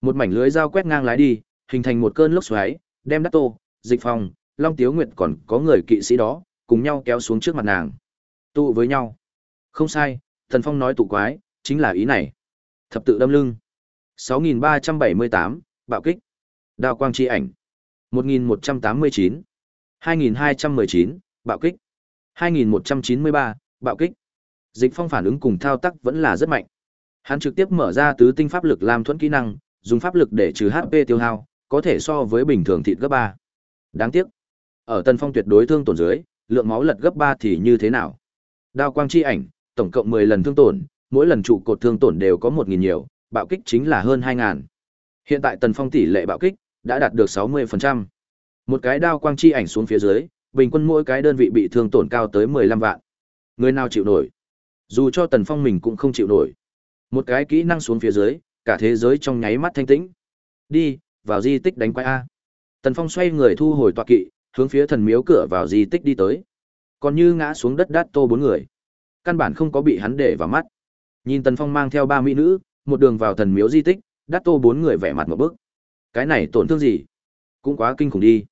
Một mảnh lưới dao quét ngang lái đi, hình thành một cơn lốc xoáy, đem Đắc Tô, Dịch Phong, Long Tiếu Nguyệt còn có người kỵ sĩ đó, cùng nhau kéo xuống trước mặt nàng. Tụ với nhau. Không sai, Thần Phong nói tụ quái, chính là ý này. Thập tự đâm lưng. 6378, bạo kích. Đao quang chi ảnh. 1189. 2219, bạo kích. 2193, bạo kích. Dịch Phong phản ứng cùng thao tác vẫn là rất mạnh. Hắn trực tiếp mở ra tứ tinh pháp lực làm thuẫn kỹ năng, dùng pháp lực để trừ HP tiêu hao, có thể so với bình thường thịt gấp 3. Đáng tiếc, ở Tần Phong tuyệt đối thương tổn dưới, lượng máu lật gấp 3 thì như thế nào? Đao quang chi ảnh, tổng cộng 10 lần thương tổn, mỗi lần trụ cột thương tổn đều có 1000 nhiều, bạo kích chính là hơn 2000. Hiện tại Tần Phong tỷ lệ bạo kích đã đạt được 60%. Một cái đao quang chi ảnh xuống phía dưới, bình quân mỗi cái đơn vị bị thương tổn cao tới 15 vạn. Người nào chịu nổi? Dù cho Tần Phong mình cũng không chịu nổi. Một cái kỹ năng xuống phía dưới, cả thế giới trong nháy mắt thanh tĩnh. Đi, vào di tích đánh quái a. Tần Phong xoay người thu hồi tọa kỵ, hướng phía thần miếu cửa vào di tích đi tới. Còn như ngã xuống đất đát tô bốn người, căn bản không có bị hắn để vào mắt. Nhìn Tần Phong mang theo ba mỹ nữ, một đường vào thần miếu di tích, đát tô bốn người vẻ mặt một bức. Cái này tổn thương gì? Cũng quá kinh khủng đi.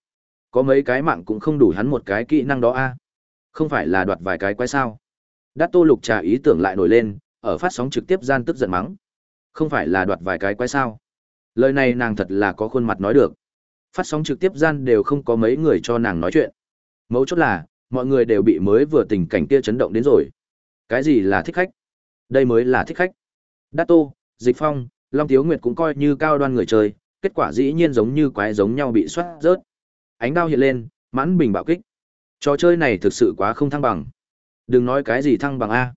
Có mấy cái mạng cũng không đủ hắn một cái kỹ năng đó a. Không phải là đoạt vài cái quái sao? Đát tô lục trà ý tưởng lại nổi lên, ở phát sóng trực tiếp gian tức giận mắng. Không phải là đoạt vài cái quái sao? Lời này nàng thật là có khuôn mặt nói được. Phát sóng trực tiếp gian đều không có mấy người cho nàng nói chuyện. Mấu chốt là, mọi người đều bị mới vừa tình cảnh kia chấn động đến rồi. Cái gì là thích khách? Đây mới là thích khách. Đát tô, Dịch Phong, Long Tiếu Nguyệt cũng coi như cao đoan người chơi, kết quả dĩ nhiên giống như quái giống nhau bị soát rớt. Ánh đao hiện lên, mãn bình bạo kích. Trò chơi này thực sự quá không thăng bằng. Đừng nói cái gì thăng bằng A.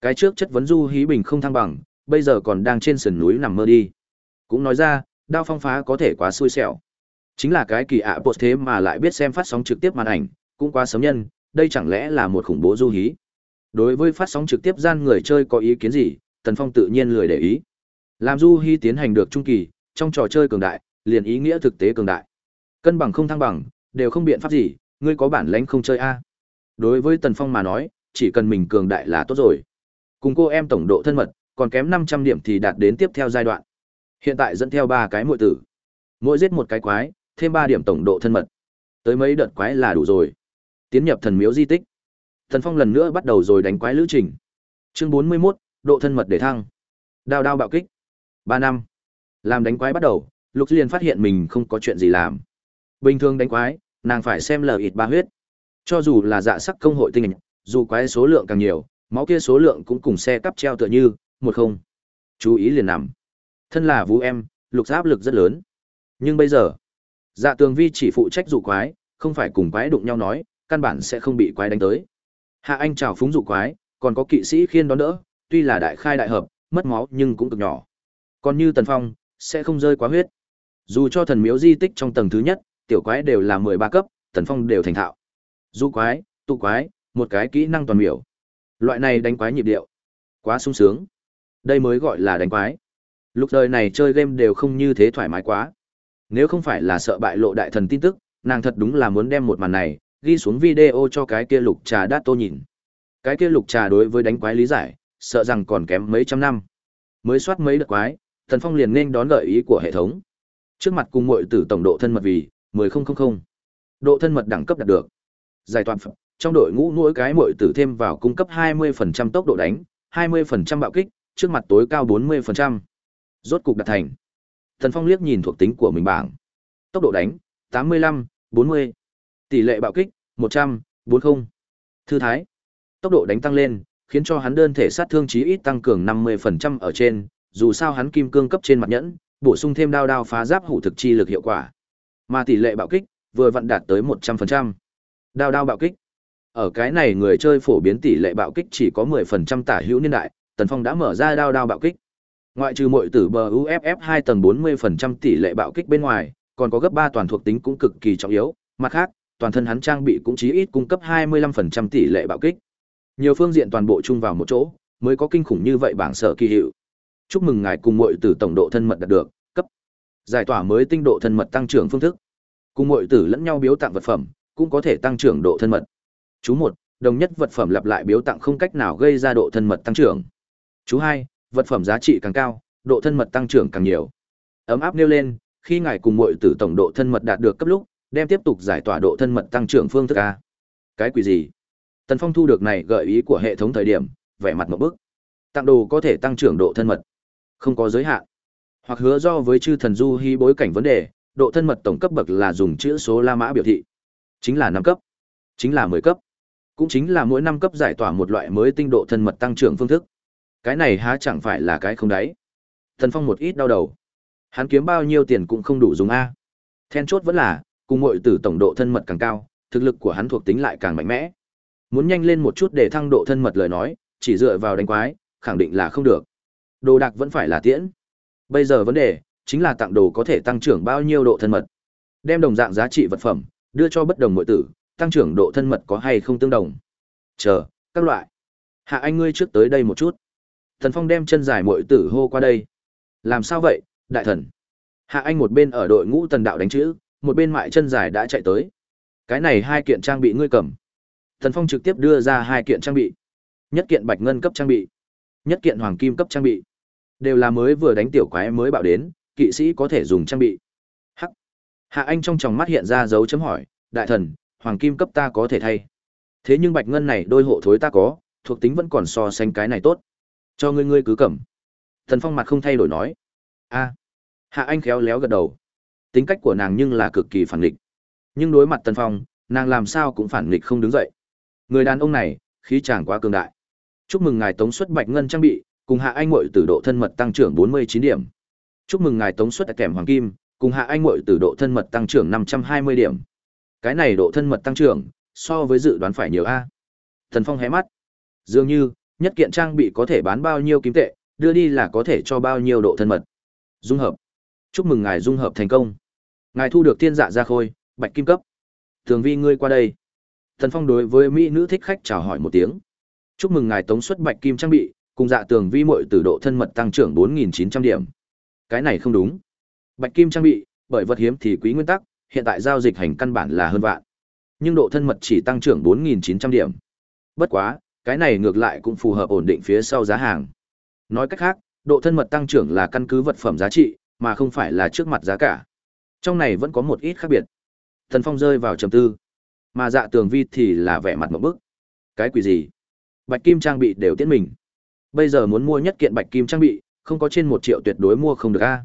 Cái trước chất vấn du hí bình không thăng bằng, bây giờ còn đang trên sườn núi nằm mơ đi. Cũng nói ra, đao phong phá có thể quá xui xẻo. Chính là cái kỳ ạ bột thế mà lại biết xem phát sóng trực tiếp màn ảnh, cũng quá sớm nhân, đây chẳng lẽ là một khủng bố du hí. Đối với phát sóng trực tiếp gian người chơi có ý kiến gì, Tần Phong tự nhiên lười để ý. Làm du hí tiến hành được trung kỳ, trong trò chơi cường đại, liền ý nghĩa thực tế cường đại. Cân bằng không thăng bằng, đều không biện pháp gì, ngươi có bản lãnh không chơi a. Đối với Tần Phong mà nói, chỉ cần mình cường đại là tốt rồi. Cùng cô em tổng độ thân mật, còn kém 500 điểm thì đạt đến tiếp theo giai đoạn. Hiện tại dẫn theo ba cái muội tử. Mỗi giết một cái quái, thêm 3 điểm tổng độ thân mật. Tới mấy đợt quái là đủ rồi. Tiến nhập thần miếu di tích. Thần Phong lần nữa bắt đầu rồi đánh quái lữ trình. Chương 41, độ thân mật để thăng. Đao đao bạo kích. 3 năm. Làm đánh quái bắt đầu, Lục liền phát hiện mình không có chuyện gì làm. Bình thường đánh quái, nàng phải xem lờ ít ba huyết. Cho dù là dạ sắc công hội tinh anh, dù quái số lượng càng nhiều, máu kia số lượng cũng cùng xe cắp treo tựa như, một không. Chú ý liền nằm. Thân là vũ em, lục giáp lực rất lớn. Nhưng bây giờ, dạ tường vi chỉ phụ trách dụ quái, không phải cùng quái đụng nhau nói, căn bản sẽ không bị quái đánh tới. Hạ Anh chào phúng dụ quái, còn có kỵ sĩ khiên đón đỡ, tuy là đại khai đại hợp, mất máu nhưng cũng cực nhỏ. Còn như Tần Phong, sẽ không rơi quá huyết. Dù cho thần miếu di tích trong tầng thứ nhất, tiểu quái đều là mười ba cấp, Tần Phong đều thành thạo. Dụ quái, tụ quái, một cái kỹ năng toàn miểu. Loại này đánh quái nhịp điệu, quá sung sướng. Đây mới gọi là đánh quái. Lúc đời này chơi game đều không như thế thoải mái quá. Nếu không phải là sợ bại lộ đại thần tin tức, nàng thật đúng là muốn đem một màn này, ghi xuống video cho cái kia lục trà đát tô nhìn. Cái kia lục trà đối với đánh quái lý giải, sợ rằng còn kém mấy trăm năm. Mới soát mấy đợt quái, Thần Phong liền nên đón gợi ý của hệ thống. Trước mặt cùng muội tử tổng độ thân mật vì 10000. Độ thân mật đẳng cấp đạt được. Giải toàn phẩm, trong đội ngũ mỗi cái muội tử thêm vào cung cấp 20% tốc độ đánh, 20% bạo kích, trước mặt tối cao 40%. Rốt cục đạt thành. Thần Phong liếc nhìn thuộc tính của mình bảng. Tốc độ đánh, 85, 40. Tỷ lệ bạo kích, 100, 40. Thư thái. Tốc độ đánh tăng lên, khiến cho hắn đơn thể sát thương chí ít tăng cường 50% ở trên, dù sao hắn kim cương cấp trên mặt nhẫn, bổ sung thêm đao đao phá giáp hủ thực chi lực hiệu quả. Mà tỷ lệ bạo kích vừa vặn đạt tới 100%. Đao đao bạo kích. Ở cái này người chơi phổ biến tỷ lệ bạo kích chỉ có 10% tả hữu niên đại, Tần Phong đã mở ra đao đao bạo kích. Ngoại trừ muội tử bờ UFF 2 tầng 40% tỷ lệ bạo kích bên ngoài, còn có gấp 3 toàn thuộc tính cũng cực kỳ trọng yếu, mặt khác, toàn thân hắn trang bị cũng chí ít cung cấp 25% tỷ lệ bạo kích. Nhiều phương diện toàn bộ chung vào một chỗ, mới có kinh khủng như vậy bảng sở kỳ hiệu. Chúc mừng ngài cùng muội tử tổng độ thân mật đạt được, cấp. Giải tỏa mới tinh độ thân mật tăng trưởng phương thức. Cùng muội tử lẫn nhau biếu tặng vật phẩm, cũng có thể tăng trưởng độ thân mật. Chú một, đồng nhất vật phẩm lặp lại biếu tặng không cách nào gây ra độ thân mật tăng trưởng. Chú hai, vật phẩm giá trị càng cao, độ thân mật tăng trưởng càng nhiều. ấm áp nêu lên khi ngài cùng muội tử tổng độ thân mật đạt được cấp lúc đem tiếp tục giải tỏa độ thân mật tăng trưởng phương thức a. Cái quỷ gì? Tần phong thu được này gợi ý của hệ thống thời điểm vẻ mặt một bức. Tặng đồ có thể tăng trưởng độ thân mật. Không có giới hạn. Hoặc hứa do với chư thần du hy bối cảnh vấn đề độ thân mật tổng cấp bậc là dùng chữ số la mã biểu thị. Chính là năm cấp. Chính là mười cấp. Cũng chính là mỗi năm cấp giải tỏa một loại mới tinh độ thân mật tăng trưởng phương thức cái này há chẳng phải là cái không đáy. Thần phong một ít đau đầu. Hắn kiếm bao nhiêu tiền cũng không đủ dùng a. Then chốt vẫn là, cùng mọi tử tổng độ thân mật càng cao, thực lực của hắn thuộc tính lại càng mạnh mẽ. Muốn nhanh lên một chút để thăng độ thân mật lời nói, chỉ dựa vào đánh quái, khẳng định là không được. Đồ đạc vẫn phải là tiễn. Bây giờ vấn đề, chính là tặng đồ có thể tăng trưởng bao nhiêu độ thân mật. Đem đồng dạng giá trị vật phẩm, đưa cho bất đồng mọi tử, tăng trưởng độ thân mật có hay không tương đồng. Chờ, các loại. Hạ anh ngươi trước tới đây một chút thần phong đem chân dài muội tử hô qua đây. Làm sao vậy, đại thần? Hạ anh một bên ở đội ngũ tần đạo đánh chữ, một bên mại chân dài đã chạy tới. Cái này hai kiện trang bị ngươi cầm. Thần phong trực tiếp đưa ra hai kiện trang bị. Nhất kiện bạch ngân cấp trang bị, nhất kiện hoàng kim cấp trang bị. Đều là mới vừa đánh tiểu quái mới bạo đến, kỵ sĩ có thể dùng trang bị. Hắc. Hạ anh trong tròng mắt hiện ra dấu chấm hỏi, đại thần, hoàng kim cấp ta có thể thay. Thế nhưng bạch ngân này đôi hộ thối ta có, thuộc tính vẫn còn so sánh cái này tốt cho ngươi ngươi cứ cầm. Thần phong mặt không thay đổi nói. A. Hạ anh khéo léo gật đầu. Tính cách của nàng nhưng là cực kỳ phản nghịch. Nhưng đối mặt tần phong, nàng làm sao cũng phản nghịch không đứng dậy. Người đàn ông này, khí chàng quá cường đại. Chúc mừng ngài tống xuất bạch ngân trang bị, cùng hạ anh mội tử độ thân mật tăng trưởng 49 điểm. Chúc mừng ngài tống xuất kèm hoàng kim, cùng hạ anh mội tử độ thân mật tăng trưởng 520 điểm. Cái này độ thân mật tăng trưởng, so với dự đoán phải nhiều a. Thần phong hé mắt. Dường như nhất kiện trang bị có thể bán bao nhiêu kim tệ, đưa đi là có thể cho bao nhiêu độ thân mật. Dung hợp. Chúc mừng ngài dung hợp thành công. Ngài thu được tiên dạ gia khôi, bạch kim cấp. Thường vi ngươi qua đây. Thần phong đối với mỹ nữ thích khách chào hỏi một tiếng. Chúc mừng ngài tống xuất bạch kim trang bị, cùng dạ tường vi muội từ độ thân mật tăng trưởng 4.900 điểm. Cái này không đúng. Bạch kim trang bị, bởi vật hiếm thì quý nguyên tắc, hiện tại giao dịch hành căn bản là hơn vạn. Nhưng độ thân mật chỉ tăng trưởng 4.900 điểm. Bất quá cái này ngược lại cũng phù hợp ổn định phía sau giá hàng. Nói cách khác, độ thân mật tăng trưởng là căn cứ vật phẩm giá trị, mà không phải là trước mặt giá cả. Trong này vẫn có một ít khác biệt. Thần phong rơi vào trầm tư. Mà dạ tường vi thì là vẻ mặt một bức. Cái quỷ gì? Bạch kim trang bị đều tiễn mình. Bây giờ muốn mua nhất kiện bạch kim trang bị, không có trên một triệu tuyệt đối mua không được a.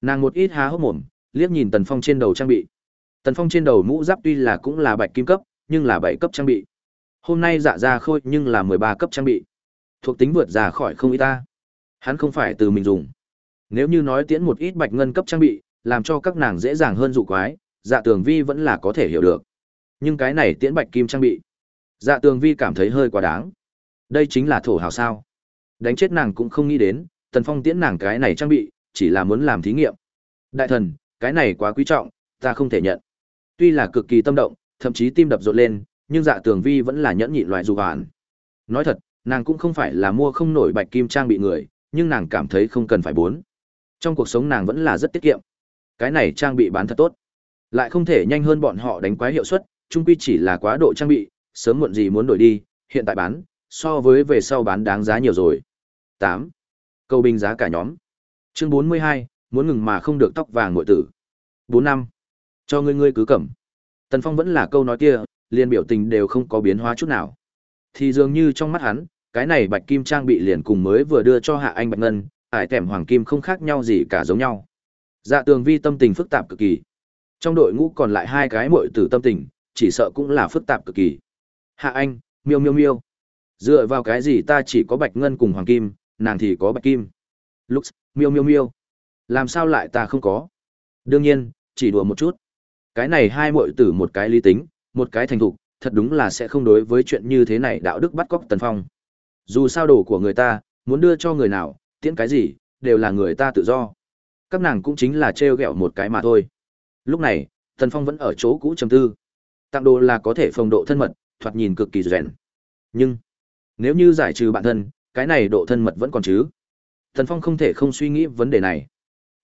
Nàng một ít há hốc mồm, liếc nhìn tần phong trên đầu trang bị. Tần phong trên đầu mũ giáp tuy là cũng là bạch kim cấp, nhưng là bảy cấp trang bị hôm nay dạ ra khôi nhưng là mười ba cấp trang bị. Thuộc tính vượt ra khỏi không ít ta. Hắn không phải từ mình dùng. Nếu như nói tiễn một ít bạch ngân cấp trang bị, làm cho các nàng dễ dàng hơn dụ quái dạ tường vi vẫn là có thể hiểu được. Nhưng cái này tiễn bạch kim trang bị dạ tường vi cảm thấy hơi quá đáng. Đây chính là thổ hào sao? Đánh chết nàng cũng không nghĩ đến, tần phong tiễn nàng cái này trang bị, chỉ là muốn làm thí nghiệm. Đại thần, cái này quá quý trọng, ta không thể nhận. Tuy là cực kỳ tâm động, thậm chí tim đập rộn lên nhưng dạ tường vi vẫn là nhẫn nhịn loại dù hoàn nói thật, nàng cũng không phải là mua không nổi bạch kim trang bị người, nhưng nàng cảm thấy không cần phải bốn. Trong cuộc sống nàng vẫn là rất tiết kiệm. Cái này trang bị bán thật tốt. Lại không thể nhanh hơn bọn họ đánh quái hiệu suất trung quy chỉ là quá độ trang bị, sớm muộn gì muốn đổi đi, hiện tại bán, so với về sau bán đáng giá nhiều rồi. Tám. Câu binh giá cả nhóm. Chương bốn mươi hai, muốn ngừng mà không được tóc vàng ngội tử. Bốn năm. Cho ngươi ngươi cứ cầm. Tần phong vẫn là câu nói kia liền biểu tình đều không có biến hóa chút nào. Thì dường như trong mắt hắn, cái này bạch kim trang bị liền cùng mới vừa đưa cho hạ anh bạch ngân, ải tẻm hoàng kim không khác nhau gì cả giống nhau. Dạ tường vi tâm tình phức tạp cực kỳ. Trong đội ngũ còn lại hai cái muội tử tâm tình, chỉ sợ cũng là phức tạp cực kỳ. Hạ anh, miêu miêu miêu. Dựa vào cái gì ta chỉ có bạch ngân cùng hoàng kim, nàng thì có bạch kim? Lux, miêu miêu miêu. Làm sao lại ta không có? Đương nhiên, chỉ đùa một chút. Cái này hai muội tử một cái lý tính một cái thành thục, thật đúng là sẽ không đối với chuyện như thế này đạo đức bắt cóc tần phong. Dù sao đồ của người ta, muốn đưa cho người nào, tiễn cái gì, đều là người ta tự do. Các nàng cũng chính là trêu ghẹo một cái mà thôi. Lúc này, tần phong vẫn ở chỗ cũ trầm tư. Tặng đồ là có thể phòng độ thân mật, thoạt nhìn cực kỳ rèn. Nhưng, nếu như giải trừ bản thân, cái này độ thân mật vẫn còn chứ? Tần phong không thể không suy nghĩ vấn đề này.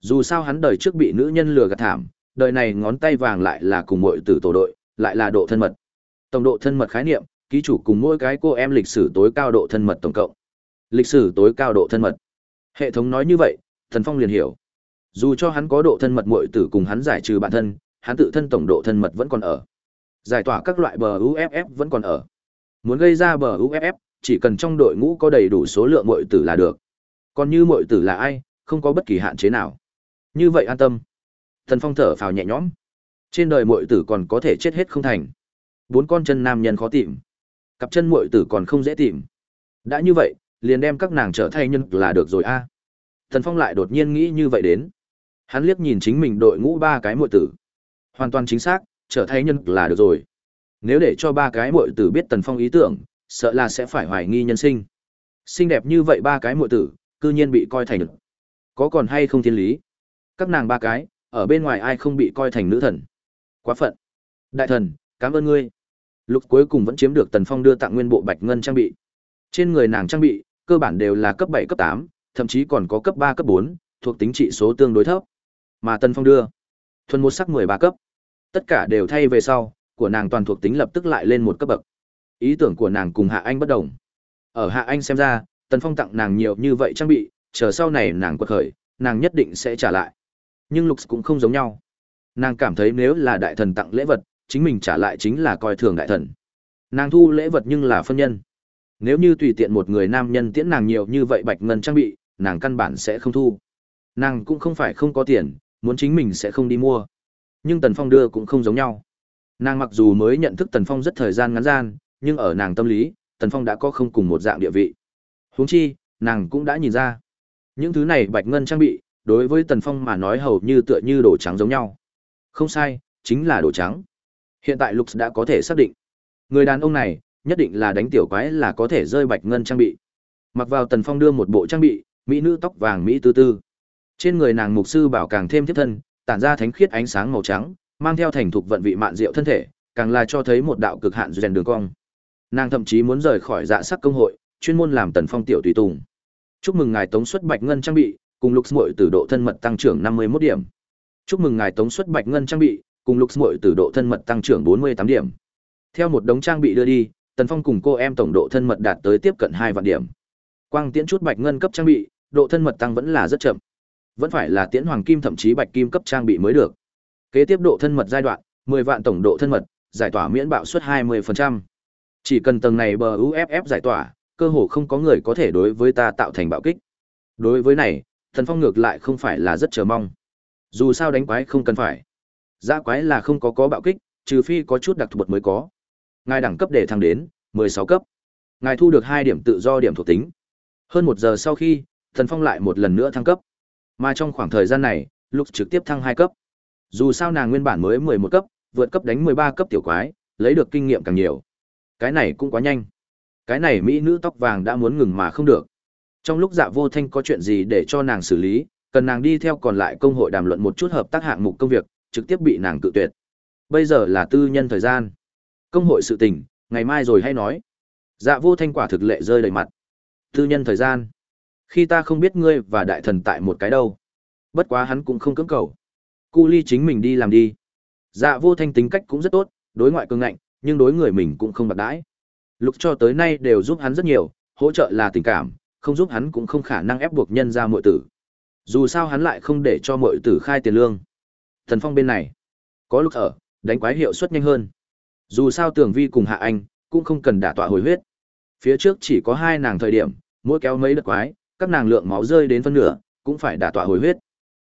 Dù sao hắn đời trước bị nữ nhân lừa gạt thảm, đời này ngón tay vàng lại là cùng muội tử tổ đội lại là độ thân mật tổng độ thân mật khái niệm ký chủ cùng mỗi cái cô em lịch sử tối cao độ thân mật tổng cộng lịch sử tối cao độ thân mật hệ thống nói như vậy thần phong liền hiểu Dù cho hắn có độ thân mật muội tử cùng hắn giải trừ bản thân, hắn tự thân tổng độ thân mật vẫn còn ở. Giải tỏa các loại bờ UFF vẫn còn ở. Muốn gây ra bờ UFF, chỉ cần trong đội ngũ có đầy đủ số lượng muội tử là được. Còn như muội tử là ai, không có bất kỳ hạn chế nào. Như vậy an tâm. Thần Phong thở phào nhẹ nhõm. Trên đời muội tử còn có thể chết hết không thành. Bốn con chân nam nhân khó tìm. Cặp chân muội tử còn không dễ tìm. Đã như vậy, liền đem các nàng trở thay nhân là được rồi a. À. Thần Phong lại đột nhiên nghĩ như vậy đến. Hắn liếc nhìn chính mình đội ngũ ba cái muội tử. Hoàn toàn chính xác, trở thay nhân là được rồi. Nếu để cho ba cái muội tử biết Tần Phong ý tưởng, sợ là sẽ phải hoài nghi nhân sinh. Xinh đẹp như vậy ba cái muội tử, cư nhiên bị coi thành có còn hay không thiên lý? Các nàng ba cái, ở bên ngoài ai không bị coi thành nữ thần? Quá phận. Đại thần, cảm ơn ngươi. Lục cuối cùng vẫn chiếm được Tần Phong đưa tặng nguyên bộ bạch ngân trang bị. Trên người nàng trang bị, cơ bản đều là cấp 7 cấp 8, thậm chí còn có cấp 3 cấp 4, thuộc tính trị số tương đối thấp. Mà Tần Phong đưa, thuần một sắc 13 cấp. Tất cả đều thay về sau, của nàng toàn thuộc tính lập tức lại lên một cấp bậc. Ý tưởng của nàng cùng Hạ Anh bất đồng. Ở Hạ Anh xem ra, Tần Phong tặng nàng nhiều như vậy trang bị, chờ sau này nàng quật khởi, nàng nhất định sẽ trả lại. Nhưng Lục cũng không giống nhau. Nàng cảm thấy nếu là đại thần tặng lễ vật, chính mình trả lại chính là coi thường đại thần. Nàng thu lễ vật nhưng là phân nhân. Nếu như tùy tiện một người nam nhân tiễn nàng nhiều như vậy bạch ngân trang bị, nàng căn bản sẽ không thu. Nàng cũng không phải không có tiền, muốn chính mình sẽ không đi mua. Nhưng Tần Phong đưa cũng không giống nhau. Nàng mặc dù mới nhận thức Tần Phong rất thời gian ngắn gian, nhưng ở nàng tâm lý, Tần Phong đã có không cùng một dạng địa vị. Huống chi, nàng cũng đã nhìn ra. Những thứ này bạch ngân trang bị, đối với Tần Phong mà nói hầu như tựa như đồ trắng giống nhau. Không sai, chính là đồ trắng. Hiện tại Lux đã có thể xác định. Người đàn ông này, nhất định là đánh tiểu quái là có thể rơi bạch ngân trang bị. Mặc vào Tần Phong đưa một bộ trang bị, mỹ nữ tóc vàng mỹ tư tư. Trên người nàng mục sư bảo càng thêm thiết thân, tản ra thánh khiết ánh sáng màu trắng, mang theo thành thục vận vị mạn diệu thân thể, càng là cho thấy một đạo cực hạn rèn đường cong. Nàng thậm chí muốn rời khỏi dạ sắc công hội, chuyên môn làm Tần Phong tiểu tùy tùng. Chúc mừng ngài tống xuất bạch ngân trang bị, cùng lục muội từ độ thân mật tăng trưởng 51 điểm. Chúc mừng ngài tống xuất bạch ngân trang bị, cùng lục muội từ độ thân mật tăng trưởng 48 điểm. Theo một đống trang bị đưa đi, Tần Phong cùng cô em tổng độ thân mật đạt tới tiếp cận 2 vạn điểm. Quang tiễn chút bạch ngân cấp trang bị, độ thân mật tăng vẫn là rất chậm. Vẫn phải là tiễn hoàng kim thậm chí bạch kim cấp trang bị mới được. Kế tiếp độ thân mật giai đoạn, 10 vạn tổng độ thân mật, giải tỏa miễn bạo suất 20%. Chỉ cần tầng này bờ UFF giải tỏa, cơ hồ không có người có thể đối với ta tạo thành bạo kích. Đối với này, Thần Phong ngược lại không phải là rất chờ mong. Dù sao đánh quái không cần phải. Dã quái là không có có bạo kích, trừ phi có chút đặc thù mới có. Ngài đẳng cấp để thăng đến 16 cấp. Ngài thu được 2 điểm tự do điểm thuộc tính. Hơn một giờ sau khi, Thần Phong lại một lần nữa thăng cấp. Mà trong khoảng thời gian này, Lục trực tiếp thăng 2 cấp. Dù sao nàng nguyên bản mới 11 cấp, vượt cấp đánh 13 cấp tiểu quái, lấy được kinh nghiệm càng nhiều. Cái này cũng quá nhanh. Cái này mỹ nữ tóc vàng đã muốn ngừng mà không được. Trong lúc Dạ Vô Thanh có chuyện gì để cho nàng xử lý, cần nàng đi theo còn lại công hội đàm luận một chút hợp tác hạng mục công việc, trực tiếp bị nàng cự tuyệt. Bây giờ là tư nhân thời gian. Công hội sự tình, ngày mai rồi hay nói. Dạ Vô Thanh quả thực lệ rơi đầy mặt. Tư nhân thời gian. Khi ta không biết ngươi và đại thần tại một cái đâu. Bất quá hắn cũng không cưỡng cầu. Cu ly chính mình đi làm đi. Dạ Vô Thanh tính cách cũng rất tốt, đối ngoại cường ngạnh, nhưng đối người mình cũng không bạc đãi. Lục cho tới nay đều giúp hắn rất nhiều, hỗ trợ là tình cảm, không giúp hắn cũng không khả năng ép buộc nhân ra muội tử. Dù sao hắn lại không để cho mọi tử khai tiền lương. Thần Phong bên này, có lúc ở, đánh quái hiệu suất nhanh hơn. Dù sao Tường Vi cùng Hạ Anh cũng không cần đả tọa hồi huyết. Phía trước chỉ có hai nàng thời điểm, mỗi kéo mấy đợt quái, các nàng lượng máu rơi đến phân nửa, cũng phải đả tọa hồi huyết.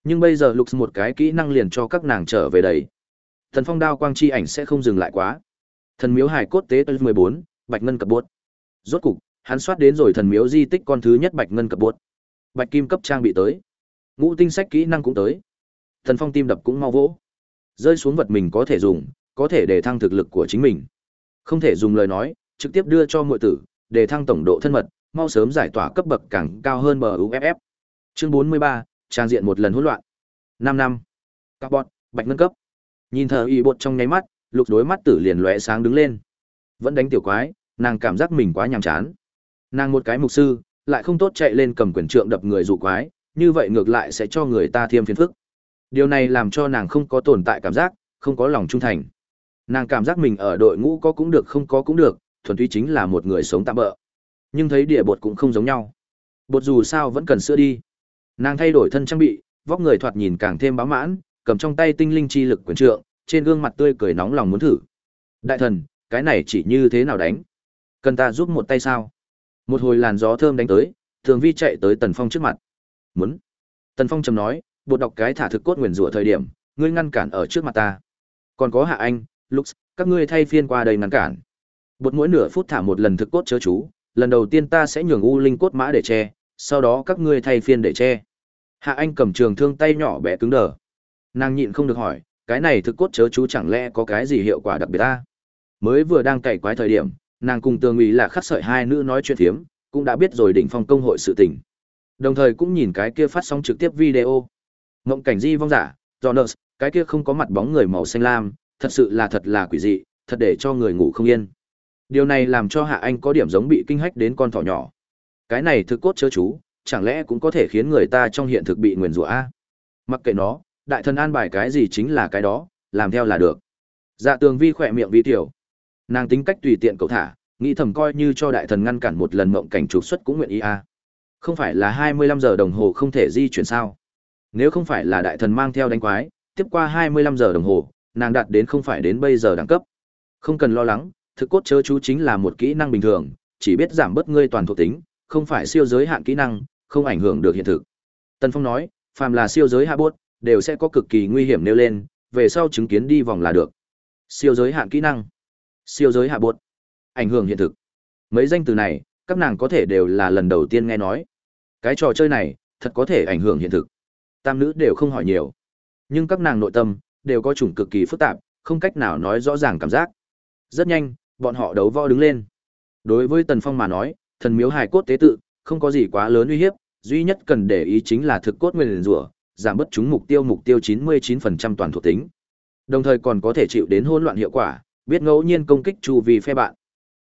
Nhưng bây giờ Lục một cái kỹ năng liền cho các nàng trở về đầy. Thần Phong đao quang chi ảnh sẽ không dừng lại quá. Thần miếu hải cốt tế 14, bạch ngân cập bốt rốt cục hắn soát đến rồi thần miếu di tích con thứ nhất bạch ngân cập bốt bạch kim cấp trang bị tới ngũ tinh sách kỹ năng cũng tới. Thần phong tim đập cũng mau vỗ. Rơi xuống vật mình có thể dùng có thể để thăng thực lực của chính mình. Không thể dùng lời nói trực tiếp đưa cho mọi tử để thăng tổng độ thân mật mau sớm giải tỏa cấp bậc càng cao hơn bờ uff chương 43, trang diện một lần hỗn loạn. Năm năm. Carbon bạch nâng cấp. Nhìn thờ y bột trong nháy mắt lục đối mắt tử liền lóe sáng đứng lên. Vẫn đánh tiểu quái nàng cảm giác mình quá nhàm chán. Nàng một cái mục sư, lại không tốt chạy lên cầm quyền trượng đập người dụ quái, như vậy ngược lại sẽ cho người ta thêm phiền phức. Điều này làm cho nàng không có tồn tại cảm giác, không có lòng trung thành. Nàng cảm giác mình ở đội ngũ có cũng được không có cũng được, thuần túy chính là một người sống tạm bỡ. Nhưng thấy địa bột cũng không giống nhau. Bột dù sao vẫn cần sữa đi. Nàng thay đổi thân trang bị, vóc người thoạt nhìn càng thêm bá mãn, cầm trong tay tinh linh chi lực quyền trượng, trên gương mặt tươi cười nóng lòng muốn thử. Đại thần, cái này chỉ như thế nào đánh? Cần ta giúp một tay sao? Một hồi làn gió thơm đánh tới, Thường Vi chạy tới Tần Phong trước mặt. Muốn. Tần Phong trầm nói, bột đọc cái thả thực cốt nguyền rủa thời điểm, ngươi ngăn cản ở trước mặt ta. Còn có Hạ Anh, Lux, các ngươi thay phiên qua đây ngăn cản. Bột mỗi nửa phút thả một lần thực cốt chớ chú, lần đầu tiên ta sẽ nhường u linh cốt mã để che, sau đó các ngươi thay phiên để che. Hạ Anh cầm trường thương tay nhỏ bé cứng đờ. Nàng nhịn không được hỏi, cái này thực cốt chớ chú chẳng lẽ có cái gì hiệu quả đặc biệt ta? Mới vừa đang cày quái thời điểm, nàng cùng tường ủy là khắc sợi hai nữ nói chuyện thiếm, cũng đã biết rồi đỉnh phong công hội sự tình. Đồng thời cũng nhìn cái kia phát sóng trực tiếp video. Ngộng cảnh di vong giả, Jonas, cái kia không có mặt bóng người màu xanh lam, thật sự là thật là quỷ dị, thật để cho người ngủ không yên. Điều này làm cho Hạ Anh có điểm giống bị kinh hách đến con thỏ nhỏ. Cái này thực cốt chớ chú, chẳng lẽ cũng có thể khiến người ta trong hiện thực bị nguyền rủa a? Mặc kệ nó, đại thần an bài cái gì chính là cái đó, làm theo là được. Dạ Tường Vi khỏe miệng vi tiểu. Nàng tính cách tùy tiện cậu thả, nghĩ thầm coi như cho đại thần ngăn cản một lần mộng cảnh trục xuất cũng nguyện ý a. Không phải là 25 giờ đồng hồ không thể di chuyển sao? Nếu không phải là đại thần mang theo đánh quái, tiếp qua 25 giờ đồng hồ, nàng đạt đến không phải đến bây giờ đẳng cấp. Không cần lo lắng, thực cốt chớ chú chính là một kỹ năng bình thường, chỉ biết giảm bớt ngươi toàn thuộc tính, không phải siêu giới hạn kỹ năng, không ảnh hưởng được hiện thực. Tần Phong nói, phàm là siêu giới hạ bốt, đều sẽ có cực kỳ nguy hiểm nêu lên, về sau chứng kiến đi vòng là được. Siêu giới hạn kỹ năng, siêu giới hạ bốt, ảnh hưởng hiện thực. Mấy danh từ này, các nàng có thể đều là lần đầu tiên nghe nói. Cái trò chơi này, thật có thể ảnh hưởng hiện thực. Tam nữ đều không hỏi nhiều, nhưng các nàng nội tâm đều có chủng cực kỳ phức tạp, không cách nào nói rõ ràng cảm giác. Rất nhanh, bọn họ đấu võ đứng lên. Đối với Tần Phong mà nói, thần miếu hài cốt tế tự, không có gì quá lớn uy hiếp, duy nhất cần để ý chính là thực cốt nguyên rủa, giảm bớt chúng mục tiêu mục tiêu 99% toàn thuộc tính. Đồng thời còn có thể chịu đến hỗn loạn hiệu quả, biết ngẫu nhiên công kích chu vì phe bạn.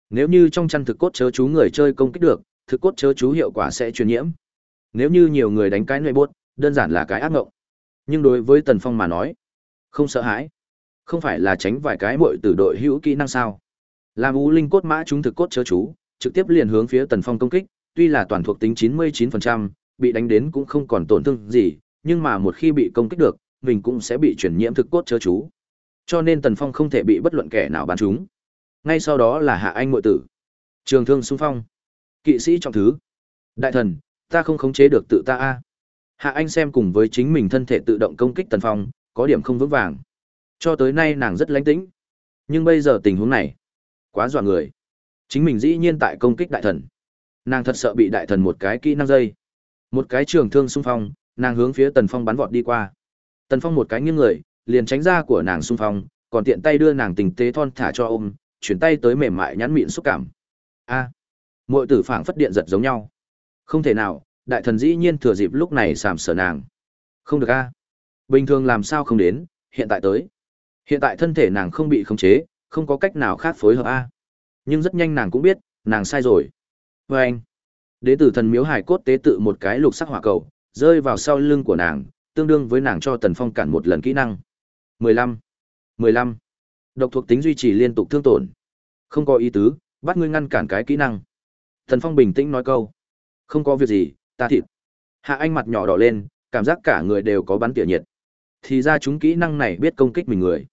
Nếu như trong chăn thực cốt chớ chú người chơi công kích được, thực cốt chớ chú hiệu quả sẽ truyền nhiễm. Nếu như nhiều người đánh cái nơi bốt, đơn giản là cái ác ngộng. Nhưng đối với Tần Phong mà nói, không sợ hãi. Không phải là tránh vài cái mội từ đội hữu kỹ năng sao? Làm U Linh cốt mã chúng thực cốt chớ chú, trực tiếp liền hướng phía Tần Phong công kích, tuy là toàn thuộc tính 99%, bị đánh đến cũng không còn tổn thương gì, nhưng mà một khi bị công kích được, mình cũng sẽ bị chuyển nhiễm thực cốt chớ chú. Cho nên Tần Phong không thể bị bất luận kẻ nào bắn chúng. Ngay sau đó là Hạ Anh mội tử. Trường thương xung phong. Kỵ sĩ trọng thứ. Đại thần, ta không khống chế được tự ta a. Hạ Anh xem cùng với chính mình thân thể tự động công kích Tần Phong, có điểm không vững vàng. Cho tới nay nàng rất lãnh tĩnh. Nhưng bây giờ tình huống này, quá dọa người. Chính mình dĩ nhiên tại công kích đại thần. Nàng thật sợ bị đại thần một cái kỹ năng dây. Một cái trường thương xung phong, nàng hướng phía Tần Phong bắn vọt đi qua. Tần Phong một cái nghiêng người, liền tránh ra của nàng xung phong, còn tiện tay đưa nàng tình tế thon thả cho ôm, chuyển tay tới mềm mại nhắn mịn xúc cảm. A. À, muội tử phảng phất điện giật giống nhau. Không thể nào, đại thần dĩ nhiên thừa dịp lúc này sàm sở nàng. Không được a. Bình thường làm sao không đến, hiện tại tới. Hiện tại thân thể nàng không bị khống chế, không có cách nào khác phối hợp a. Nhưng rất nhanh nàng cũng biết, nàng sai rồi. Và anh, đế tử thần miếu hải cốt tế tự một cái lục sắc hỏa cầu, rơi vào sau lưng của nàng, tương đương với nàng cho tần phong cản một lần kỹ năng. 15. 15. Độc thuộc tính duy trì liên tục thương tổn. Không có ý tứ, bắt ngươi ngăn cản cái kỹ năng. Tần phong bình tĩnh nói câu. Không có việc gì, ta thịt. Hạ anh mặt nhỏ đỏ lên, cảm giác cả người đều có bắn tỉa nhiệt. Thì ra chúng kỹ năng này biết công kích mình người.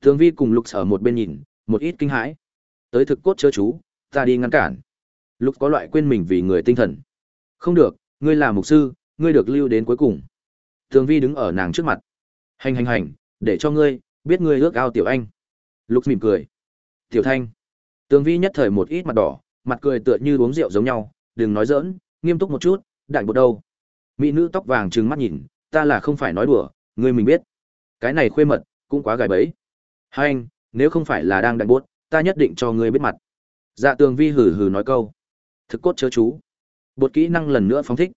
Thường vi cùng lục ở một bên nhìn, một ít kinh hãi. Tới thực cốt chớ chú, ta đi ngăn cản. Lục có loại quên mình vì người tinh thần. Không được, ngươi là mục sư, ngươi được lưu đến cuối cùng. Thường vi đứng ở nàng trước mặt. Hành hành hành, để cho ngươi, biết ngươi ước ao tiểu anh. Lục mỉm cười. Tiểu thanh. Tường vi nhất thời một ít mặt đỏ, mặt cười tựa như uống rượu giống nhau, đừng nói dỡn nghiêm túc một chút, đại bột đâu. Mỹ nữ tóc vàng trừng mắt nhìn, ta là không phải nói đùa, ngươi mình biết. Cái này khuê mật, cũng quá gài bẫy. Hai anh, nếu không phải là đang đại bốt, ta nhất định cho ngươi biết mặt. Dạ tường vi hừ hừ nói câu. Thực cốt chớ chú. Bột kỹ năng lần nữa phóng thích.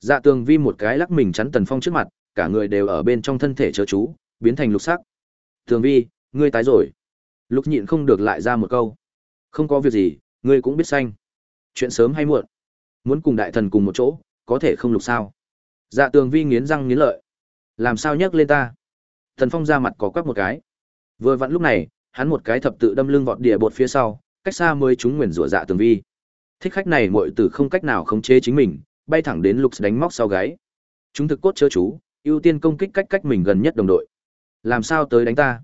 Dạ tường vi một cái lắc mình chắn tần phong trước mặt, cả người đều ở bên trong thân thể chớ chú, biến thành lục sắc. Tường vi, ngươi tái rồi. Lục nhịn không được lại ra một câu. Không có việc gì, ngươi cũng biết xanh. Chuyện sớm hay muộn. Muốn cùng đại thần cùng một chỗ, có thể không lục sao. Dạ tường vi nghiến răng nghiến lợi. Làm sao nhắc lên ta? Thần phong ra mặt có quắc một cái. Vừa vặn lúc này, hắn một cái thập tự đâm lưng vọt địa bột phía sau, cách xa mới chúng nguyền rủa dạ tường vi. Thích khách này mọi tử không cách nào khống chế chính mình, bay thẳng đến Lục đánh móc sau gáy. Chúng thực cốt chớ chú, ưu tiên công kích cách cách mình gần nhất đồng đội. Làm sao tới đánh ta?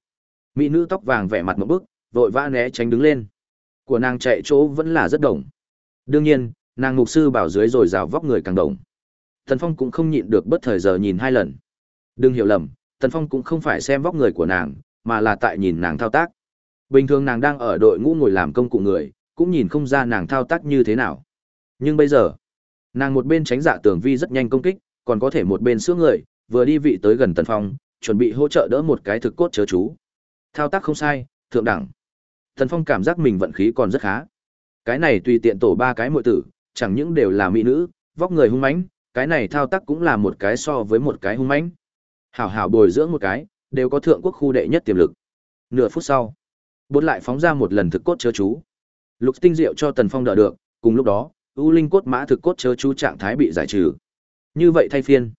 Mỹ nữ tóc vàng vẻ mặt một bức, vội vã né tránh đứng lên. Của nàng chạy chỗ vẫn là rất đồng. Đương nhiên, nàng mục sư bảo dưới rồi rào vóc người càng đồng. Tần Phong cũng không nhịn được bất thời giờ nhìn hai lần. Đừng hiểu lầm, Tần Phong cũng không phải xem vóc người của nàng, mà là tại nhìn nàng thao tác. Bình thường nàng đang ở đội ngũ ngồi làm công cụ người, cũng nhìn không ra nàng thao tác như thế nào. Nhưng bây giờ, nàng một bên tránh dạ tường vi rất nhanh công kích, còn có thể một bên sữa người, vừa đi vị tới gần Tần Phong, chuẩn bị hỗ trợ đỡ một cái thực cốt chớ chú. Thao tác không sai, thượng đẳng. Tần Phong cảm giác mình vận khí còn rất khá. Cái này tùy tiện tổ ba cái muội tử, chẳng những đều là mỹ nữ, vóc người hung mãnh, cái này thao tác cũng là một cái so với một cái hung mãnh. Hảo hảo bồi dưỡng một cái, đều có thượng quốc khu đệ nhất tiềm lực. Nửa phút sau, bốn lại phóng ra một lần thực cốt chớ chú. Lục tinh diệu cho Tần Phong đỡ được, cùng lúc đó, U Linh cốt mã thực cốt chớ chú trạng thái bị giải trừ. Như vậy thay phiên,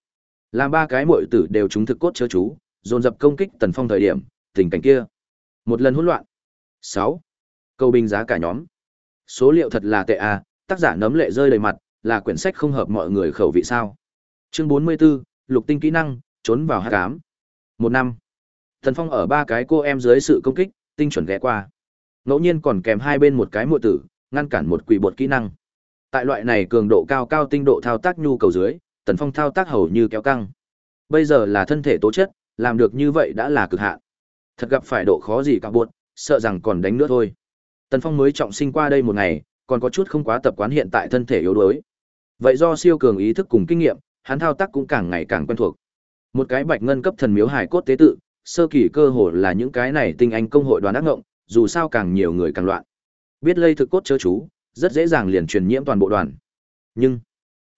làm ba cái muội tử đều trúng thực cốt chớ chú, dồn dập công kích Tần Phong thời điểm, tình cảnh kia, một lần hỗn loạn. 6. Câu bình giá cả nhóm. Số liệu thật là tệ à, tác giả nấm lệ rơi đầy mặt, là quyển sách không hợp mọi người khẩu vị sao? Chương 44, Lục tinh kỹ năng, trốn vào hắc ám. Một năm. Tần Phong ở ba cái cô em dưới sự công kích, tinh chuẩn ghé qua. Ngẫu nhiên còn kèm hai bên một cái muội tử, ngăn cản một quỷ bột kỹ năng. Tại loại này cường độ cao cao tinh độ thao tác nhu cầu dưới, Tần Phong thao tác hầu như kéo căng. Bây giờ là thân thể tố chất, làm được như vậy đã là cực hạn. Thật gặp phải độ khó gì cả buồn, sợ rằng còn đánh nữa thôi. Tần Phong mới trọng sinh qua đây một ngày, còn có chút không quá tập quán hiện tại thân thể yếu đuối. Vậy do siêu cường ý thức cùng kinh nghiệm, hắn thao tác cũng càng ngày càng quen thuộc. Một cái bạch ngân cấp thần miếu hải cốt tế tự, sơ kỳ cơ hồ là những cái này tinh anh công hội đoàn ác ngộng, dù sao càng nhiều người càng loạn. Biết lây thực cốt chớ chú, rất dễ dàng liền truyền nhiễm toàn bộ đoàn. Nhưng,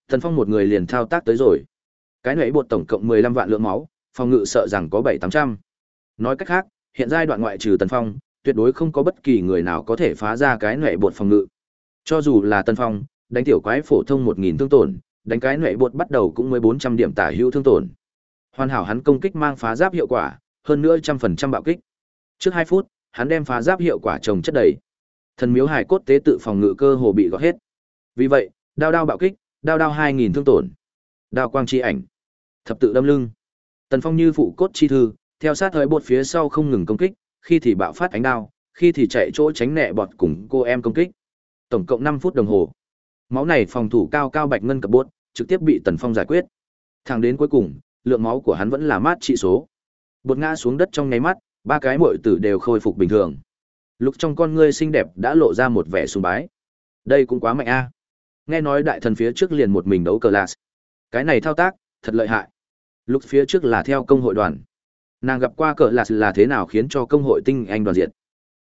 Thần Phong một người liền thao tác tới rồi. Cái nãy bột tổng cộng 15 vạn lượng máu, phòng ngự sợ rằng có 7-800. Nói cách khác, hiện giai đoạn ngoại trừ Tần Phong, tuyệt đối không có bất kỳ người nào có thể phá ra cái nãy bột phòng ngự. Cho dù là Tần Phong, đánh tiểu quái phổ thông 1000 thương tổn, đánh cái nệ bột bắt đầu cũng mới 400 điểm tả hữu thương tổn. Hoàn hảo hắn công kích mang phá giáp hiệu quả, hơn nữa trăm phần trăm bạo kích. Trước 2 phút, hắn đem phá giáp hiệu quả trồng chất đầy. Thần miếu hải cốt tế tự phòng ngự cơ hồ bị gọt hết. Vì vậy, đao đao bạo kích, đao đao 2000 thương tổn. Đao quang chi ảnh, thập tự đâm lưng. Tần Phong như phụ cốt chi thư, theo sát thời bột phía sau không ngừng công kích, khi thì bạo phát ánh đao, khi thì chạy chỗ tránh nẹ bọt cùng cô em công kích. Tổng cộng 5 phút đồng hồ. Máu này phòng thủ cao cao bạch ngân cập bốt, trực tiếp bị Tần Phong giải quyết. Thẳng đến cuối cùng, lượng máu của hắn vẫn là mát trị số. Bột ngã xuống đất trong nháy mắt, ba cái muội tử đều khôi phục bình thường. Lục trong con ngươi xinh đẹp đã lộ ra một vẻ sùng bái. Đây cũng quá mạnh a. Nghe nói đại thần phía trước liền một mình đấu cờ lạt. Cái này thao tác, thật lợi hại. Lục phía trước là theo công hội đoàn. Nàng gặp qua cờ lạt là thế nào khiến cho công hội tinh anh đoàn diệt.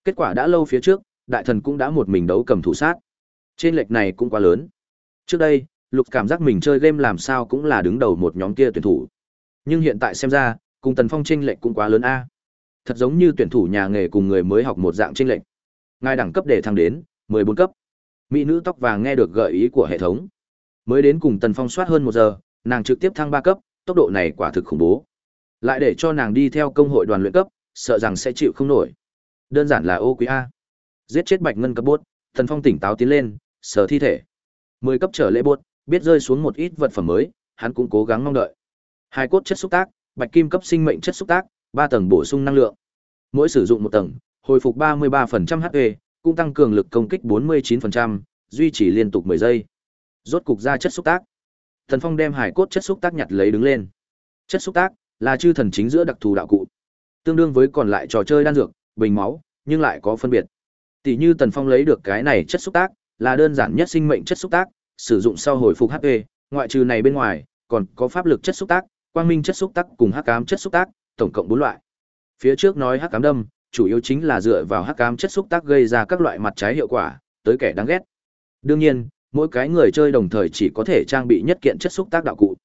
Kết quả đã lâu phía trước, đại thần cũng đã một mình đấu cầm thủ sát. Trên lệch này cũng quá lớn. Trước đây, Lục cảm giác mình chơi game làm sao cũng là đứng đầu một nhóm kia tuyển thủ. Nhưng hiện tại xem ra, cùng Tần Phong chênh lệch cũng quá lớn a. Thật giống như tuyển thủ nhà nghề cùng người mới học một dạng chênh lệch. Ngài đẳng cấp để thăng đến 14 cấp. Mỹ nữ tóc vàng nghe được gợi ý của hệ thống. Mới đến cùng Tần Phong soát hơn một giờ, nàng trực tiếp thăng 3 cấp, tốc độ này quả thực khủng bố. Lại để cho nàng đi theo công hội đoàn luyện cấp, sợ rằng sẽ chịu không nổi. Đơn giản là ô quý a. Giết chết Bạch Ngân cấp bốt, thần Phong tỉnh táo tiến lên, sờ thi thể. 10 cấp trở lễ bốt, biết rơi xuống một ít vật phẩm mới, hắn cũng cố gắng mong đợi. Hai cốt chất xúc tác, bạch kim cấp sinh mệnh chất xúc tác, ba tầng bổ sung năng lượng. Mỗi sử dụng một tầng, hồi phục 33% HP, cũng tăng cường lực công kích 49%, duy trì liên tục 10 giây. Rốt cục ra chất xúc tác. Thần Phong đem hải cốt chất xúc tác nhặt lấy đứng lên. Chất xúc tác là chư thần chính giữa đặc thù đạo cụ, tương đương với còn lại trò chơi đan dược, bình máu, nhưng lại có phân biệt. Tỷ như Tần Phong lấy được cái này chất xúc tác, là đơn giản nhất sinh mệnh chất xúc tác, sử dụng sau hồi phục HP, ngoại trừ này bên ngoài, còn có pháp lực chất xúc tác, quang minh chất xúc tác cùng hắc ám chất xúc tác, tổng cộng 4 loại. Phía trước nói hắc ám đâm, chủ yếu chính là dựa vào hắc ám chất xúc tác gây ra các loại mặt trái hiệu quả, tới kẻ đáng ghét. Đương nhiên, mỗi cái người chơi đồng thời chỉ có thể trang bị nhất kiện chất xúc tác đạo cụ.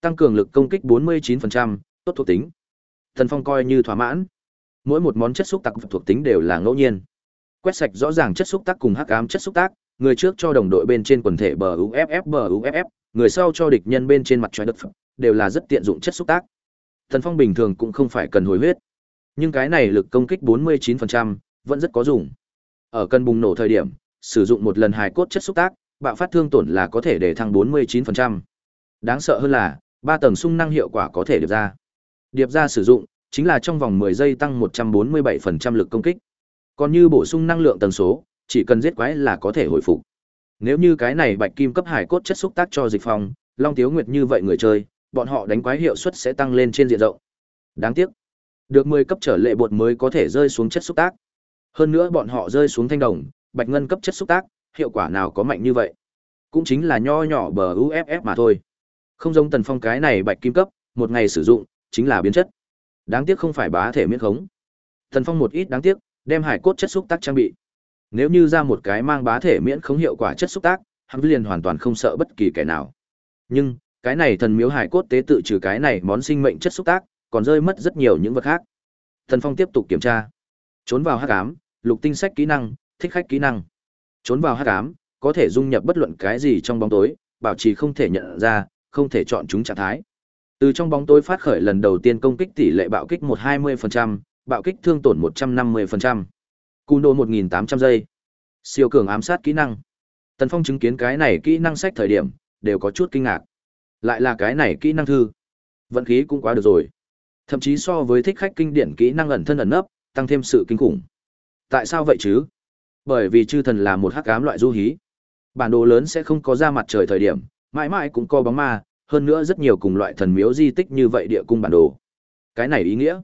Tăng cường lực công kích 49%, tốt thuộc tính. Thần Phong coi như thỏa mãn. Mỗi một món chất xúc tác thuộc tính đều là ngẫu nhiên. Quét sạch rõ ràng chất xúc tác cùng hắc ám chất xúc tác, người trước cho đồng đội bên trên quần thể bờ UFF bờ UFF, người sau cho địch nhân bên trên mặt trái đất đều là rất tiện dụng chất xúc tác. Thần Phong bình thường cũng không phải cần hồi huyết, nhưng cái này lực công kích 49% vẫn rất có dùng. Ở cân bùng nổ thời điểm, sử dụng một lần hài cốt chất xúc tác, bạo phát thương tổn là có thể để thăng 49%. Đáng sợ hơn là, ba tầng sung năng hiệu quả có thể điệp ra. Điệp ra sử dụng, chính là trong vòng 10 giây tăng 147% lực công kích. Còn như bổ sung năng lượng tần số, chỉ cần giết quái là có thể hồi phục. Nếu như cái này bạch kim cấp hải cốt chất xúc tác cho dịch phòng, Long Tiếu Nguyệt như vậy người chơi, bọn họ đánh quái hiệu suất sẽ tăng lên trên diện rộng. Đáng tiếc, được 10 cấp trở lệ bột mới có thể rơi xuống chất xúc tác. Hơn nữa bọn họ rơi xuống thanh đồng, bạch ngân cấp chất xúc tác, hiệu quả nào có mạnh như vậy? Cũng chính là nho nhỏ bờ UFF mà thôi. Không giống Tần Phong cái này bạch kim cấp, một ngày sử dụng chính là biến chất. Đáng tiếc không phải bá thể miễn khống. Tần Phong một ít đáng tiếc, đem hải cốt chất xúc tác trang bị. Nếu như ra một cái mang bá thể miễn không hiệu quả chất xúc tác, hắn liền hoàn toàn không sợ bất kỳ kẻ nào. Nhưng, cái này thần miếu hải cốt tế tự trừ cái này món sinh mệnh chất xúc tác, còn rơi mất rất nhiều những vật khác. Thần Phong tiếp tục kiểm tra. Trốn vào hắc ám, lục tinh sách kỹ năng, thích khách kỹ năng. Trốn vào hắc ám, có thể dung nhập bất luận cái gì trong bóng tối, bảo trì không thể nhận ra, không thể chọn chúng trạng thái. Từ trong bóng tối phát khởi lần đầu tiên công kích tỷ lệ bạo kích 120%, bạo kích thương tổn 150%. Cú nổ 1800 giây. Siêu cường ám sát kỹ năng. Tần Phong chứng kiến cái này kỹ năng sách thời điểm, đều có chút kinh ngạc. Lại là cái này kỹ năng thư. Vận khí cũng quá được rồi. Thậm chí so với thích khách kinh điển kỹ năng ẩn thân ẩn nấp, tăng thêm sự kinh khủng. Tại sao vậy chứ? Bởi vì chư thần là một hắc ám loại du hí. Bản đồ lớn sẽ không có ra mặt trời thời điểm, mãi mãi cũng có bóng ma, hơn nữa rất nhiều cùng loại thần miếu di tích như vậy địa cung bản đồ. Cái này ý nghĩa,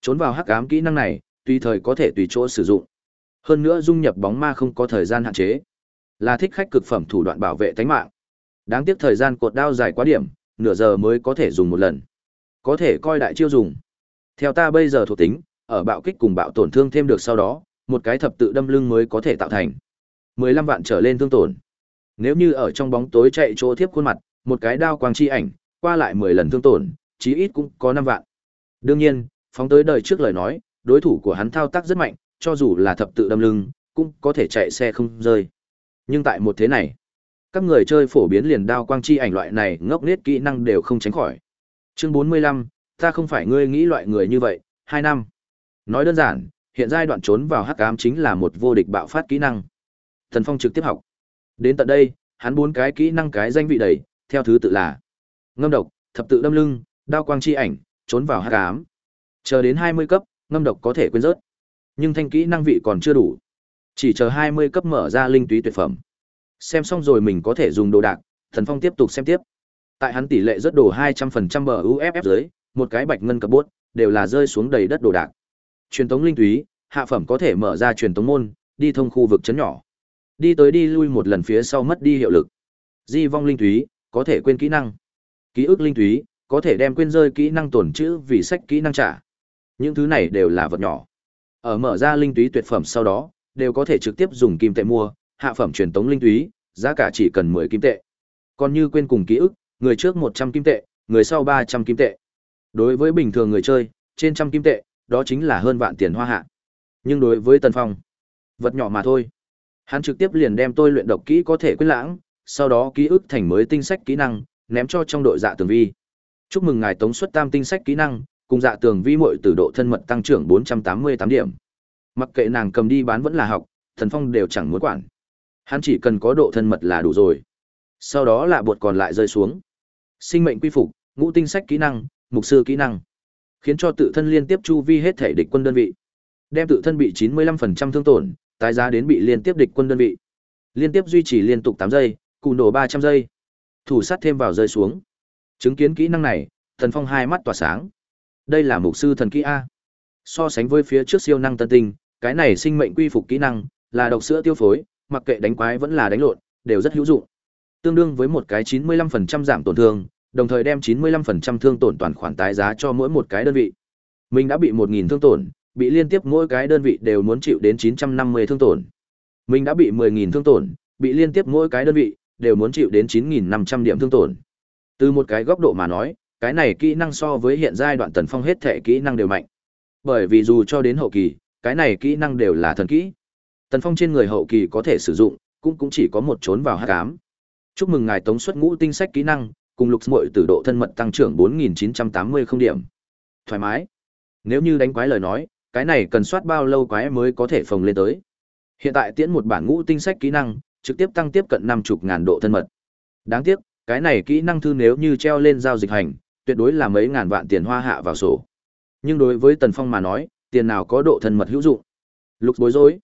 trốn vào hắc ám kỹ năng này, tùy thời có thể tùy chỗ sử dụng. Hơn nữa dung nhập bóng ma không có thời gian hạn chế, là thích khách cực phẩm thủ đoạn bảo vệ tính mạng. Đáng tiếc thời gian cột đao dài quá điểm, nửa giờ mới có thể dùng một lần. Có thể coi đại chiêu dùng. Theo ta bây giờ thuộc tính, ở bạo kích cùng bạo tổn thương thêm được sau đó, một cái thập tự đâm lưng mới có thể tạo thành 15 vạn trở lên thương tổn. Nếu như ở trong bóng tối chạy chỗ tiếp khuôn mặt, một cái đao quang chi ảnh, qua lại 10 lần thương tổn, chí ít cũng có 5 vạn. Đương nhiên, phóng tới đời trước lời nói, đối thủ của hắn thao tác rất mạnh, cho dù là thập tự đâm lưng, cũng có thể chạy xe không rơi. Nhưng tại một thế này, các người chơi phổ biến liền đao quang chi ảnh loại này ngốc nghếch kỹ năng đều không tránh khỏi. Chương 45, ta không phải ngươi nghĩ loại người như vậy, 2 năm. Nói đơn giản, hiện giai đoạn trốn vào hắc ám chính là một vô địch bạo phát kỹ năng. Thần Phong trực tiếp học. Đến tận đây, hắn bốn cái kỹ năng cái danh vị đầy, theo thứ tự là ngâm độc, thập tự đâm lưng, đao quang chi ảnh, trốn vào hắc ám. Chờ đến 20 cấp, ngâm độc có thể quên rớt. Nhưng thanh kỹ năng vị còn chưa đủ. Chỉ chờ 20 cấp mở ra linh túy tuyệt phẩm. Xem xong rồi mình có thể dùng đồ đạc, Thần Phong tiếp tục xem tiếp. Tại hắn tỷ lệ rất đồ 200% bờ UFF dưới, một cái bạch ngân cấp bốt, đều là rơi xuống đầy đất đồ đạc. Truyền tống linh túy, hạ phẩm có thể mở ra truyền tống môn, đi thông khu vực chấn nhỏ. Đi tới đi lui một lần phía sau mất đi hiệu lực. Di vong linh túy, có thể quên kỹ năng. Ký ức linh túy, có thể đem quên rơi kỹ năng tổn chữ vì sách kỹ năng trả. Những thứ này đều là vật nhỏ. Ở mở ra linh túy tuyệt phẩm sau đó, đều có thể trực tiếp dùng kim tệ mua, hạ phẩm truyền tống linh túy, giá cả chỉ cần 10 kim tệ. Còn như quên cùng ký ức, người trước 100 kim tệ, người sau 300 kim tệ. Đối với bình thường người chơi, trên trăm kim tệ, đó chính là hơn vạn tiền hoa hạ. Nhưng đối với Tần Phong, vật nhỏ mà thôi. Hắn trực tiếp liền đem tôi luyện độc kỹ có thể quên lãng, sau đó ký ức thành mới tinh sách kỹ năng, ném cho trong đội dạ tường vi. Chúc mừng ngài tống xuất tam tinh sách kỹ năng, cùng dạ tường vi muội từ độ thân mật tăng trưởng 488 điểm. Mặc kệ nàng cầm đi bán vẫn là học, Thần Phong đều chẳng muốn quản. Hắn chỉ cần có độ thân mật là đủ rồi. Sau đó là bột còn lại rơi xuống. Sinh mệnh quy phục, ngũ tinh sách kỹ năng, mục sư kỹ năng, khiến cho tự thân liên tiếp chu vi hết thể địch quân đơn vị. Đem tự thân bị 95% thương tổn, tái giá đến bị liên tiếp địch quân đơn vị. Liên tiếp duy trì liên tục 8 giây, cù nổ 300 giây. Thủ sát thêm vào rơi xuống. Chứng kiến kỹ năng này, Thần Phong hai mắt tỏa sáng. Đây là mục sư thần kỹ a. So sánh với phía trước siêu năng tân tinh, cái này sinh mệnh quy phục kỹ năng, là độc sữa tiêu phối, mặc kệ đánh quái vẫn là đánh lộn, đều rất hữu dụng. Tương đương với một cái 95% giảm tổn thương, đồng thời đem 95% thương tổn toàn khoản tái giá cho mỗi một cái đơn vị. Mình đã bị 1.000 thương tổn, bị liên tiếp mỗi cái đơn vị đều muốn chịu đến 950 thương tổn. Mình đã bị 10.000 thương tổn, bị liên tiếp mỗi cái đơn vị đều muốn chịu đến 9.500 điểm thương tổn. Từ một cái góc độ mà nói, cái này kỹ năng so với hiện giai đoạn tần phong hết thệ kỹ năng đều mạnh. Bởi vì dù cho đến hậu kỳ, cái này kỹ năng đều là thần kỹ. Tần phong trên người hậu kỳ có thể sử dụng, cũng cũng chỉ có một trốn vào hắc ám. Chúc mừng ngài tống xuất ngũ tinh sách kỹ năng, cùng lục muội từ độ thân mật tăng trưởng 4980 không điểm. Thoải mái. Nếu như đánh quái lời nói, cái này cần soát bao lâu quái mới có thể phồng lên tới. Hiện tại tiễn một bản ngũ tinh sách kỹ năng, trực tiếp tăng tiếp cận 50 ngàn độ thân mật. Đáng tiếc, cái này kỹ năng thư nếu như treo lên giao dịch hành, tuyệt đối là mấy ngàn vạn tiền hoa hạ vào sổ. Nhưng đối với Tần Phong mà nói, tiền nào có độ thân mật hữu dụng. Lục bối rối.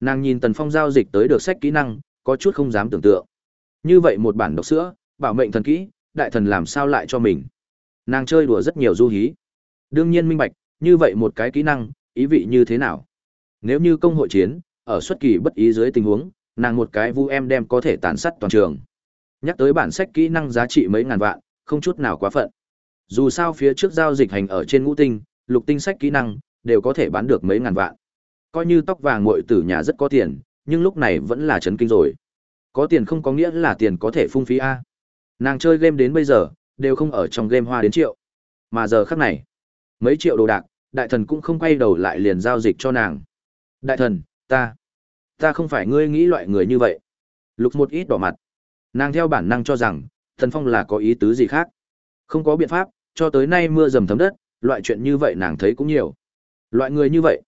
Nàng nhìn Tần Phong giao dịch tới được sách kỹ năng, có chút không dám tưởng tượng. Như vậy một bản độc sữa, bảo mệnh thần kỹ, đại thần làm sao lại cho mình. Nàng chơi đùa rất nhiều du hí. Đương nhiên minh bạch, như vậy một cái kỹ năng, ý vị như thế nào. Nếu như công hội chiến, ở xuất kỳ bất ý dưới tình huống, nàng một cái vu em đem có thể tàn sát toàn trường. Nhắc tới bản sách kỹ năng giá trị mấy ngàn vạn, không chút nào quá phận. Dù sao phía trước giao dịch hành ở trên ngũ tinh, lục tinh sách kỹ năng, đều có thể bán được mấy ngàn vạn. Coi như tóc vàng muội tử nhà rất có tiền, nhưng lúc này vẫn là chấn kinh rồi. Có tiền không có nghĩa là tiền có thể phung phí a. Nàng chơi game đến bây giờ, đều không ở trong game hoa đến triệu. Mà giờ khắc này, mấy triệu đồ đạc, đại thần cũng không quay đầu lại liền giao dịch cho nàng. Đại thần, ta, ta không phải ngươi nghĩ loại người như vậy. Lục một ít đỏ mặt. Nàng theo bản năng cho rằng, thần phong là có ý tứ gì khác. Không có biện pháp, cho tới nay mưa dầm thấm đất, loại chuyện như vậy nàng thấy cũng nhiều. Loại người như vậy.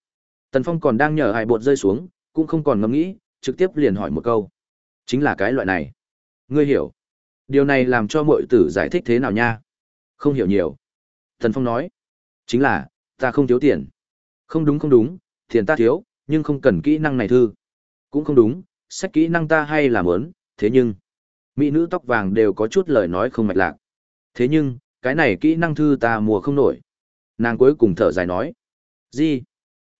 Tần Phong còn đang nhờ hài bột rơi xuống, cũng không còn ngẫm nghĩ, trực tiếp liền hỏi một câu. Chính là cái loại này. Ngươi hiểu. Điều này làm cho mọi tử giải thích thế nào nha? Không hiểu nhiều. Tần Phong nói. Chính là, ta không thiếu tiền. Không đúng không đúng, tiền ta thiếu, nhưng không cần kỹ năng này thư. Cũng không đúng, sách kỹ năng ta hay là muốn, thế nhưng. Mỹ nữ tóc vàng đều có chút lời nói không mạch lạc. Thế nhưng, cái này kỹ năng thư ta mua không nổi. Nàng cuối cùng thở dài nói. Gì?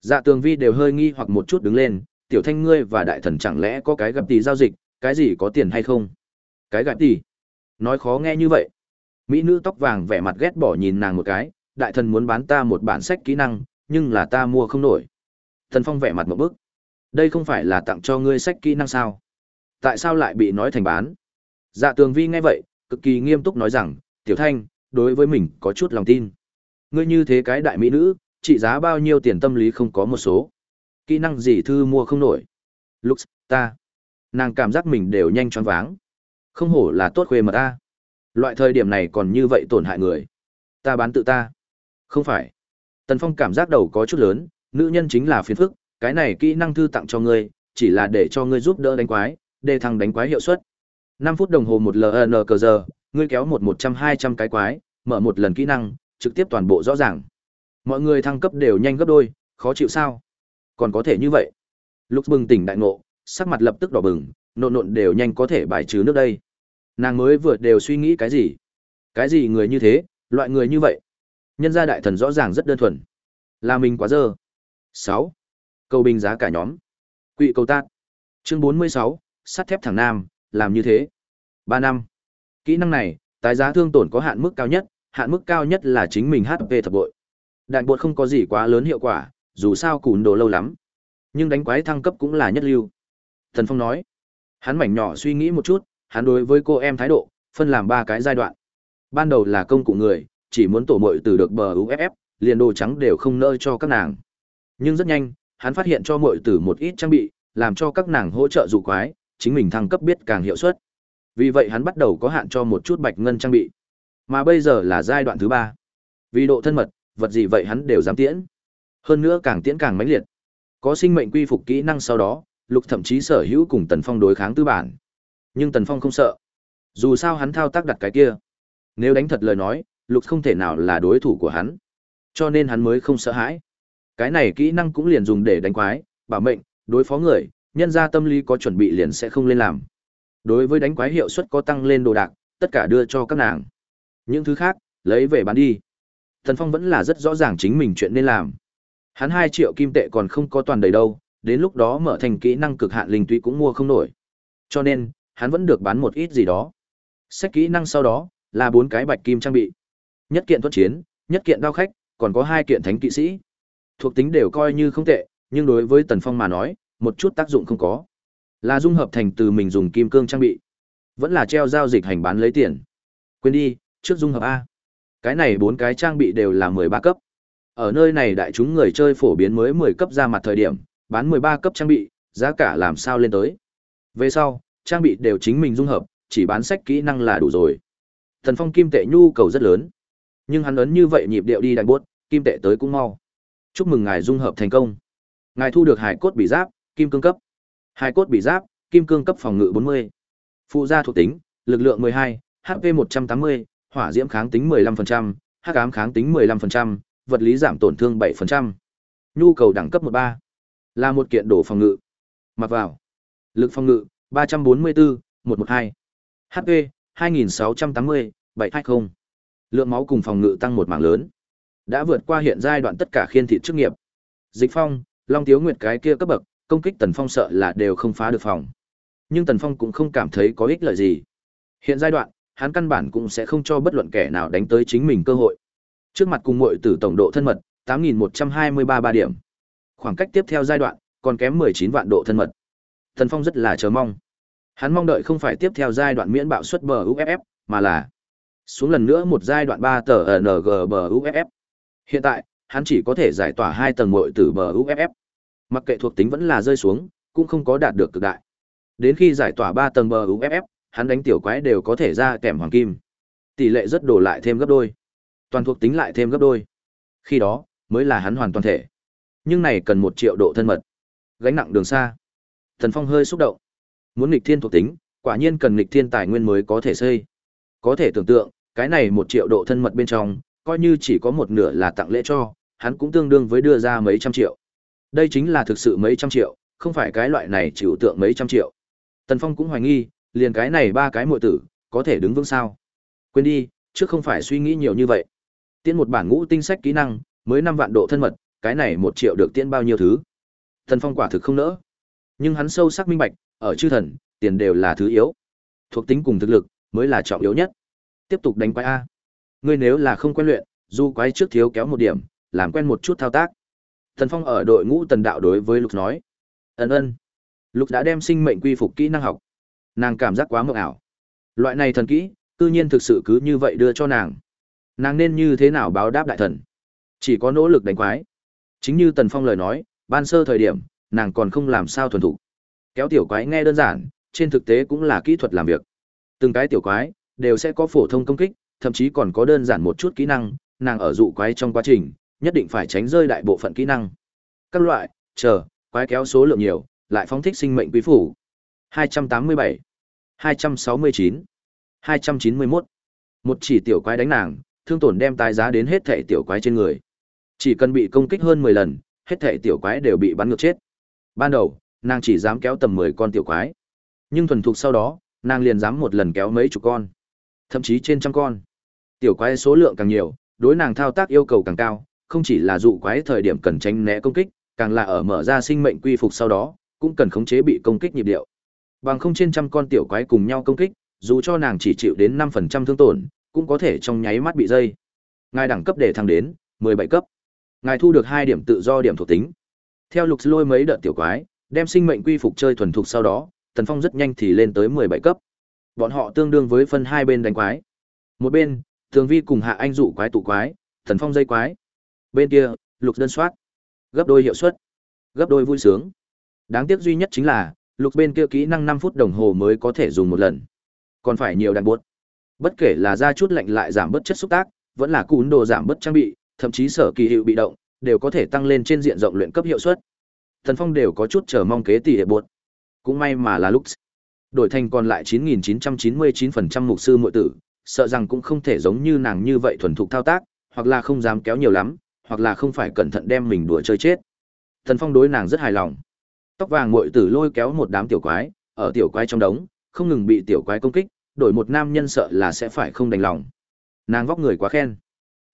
Dạ tường vi đều hơi nghi hoặc một chút đứng lên, tiểu thanh ngươi và đại thần chẳng lẽ có cái gặp tỷ giao dịch, cái gì có tiền hay không? Cái gặp tỷ? Nói khó nghe như vậy. Mỹ nữ tóc vàng vẻ mặt ghét bỏ nhìn nàng một cái, đại thần muốn bán ta một bản sách kỹ năng, nhưng là ta mua không nổi. Thần Phong vẻ mặt một bức. Đây không phải là tặng cho ngươi sách kỹ năng sao? Tại sao lại bị nói thành bán? Dạ tường vi nghe vậy, cực kỳ nghiêm túc nói rằng, tiểu thanh, đối với mình có chút lòng tin. Ngươi như thế cái đại mỹ nữ, trị giá bao nhiêu tiền tâm lý không có một số. Kỹ năng gì thư mua không nổi. Lux, ta. Nàng cảm giác mình đều nhanh choáng váng. Không hổ là tốt khuê mà ta. Loại thời điểm này còn như vậy tổn hại người. Ta bán tự ta. Không phải. Tần Phong cảm giác đầu có chút lớn, nữ nhân chính là phiền phức, cái này kỹ năng thư tặng cho ngươi, chỉ là để cho ngươi giúp đỡ đánh quái, đề thăng đánh quái hiệu suất. Năm phút đồng hồ một LN cờ giờ, ngươi kéo một 100 200 cái quái, mở một lần kỹ năng, trực tiếp toàn bộ rõ ràng. Mọi người thăng cấp đều nhanh gấp đôi, khó chịu sao? Còn có thể như vậy. Lúc bừng tỉnh đại ngộ, sắc mặt lập tức đỏ bừng, nộn nộn đều nhanh có thể bài trừ nước đây. Nàng mới vừa đều suy nghĩ cái gì? Cái gì người như thế, loại người như vậy? Nhân gia đại thần rõ ràng rất đơn thuần. Là mình quá dơ. 6. Cầu bình giá cả nhóm. Quỵ cầu tát. Chương 46, sắt thép thẳng nam, làm như thế. 3 năm. Kỹ năng này, tái giá thương tổn có hạn mức cao nhất, hạn mức cao nhất là chính mình HP thập bội. Đạn bột không có gì quá lớn hiệu quả, dù sao cùn đồ lâu lắm. Nhưng đánh quái thăng cấp cũng là nhất lưu. Thần Phong nói. Hắn mảnh nhỏ suy nghĩ một chút, hắn đối với cô em thái độ, phân làm ba cái giai đoạn. Ban đầu là công cụ người, chỉ muốn tổ mội từ được bờ UFF, liền đồ trắng đều không nỡ cho các nàng. Nhưng rất nhanh, hắn phát hiện cho mội tử một ít trang bị, làm cho các nàng hỗ trợ dụ quái, chính mình thăng cấp biết càng hiệu suất. Vì vậy hắn bắt đầu có hạn cho một chút bạch ngân trang bị. Mà bây giờ là giai đoạn thứ ba. Vì độ thân mật, vật gì vậy hắn đều dám tiễn. Hơn nữa càng tiễn càng mãnh liệt. Có sinh mệnh quy phục kỹ năng sau đó, Lục thậm chí sở hữu cùng Tần Phong đối kháng tư bản. Nhưng Tần Phong không sợ. Dù sao hắn thao tác đặt cái kia. Nếu đánh thật lời nói, Lục không thể nào là đối thủ của hắn. Cho nên hắn mới không sợ hãi. Cái này kỹ năng cũng liền dùng để đánh quái, bảo mệnh, đối phó người, nhân ra tâm lý có chuẩn bị liền sẽ không lên làm. Đối với đánh quái hiệu suất có tăng lên đồ đạc, tất cả đưa cho các nàng. Những thứ khác, lấy về bán đi. Thần Phong vẫn là rất rõ ràng chính mình chuyện nên làm. Hắn hai triệu kim tệ còn không có toàn đầy đâu, đến lúc đó mở thành kỹ năng cực hạn linh túy cũng mua không nổi. Cho nên, hắn vẫn được bán một ít gì đó. Sách kỹ năng sau đó, là bốn cái bạch kim trang bị. Nhất kiện thuận chiến, nhất kiện đao khách, còn có hai kiện thánh kỵ sĩ. Thuộc tính đều coi như không tệ, nhưng đối với Tần Phong mà nói, một chút tác dụng không có. Là dung hợp thành từ mình dùng kim cương trang bị. Vẫn là treo giao dịch hành bán lấy tiền. Quên đi, trước dung hợp A. Cái này bốn cái trang bị đều là 13 cấp. Ở nơi này đại chúng người chơi phổ biến mới 10 cấp ra mặt thời điểm, bán 13 cấp trang bị, giá cả làm sao lên tới. Về sau, trang bị đều chính mình dung hợp, chỉ bán sách kỹ năng là đủ rồi. Thần Phong kim tệ nhu cầu rất lớn. Nhưng hắn ấn như vậy nhịp điệu đi đánh buốt, kim tệ tới cũng mau. Chúc mừng ngài dung hợp thành công. Ngài thu được hải cốt bị giáp, kim cương cấp. Hai cốt bị giáp, kim cương cấp phòng ngự 40. Phụ gia thuộc tính, lực lượng 12, HP 180, hỏa diễm kháng tính 15%, hắc ám kháng tính 15%, vật lý giảm tổn thương 7%. Nhu cầu đẳng cấp 13 là một kiện đồ phòng ngự. Mặc vào. Lực phòng ngự 344, 112. HP 2680, 720. Lượng máu cùng phòng ngự tăng một mảng lớn. Đã vượt qua hiện giai đoạn tất cả khiên thị chức nghiệp. Dịch Phong, Long Tiếu Nguyệt cái kia cấp bậc, công kích Tần Phong sợ là đều không phá được phòng. Nhưng Tần Phong cũng không cảm thấy có ích lợi gì. Hiện giai đoạn, hắn căn bản cũng sẽ không cho bất luận kẻ nào đánh tới chính mình cơ hội. Trước mặt cùng muội tử tổng độ thân mật, 8123 ba điểm. Khoảng cách tiếp theo giai đoạn, còn kém 19 vạn độ thân mật. Tần Phong rất là chờ mong. Hắn mong đợi không phải tiếp theo giai đoạn miễn bạo suất bờ UFF, mà là xuống lần nữa một giai đoạn 3 tờ NG bờ UFF. Hiện tại, hắn chỉ có thể giải tỏa hai tầng muội tử bờ UFF. Mặc kệ thuộc tính vẫn là rơi xuống, cũng không có đạt được cực đại. Đến khi giải tỏa ba tầng bờ UFF, hắn đánh tiểu quái đều có thể ra kèm hoàng kim. Tỷ lệ rất đổ lại thêm gấp đôi. Toàn thuộc tính lại thêm gấp đôi. Khi đó, mới là hắn hoàn toàn thể. Nhưng này cần một triệu độ thân mật. Gánh nặng đường xa. Thần Phong hơi xúc động. Muốn nghịch thiên thuộc tính, quả nhiên cần nghịch thiên tài nguyên mới có thể xây. Có thể tưởng tượng, cái này một triệu độ thân mật bên trong, coi như chỉ có một nửa là tặng lễ cho, hắn cũng tương đương với đưa ra mấy trăm triệu. Đây chính là thực sự mấy trăm triệu, không phải cái loại này chịu tượng mấy trăm triệu. Tần Phong cũng hoài nghi, liền cái này ba cái muội tử, có thể đứng vững sao? Quên đi, trước không phải suy nghĩ nhiều như vậy. Tiễn một bản ngũ tinh sách kỹ năng, mới năm vạn độ thân mật, cái này một triệu được tiễn bao nhiêu thứ. Tần Phong quả thực không nỡ. Nhưng hắn sâu sắc minh bạch, ở chư thần, tiền đều là thứ yếu. Thuộc tính cùng thực lực mới là trọng yếu nhất. Tiếp tục đánh quái a. Ngươi nếu là không quen luyện, dù quái trước thiếu kéo một điểm, làm quen một chút thao tác. Tần Phong ở đội ngũ tần đạo đối với Lục nói. Ân ân. Lục đã đem sinh mệnh quy phục kỹ năng học. Nàng cảm giác quá mộng ảo. Loại này thần kỹ, tự nhiên thực sự cứ như vậy đưa cho nàng. Nàng nên như thế nào báo đáp đại thần? Chỉ có nỗ lực đánh quái. Chính như Tần Phong lời nói, ban sơ thời điểm, nàng còn không làm sao thuần thủ. Kéo tiểu quái nghe đơn giản, trên thực tế cũng là kỹ thuật làm việc. Từng cái tiểu quái đều sẽ có phổ thông công kích, thậm chí còn có đơn giản một chút kỹ năng, nàng ở dụ quái trong quá trình, nhất định phải tránh rơi đại bộ phận kỹ năng. Các loại, chờ, quái kéo số lượng nhiều, lại phóng thích sinh mệnh quý phủ. 287, 269, 291. Một chỉ tiểu quái đánh nàng, thương tổn đem tái giá đến hết thể tiểu quái trên người. Chỉ cần bị công kích hơn 10 lần, hết thể tiểu quái đều bị bắn ngược chết. Ban đầu, nàng chỉ dám kéo tầm 10 con tiểu quái. Nhưng thuần thục sau đó, nàng liền dám một lần kéo mấy chục con, thậm chí trên trăm con. Tiểu quái số lượng càng nhiều, đối nàng thao tác yêu cầu càng cao, không chỉ là dụ quái thời điểm cần tránh né công kích, càng là ở mở ra sinh mệnh quy phục sau đó, cũng cần khống chế bị công kích nhịp điệu. Bằng không trên trăm con tiểu quái cùng nhau công kích, dù cho nàng chỉ chịu đến 5% thương tổn, cũng có thể trong nháy mắt bị dây. Ngài đẳng cấp để thăng đến 17 cấp. Ngài thu được 2 điểm tự do điểm thuộc tính. Theo lục lôi mấy đợt tiểu quái, đem sinh mệnh quy phục chơi thuần thục sau đó, Tần Phong rất nhanh thì lên tới 17 cấp. Bọn họ tương đương với phân hai bên đánh quái. Một bên, Thường Vi cùng Hạ Anh dụ quái tụ quái, Tần Phong dây quái. Bên kia, lục đơn soát. Gấp đôi hiệu suất, gấp đôi vui sướng. Đáng tiếc duy nhất chính là, lục bên kia kỹ năng năm phút đồng hồ mới có thể dùng một lần. Còn phải nhiều đạn buốt. Bất kể là ra chút lạnh lại giảm bớt chất xúc tác, vẫn là cún đồ giảm bớt trang bị, thậm chí sở kỳ hiệu bị động, đều có thể tăng lên trên diện rộng luyện cấp hiệu suất. Thần Phong đều có chút chờ mong kế tỷ hệ buốt Cũng may mà là lúc đổi thành còn lại 9999% mục sư muội tử, sợ rằng cũng không thể giống như nàng như vậy thuần thục thao tác, hoặc là không dám kéo nhiều lắm, hoặc là không phải cẩn thận đem mình đùa chơi chết. Thần Phong đối nàng rất hài lòng. Tóc vàng muội tử lôi kéo một đám tiểu quái, ở tiểu quái trong đống, không ngừng bị tiểu quái công kích, đổi một nam nhân sợ là sẽ phải không đành lòng. Nàng vóc người quá khen.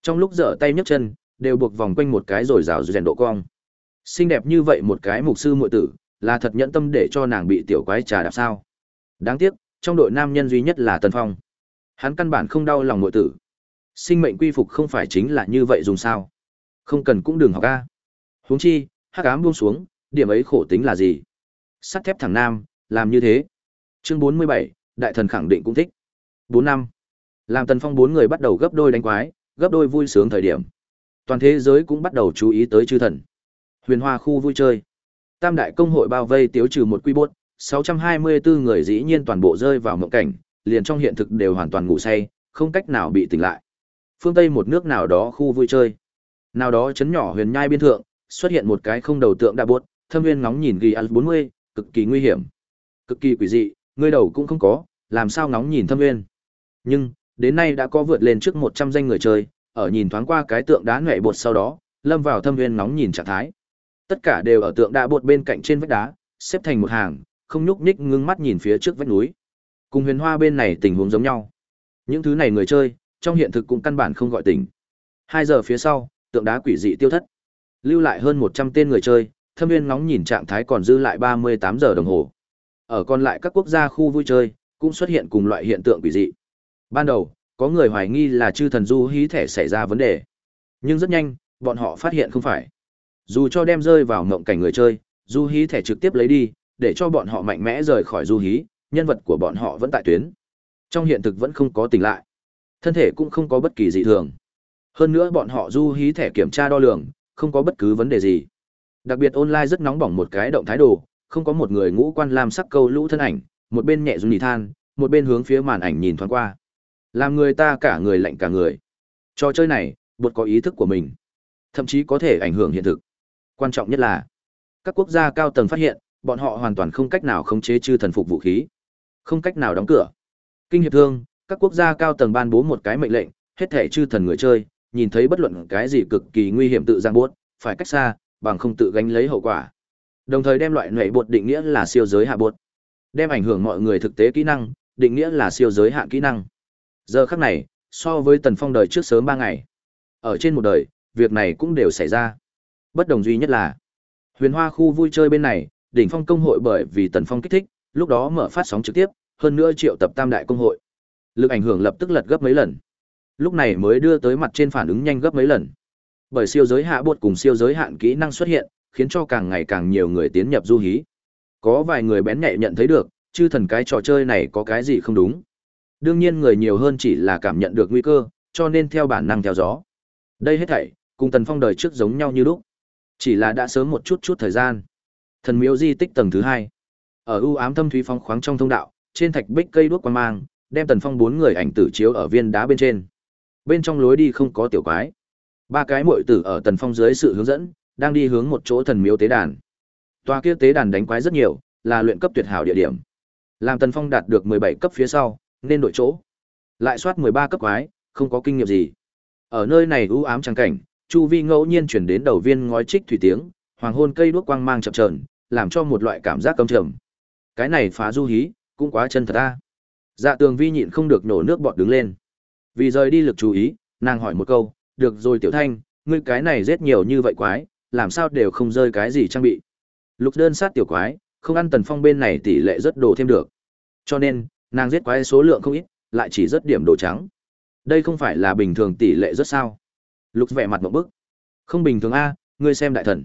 Trong lúc dở tay nhấc chân, đều buộc vòng quanh một cái rồi rào rèn độ cong. Xinh đẹp như vậy một cái mục sư muội tử, là thật nhẫn tâm để cho nàng bị tiểu quái trà đạp sao? Đáng tiếc, trong đội nam nhân duy nhất là Tần Phong. Hắn căn bản không đau lòng muội tử. Sinh mệnh quy phục không phải chính là như vậy dùng sao? Không cần cũng đừng học a. Huống chi, hắc ám buông xuống, điểm ấy khổ tính là gì? Sắt thép thẳng nam, làm như thế. Chương 47, đại thần khẳng định cũng thích. bốn năm. Làm Tần Phong bốn người bắt đầu gấp đôi đánh quái, gấp đôi vui sướng thời điểm. Toàn thế giới cũng bắt đầu chú ý tới chư thần. Huyền Hoa khu vui chơi. Tam đại công hội bao vây tiếu trừ một quy bốt, 624 người dĩ nhiên toàn bộ rơi vào mộng cảnh, liền trong hiện thực đều hoàn toàn ngủ say, không cách nào bị tỉnh lại. Phương Tây một nước nào đó khu vui chơi. Nào đó chấn nhỏ huyền nhai biên thượng, xuất hiện một cái không đầu tượng đa buốt thâm viên ngóng nhìn ghi bốn mươi cực kỳ nguy hiểm. Cực kỳ quỷ dị, ngươi đầu cũng không có, làm sao ngóng nhìn thâm viên. Nhưng, đến nay đã có vượt lên trước 100 danh người chơi, ở nhìn thoáng qua cái tượng đá nhảy bột sau đó, lâm vào thâm viên ngóng nhìn trạng thái. Tất cả đều ở tượng đá bột bên cạnh trên vách đá, xếp thành một hàng, không nhúc nhích ngưng mắt nhìn phía trước vách núi. Cùng huyền hoa bên này tình huống giống nhau. Những thứ này người chơi, trong hiện thực cũng căn bản không gọi tỉnh. Hai giờ phía sau, tượng đá quỷ dị tiêu thất. Lưu lại hơn 100 tên người chơi, thâm viên nóng nhìn trạng thái còn dư lại 38 giờ đồng hồ. Ở còn lại các quốc gia khu vui chơi, cũng xuất hiện cùng loại hiện tượng quỷ dị. Ban đầu, có người hoài nghi là chư thần du hí thể xảy ra vấn đề. Nhưng rất nhanh, bọn họ phát hiện không phải. Dù cho đem rơi vào mộng cảnh người chơi, du hí thẻ trực tiếp lấy đi, để cho bọn họ mạnh mẽ rời khỏi du hí, nhân vật của bọn họ vẫn tại tuyến. Trong hiện thực vẫn không có tỉnh lại. Thân thể cũng không có bất kỳ dị thường. Hơn nữa bọn họ du hí thẻ kiểm tra đo lường, không có bất cứ vấn đề gì. Đặc biệt online rất nóng bỏng một cái động thái đồ, không có một người ngũ quan làm sắc câu lũ thân ảnh, một bên nhẹ run nhì than, một bên hướng phía màn ảnh nhìn thoáng qua. Làm người ta cả người lạnh cả người. Trò chơi này, buộc có ý thức của mình. Thậm chí có thể ảnh hưởng hiện thực. Quan trọng nhất là, các quốc gia cao tầng phát hiện, bọn họ hoàn toàn không cách nào khống chế chư thần phục vũ khí. Không cách nào đóng cửa. Kinh hiệp thương, các quốc gia cao tầng ban bố một cái mệnh lệnh, hết thể chư thần người chơi, nhìn thấy bất luận cái gì cực kỳ nguy hiểm tự giang buốt, phải cách xa, bằng không tự gánh lấy hậu quả. Đồng thời đem loại nệ bột định nghĩa là siêu giới hạ bột. Đem ảnh hưởng mọi người thực tế kỹ năng, định nghĩa là siêu giới hạn kỹ năng. Giờ khắc này, so với Tần Phong đời trước sớm 3 ngày. Ở trên một đời, việc này cũng đều xảy ra. Bất đồng duy nhất là, huyền hoa khu vui chơi bên này, đỉnh phong công hội bởi vì Tần Phong kích thích, lúc đó mở phát sóng trực tiếp, hơn nữa triệu tập tam đại công hội. Lực ảnh hưởng lập tức lật gấp mấy lần. Lúc này mới đưa tới mặt trên phản ứng nhanh gấp mấy lần. Bởi siêu giới hạ bột cùng siêu giới hạn kỹ năng xuất hiện, khiến cho càng ngày càng nhiều người tiến nhập du hí. Có vài người bén nhạy nhận thấy được, chư thần cái trò chơi này có cái gì không đúng. Đương nhiên người nhiều hơn chỉ là cảm nhận được nguy cơ, cho nên theo bản năng theo gió. Đây hết thảy, cùng Tần Phong đời trước giống nhau như lúc. Chỉ là đã sớm một chút chút thời gian. Thần miếu di tích tầng thứ hai Ở u ám thâm thúy phong khoáng trong thông đạo, trên thạch bích cây đuốc quan mang, đem Tần Phong bốn người ảnh tử chiếu ở viên đá bên trên. Bên trong lối đi không có tiểu quái. Ba cái muội tử ở Tần Phong dưới sự hướng dẫn, đang đi hướng một chỗ thần miếu tế đàn. Tòa kia tế đàn đánh quái rất nhiều, là luyện cấp tuyệt hảo địa điểm. Làm Tần Phong đạt được 17 cấp phía sau, nên đổi chỗ. Lại soát 13 cấp quái, không có kinh nghiệm gì. Ở nơi này u ám trắng cảnh, chu vi ngẫu nhiên chuyển đến đầu viên ngói trích thủy tiếng, hoàng hôn cây đuốc quang mang chập trờn làm cho một loại cảm giác căm trầm. Cái này phá du hí, cũng quá chân thật a. Dạ Tường Vi nhịn không được nổ nước bọt đứng lên. Vì rời đi lực chú ý, nàng hỏi một câu, "Được rồi Tiểu Thanh, ngươi cái này giết nhiều như vậy quái, làm sao đều không rơi cái gì trang bị?" Lục đơn sát tiểu quái, không ăn Tần Phong bên này tỷ lệ rất đồ thêm được. Cho nên, nàng giết quái số lượng không ít, lại chỉ rất điểm đồ trắng. Đây không phải là bình thường tỷ lệ rất sao? Lục vẻ mặt một bức. Không bình thường a, ngươi xem đại thần.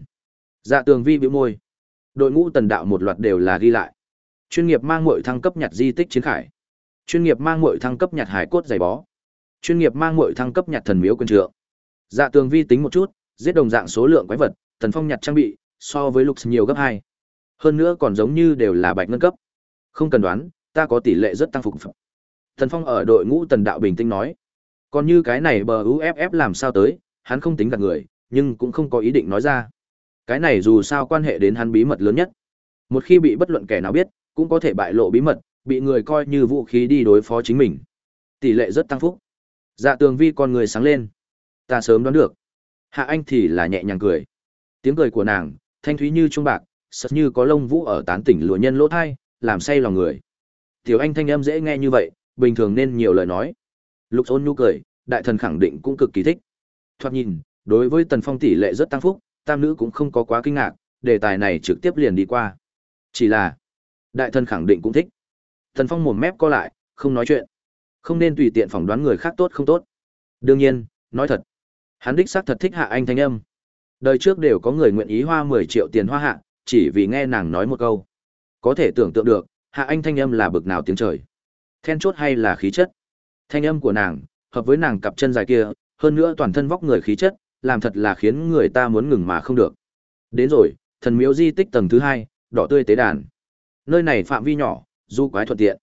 Dạ Tường Vi bĩu môi. Đội ngũ tần đạo một loạt đều là ghi lại. Chuyên nghiệp mang muội thăng cấp nhặt di tích chiến khải. Chuyên nghiệp mang muội thăng cấp nhặt hải cốt giày bó. Chuyên nghiệp mang muội thăng cấp nhặt thần miếu quân trượng. Dạ Tường Vi tính một chút, giết đồng dạng số lượng quái vật, Tần Phong nhặt trang bị, so với Lục nhiều gấp hai. Hơn nữa còn giống như đều là bạch ngân cấp. Không cần đoán, ta có tỷ lệ rất tăng phục. Thần Phong ở đội ngũ Tần Đạo bình tĩnh nói. Còn như cái này bờ UFF làm sao tới, hắn không tính gạt người, nhưng cũng không có ý định nói ra. Cái này dù sao quan hệ đến hắn bí mật lớn nhất. Một khi bị bất luận kẻ nào biết, cũng có thể bại lộ bí mật, bị người coi như vũ khí đi đối phó chính mình. Tỷ lệ rất tăng phúc. Dạ tường vi con người sáng lên. Ta sớm đoán được. Hạ Anh thì là nhẹ nhàng cười. Tiếng cười của nàng, thanh thúy như trung bạc, sật như có lông vũ ở tán tỉnh lụa nhân lỗ thai, làm say lòng người. Tiểu Anh thanh âm dễ nghe như vậy, bình thường nên nhiều lời nói. Lục ôn nhu cười, đại thần khẳng định cũng cực kỳ thích. Thoạt nhìn, đối với tần phong tỷ lệ rất tăng phúc, tam nữ cũng không có quá kinh ngạc, đề tài này trực tiếp liền đi qua. Chỉ là, đại thần khẳng định cũng thích. Tần phong mồm mép co lại, không nói chuyện. Không nên tùy tiện phỏng đoán người khác tốt không tốt. Đương nhiên, nói thật. Hắn đích xác thật thích hạ anh thanh âm. Đời trước đều có người nguyện ý hoa 10 triệu tiền hoa hạ, chỉ vì nghe nàng nói một câu. Có thể tưởng tượng được, hạ anh thanh âm là bực nào tiếng trời. Then chốt hay là khí chất. Thanh âm của nàng, hợp với nàng cặp chân dài kia, hơn nữa toàn thân vóc người khí chất, làm thật là khiến người ta muốn ngừng mà không được. Đến rồi, thần miếu di tích tầng thứ hai, đỏ tươi tế đàn. Nơi này phạm vi nhỏ, du quái thuận tiện.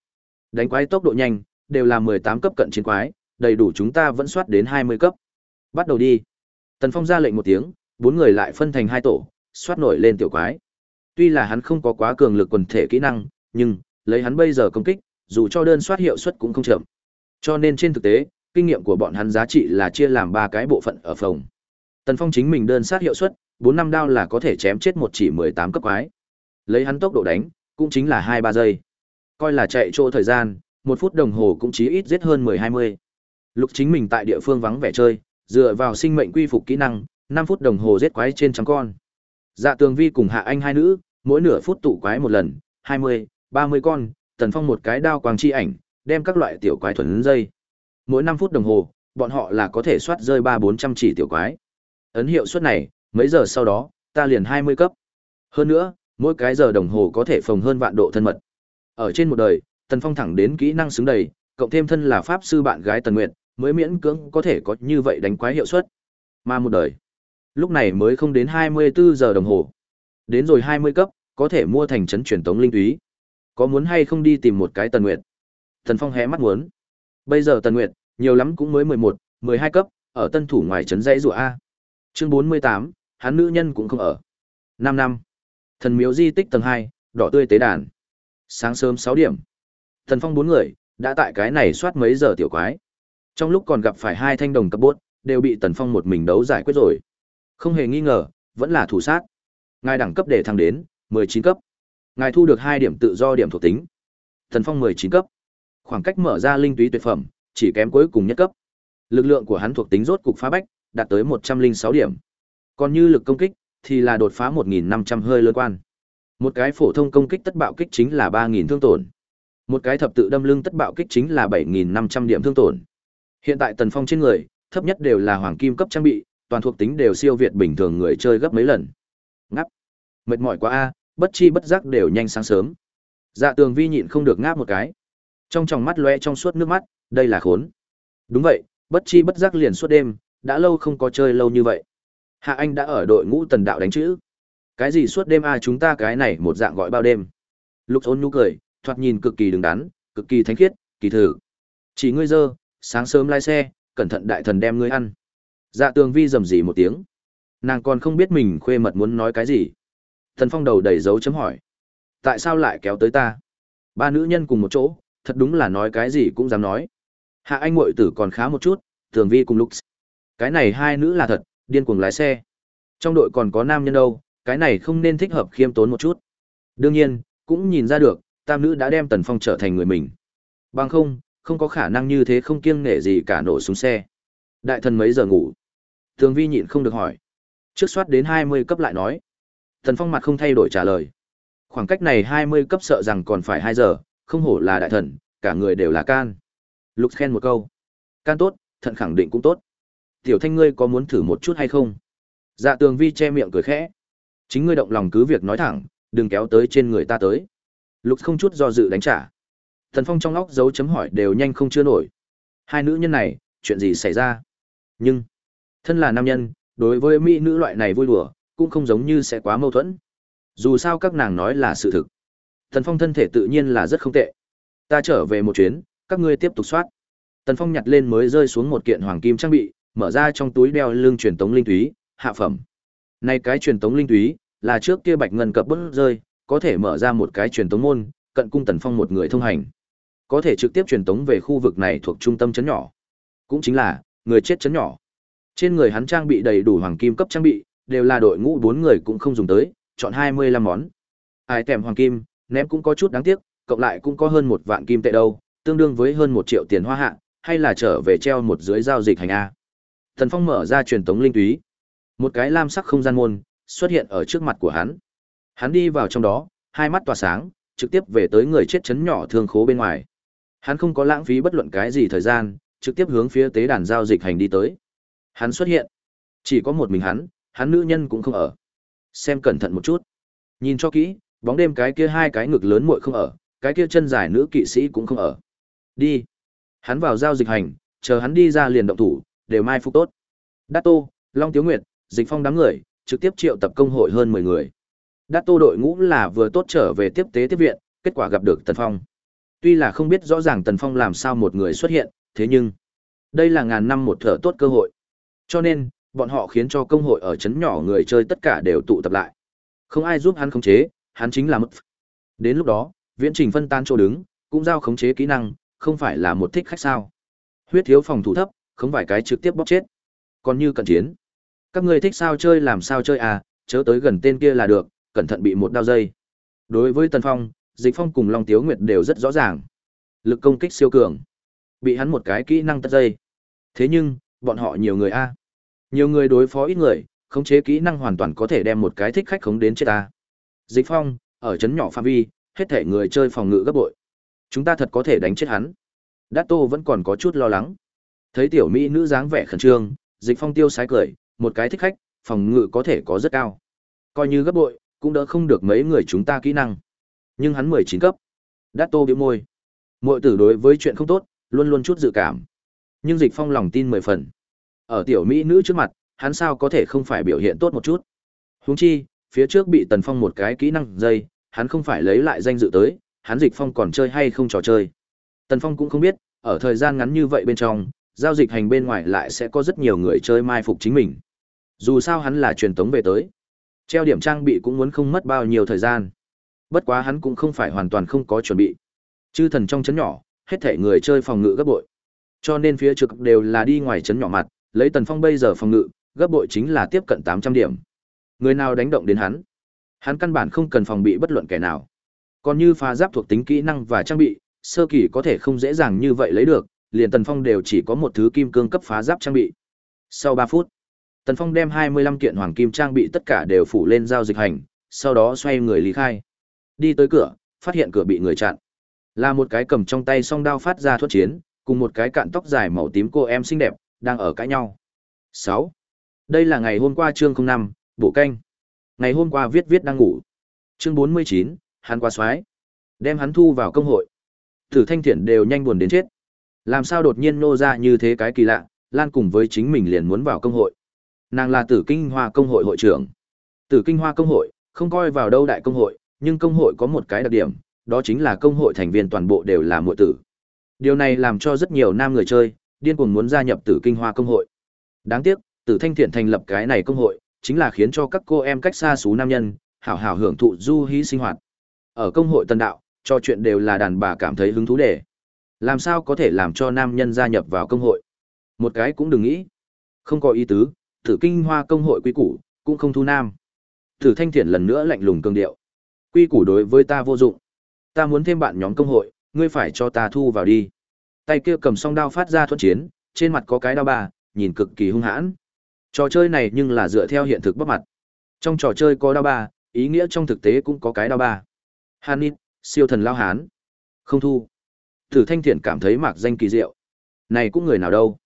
Đánh quái tốc độ nhanh, đều là 18 cấp cận chiến quái, đầy đủ chúng ta vẫn soát đến 20 cấp. Bắt đầu đi. Tần Phong ra lệnh một tiếng, bốn người lại phân thành hai tổ, soát nổi lên tiểu quái. Tuy là hắn không có quá cường lực quần thể kỹ năng, nhưng lấy hắn bây giờ công kích, dù cho đơn soát hiệu suất cũng không chậm. Cho nên trên thực tế, kinh nghiệm của bọn hắn giá trị là chia làm ba cái bộ phận ở phòng. Tần Phong chính mình đơn sát hiệu suất, 4 năm đao là có thể chém chết một chỉ 18 cấp quái. Lấy hắn tốc độ đánh, cũng chính là 2 3 giây. Coi là chạy chỗ thời gian, một phút đồng hồ cũng chí ít giết hơn 10 20. Lục chính mình tại địa phương vắng vẻ chơi, dựa vào sinh mệnh quy phục kỹ năng, 5 phút đồng hồ giết quái trên trăm con. Dạ Tường Vi cùng Hạ Anh hai nữ, mỗi nửa phút tụ quái một lần, 20, 30 con, Tần Phong một cái đao quang chi ảnh, đem các loại tiểu quái thuần dây. Mỗi 5 phút đồng hồ, bọn họ là có thể soát rơi 3-400 chỉ tiểu quái. Ấn hiệu suất này, mấy giờ sau đó, ta liền 20 cấp. Hơn nữa, mỗi cái giờ đồng hồ có thể phòng hơn vạn độ thân mật. Ở trên một đời, Tần Phong thẳng đến kỹ năng xứng đầy, cộng thêm thân là pháp sư bạn gái Tần Nguyệt, mới miễn cưỡng có thể có như vậy đánh quái hiệu suất. Mà một đời, lúc này mới không đến 24 giờ đồng hồ. Đến rồi 20 cấp, có thể mua thành trấn truyền tống linh túy. Có muốn hay không đi tìm một cái Tần Nguyệt? Tần Phong hé mắt muốn. Bây giờ Tần Nguyệt, nhiều lắm cũng mới 11, 12 cấp, ở tân thủ ngoài trấn dãy rùa A. Chương 48, hắn nữ nhân cũng không ở. 5 năm. Thần miếu di tích tầng 2, đỏ tươi tế đàn. Sáng sớm 6 điểm. Tần Phong bốn người, đã tại cái này soát mấy giờ tiểu quái. Trong lúc còn gặp phải hai thanh đồng cấp bốt, đều bị Tần Phong một mình đấu giải quyết rồi. Không hề nghi ngờ, vẫn là thủ sát. Ngài đẳng cấp để thăng đến 19 cấp. Ngài thu được hai điểm tự do điểm thuộc tính. Tần Phong 19 cấp. Khoảng cách mở ra linh túy tuyệt phẩm, chỉ kém cuối cùng nhất cấp. Lực lượng của hắn thuộc tính rốt cục phá bách, đạt tới 106 điểm. Còn như lực công kích, thì là đột phá 1.500 hơi lớn quan. Một cái phổ thông công kích tất bạo kích chính là 3.000 thương tổn. Một cái thập tự đâm lưng tất bạo kích chính là 7.500 điểm thương tổn. Hiện tại Tần Phong trên người, thấp nhất đều là hoàng kim cấp trang bị, toàn thuộc tính đều siêu việt bình thường người chơi gấp mấy lần. Ngáp. Mệt mỏi quá a, bất chi bất giác đều nhanh sáng sớm. Dạ Tường Vi nhịn không được ngáp một cái. Trong tròng mắt lóe trong suốt nước mắt, đây là khốn. Đúng vậy, bất chi bất giác liền suốt đêm, đã lâu không có chơi lâu như vậy. Hạ Anh đã ở đội ngũ tần đạo đánh chữ. Cái gì suốt đêm a chúng ta cái này một dạng gọi bao đêm. Lục ôn nhu cười, thoạt nhìn cực kỳ đứng đắn, cực kỳ thánh khiết, kỳ thử. Chỉ ngươi dơ, sáng sớm lái xe, cẩn thận đại thần đem ngươi ăn. Dạ tường vi rầm rì một tiếng. Nàng còn không biết mình khuê mật muốn nói cái gì. Thần phong đầu đầy dấu chấm hỏi. Tại sao lại kéo tới ta? Ba nữ nhân cùng một chỗ, thật đúng là nói cái gì cũng dám nói. Hạ anh muội tử còn khá một chút, tường vi cùng lúc. Cái này hai nữ là thật, điên cuồng lái xe. Trong đội còn có nam nhân đâu, cái này không nên thích hợp khiêm tốn một chút. Đương nhiên, cũng nhìn ra được, tam nữ đã đem Tần Phong trở thành người mình. Bằng không, không có khả năng như thế không kiêng nể gì cả nổ súng xe. Đại thần mấy giờ ngủ? Tường Vi nhịn không được hỏi. Trước soát đến 20 cấp lại nói. Tần Phong mặt không thay đổi trả lời. Khoảng cách này 20 cấp sợ rằng còn phải hai giờ, không hổ là đại thần, cả người đều là can. Lục khen một câu. Can tốt, thận khẳng định cũng tốt. Tiểu thanh ngươi có muốn thử một chút hay không? Dạ tường vi che miệng cười khẽ. Chính ngươi động lòng cứ việc nói thẳng, đừng kéo tới trên người ta tới. Lục không chút do dự đánh trả. Thần Phong trong óc dấu chấm hỏi đều nhanh không chưa nổi. Hai nữ nhân này, chuyện gì xảy ra? Nhưng, thân là nam nhân, đối với mỹ nữ loại này vui đùa, cũng không giống như sẽ quá mâu thuẫn. Dù sao các nàng nói là sự thực. Thần Phong thân thể tự nhiên là rất không tệ. Ta trở về một chuyến, các ngươi tiếp tục soát. Tần Phong nhặt lên mới rơi xuống một kiện hoàng kim trang bị, mở ra trong túi đeo lưng truyền tống linh túy, hạ phẩm. nay cái truyền tống linh túy là trước kia Bạch Ngân cập bút rơi, có thể mở ra một cái truyền tống môn, cận cung Tần Phong một người thông hành. Có thể trực tiếp truyền tống về khu vực này thuộc trung tâm chấn nhỏ. Cũng chính là người chết chấn nhỏ. Trên người hắn trang bị đầy đủ hoàng kim cấp trang bị, đều là đội ngũ bốn người cũng không dùng tới, chọn 25 món. Ai tèm hoàng kim, ném cũng có chút đáng tiếc, cộng lại cũng có hơn một vạn kim tệ đâu, tương đương với hơn một triệu tiền hoa hạ, hay là trở về treo một dưới giao dịch hành a. Thần Phong mở ra truyền tống linh túy. Một cái lam sắc không gian môn xuất hiện ở trước mặt của hắn. Hắn đi vào trong đó, hai mắt tỏa sáng, trực tiếp về tới người chết chấn nhỏ thương khố bên ngoài. Hắn không có lãng phí bất luận cái gì thời gian, trực tiếp hướng phía tế đàn giao dịch hành đi tới. Hắn xuất hiện, chỉ có một mình hắn, hắn nữ nhân cũng không ở. Xem cẩn thận một chút. Nhìn cho kỹ, bóng đêm cái kia hai cái ngực lớn muội không ở, cái kia chân dài nữ kỵ sĩ cũng không ở. Đi. Hắn vào giao dịch hành, chờ hắn đi ra liền động thủ, đều mai phục tốt. Đát Tô, Long Tiếu Nguyệt, Dịch Phong đám người, trực tiếp triệu tập công hội hơn 10 người. Đát Tô đội ngũ là vừa tốt trở về tiếp tế tiếp viện, kết quả gặp được Tần Phong. Tuy là không biết rõ ràng Tần Phong làm sao một người xuất hiện, thế nhưng đây là ngàn năm một thở tốt cơ hội. Cho nên, bọn họ khiến cho công hội ở chấn nhỏ người chơi tất cả đều tụ tập lại. Không ai giúp hắn khống chế, hắn chính là mất. Đến lúc đó, viễn trình phân tan chỗ đứng, cũng giao khống chế kỹ năng, không phải là một thích khách sao. Huyết thiếu phòng thủ thấp, không vài cái trực tiếp bóp chết. Còn như cận chiến, các ngươi thích sao chơi làm sao chơi à, chớ tới gần tên kia là được, cẩn thận bị một đao dây. Đối với Tần Phong, Dịch Phong cùng Long Tiếu Nguyệt đều rất rõ ràng. Lực công kích siêu cường. Bị hắn một cái kỹ năng tất dây. Thế nhưng, bọn họ nhiều người a. Nhiều người đối phó ít người, khống chế kỹ năng hoàn toàn có thể đem một cái thích khách khống đến chết ta. Dịch Phong, ở chấn nhỏ phạm vi, hết thể người chơi phòng ngự gấp bội. Chúng ta thật có thể đánh chết hắn. Đát Tô vẫn còn có chút lo lắng. Thấy tiểu mỹ nữ dáng vẻ khẩn trương, Dịch Phong tiêu sái cười, một cái thích khách, phòng ngự có thể có rất cao. Coi như gấp bội, cũng đỡ không được mấy người chúng ta kỹ năng. Nhưng hắn 19 cấp. Đát Tô biểu môi. Muội tử đối với chuyện không tốt, luôn luôn chút dự cảm. Nhưng Dịch Phong lòng tin mười phần. Ở tiểu mỹ nữ trước mặt, hắn sao có thể không phải biểu hiện tốt một chút. Huống chi, phía trước bị Tần Phong một cái kỹ năng dây, hắn không phải lấy lại danh dự tới, hắn Dịch Phong còn chơi hay không trò chơi. Tần Phong cũng không biết, ở thời gian ngắn như vậy bên trong, giao dịch hành bên ngoài lại sẽ có rất nhiều người chơi mai phục chính mình. Dù sao hắn là truyền tống về tới. Treo điểm trang bị cũng muốn không mất bao nhiêu thời gian. Bất quá hắn cũng không phải hoàn toàn không có chuẩn bị. Chư thần trong chấn nhỏ, hết thể người chơi phòng ngự gấp bội. Cho nên phía trước đều là đi ngoài chấn nhỏ mặt, lấy Tần Phong bây giờ phòng ngự, gấp bội chính là tiếp cận 800 điểm. Người nào đánh động đến hắn, hắn căn bản không cần phòng bị bất luận kẻ nào. Còn như phá giáp thuộc tính kỹ năng và trang bị, sơ kỳ có thể không dễ dàng như vậy lấy được, liền Tần Phong đều chỉ có một thứ kim cương cấp phá giáp trang bị. Sau 3 phút, Tần Phong đem 25 kiện hoàng kim trang bị tất cả đều phủ lên giao dịch hành, sau đó xoay người lý khai. Đi tới cửa, phát hiện cửa bị người chặn. Là một cái cầm trong tay song đao phát ra thuất chiến, cùng một cái cạn tóc dài màu tím cô em xinh đẹp, đang ở cãi nhau. 6. Đây là ngày hôm qua chương 05, bộ canh. Ngày hôm qua viết viết đang ngủ. Chương 49, hắn qua xoái. Đem hắn thu vào công hội. Tử thanh thiện đều nhanh buồn đến chết. Làm sao đột nhiên nô ra như thế cái kỳ lạ, Lan cùng với chính mình liền muốn vào công hội. Nàng là tử kinh hoa công hội hội trưởng. Tử kinh hoa công hội, không coi vào đâu đại công hội, nhưng công hội có một cái đặc điểm, đó chính là công hội thành viên toàn bộ đều là muội tử. Điều này làm cho rất nhiều nam người chơi điên cuồng muốn gia nhập Tử Kinh Hoa công hội. Đáng tiếc, Tử Thanh Thiện thành lập cái này công hội, chính là khiến cho các cô em cách xa xú nam nhân, hảo hảo hưởng thụ du hí sinh hoạt. Ở công hội tân đạo, cho chuyện đều là đàn bà cảm thấy hứng thú để. Làm sao có thể làm cho nam nhân gia nhập vào công hội? Một cái cũng đừng nghĩ. Không có ý tứ, Tử Kinh Hoa công hội quy củ, cũng không thu nam. Tử Thanh Thiển lần nữa lạnh lùng cương điệu. Quy củ đối với ta vô dụng. Ta muốn thêm bạn nhóm công hội, ngươi phải cho ta thu vào đi. Tay kia cầm song đao phát ra thuận chiến, trên mặt có cái đao bà, nhìn cực kỳ hung hãn. Trò chơi này nhưng là dựa theo hiện thực bắp mặt. Trong trò chơi có đao bà, ý nghĩa trong thực tế cũng có cái đao bà. Hanit, siêu thần lao hán. Không thu. Tử Thanh Thiển cảm thấy mạc danh kỳ diệu. Này cũng người nào đâu?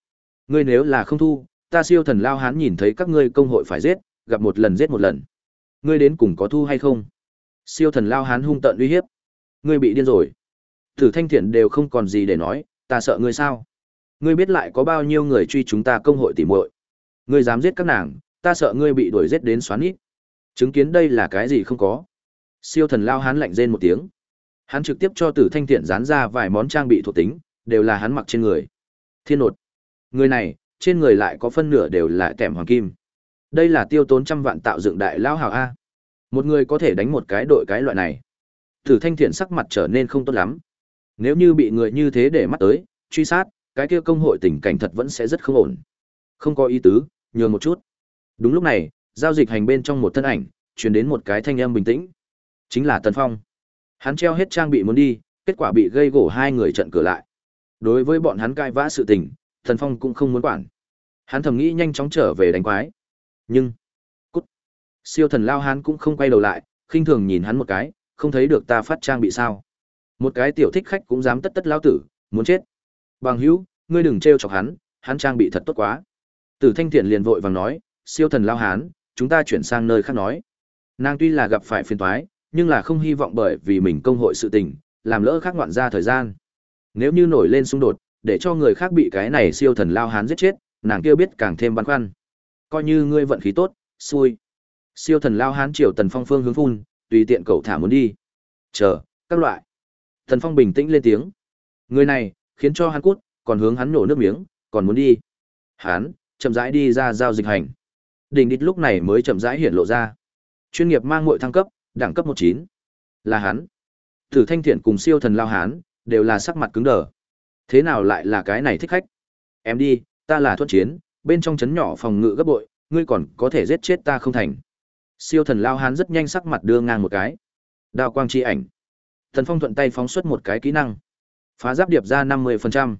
Ngươi nếu là không thu, ta siêu thần lao hán nhìn thấy các ngươi công hội phải giết, gặp một lần giết một lần. Ngươi đến cùng có thu hay không? Siêu thần lao hán hung tợn uy hiếp. Ngươi bị điên rồi. Tử Thanh Thiện đều không còn gì để nói, ta sợ ngươi sao? Ngươi biết lại có bao nhiêu người truy chúng ta công hội tỉ muội. Ngươi dám giết các nàng, ta sợ ngươi bị đuổi giết đến xoắn ít. Chứng kiến đây là cái gì không có. Siêu thần lao hán lạnh rên một tiếng. Hắn trực tiếp cho Tử Thanh Thiện dán ra vài món trang bị thuộc tính, đều là hắn mặc trên người. Thiên nột. Người này, trên người lại có phân nửa đều là kèm hoàng kim. Đây là tiêu tốn trăm vạn tạo dựng đại lao hào a. Một người có thể đánh một cái đội cái loại này. Tử Thanh Thiện sắc mặt trở nên không tốt lắm. Nếu như bị người như thế để mắt tới, truy sát, cái kia công hội tình cảnh thật vẫn sẽ rất không ổn. Không có ý tứ, nhường một chút. Đúng lúc này, giao dịch hành bên trong một thân ảnh, truyền đến một cái thanh âm bình tĩnh. Chính là Tần Phong. Hắn treo hết trang bị muốn đi, kết quả bị gây gỗ hai người trận cửa lại. Đối với bọn hắn cai vã sự tình, Tần Phong cũng không muốn quản. Hắn thầm nghĩ nhanh chóng trở về đánh quái. Nhưng, cút. Siêu thần lao hắn cũng không quay đầu lại, khinh thường nhìn hắn một cái, không thấy được ta phát trang bị sao? Một cái tiểu thích khách cũng dám tất tất lao tử, muốn chết. Bằng hữu, ngươi đừng trêu chọc hắn, hắn trang bị thật tốt quá. Tử Thanh Tiện liền vội vàng nói, siêu thần lao hán, chúng ta chuyển sang nơi khác nói. Nàng tuy là gặp phải phiền toái, nhưng là không hy vọng bởi vì mình công hội sự tình, làm lỡ khác ngoạn ra thời gian. Nếu như nổi lên xung đột, để cho người khác bị cái này siêu thần lao hán giết chết, nàng kia biết càng thêm băn khoăn. Coi như ngươi vận khí tốt, xui. Siêu thần lao hán triều tần phong phương hướng phun, tùy tiện cậu thả muốn đi. Chờ, các loại. Tần phong bình tĩnh lên tiếng. Người này, khiến cho hắn cút, còn hướng hắn nổ nước miếng, còn muốn đi. Hắn, chậm rãi đi ra giao dịch hành. Đỉnh đít lúc này mới chậm rãi hiện lộ ra. Chuyên nghiệp mang muội thăng cấp, đẳng cấp 19. Là hắn. Tử Thanh Thiện cùng siêu thần lao hán, đều là sắc mặt cứng đờ. Thế nào lại là cái này thích khách? Em đi, ta là thuận chiến, bên trong chấn nhỏ phòng ngự gấp bội, ngươi còn có thể giết chết ta không thành. Siêu thần lao hán rất nhanh sắc mặt đưa ngang một cái. Đao quang chi ảnh. Thần Phong thuận tay phóng xuất một cái kỹ năng. Phá giáp điệp ra 50%.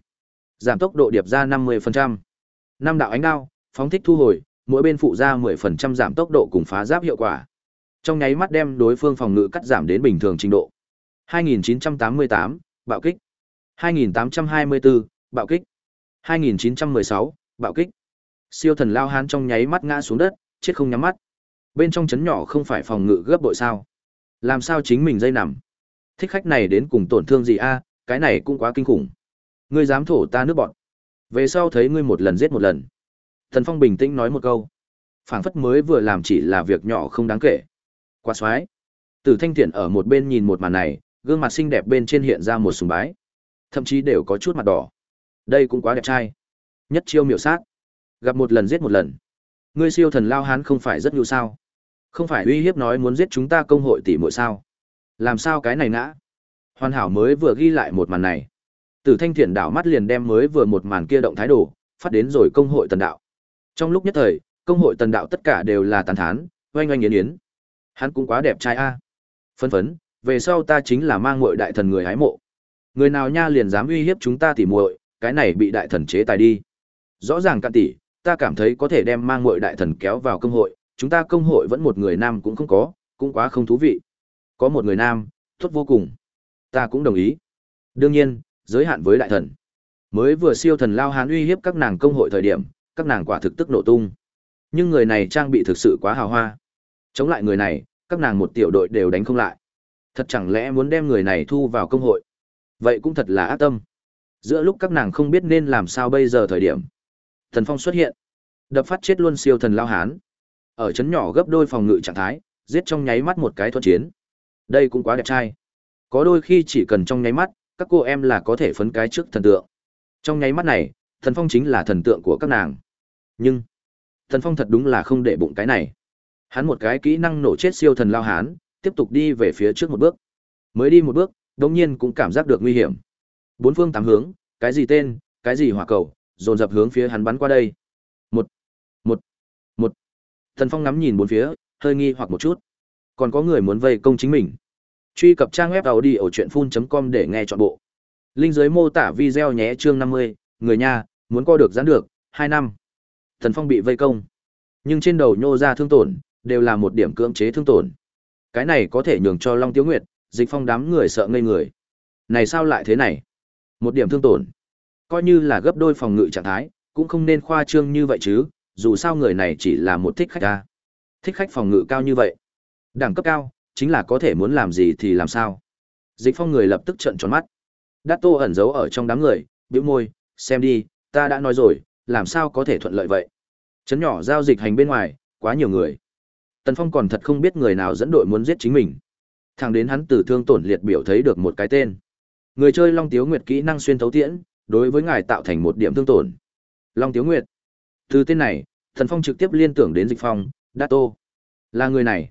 Giảm tốc độ điệp ra 50%. Năm đạo ánh đao, phóng thích thu hồi, mỗi bên phụ ra 10% giảm tốc độ cùng phá giáp hiệu quả. Trong nháy mắt đem đối phương phòng ngự cắt giảm đến bình thường trình độ. 2988, bạo kích. 2824, bạo kích. 2916, bạo kích. Siêu thần lao hán trong nháy mắt ngã xuống đất, chết không nhắm mắt. Bên trong chấn nhỏ không phải phòng ngự gấp bội sao? Làm sao chính mình dây nằm? Thích khách này đến cùng tổn thương gì a, cái này cũng quá kinh khủng. Ngươi dám thổ ta nước bọn. Về sau thấy ngươi một lần giết một lần. Thần Phong bình tĩnh nói một câu. Phảng phất mới vừa làm chỉ là việc nhỏ không đáng kể. Quá xoái. Tử Thanh Tiễn ở một bên nhìn một màn này, gương mặt xinh đẹp bên trên hiện ra một sùng bái. Thậm chí đều có chút mặt đỏ. Đây cũng quá đẹp trai. Nhất chiêu miểu sát. Gặp một lần giết một lần. Ngươi siêu thần lao hán không phải rất nhu sao? Không phải uy hiếp nói muốn giết chúng ta công hội tỷ muội sao? Làm sao cái này ngã? Hoàn hảo mới vừa ghi lại một màn này. Tử Thanh Thiện đảo mắt liền đem mới vừa một màn kia động thái đồ, phát đến rồi công hội tần đạo. Trong lúc nhất thời, công hội tần đạo tất cả đều là tán thán, oanh oanh yến yến. Hắn cũng quá đẹp trai a. À. Phấn phấn, về sau ta chính là mang muội đại thần người hái mộ. Người nào nha liền dám uy hiếp chúng ta tỉ muội, cái này bị đại thần chế tài đi. Rõ ràng cạn tỷ, ta cảm thấy có thể đem mang muội đại thần kéo vào công hội, chúng ta công hội vẫn một người nam cũng không có, cũng quá không thú vị. Có một người nam, tốt vô cùng. Ta cũng đồng ý. Đương nhiên, giới hạn với đại thần. Mới vừa siêu thần lao hán uy hiếp các nàng công hội thời điểm, các nàng quả thực tức nổ tung. Nhưng người này trang bị thực sự quá hào hoa. Chống lại người này, các nàng một tiểu đội đều đánh không lại. Thật chẳng lẽ muốn đem người này thu vào công hội? Vậy cũng thật là ác tâm. Giữa lúc các nàng không biết nên làm sao bây giờ thời điểm. Thần Phong xuất hiện. Đập phát chết luôn siêu thần lao hán. Ở chấn nhỏ gấp đôi phòng ngự trạng thái, giết trong nháy mắt một cái thuận chiến. Đây cũng quá đẹp trai. Có đôi khi chỉ cần trong nháy mắt, các cô em là có thể phấn cái trước thần tượng. Trong nháy mắt này, thần phong chính là thần tượng của các nàng. Nhưng, thần phong thật đúng là không để bụng cái này. Hắn một cái kỹ năng nổ chết siêu thần lao hán, tiếp tục đi về phía trước một bước. Mới đi một bước, đột nhiên cũng cảm giác được nguy hiểm. Bốn phương tám hướng, cái gì tên, cái gì hỏa cầu, dồn dập hướng phía hắn bắn qua đây. Một, một, một. Thần Phong ngắm nhìn bốn phía, hơi nghi hoặc một chút. Còn có người muốn vây công chính mình. Truy cập trang web audio ở truyện com để nghe trọn bộ. Linh dưới mô tả video nhé chương 50, người nhà, muốn co được giãn được, 2 năm. Thần Phong bị vây công. Nhưng trên đầu nhô ra thương tổn, đều là một điểm cưỡng chế thương tổn. Cái này có thể nhường cho Long Tiếu Nguyệt, dịch phong đám người sợ ngây người. Này sao lại thế này? Một điểm thương tổn. Coi như là gấp đôi phòng ngự trạng thái, cũng không nên khoa trương như vậy chứ, dù sao người này chỉ là một thích khách ta. Thích khách phòng ngự cao như vậy. Đẳng cấp cao, chính là có thể muốn làm gì thì làm sao. Dịch phong người lập tức trợn tròn mắt. Đát tô ẩn giấu ở trong đám người, bĩu môi, xem đi, ta đã nói rồi, làm sao có thể thuận lợi vậy. Chấn nhỏ giao dịch hành bên ngoài, quá nhiều người. Tần Phong còn thật không biết người nào dẫn đội muốn giết chính mình. Thẳng đến hắn từ thương tổn liệt biểu thấy được một cái tên. Người chơi Long Tiếu Nguyệt kỹ năng xuyên thấu tiễn, đối với ngài tạo thành một điểm thương tổn. Long Tiếu Nguyệt. Từ tên này, Thần Phong trực tiếp liên tưởng đến Dịch Phong, Đát Tô. Là người này.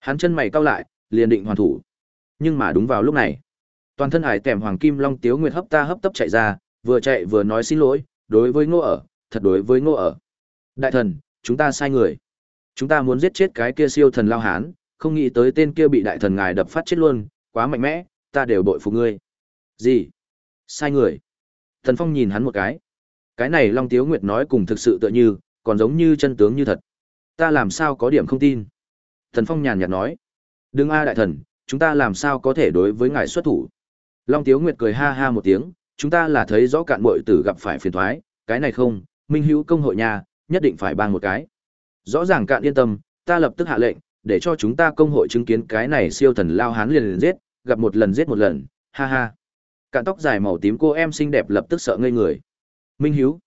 Hắn chân mày cau lại, liền định hoàn thủ. Nhưng mà đúng vào lúc này, toàn thân hải tèm hoàng kim long tiếu nguyệt hấp ta hấp tấp chạy ra, vừa chạy vừa nói xin lỗi, đối với Ngô ở, thật đối với Ngô ở. Đại thần, chúng ta sai người. Chúng ta muốn giết chết cái kia siêu thần lao hán, không nghĩ tới tên kia bị đại thần ngài đập phát chết luôn, quá mạnh mẽ, ta đều bội phục ngươi. Gì? Sai người. Thần Phong nhìn hắn một cái. Cái này Long Tiếu Nguyệt nói cùng thực sự tựa như, còn giống như chân tướng như thật. Ta làm sao có điểm không tin? Thần Phong nhàn nhạt nói. Đừng a đại thần, chúng ta làm sao có thể đối với ngài xuất thủ. Long Tiếu Nguyệt cười ha ha một tiếng, chúng ta là thấy rõ cạn muội tử gặp phải phiền thoái, cái này không, minh hữu công hội nhà, nhất định phải bang một cái. Rõ ràng cạn yên tâm, ta lập tức hạ lệnh, để cho chúng ta công hội chứng kiến cái này siêu thần lao hán liền liền giết, gặp một lần giết một lần, ha ha. Cạn tóc dài màu tím cô em xinh đẹp lập tức sợ ngây người. Minh Hiếu,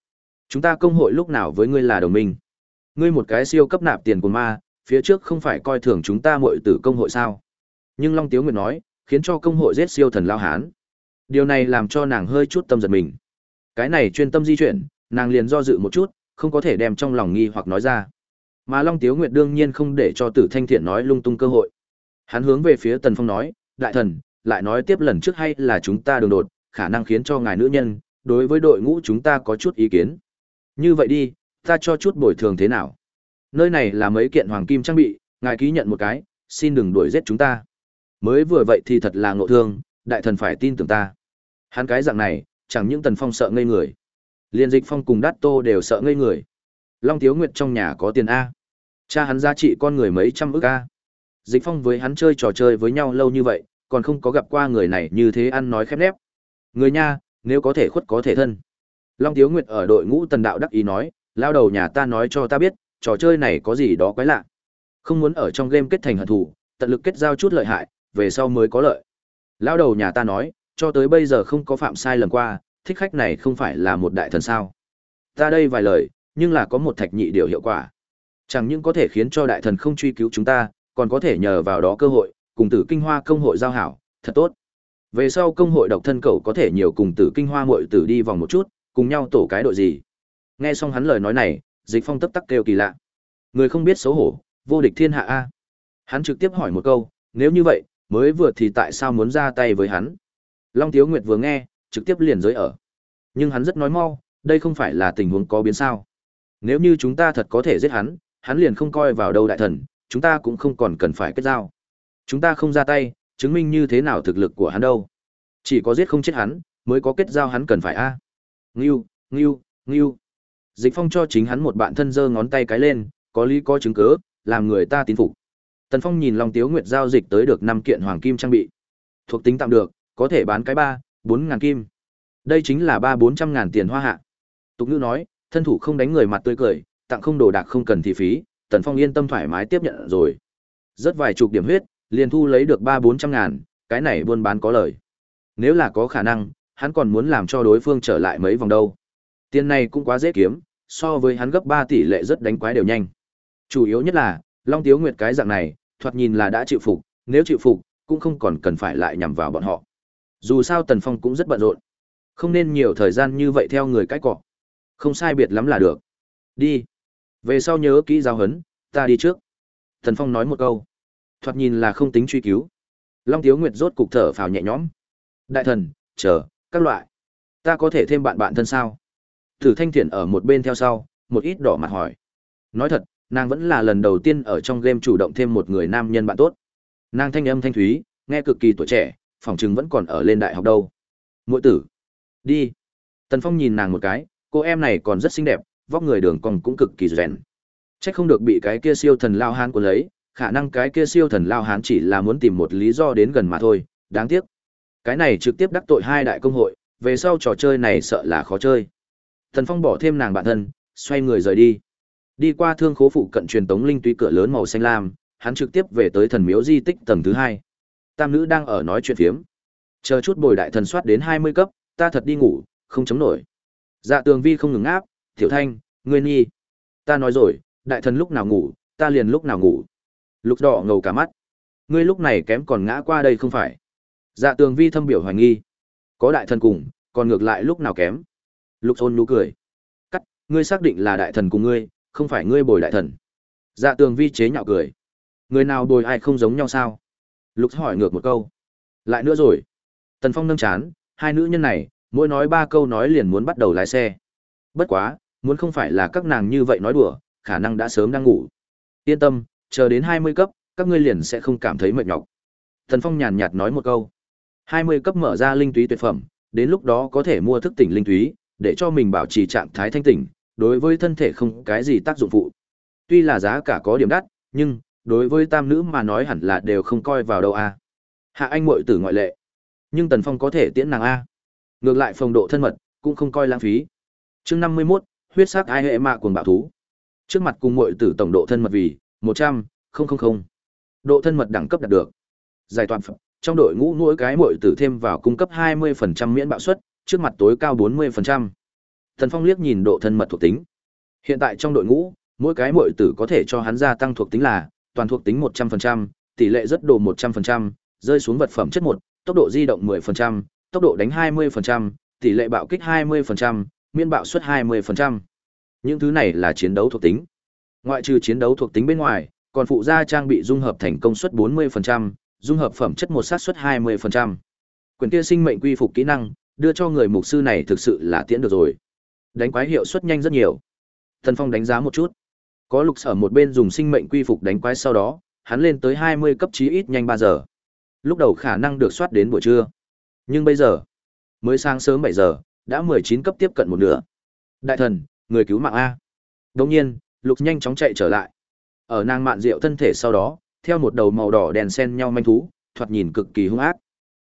chúng ta công hội lúc nào với ngươi là đồng minh? Ngươi một cái siêu cấp nạp tiền của ma, phía trước không phải coi thường chúng ta muội tử công hội sao? Nhưng Long Tiếu Nguyệt nói, khiến cho công hội giết siêu thần lao hán. Điều này làm cho nàng hơi chút tâm giật mình. Cái này chuyên tâm di chuyển, nàng liền do dự một chút, không có thể đem trong lòng nghi hoặc nói ra. Mà Long Tiếu Nguyệt đương nhiên không để cho Tử Thanh Thiện nói lung tung cơ hội. Hắn hướng về phía Tần Phong nói, đại thần, lại nói tiếp lần trước hay là chúng ta đường đột, khả năng khiến cho ngài nữ nhân, đối với đội ngũ chúng ta có chút ý kiến. Như vậy đi, ta cho chút bồi thường thế nào? Nơi này là mấy kiện hoàng kim trang bị, ngài ký nhận một cái, xin đừng đuổi giết chúng ta. Mới vừa vậy thì thật là ngộ thương, đại thần phải tin tưởng ta. Hắn cái dạng này, chẳng những Tần Phong sợ ngây người. Liên Dịch Phong cùng Đát Tô đều sợ ngây người. Long Tiếu Nguyệt trong nhà có tiền A. Cha hắn giá trị con người mấy trăm ức A. Dịch Phong với hắn chơi trò chơi với nhau lâu như vậy, còn không có gặp qua người này như thế ăn nói khép nép. Người nha, nếu có thể khuất có thể thân. Long Tiếu Nguyệt ở đội ngũ tần đạo đắc ý nói, lao đầu nhà ta nói cho ta biết, trò chơi này có gì đó quái lạ. Không muốn ở trong game kết thành hận thù, tận lực kết giao chút lợi hại, về sau mới có lợi. Lao đầu nhà ta nói, cho tới bây giờ không có phạm sai lầm qua, thích khách này không phải là một đại thần sao. Ta đây vài lời, nhưng là có một thạch nhị điều hiệu quả. Chẳng những có thể khiến cho đại thần không truy cứu chúng ta, còn có thể nhờ vào đó cơ hội, cùng tử kinh hoa công hội giao hảo, thật tốt. Về sau công hội độc thân cậu có thể nhiều cùng tử kinh hoa muội tử đi vòng một chút, cùng nhau tổ cái đội gì. Nghe xong hắn lời nói này, Dịch Phong tấp tắc kêu kỳ lạ. Người không biết xấu hổ, vô địch thiên hạ a. Hắn trực tiếp hỏi một câu, nếu như vậy, mới vừa thì tại sao muốn ra tay với hắn? Long Tiếu Nguyệt vừa nghe, trực tiếp liền giới ở. Nhưng hắn rất nói mau, đây không phải là tình huống có biến sao. Nếu như chúng ta thật có thể giết hắn, hắn liền không coi vào đâu đại thần, chúng ta cũng không còn cần phải kết giao. Chúng ta không ra tay, chứng minh như thế nào thực lực của hắn đâu. Chỉ có giết không chết hắn, mới có kết giao hắn cần phải a. À. Ngưu, ngưu, ngưu. Dịch Phong cho chính hắn một bạn thân giơ ngón tay cái lên, có lý có chứng cứ, làm người ta tín phục. Tần Phong nhìn Long Tiếu Nguyệt giao dịch tới được năm kiện hoàng kim trang bị. Thuộc tính tạm được, có thể bán cái ba, bốn ngàn kim. Đây chính là ba bốn trăm ngàn tiền hoa hạ. Tục ngữ nói, thân thủ không đánh người mặt tươi cười, tặng không đồ đạc không cần thị phí, Tần Phong yên tâm thoải mái tiếp nhận rồi. Rất vài chục điểm huyết, liền thu lấy được ba bốn trăm ngàn, cái này buôn bán có lời. Nếu là có khả năng, hắn còn muốn làm cho đối phương trở lại mấy vòng đâu. Tiền này cũng quá dễ kiếm, so với hắn gấp ba tỷ lệ rất đánh quái đều nhanh. Chủ yếu nhất là, Long Tiếu Nguyệt cái dạng này, thoạt nhìn là đã chịu phục, nếu chịu phục, cũng không còn cần phải lại nhằm vào bọn họ. Dù sao Tần Phong cũng rất bận rộn. Không nên nhiều thời gian như vậy theo người cái cọ. Không sai biệt lắm là được. Đi. Về sau nhớ kỹ giáo hấn, ta đi trước. thần Phong nói một câu. Thoạt nhìn là không tính truy cứu. Long Tiếu Nguyệt rốt cục thở phào nhẹ nhõm. Đại thần, chờ, các loại. Ta có thể thêm bạn bạn thân sao? thử Thanh Thiện ở một bên theo sau, một ít đỏ mặt hỏi. Nói thật, nàng vẫn là lần đầu tiên ở trong game chủ động thêm một người nam nhân bạn tốt. Nàng thanh âm thanh thúy, nghe cực kỳ tuổi trẻ, phỏng chừng vẫn còn ở lên đại học đâu. Muội tử, đi. Tần Phong nhìn nàng một cái, cô em này còn rất xinh đẹp, vóc người đường cong cũng cực kỳ rèn. Chắc không được bị cái kia siêu thần lao hán của lấy, khả năng cái kia siêu thần lao hán chỉ là muốn tìm một lý do đến gần mà thôi, đáng tiếc. Cái này trực tiếp đắc tội hai đại công hội, về sau trò chơi này sợ là khó chơi. Thần Phong bỏ thêm nàng bạn thân, xoay người rời đi. Đi qua thương khố phụ cận truyền tống linh túy cửa lớn màu xanh lam, hắn trực tiếp về tới thần miếu di tích tầng thứ hai. Tam nữ đang ở nói chuyện phiếm. Chờ chút bồi đại thần soát đến hai mươi cấp, ta thật đi ngủ, không chống nổi. Dạ Tường Vi không ngừng áp, "Tiểu Thanh, ngươi Nhi, Ta nói rồi, đại thần lúc nào ngủ, ta liền lúc nào ngủ. Lục đỏ ngầu cả mắt. Ngươi lúc này kém còn ngã qua đây không phải? Dạ Tường Vi thâm biểu hoài nghi. Có đại thần cùng, còn ngược lại lúc nào kém? Lục Ôn nụ cười. "Cắt, ngươi xác định là đại thần cùng ngươi, không phải ngươi bồi đại thần. Dạ tường vi chế nhạo cười. Người nào bồi ai không giống nhau sao? Lục hỏi ngược một câu. Lại nữa rồi. Tần Phong nâng chán, hai nữ nhân này, mỗi nói ba câu nói liền muốn bắt đầu lái xe. Bất quá, muốn không phải là các nàng như vậy nói đùa, khả năng đã sớm đang ngủ. Yên tâm, chờ đến hai mươi cấp, các ngươi liền sẽ không cảm thấy mệt nhọc. Thần Phong nhàn nhạt nói một câu. hai mươi cấp mở ra linh túy tuyệt phẩm, đến lúc đó có thể mua thức tỉnh linh túy, để cho mình bảo trì trạng thái thanh tỉnh, đối với thân thể không cái gì tác dụng phụ. Tuy là giá cả có điểm đắt, nhưng đối với tam nữ mà nói hẳn là đều không coi vào đâu a. Hạ Anh muội tử ngoại lệ. Nhưng Tần Phong có thể tiễn nàng a. Ngược lại phong độ thân mật cũng không coi lãng phí. Chương 51, huyết sắc ai hệ mạ cuồng bạo thú. Trước mặt cùng muội tử tổng độ thân mật vì 100, 000. Độ thân mật đẳng cấp đạt được. Giải toàn phẩm, trong đội ngũ mỗi cái muội tử thêm vào cung cấp 20% miễn bạo suất, trước mặt tối cao 40%. Thần Phong liếc nhìn độ thân mật thuộc tính. Hiện tại trong đội ngũ, mỗi cái muội tử có thể cho hắn gia tăng thuộc tính là toàn thuộc tính 100%, tỷ lệ rất độ 100%, rơi xuống vật phẩm chất 1, tốc độ di động 10%, tốc độ đánh 20%, tỷ lệ bạo kích 20%, miễn bạo suất 20%. Những thứ này là chiến đấu thuộc tính. Ngoại trừ chiến đấu thuộc tính bên ngoài, còn phụ gia trang bị dung hợp thành công suất 40%, dung hợp phẩm chất một sát suất 20%. Quyền kia sinh mệnh quy phục kỹ năng, đưa cho người mục sư này thực sự là tiễn được rồi. Đánh quái hiệu suất nhanh rất nhiều. Thần Phong đánh giá một chút. Có lục sở một bên dùng sinh mệnh quy phục đánh quái sau đó, hắn lên tới 20 cấp chí ít nhanh 3 giờ. Lúc đầu khả năng được soát đến buổi trưa. Nhưng bây giờ, mới sáng sớm 7 giờ, đã 19 cấp tiếp cận một nửa. Đại thần, người cứu mạng A. Đương nhiên, lục nhanh chóng chạy trở lại. Ở nàng mạn rượu thân thể sau đó, theo một đầu màu đỏ đèn sen nhau manh thú, thoạt nhìn cực kỳ hung ác.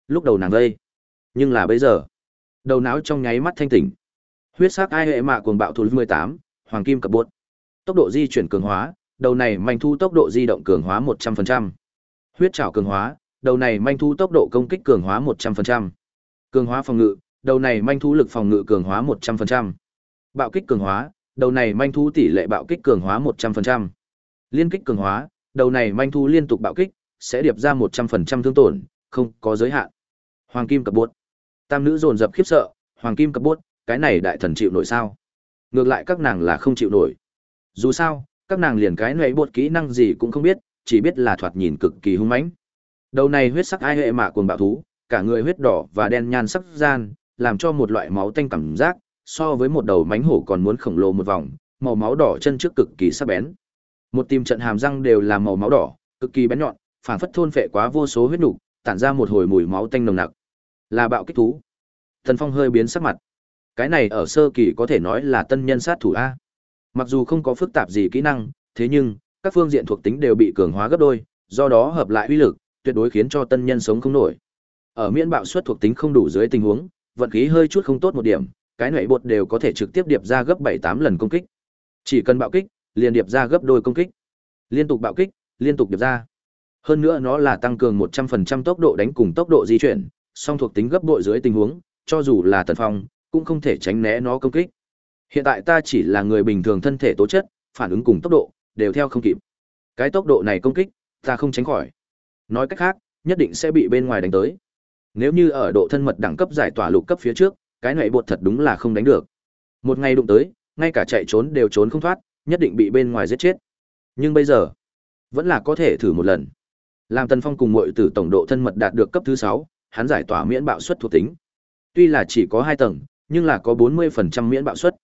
Lúc đầu nàng gây, nhưng là bây giờ, đầu não trong nháy mắt thanh tỉnh. Huyết sắc ai hệ mạ cuồng bạo thủ 18, hoàng kim cập bột. Tốc độ di chuyển cường hóa, đầu này manh thu tốc độ di động cường hóa 100%. Huyết trảo cường hóa, đầu này manh thu tốc độ công kích cường hóa 100%. Cường hóa phòng ngự, đầu này manh thu lực phòng ngự cường hóa 100%. Bạo kích cường hóa, đầu này manh thu tỷ lệ bạo kích cường hóa 100%. Liên kích cường hóa, đầu này manh thu liên tục bạo kích, sẽ điệp ra 100% thương tổn, không có giới hạn. Hoàng kim cập bốt. Tam nữ dồn dập khiếp sợ, hoàng kim cập bốt, cái này đại thần chịu nổi sao? Ngược lại các nàng là không chịu nổi. Dù sao, các nàng liền cái nệ bột kỹ năng gì cũng không biết, chỉ biết là thoạt nhìn cực kỳ hung mãnh. Đầu này huyết sắc ai hệ mạ cuồng bạo thú, cả người huyết đỏ và đen nhan sắc gian, làm cho một loại máu tanh cảm giác, so với một đầu mánh hổ còn muốn khổng lồ một vòng, màu máu đỏ chân trước cực kỳ sắc bén. Một tim trận hàm răng đều là màu máu đỏ, cực kỳ bén nhọn, phản phất thôn phệ quá vô số huyết nục, tản ra một hồi mùi máu tanh nồng nặc. Là bạo kích thú. Thần Phong hơi biến sắc mặt. Cái này ở sơ kỳ có thể nói là tân nhân sát thủ a. Mặc dù không có phức tạp gì kỹ năng, thế nhưng các phương diện thuộc tính đều bị cường hóa gấp đôi, do đó hợp lại uy lực, tuyệt đối khiến cho tân nhân sống không nổi. Ở miễn bạo suất thuộc tính không đủ dưới tình huống, vận khí hơi chút không tốt một điểm, cái nệ bột đều có thể trực tiếp điệp ra gấp 7-8 lần công kích. Chỉ cần bạo kích, liền điệp ra gấp đôi công kích. Liên tục bạo kích, liên tục điệp ra. Hơn nữa nó là tăng cường 100% tốc độ đánh cùng tốc độ di chuyển, song thuộc tính gấp bội dưới tình huống, cho dù là tần phong, cũng không thể tránh né nó công kích. Hiện tại ta chỉ là người bình thường thân thể tố chất, phản ứng cùng tốc độ, đều theo không kịp. Cái tốc độ này công kích, ta không tránh khỏi. Nói cách khác, nhất định sẽ bị bên ngoài đánh tới. Nếu như ở độ thân mật đẳng cấp giải tỏa lục cấp phía trước, cái này bột thật đúng là không đánh được. Một ngày đụng tới, ngay cả chạy trốn đều trốn không thoát, nhất định bị bên ngoài giết chết. Nhưng bây giờ, vẫn là có thể thử một lần. Làm Tần Phong cùng muội tử tổng độ thân mật đạt được cấp thứ sáu hắn giải tỏa miễn bạo suất thuộc tính. Tuy là chỉ có hai tầng, nhưng là có 40% miễn bạo suất.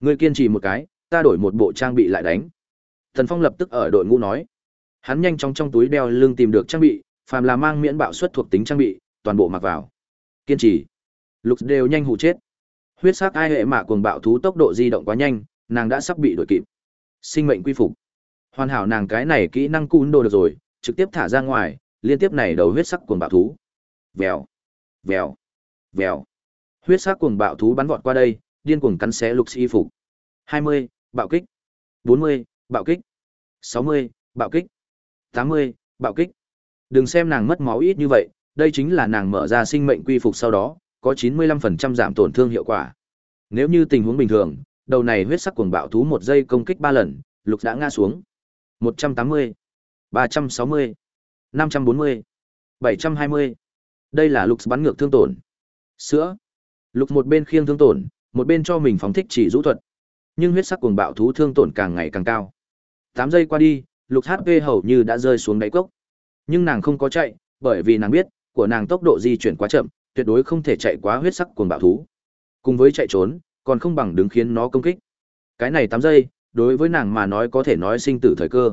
Ngươi kiên trì một cái, ta đổi một bộ trang bị lại đánh. Tần Phong lập tức ở đội ngũ nói. Hắn nhanh chóng trong túi đeo lưng tìm được trang bị, phàm là mang miễn bạo suất thuộc tính trang bị, toàn bộ mặc vào. Kiên trì. Lục đều nhanh hù chết. Huyết sắc ai hệ mạ cuồng bạo thú tốc độ di động quá nhanh, nàng đã sắp bị đuổi kịp. Sinh mệnh quy phục. Hoàn hảo nàng cái này kỹ năng cún đồ được rồi, trực tiếp thả ra ngoài, liên tiếp này đầu huyết sắc cuồng bạo thú. Vèo, vèo, vèo. Huyết sắc cuồng bạo thú bắn vọt qua đây, điên cuồng cắn xé lục y phục. 20, bạo kích. 40, bạo kích. 60, bạo kích. 80, bạo kích. Đừng xem nàng mất máu ít như vậy, đây chính là nàng mở ra sinh mệnh quy phục sau đó, có 95% giảm tổn thương hiệu quả. Nếu như tình huống bình thường, đầu này huyết sắc cuồng bạo thú một giây công kích 3 lần, lục đã ngã xuống. 180, 360, 540, 720. Đây là lục bắn ngược thương tổn. Sữa. Lục một bên khiêng thương tổn, một bên cho mình phóng thích chỉ rũ thuật. Nhưng huyết sắc cuồng bạo thú thương tổn càng ngày càng cao. 8 giây qua đi, lục HP hầu như đã rơi xuống đáy cốc. Nhưng nàng không có chạy, bởi vì nàng biết, của nàng tốc độ di chuyển quá chậm, tuyệt đối không thể chạy quá huyết sắc cuồng bạo thú. Cùng với chạy trốn, còn không bằng đứng khiến nó công kích. Cái này tám giây, đối với nàng mà nói có thể nói sinh tử thời cơ.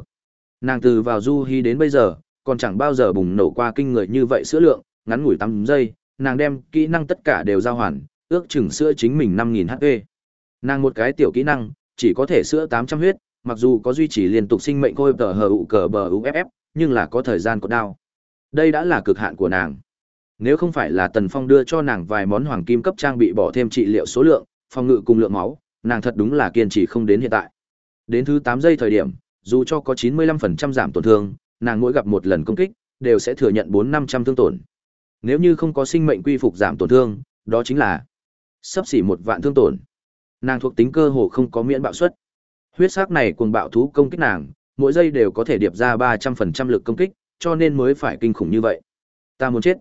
Nàng từ vào du hy đến bây giờ, còn chẳng bao giờ bùng nổ qua kinh người như vậy sữa lượng, ngắn ngủi tám giây, nàng đem kỹ năng tất cả đều giao hoàn, ước chừng sữa chính mình 5000 HP. Nàng một cái tiểu kỹ năng, chỉ có thể sữa 800 huyết, mặc dù có duy trì liên tục sinh mệnh khôi tờ hờ ụ cờ bờ UFF, nhưng là có thời gian có đau. Đây đã là cực hạn của nàng. Nếu không phải là Tần Phong đưa cho nàng vài món hoàng kim cấp trang bị bỏ thêm trị liệu số lượng, phòng ngự cùng lượng máu, nàng thật đúng là kiên trì không đến hiện tại. Đến thứ tám giây thời điểm, dù cho có 95% giảm tổn thương, nàng mỗi gặp một lần công kích, đều sẽ thừa nhận 4-500 thương tổn. Nếu như không có sinh mệnh quy phục giảm tổn thương, đó chính là sắp xỉ một vạn thương tổn. Nàng thuộc tính cơ hồ không có miễn bạo suất. Huyết sắc này cuồng bạo thú công kích nàng, mỗi giây đều có thể điệp ra 300% lực công kích, cho nên mới phải kinh khủng như vậy. Ta muốn chết.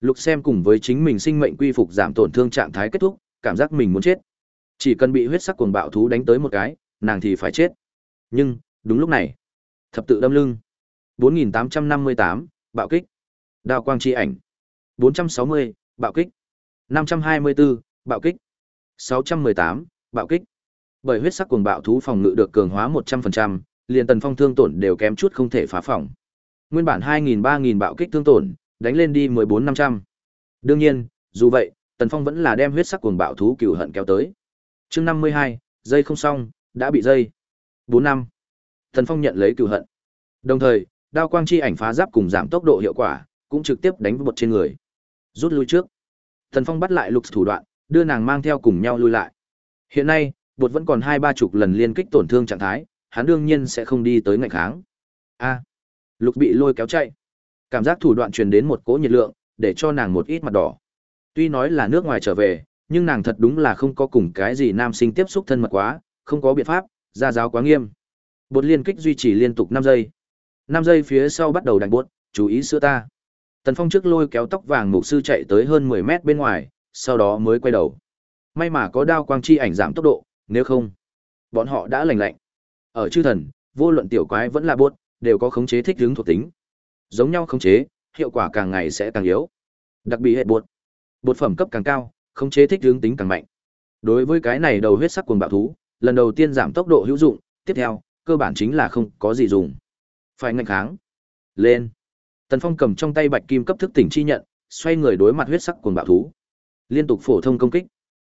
Lục xem cùng với chính mình sinh mệnh quy phục giảm tổn thương trạng thái kết thúc, cảm giác mình muốn chết. Chỉ cần bị huyết sắc cuồng bạo thú đánh tới một cái, nàng thì phải chết. Nhưng, đúng lúc này, thập tự đâm lưng. 4858, bạo kích. Đao quang chi ảnh. 460, bạo kích. 524, bạo kích. 618, Bạo kích. Bởi huyết sắc cuồng bạo thú phòng ngự được cường hóa 100%, liền Tần Phong thương tổn đều kém chút không thể phá phòng. Nguyên bản 2000 3000 bạo kích thương tổn, đánh lên đi 14 500. Đương nhiên, dù vậy, Tần Phong vẫn là đem huyết sắc cuồng bạo thú cừu hận kéo tới. Chương 52, dây không xong, đã bị dây. 4 năm. Tần Phong nhận lấy cừu hận. Đồng thời, đao quang chi ảnh phá giáp cùng giảm tốc độ hiệu quả, cũng trực tiếp đánh vào bột trên người. Rút lui trước. Tần Phong bắt lại lục thủ đoạn, đưa nàng mang theo cùng nhau lui lại. Hiện nay, bột vẫn còn hai ba chục lần liên kích tổn thương trạng thái, hắn đương nhiên sẽ không đi tới ngạnh kháng. A. lục bị lôi kéo chạy. Cảm giác thủ đoạn truyền đến một cỗ nhiệt lượng, để cho nàng một ít mặt đỏ. Tuy nói là nước ngoài trở về, nhưng nàng thật đúng là không có cùng cái gì nam sinh tiếp xúc thân mật quá, không có biện pháp, ra giáo quá nghiêm. Bột liên kích duy trì liên tục năm giây. năm giây phía sau bắt đầu đánh bột, chú ý sữa ta. Tần Phong trước lôi kéo tóc vàng mục sư chạy tới hơn 10 mét bên ngoài, sau đó mới quay đầu. May mà có đao quang chi ảnh giảm tốc độ, nếu không, bọn họ đã lành lạnh. Ở chư thần, vô luận tiểu quái vẫn là bột, đều có khống chế thích hướng thuộc tính. Giống nhau khống chế, hiệu quả càng ngày sẽ càng yếu. Đặc biệt hệ bột. Bột phẩm cấp càng cao, khống chế thích hướng tính càng mạnh. Đối với cái này đầu huyết sắc cuồng bạo thú, lần đầu tiên giảm tốc độ hữu dụng, tiếp theo, cơ bản chính là không có gì dùng. Phải ngăn kháng. Lên. Tần Phong cầm trong tay bạch kim cấp thức tỉnh chi nhận, xoay người đối mặt huyết sắc cuồng bạo thú. Liên tục phổ thông công kích.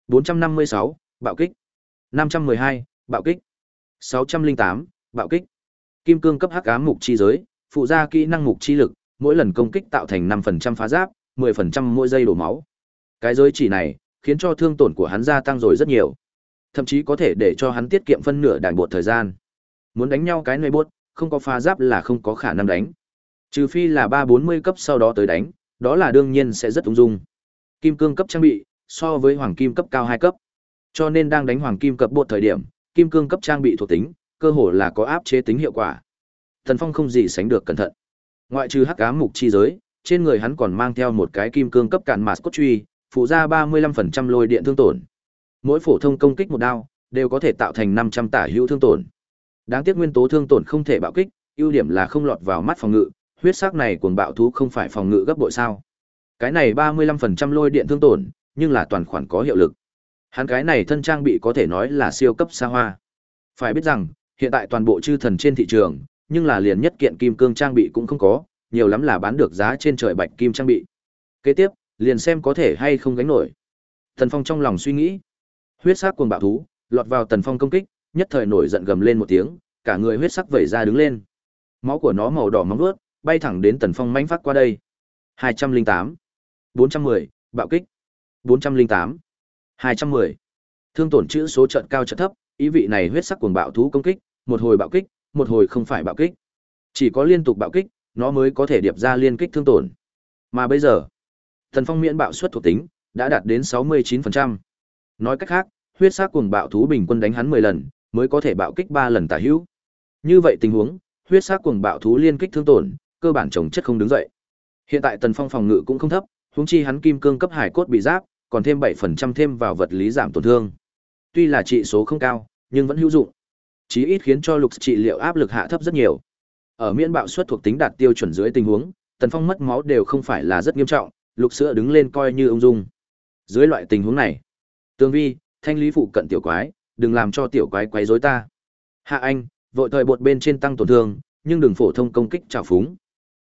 456, bạo kích. 512, bạo kích. 608, bạo kích. Kim cương cấp hắc ám mục chi giới, phụ gia kỹ năng mục chi lực, mỗi lần công kích tạo thành 5% phá giáp, 10% mỗi giây đổ máu. Cái giới chỉ này, khiến cho thương tổn của hắn gia tăng rồi rất nhiều. Thậm chí có thể để cho hắn tiết kiệm phân nửa đàn bột thời gian. Muốn đánh nhau cái nơi buốt, không có phá giáp là không có khả năng đánh. Trừ phi là 340 cấp sau đó tới đánh, đó là đương nhiên sẽ rất ung dung. Kim cương cấp trang bị, so với hoàng kim cấp cao 2 cấp. Cho nên đang đánh hoàng kim cấp bột thời điểm, kim cương cấp trang bị thuộc tính, cơ hồ là có áp chế tính hiệu quả. Thần Phong không gì sánh được cẩn thận. Ngoại trừ hắc ám mục chi giới, trên người hắn còn mang theo một cái kim cương cấp cản mạt cốt truy, phụ ra 35% lôi điện thương tổn. Mỗi phổ thông công kích một đao, đều có thể tạo thành 500 tả hữu thương tổn. Đáng tiếc nguyên tố thương tổn không thể bạo kích, ưu điểm là không lọt vào mắt phòng ngự, huyết sắc này cuồng bạo thú không phải phòng ngự gấp bội sao? Cái này 35% lôi điện thương tổn, nhưng là toàn khoản có hiệu lực. Hắn cái này thân trang bị có thể nói là siêu cấp xa hoa. Phải biết rằng, hiện tại toàn bộ chư thần trên thị trường, nhưng là liền nhất kiện kim cương trang bị cũng không có, nhiều lắm là bán được giá trên trời bạch kim trang bị. Kế tiếp, liền xem có thể hay không gánh nổi. Tần Phong trong lòng suy nghĩ, huyết sắc cuồng bạo thú, lọt vào Tần Phong công kích, nhất thời nổi giận gầm lên một tiếng, cả người huyết sắc vẩy ra đứng lên. Máu của nó màu đỏ móng vuốt, bay thẳng đến Tần Phong mãnh phát qua đây. 208, 410, bạo kích. 408, 210. Thương tổn chữ số trận cao trận thấp, ý vị này huyết sắc cuồng bạo thú công kích, một hồi bạo kích, một hồi không phải bạo kích. Chỉ có liên tục bạo kích, nó mới có thể điệp ra liên kích thương tổn. Mà bây giờ, Tần Phong miễn bạo suất thuộc tính đã đạt đến 69%. Nói cách khác, huyết sắc cuồng bạo thú bình quân đánh hắn 10 lần, mới có thể bạo kích 3 lần tả hữu. Như vậy tình huống, huyết sắc cuồng bạo thú liên kích thương tổn, cơ bản chồng chất không đứng dậy. Hiện tại Tần Phong phòng ngự cũng không thấp, huống chi hắn kim cương cấp hải cốt bị giáp, còn thêm 7% thêm vào vật lý giảm tổn thương. Tuy là trị số không cao, nhưng vẫn hữu dụng. Chí ít khiến cho lục trị liệu áp lực hạ thấp rất nhiều. Ở miễn bạo suất thuộc tính đạt tiêu chuẩn dưới tình huống, Tần Phong mất máu đều không phải là rất nghiêm trọng, lục sữa đứng lên coi như ung dung. Dưới loại tình huống này, Tương Vi, thanh lý phụ cận tiểu quái, đừng làm cho tiểu quái quấy rối ta. Hạ Anh, vội thời bột bên trên tăng tổn thương, nhưng đừng phổ thông công kích trào phúng.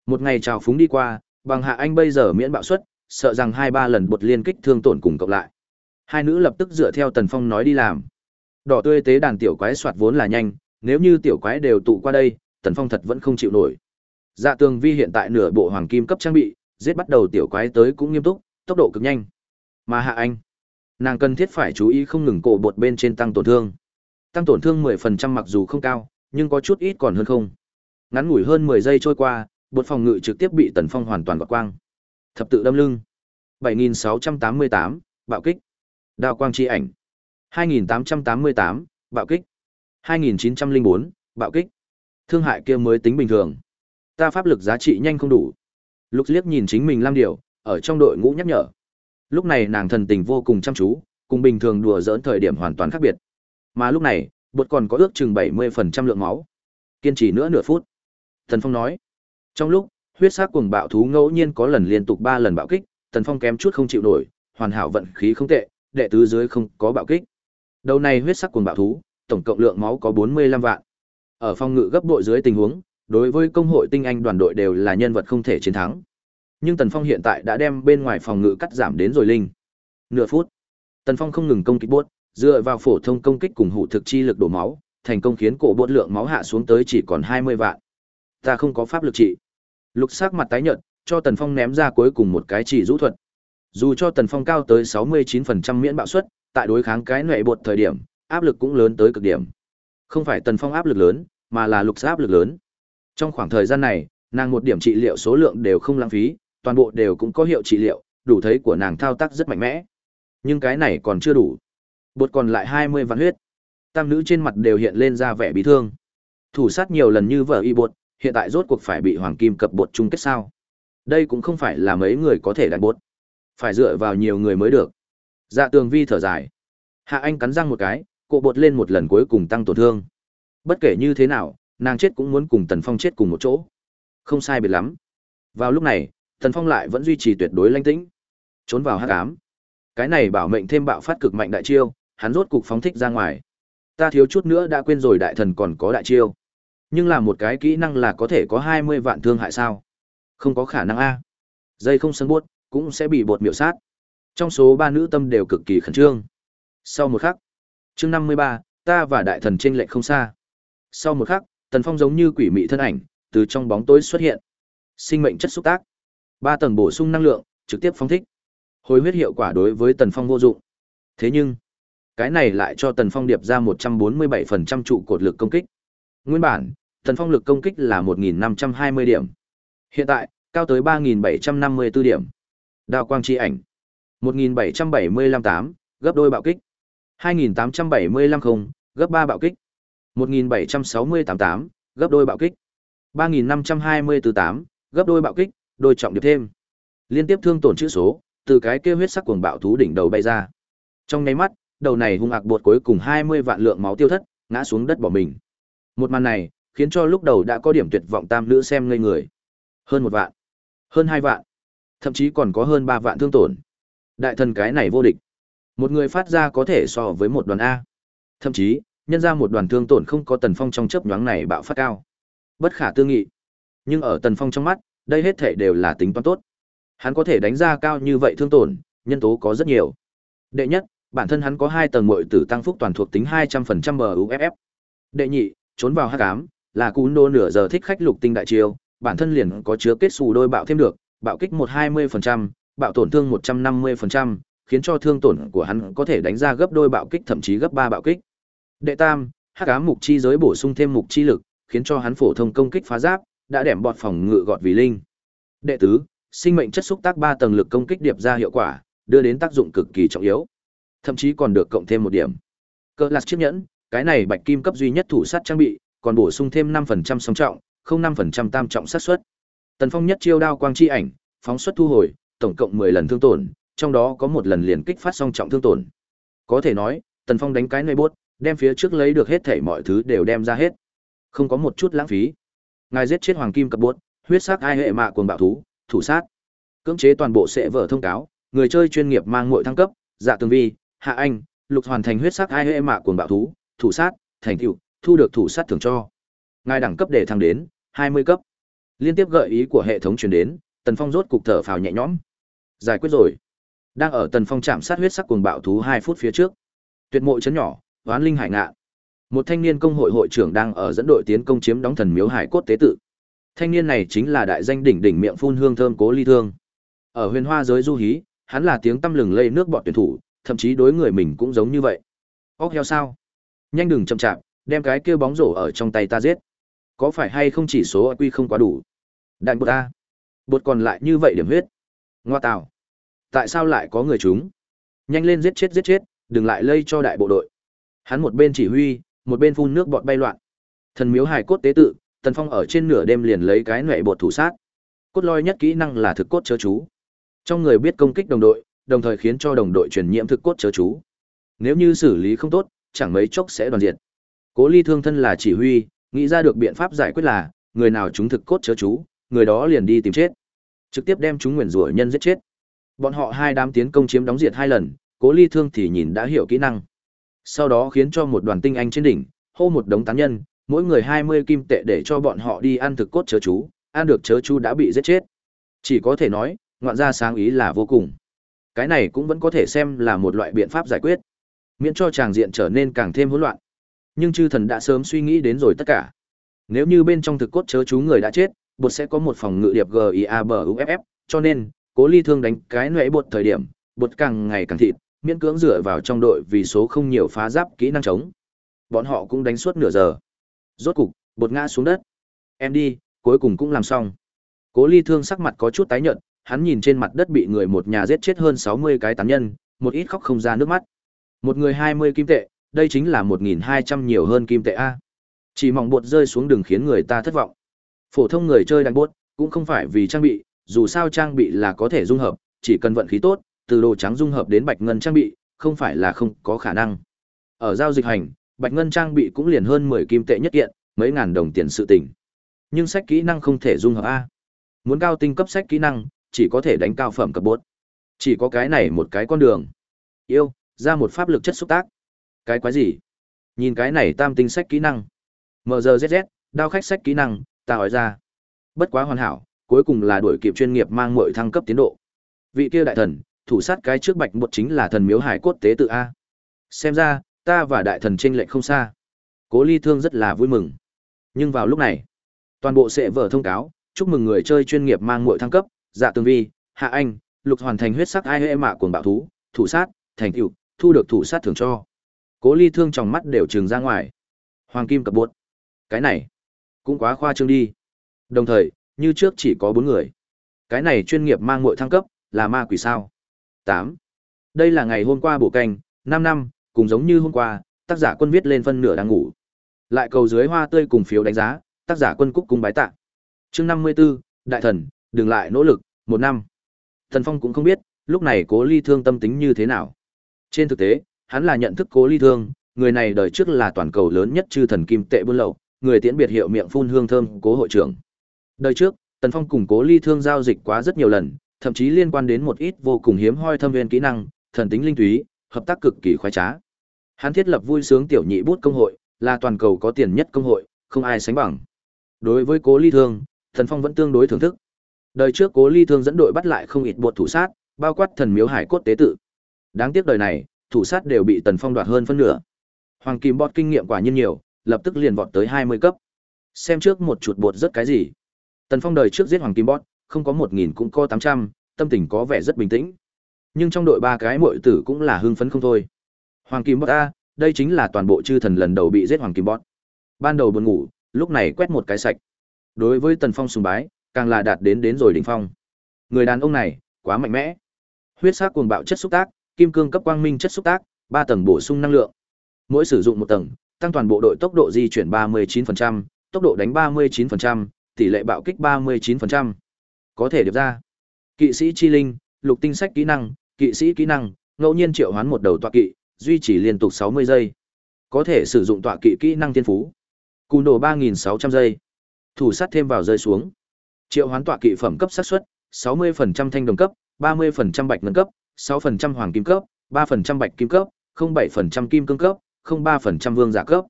Một ngày trào phúng đi qua, bằng Hạ Anh bây giờ miễn bạo suất, sợ rằng hai ba lần bột liên kích thương tổn cùng cộng lại. Hai nữ lập tức dựa theo Tần Phong nói đi làm. Đỏ tươi tế đàn tiểu quái soạt vốn là nhanh, nếu như tiểu quái đều tụ qua đây, Tần Phong thật vẫn không chịu nổi. Dạ Tường Vi hiện tại nửa bộ hoàng kim cấp trang bị, giết bắt đầu tiểu quái tới cũng nghiêm túc, tốc độ cực nhanh. Mà Hạ Anh, nàng cần thiết phải chú ý không ngừng cổ bột bên trên tăng tổn thương. Tăng tổn thương 10% mặc dù không cao, nhưng có chút ít còn hơn không. Ngắn ngủi hơn 10 giây trôi qua, bột phòng ngự trực tiếp bị Tần Phong hoàn toàn gọt quang. Thập tự đâm lưng. 7688, bạo kích. Đao quang chi ảnh. 2888, bạo kích. 2904, bạo kích. Thương hại kia mới tính bình thường. Ta pháp lực giá trị nhanh không đủ. Lục liếc nhìn chính mình lam điều, ở trong đội ngũ nhắc nhở. Lúc này nàng thần tình vô cùng chăm chú, cùng bình thường đùa giỡn thời điểm hoàn toàn khác biệt. Mà lúc này, bột còn có ước chừng 70% lượng máu. Kiên trì nữa nửa phút. Thần Phong nói. Trong lúc, huyết sắc cuồng bạo thú ngẫu nhiên có lần liên tục 3 lần bạo kích, Tần Phong kém chút không chịu nổi, hoàn hảo vận khí không tệ, đệ tứ dưới không có bạo kích. Đầu này huyết sắc cuồng bạo thú, tổng cộng lượng máu có 45 vạn. Ở phong ngự gấp bội dưới tình huống, đối với công hội tinh anh đoàn đội đều là nhân vật không thể chiến thắng. Nhưng Tần Phong hiện tại đã đem bên ngoài phòng ngự cắt giảm đến rồi linh. Nửa phút, Tần Phong không ngừng công kích buốt, dựa vào phổ thông công kích cùng hủ thực chi lực đổ máu, thành công khiến cổ buốt lượng máu hạ xuống tới chỉ còn 20 vạn. Ta không có pháp lực trị. Lục sắc mặt tái nhợt, cho Tần Phong ném ra cuối cùng một cái chỉ rũ thuật. Dù cho Tần Phong cao tới 69% miễn bạo suất, tại đối kháng cái nệ bột thời điểm, áp lực cũng lớn tới cực điểm. Không phải Tần Phong áp lực lớn, mà là lục áp lực lớn. Trong khoảng thời gian này, nàng một điểm trị liệu số lượng đều không lãng phí, toàn bộ đều cũng có hiệu trị liệu, đủ thấy của nàng thao tác rất mạnh mẽ. Nhưng cái này còn chưa đủ. Bột còn lại 20 vạn huyết. Tam nữ trên mặt đều hiện lên ra vẻ bị thương. Thủ sát nhiều lần như vợ y bột, hiện tại rốt cuộc phải bị hoàng kim cập bột chung kết sao? Đây cũng không phải là mấy người có thể đánh bột. Phải dựa vào nhiều người mới được. Dạ tường vi thở dài. Hạ Anh cắn răng một cái, cộ bột lên một lần cuối cùng tăng tổn thương. Bất kể như thế nào, nàng chết cũng muốn cùng Tần Phong chết cùng một chỗ. Không sai biệt lắm. Vào lúc này, Tần Phong lại vẫn duy trì tuyệt đối lanh tĩnh. Trốn vào hắc cám. Cái này bảo mệnh thêm bạo phát cực mạnh đại chiêu, hắn rốt cục phóng thích ra ngoài. Ta thiếu chút nữa đã quên rồi đại thần còn có đại chiêu. Nhưng là một cái kỹ năng là có thể có 20 vạn thương hại sao? Không có khả năng a. Dây không sân buốt, cũng sẽ bị bột miểu sát. Trong số ba nữ tâm đều cực kỳ khẩn trương. Sau một khắc, chương 53, ta và đại thần chênh lệch không xa. Sau một khắc, Tần Phong giống như quỷ mị thân ảnh, từ trong bóng tối xuất hiện. Sinh mệnh chất xúc tác. Ba tầng bổ sung năng lượng, trực tiếp phóng thích. Hồi huyết hiệu quả đối với Tần Phong vô dụng. Thế nhưng, cái này lại cho Tần Phong điệp ra 147% trụ cột lực công kích. Nguyên bản, Thần Phong lực công kích là 1520 điểm. Hiện tại, cao tới 3754 điểm. Đao quang chi ảnh. 1775 8, gấp đôi bạo kích. 2875 không, gấp 3 bạo kích. 1768 8, gấp đôi bạo kích. 3524 8, gấp đôi bạo kích, đôi trọng điệp thêm. Liên tiếp thương tổn chữ số, từ cái kia huyết sắc cuồng bạo thú đỉnh đầu bay ra. Trong nháy mắt, đầu này hung ác bột cuối cùng 20 vạn lượng máu tiêu thất, ngã xuống đất bỏ mình. Một màn này, khiến cho lúc đầu đã có điểm tuyệt vọng tam nữ xem ngây người. Hơn một vạn, hơn hai vạn, thậm chí còn có hơn ba vạn thương tổn. Đại thần cái này vô địch. Một người phát ra có thể so với một đoàn A. Thậm chí, nhân ra một đoàn thương tổn không có tần phong trong chớp nhoáng này bạo phát cao. Bất khả tư nghị. Nhưng ở tần phong trong mắt, đây hết thể đều là tính toán tốt. Hắn có thể đánh ra cao như vậy thương tổn, nhân tố có rất nhiều. Đệ nhất, bản thân hắn có hai tầng muội tử tăng phúc toàn thuộc tính 200% MUFF. Đệ nhị, trốn vào hắc ám, là cú nô nửa giờ thích khách lục tinh đại chiêu, bản thân liền có chứa kết xù đôi bạo thêm được, bạo kích 120%, bạo tổn thương 150%, khiến cho thương tổn của hắn có thể đánh ra gấp đôi bạo kích thậm chí gấp 3 bạo kích. Đệ tam, hắc ám mục chi giới bổ sung thêm mục chi lực, khiến cho hắn phổ thông công kích phá giáp, đã đẻm bọt phòng ngự gọt vì linh. Đệ tứ, sinh mệnh chất xúc tác 3 tầng lực công kích điệp ra hiệu quả, đưa đến tác dụng cực kỳ trọng yếu. Thậm chí còn được cộng thêm một điểm. Cơ lạc chiếc nhẫn, cái này bạch kim cấp duy nhất thủ sát trang bị, còn bổ sung thêm 5% song trọng, không 5% tam trọng sát suất. Tần Phong nhất chiêu đao quang chi ảnh, phóng xuất thu hồi, tổng cộng 10 lần thương tổn, trong đó có một lần liền kích phát song trọng thương tổn. Có thể nói, Tần Phong đánh cái nơi bốt, đem phía trước lấy được hết thảy mọi thứ đều đem ra hết. Không có một chút lãng phí. Ngài giết chết hoàng kim cấp bốt, huyết sắc ai hệ mạ cuồng bạo thú, thủ sát. Cưỡng chế toàn bộ sẽ vở thông cáo, người chơi chuyên nghiệp mang muội thăng cấp, dạ tường vi, hạ anh, lục hoàn thành huyết sắc ai hệ mạ cuồng bạo thú, thủ sát, thành tựu, thu được thủ sát thưởng cho. Ngài đẳng cấp để thăng đến 20 cấp. Liên tiếp gợi ý của hệ thống truyền đến, Tần Phong rốt cục thở phào nhẹ nhõm. Giải quyết rồi. Đang ở Tần Phong chạm sát huyết sắc cuồng bạo thú 2 phút phía trước. Tuyệt mộ chấn nhỏ, Hoán Linh Hải Ngạ. Một thanh niên công hội hội trưởng đang ở dẫn đội tiến công chiếm đóng thần miếu hải cốt tế tự. Thanh niên này chính là đại danh đỉnh đỉnh miệng phun hương thơm Cố Ly Thương. Ở Huyền Hoa giới du hí, hắn là tiếng tăm lừng lây nước bọt tuyển thủ, thậm chí đối người mình cũng giống như vậy. Óc heo sao? Nhanh đừng chậm chạp, đem cái kia bóng rổ ở trong tay ta giết. Có phải hay không chỉ số quy không quá đủ? Đạn bột ta. Bột còn lại như vậy điểm huyết. Ngoa tào. Tại sao lại có người chúng? Nhanh lên giết chết giết chết, đừng lại lây cho đại bộ đội. Hắn một bên chỉ huy, một bên phun nước bọt bay loạn. Thần miếu hài cốt tế tự, Tần Phong ở trên nửa đêm liền lấy cái nhuệ bột thủ sát. Cốt loi nhất kỹ năng là thực cốt chớ chú. Trong người biết công kích đồng đội, đồng thời khiến cho đồng đội truyền nhiễm thực cốt chớ chú. Nếu như xử lý không tốt, chẳng mấy chốc sẽ đoàn diệt. Cố Ly Thương thân là chỉ huy, nghĩ ra được biện pháp giải quyết là, người nào chúng thực cốt chớ chú, người đó liền đi tìm chết. Trực tiếp đem chúng nguyền rủa nhân giết chết. Bọn họ hai đám tiến công chiếm đóng diệt hai lần, Cố Ly Thương thì nhìn đã hiểu kỹ năng. sau đó khiến cho một đoàn tinh anh trên đỉnh, hô một đống tán nhân, mỗi người 20 kim tệ để cho bọn họ đi ăn thực cốt chớ chú, ăn được chớ chú đã bị giết chết. Chỉ có thể nói, ngoạn gia sáng ý là vô cùng. Cái này cũng vẫn có thể xem là một loại biện pháp giải quyết, miễn cho tràng diện trở nên càng thêm hỗn loạn. Nhưng chư thần đã sớm suy nghĩ đến rồi tất cả. Nếu như bên trong thực cốt chớ chú người đã chết, bột sẽ có một phòng ngự điệp GIABUFF, cho nên, Cố Ly Thương đánh cái nệ bột thời điểm, bột càng ngày càng thịt, miễn cưỡng dựa vào trong đội vì số không nhiều phá giáp kỹ năng chống. Bọn họ cũng đánh suốt nửa giờ. Rốt cục, bột ngã xuống đất. Em đi, cuối cùng cũng làm xong. Cố Ly Thương sắc mặt có chút tái nhợt, hắn nhìn trên mặt đất bị người một nhà giết chết hơn 60 cái tán nhân, một ít khóc không ra nước mắt. Một người 20 kim tệ, đây chính là 1200 nhiều hơn kim tệ a. Chỉ mỏng bột rơi xuống đường khiến người ta thất vọng. Phổ thông người chơi đánh bốt, cũng không phải vì trang bị, dù sao trang bị là có thể dung hợp, chỉ cần vận khí tốt, từ đồ trắng dung hợp đến bạch ngân trang bị, không phải là không có khả năng. Ở giao dịch hành, bạch ngân trang bị cũng liền hơn 10 kim tệ nhất kiện, mấy ngàn đồng tiền sự tình. Nhưng sách kỹ năng không thể dung hợp a. Muốn cao tinh cấp sách kỹ năng, chỉ có thể đánh cao phẩm cấp bốt. Chỉ có cái này một cái con đường. Yêu, ra một pháp lực chất xúc tác. Cái quái gì? Nhìn cái này tam tinh sách kỹ năng. MGZZ, đao khách sách kỹ năng, ta hỏi ra. Bất quá hoàn hảo, cuối cùng là đuổi kịp chuyên nghiệp mang mọi thăng cấp tiến độ. Vị kia đại thần, thủ sát cái trước bạch một chính là thần miếu hải cốt tế tự a. Xem ra, ta và đại thần tranh lệch không xa. Cố Ly Thương rất là vui mừng. Nhưng vào lúc này, toàn bộ sẽ vở thông cáo, chúc mừng người chơi chuyên nghiệp mang mọi thăng cấp, Dạ tương Vi, Hạ Anh, Lục hoàn thành huyết sắc ai hệ mạ cuồng bạo thú, thủ sát, thành tựu, thu được thủ sát thưởng cho. Cố Ly Thương trong mắt đều trừng ra ngoài. Hoàng kim cập bột. Cái này, cũng quá khoa trương đi. Đồng thời, như trước chỉ có bốn người. Cái này chuyên nghiệp mang muội thăng cấp, là ma quỷ sao? Tám. Đây là ngày hôm qua bổ canh, năm năm, cùng giống như hôm qua, tác giả quân viết lên phân nửa đang ngủ. Lại cầu dưới hoa tươi cùng phiếu đánh giá, tác giả quân cúc cung bái tạ. Chương năm mươi 54, đại thần, đừng lại nỗ lực, một năm. Thần Phong cũng không biết, lúc này Cố Ly Thương tâm tính như thế nào. Trên thực tế, hắn là nhận thức Cố Ly Thương, người này đời trước là toàn cầu lớn nhất chư thần kim tệ buôn lậu, người tiễn biệt hiệu miệng phun hương thơm Cố hội trưởng. Đời trước, Tần Phong cùng Cố Ly Thương giao dịch quá rất nhiều lần, thậm chí liên quan đến một ít vô cùng hiếm hoi thâm viên kỹ năng, thần tính linh túy, hợp tác cực kỳ khoái trá. Hắn thiết lập vui sướng tiểu nhị bút công hội, là toàn cầu có tiền nhất công hội, không ai sánh bằng. Đối với Cố Ly Thương, Thần Phong vẫn tương đối thưởng thức. Đời trước Cố Ly Thương dẫn đội bắt lại không ít bột thủ sát, bao quát thần miếu hải cốt tế tự. Đáng tiếc đời này, thủ sát đều bị Tần Phong đoạt hơn phân nửa. Hoàng Kim bọt kinh nghiệm quả nhiên nhiều, lập tức liền vọt tới 20 cấp. Xem trước một chuột bột rất cái gì. Tần Phong đời trước giết Hoàng Kim bọt không có 1000 cũng có 800, tâm tình có vẻ rất bình tĩnh. Nhưng trong đội ba cái muội tử cũng là hưng phấn không thôi. Hoàng Kim bọt a, đây chính là toàn bộ chư thần lần đầu bị giết Hoàng Kim bọt Ban đầu buồn ngủ, lúc này quét một cái sạch. Đối với Tần Phong sùng bái, càng là đạt đến đến rồi đỉnh phong. Người đàn ông này, quá mạnh mẽ. Huyết sắc cuồng bạo chất xúc tác, kim cương cấp quang minh chất xúc tác, ba tầng bổ sung năng lượng. Mỗi sử dụng một tầng, tăng toàn bộ đội tốc độ di chuyển 39%, tốc độ đánh 39%, tỷ lệ bạo kích 39%. Có thể điệp ra. Kỵ sĩ chi linh, lục tinh sách kỹ năng, kỵ sĩ kỹ năng, ngẫu nhiên triệu hoán một đầu tọa kỵ, duy trì liên tục 60 giây. Có thể sử dụng tọa kỵ kỹ năng thiên phú. Cùn đồ 3600 giây. Thủ sát thêm vào rơi xuống. Triệu hoán tọa kỵ phẩm cấp xác suất, 60% thanh đồng cấp, 30% bạch ngân cấp, 6% hoàng kim cấp, 3% bạch kim cấp, 07% kim cương cấp, 03% vương giả cấp.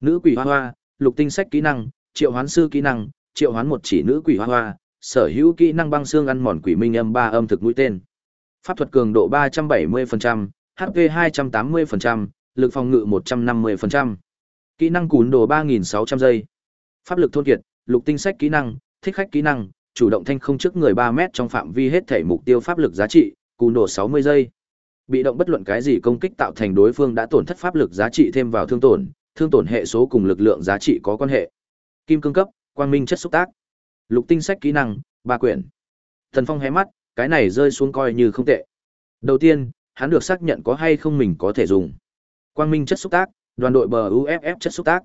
Nữ quỷ hoa hoa, lục tinh sách kỹ năng, triệu hoán sư kỹ năng, triệu hoán một chỉ nữ quỷ hoa hoa, sở hữu kỹ năng băng xương ăn mòn quỷ minh âm ba âm thực mũi tên. Pháp thuật cường độ 370%, HP 280%, lực phòng ngự 150%. Kỹ năng cún đồ 3600 giây. Pháp lực thôn kiệt, lục tinh sách kỹ năng, thích khách kỹ năng, chủ động thanh không trước người 3 mét trong phạm vi hết thể mục tiêu pháp lực giá trị, cù nổ 60 giây. Bị động bất luận cái gì công kích tạo thành đối phương đã tổn thất pháp lực giá trị thêm vào thương tổn, thương tổn hệ số cùng lực lượng giá trị có quan hệ. Kim cương cấp, quang minh chất xúc tác. Lục tinh sách kỹ năng, ba quyển. Thần Phong hé mắt, cái này rơi xuống coi như không tệ. Đầu tiên, hắn được xác nhận có hay không mình có thể dùng. Quang minh chất xúc tác, đoàn đội bờ UFF chất xúc tác.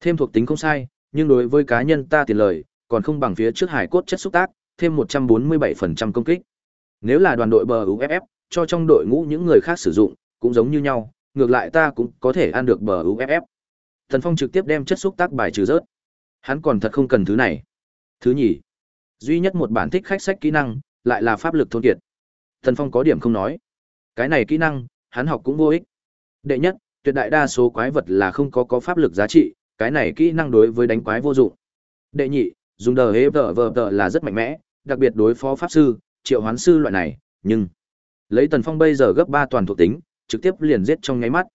Thêm thuộc tính không sai, nhưng đối với cá nhân ta tiền lời, còn không bằng phía trước hải cốt chất xúc tác, thêm 147% công kích. Nếu là đoàn đội bờ UFF, cho trong đội ngũ những người khác sử dụng, cũng giống như nhau, ngược lại ta cũng có thể ăn được bờ UFF. Thần Phong trực tiếp đem chất xúc tác bài trừ rớt. Hắn còn thật không cần thứ này. Thứ nhì, duy nhất một bản thích khách sách kỹ năng, lại là pháp lực thôn kiệt. Thần Phong có điểm không nói. Cái này kỹ năng, hắn học cũng vô ích. Đệ nhất, tuyệt đại đa số quái vật là không có có pháp lực giá trị, cái này kỹ năng đối với đánh quái vô dụng. Đệ nhị, dùng đờ hế vờ vờ vờ là rất mạnh mẽ, đặc biệt đối phó pháp sư, triệu hoán sư loại này, nhưng lấy Tần Phong bây giờ gấp ba toàn thuộc tính, trực tiếp liền giết trong nháy mắt.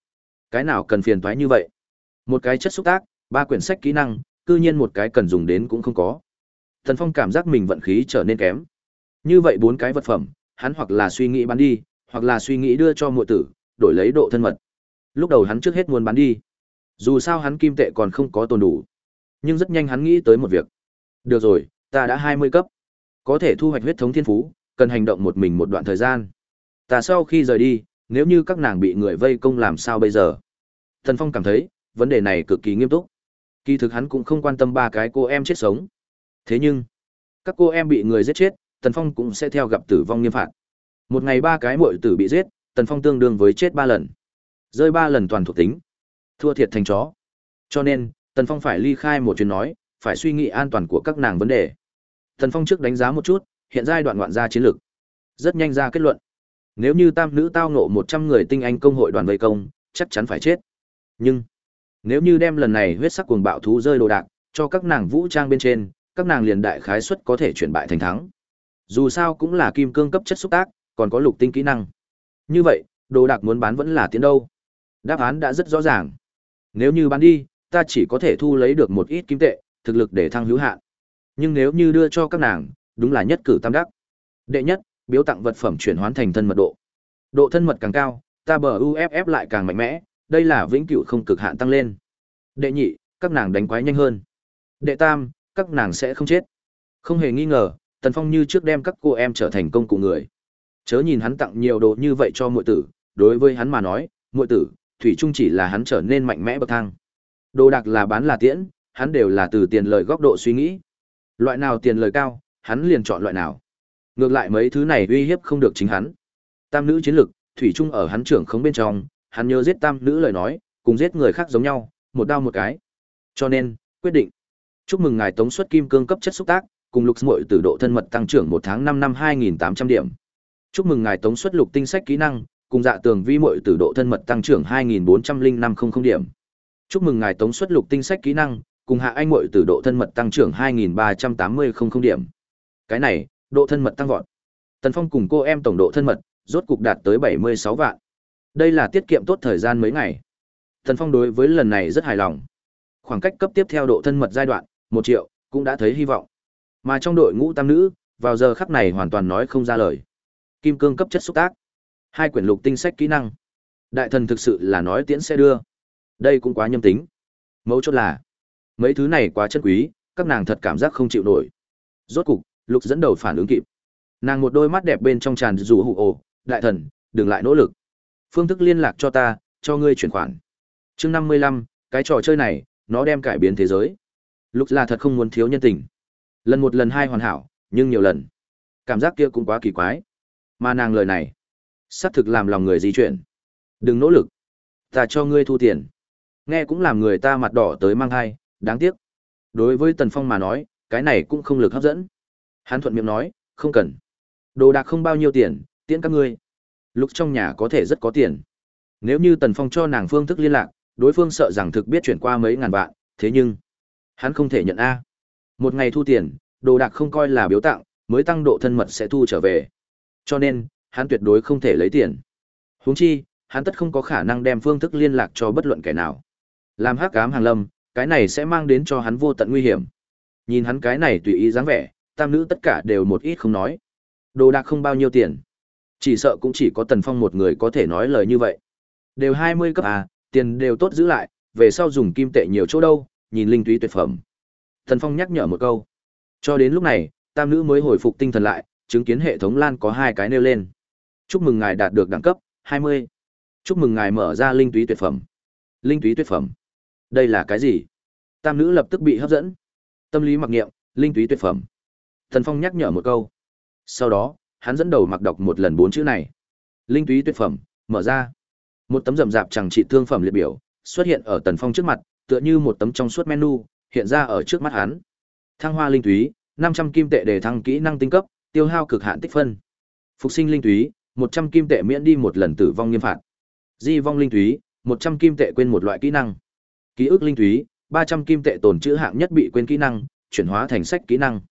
Cái nào cần phiền toái như vậy? Một cái chất xúc tác, ba quyển sách kỹ năng, cư nhiên một cái cần dùng đến cũng không có. Tần Phong cảm giác mình vận khí trở nên kém. Như vậy bốn cái vật phẩm, hắn hoặc là suy nghĩ bán đi, hoặc là suy nghĩ đưa cho muội tử, đổi lấy độ thân mật. Lúc đầu hắn trước hết muốn bán đi. Dù sao hắn kim tệ còn không có tồn đủ. Nhưng rất nhanh hắn nghĩ tới một việc. Được rồi, ta đã 20 cấp. Có thể thu hoạch huyết thống thiên phú, cần hành động một mình một đoạn thời gian. Ta sau khi rời đi, nếu như các nàng bị người vây công làm sao bây giờ? Thần Phong cảm thấy, vấn đề này cực kỳ nghiêm túc. Kỳ thực hắn cũng không quan tâm ba cái cô em chết sống. Thế nhưng, các cô em bị người giết chết, Tần Phong cũng sẽ theo gặp tử vong nghiêm phạt. Một ngày ba cái muội tử bị giết, Tần Phong tương đương với chết ba lần. Rơi ba lần toàn thuộc tính. Thua thiệt thành chó. Cho nên, Tần Phong phải ly khai một chuyến nói, phải suy nghĩ an toàn của các nàng vấn đề. Thần Phong trước đánh giá một chút, hiện giai đoạn ngoạn gia chiến lược. Rất nhanh ra kết luận. Nếu như tam nữ tao ngộ một trăm người tinh anh công hội đoàn vây công, chắc chắn phải chết. Nhưng, nếu như đem lần này huyết sắc cuồng bạo thú rơi đồ đạc, cho các nàng vũ trang bên trên, các nàng liền đại khái suất có thể chuyển bại thành thắng. Dù sao cũng là kim cương cấp chất xúc tác, còn có lục tinh kỹ năng. Như vậy, đồ đạc muốn bán vẫn là tiến đâu? Đáp án đã rất rõ ràng. Nếu như bán đi, ta chỉ có thể thu lấy được một ít kim tệ, thực lực để thăng hữu hạn. Nhưng nếu như đưa cho các nàng, đúng là nhất cử tam đắc. Đệ nhất, biếu tặng vật phẩm chuyển hóa thành thân mật độ. Độ thân mật càng cao, ta bờ UFF lại càng mạnh mẽ, đây là vĩnh cửu không cực hạn tăng lên. Đệ nhị, các nàng đánh quái nhanh hơn. Đệ tam, các nàng sẽ không chết. Không hề nghi ngờ, Tần Phong như trước đem các cô em trở thành công cụ người. Chớ nhìn hắn tặng nhiều đồ như vậy cho muội tử, đối với hắn mà nói, muội tử, thủy chung chỉ là hắn trở nên mạnh mẽ bậc thang. Đồ đạc là bán là tiễn, hắn đều là từ tiền lời góc độ suy nghĩ. Loại nào tiền lời cao, hắn liền chọn loại nào. Ngược lại mấy thứ này uy hiếp không được chính hắn. Tam nữ chiến lực, thủy chung ở hắn trưởng không bên trong, hắn nhớ giết tam nữ lời nói, cùng giết người khác giống nhau, một đao một cái. Cho nên, quyết định. Chúc mừng ngài tống xuất kim cương cấp chất xúc tác, cùng lục muội từ độ thân mật tăng trưởng một tháng năm năm hai nghìn tám trăm điểm. Chúc mừng ngài tống xuất lục tinh sách kỹ năng, cùng dạ tường vi muội từ độ thân mật tăng trưởng hai nghìn bốn trăm linh năm không không điểm. Chúc mừng ngài tống xuất lục tinh sách kỹ năng, cùng hạ anh muội từ độ thân mật tăng trưởng hai nghìn ba trăm tám mươi không không điểm. Cái này, độ thân mật tăng vọt. Tần Phong cùng cô em tổng độ thân mật, rốt cục đạt tới bảy mươi sáu vạn. Đây là tiết kiệm tốt thời gian mấy ngày. Tần Phong đối với lần này rất hài lòng. Khoảng cách cấp tiếp theo độ thân mật giai đoạn, một triệu, cũng đã thấy hy vọng. Mà trong đội ngũ tam nữ, vào giờ khắc này hoàn toàn nói không ra lời. Kim cương cấp chất xúc tác, hai quyển lục tinh sách kỹ năng. Đại thần thực sự là nói tiễn sẽ đưa. Đây cũng quá nhâm tính. Mấu chốt là, mấy thứ này quá chân quý, các nàng thật cảm giác không chịu nổi. Rốt cục, lục dẫn đầu phản ứng kịp. Nàng một đôi mắt đẹp bên trong tràn rủ hụ ồ, đại thần, đừng lại nỗ lực. Phương thức liên lạc cho ta, cho ngươi chuyển khoản. Chương năm mươi lăm, cái trò chơi này, nó đem cải biến thế giới. Lục là thật không muốn thiếu nhân tình. Lần một lần hai hoàn hảo, nhưng nhiều lần. Cảm giác kia cũng quá kỳ quái. Mà nàng lời này, xác thực làm lòng người di chuyển. Đừng nỗ lực. Ta cho ngươi thu tiền. Nghe cũng làm người ta mặt đỏ tới mang hai, đáng tiếc. Đối với Tần Phong mà nói, cái này cũng không lực hấp dẫn. Hắn thuận miệng nói, không cần. Đồ đạc không bao nhiêu tiền, tiễn các ngươi. Lúc trong nhà có thể rất có tiền. Nếu như Tần Phong cho nàng phương thức liên lạc, đối phương sợ rằng thực biết chuyển qua mấy ngàn vạn, thế nhưng hắn không thể nhận a. Một ngày thu tiền, đồ đạc không coi là biếu tặng, mới tăng độ thân mật sẽ thu trở về. Cho nên, hắn tuyệt đối không thể lấy tiền. Huống chi, hắn tất không có khả năng đem phương thức liên lạc cho bất luận kẻ nào. Làm hắc ám hàng lâm, cái này sẽ mang đến cho hắn vô tận nguy hiểm. Nhìn hắn cái này tùy ý dáng vẻ, tam nữ tất cả đều một ít không nói. Đồ đạc không bao nhiêu tiền. Chỉ sợ cũng chỉ có Tần Phong một người có thể nói lời như vậy. Đều 20 cấp à, tiền đều tốt giữ lại, về sau dùng kim tệ nhiều chỗ đâu, nhìn linh túy tuyệt phẩm. Tần Phong nhắc nhở một câu. Cho đến lúc này, tam nữ mới hồi phục tinh thần lại, chứng kiến hệ thống lan có hai cái nêu lên. Chúc mừng ngài đạt được đẳng cấp 20. Chúc mừng ngài mở ra linh túy tuyệt phẩm. Linh túy tuyệt phẩm. Đây là cái gì? Tam nữ lập tức bị hấp dẫn. Tâm lý mặc niệm, linh túy tuyệt phẩm. Thần Phong nhắc nhở một câu. Sau đó, hắn dẫn đầu mặc đọc một lần bốn chữ này. Linh túy tuyệt phẩm, mở ra. Một tấm rậm rạp chẳng trị thương phẩm liệt biểu, xuất hiện ở Tần Phong trước mặt, tựa như một tấm trong suốt menu, hiện ra ở trước mắt hắn. Thăng hoa linh túy, 500 kim tệ để thăng kỹ năng tinh cấp, tiêu hao cực hạn tích phân. Phục sinh linh túy, 100 kim tệ miễn đi một lần tử vong nghiêm phạt. Di vong linh túy, 100 kim tệ quên một loại kỹ năng. Ký ức linh túy, 300 kim tệ tồn trữ hạng nhất bị quên kỹ năng, chuyển hóa thành sách kỹ năng.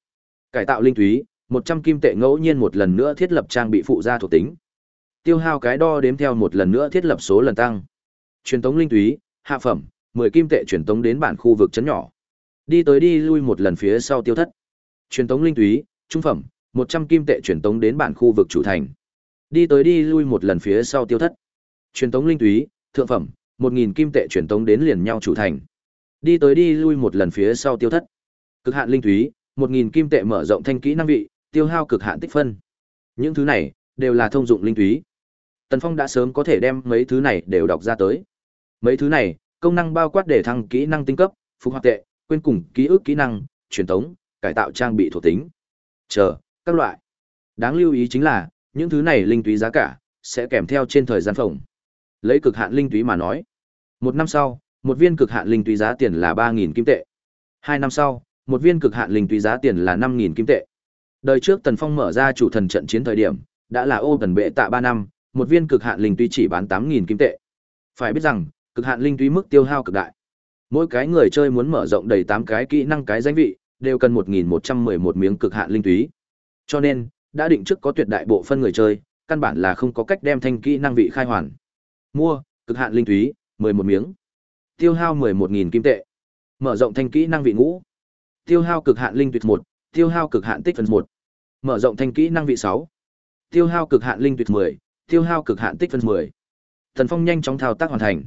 Cải tạo linh túy, 100 kim tệ ngẫu nhiên một lần nữa thiết lập trang bị phụ gia thuộc tính. Tiêu hao cái đo đếm theo một lần nữa thiết lập số lần tăng. Truyền tống linh thúy, hạ phẩm, 10 kim tệ truyền tống đến bản khu vực chấn nhỏ. Đi tới đi lui một lần phía sau tiêu thất. Truyền tống linh thúy, trung phẩm, 100 kim tệ truyền tống đến bản khu vực chủ thành. Đi tới đi lui một lần phía sau tiêu thất. Truyền tống linh túy, thượng phẩm, 1000 kim tệ truyền tống đến liền nhau chủ thành. Đi tới đi lui một lần phía sau tiêu thất. Cực hạn linh thúy một nghìn kim tệ mở rộng thanh kỹ năng vị, tiêu hao cực hạn tích phân. Những thứ này đều là thông dụng linh thúy. Tần Phong đã sớm có thể đem mấy thứ này đều đọc ra tới. Mấy thứ này, công năng bao quát để thăng kỹ năng tinh cấp, phục hoạt tệ, quên cùng ký ức kỹ năng, truyền tống, cải tạo trang bị thuộc tính. Chờ, các loại. Đáng lưu ý chính là, những thứ này linh túy giá cả sẽ kèm theo trên thời gian phòng. Lấy cực hạn linh túy mà nói, một năm sau, một viên cực hạn linh túy giá tiền là 3000 kim tệ. Hai năm sau, một viên cực hạn linh túy giá tiền là 5000 kim tệ. Đời trước Tần Phong mở ra chủ thần trận chiến thời điểm, đã là ô tần bệ tạ 3 năm, một viên cực hạn linh túy chỉ bán 8000 kim tệ. Phải biết rằng, cực hạn linh túy mức tiêu hao cực đại. Mỗi cái người chơi muốn mở rộng đầy 8 cái kỹ năng cái danh vị, đều cần 1111 miếng cực hạn linh túy. Cho nên, đã định trước có tuyệt đại bộ phân người chơi, căn bản là không có cách đem thanh kỹ năng vị khai hoàn. Mua, cực hạn linh túy, 11 miếng. Tiêu hao 11000 kim tệ. Mở rộng thanh kỹ năng vị ngũ. Tiêu hao cực hạn linh tuyệt một tiêu hao cực hạn tích phần một Mở rộng thanh kỹ năng vị sáu Tiêu hao cực hạn linh tuyệt 10, tiêu hao cực hạn tích phân 10. Thần Phong nhanh chóng thao tác hoàn thành.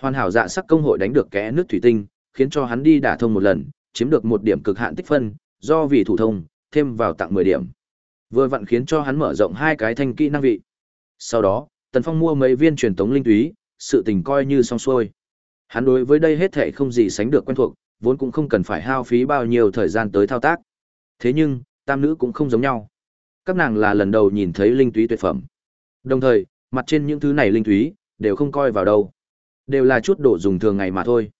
Hoàn hảo dạ sắc công hội đánh được kẽ nước thủy tinh, khiến cho hắn đi đả thông một lần, chiếm được một điểm cực hạn tích phân, do vì thủ thông, thêm vào tặng 10 điểm. Vừa vặn khiến cho hắn mở rộng hai cái thanh kỹ năng vị. Sau đó, Tần Phong mua mấy viên truyền tống linh túy, sự tình coi như xong xuôi. Hắn đối với đây hết thảy không gì sánh được quen thuộc, vốn cũng không cần phải hao phí bao nhiêu thời gian tới thao tác. Thế nhưng, tam nữ cũng không giống nhau. Các nàng là lần đầu nhìn thấy linh túy tuyệt phẩm. Đồng thời, mặt trên những thứ này linh túy đều không coi vào đâu. Đều là chút đồ dùng thường ngày mà thôi.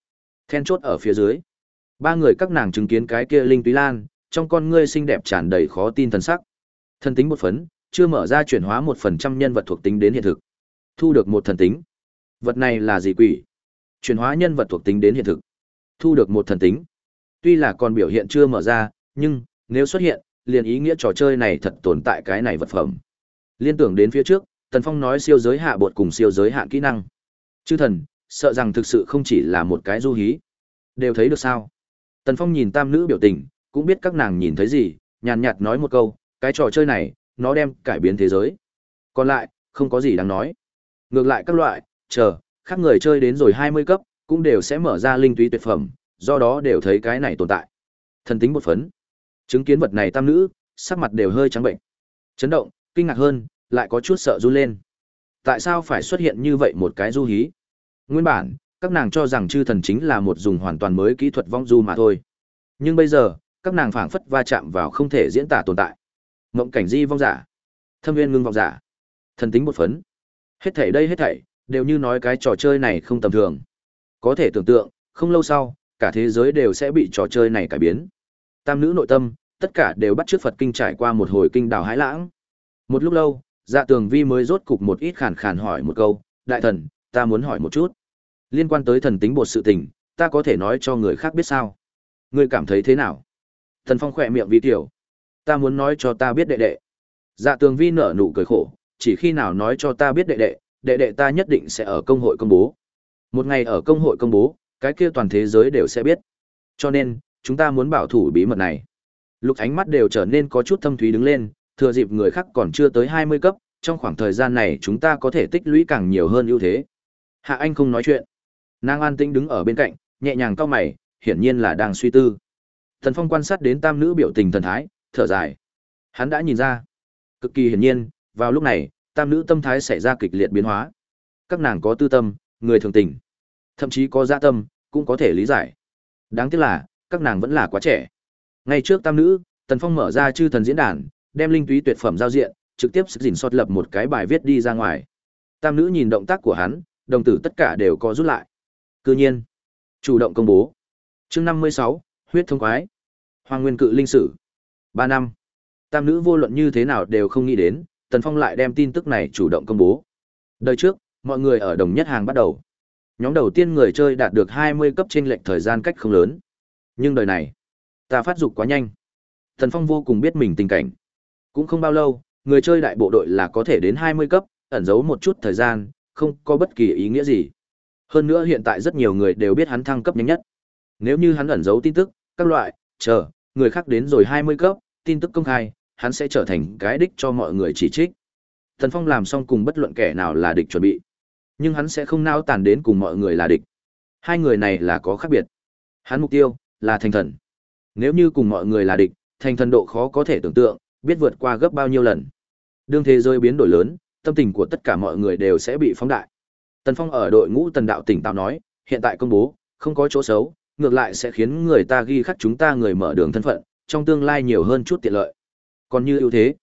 Then chốt ở phía dưới. Ba người các nàng chứng kiến cái kia linh túy lan, trong con ngươi xinh đẹp tràn đầy khó tin thần sắc. thân tính một phấn, chưa mở ra chuyển hóa một phần trăm nhân vật thuộc tính đến hiện thực. Thu được một thần tính. Vật này là gì quỷ? Chuyển hóa nhân vật thuộc tính đến hiện thực. Thu được một thần tính. Tuy là còn biểu hiện chưa mở ra, nhưng nếu xuất hiện, liền ý nghĩa trò chơi này thật tồn tại cái này vật phẩm. Liên tưởng đến phía trước, Tần Phong nói siêu giới hạ bột cùng siêu giới hạn kỹ năng. Chư thần, sợ rằng thực sự không chỉ là một cái du hí. Đều thấy được sao? Tần Phong nhìn tam nữ biểu tình, cũng biết các nàng nhìn thấy gì, nhàn nhạt nói một câu, cái trò chơi này, nó đem cải biến thế giới. Còn lại, không có gì đáng nói. Ngược lại các loại, chờ, khác người chơi đến rồi 20 cấp, cũng đều sẽ mở ra linh túy tuyệt phẩm, do đó đều thấy cái này tồn tại. Thần tính một phấn. Chứng kiến vật này tam nữ, sắc mặt đều hơi trắng bệnh. Chấn động, kinh ngạc hơn, lại có chút sợ run lên. Tại sao phải xuất hiện như vậy một cái du hí? Nguyên bản, các nàng cho rằng chư thần chính là một dùng hoàn toàn mới kỹ thuật vong du mà thôi. Nhưng bây giờ, các nàng phảng phất va chạm vào không thể diễn tả tồn tại. Mộng cảnh di vong giả, thâm viên ngưng vong giả, thần tính một phấn. Hết thảy đây hết thảy, đều như nói cái trò chơi này không tầm thường. Có thể tưởng tượng, không lâu sau, cả thế giới đều sẽ bị trò chơi này cải biến. Tam nữ nội tâm, tất cả đều bắt trước Phật kinh trải qua một hồi kinh đảo hãi lãng. Một lúc lâu, Dạ Tường Vi mới rốt cục một ít khàn khàn hỏi một câu, "Đại thần, ta muốn hỏi một chút. Liên quan tới thần tính bột sự tình, ta có thể nói cho người khác biết sao? Ngươi cảm thấy thế nào?" Thần Phong khỏe miệng vi tiểu. "Ta muốn nói cho ta biết đệ đệ." Dạ Tường Vi nở nụ cười khổ, "Chỉ khi nào nói cho ta biết đệ đệ, đệ đệ ta nhất định sẽ ở công hội công bố. Một ngày ở công hội công bố, cái kia toàn thế giới đều sẽ biết. Cho nên, chúng ta muốn bảo thủ bí mật này." Lục ánh mắt đều trở nên có chút thâm thúy đứng lên, thừa dịp người khác còn chưa tới 20 cấp, trong khoảng thời gian này chúng ta có thể tích lũy càng nhiều hơn ưu thế. Hạ Anh không nói chuyện. Nàng an tĩnh đứng ở bên cạnh, nhẹ nhàng cau mày, hiển nhiên là đang suy tư. Thần Phong quan sát đến tam nữ biểu tình thần thái, thở dài. Hắn đã nhìn ra. Cực kỳ hiển nhiên, vào lúc này, tam nữ tâm thái xảy ra kịch liệt biến hóa. Các nàng có tư tâm, người thường tình. Thậm chí có dạ tâm, cũng có thể lý giải. Đáng tiếc là, các nàng vẫn là quá trẻ. Ngay trước tam nữ, Tần Phong mở ra chư thần diễn đàn, đem linh túy tuyệt phẩm giao diện, trực tiếp sức dình sót lập một cái bài viết đi ra ngoài. Tam nữ nhìn động tác của hắn, đồng tử tất cả đều có rút lại. Cư nhiên, chủ động công bố. Chương 56, huyết thông quái. Hoàng nguyên cự linh sử. ba năm. Tam nữ vô luận như thế nào đều không nghĩ đến, Tần Phong lại đem tin tức này chủ động công bố. Đời trước, mọi người ở đồng nhất hàng bắt đầu. Nhóm đầu tiên người chơi đạt được 20 cấp trên lệch thời gian cách không lớn. Nhưng đời này, ta phát dục quá nhanh. Tần Phong vô cùng biết mình tình cảnh. Cũng không bao lâu, người chơi đại bộ đội là có thể đến 20 cấp, ẩn giấu một chút thời gian, không có bất kỳ ý nghĩa gì. Hơn nữa hiện tại rất nhiều người đều biết hắn thăng cấp nhanh nhất. Nếu như hắn ẩn giấu tin tức, các loại, chờ, người khác đến rồi 20 cấp, tin tức công khai, hắn sẽ trở thành cái đích cho mọi người chỉ trích. Tần Phong làm xong cùng bất luận kẻ nào là địch chuẩn bị. Nhưng hắn sẽ không nao tàn đến cùng mọi người là địch. Hai người này là có khác biệt. Hắn mục tiêu là thành thần. Nếu như cùng mọi người là địch, thành thần độ khó có thể tưởng tượng, biết vượt qua gấp bao nhiêu lần. Đương thế giới biến đổi lớn, tâm tình của tất cả mọi người đều sẽ bị phóng đại. Tần Phong ở đội ngũ Tần Đạo tỉnh táo nói, hiện tại công bố, không có chỗ xấu, ngược lại sẽ khiến người ta ghi khắc chúng ta người mở đường thân phận, trong tương lai nhiều hơn chút tiện lợi. Còn như ưu thế,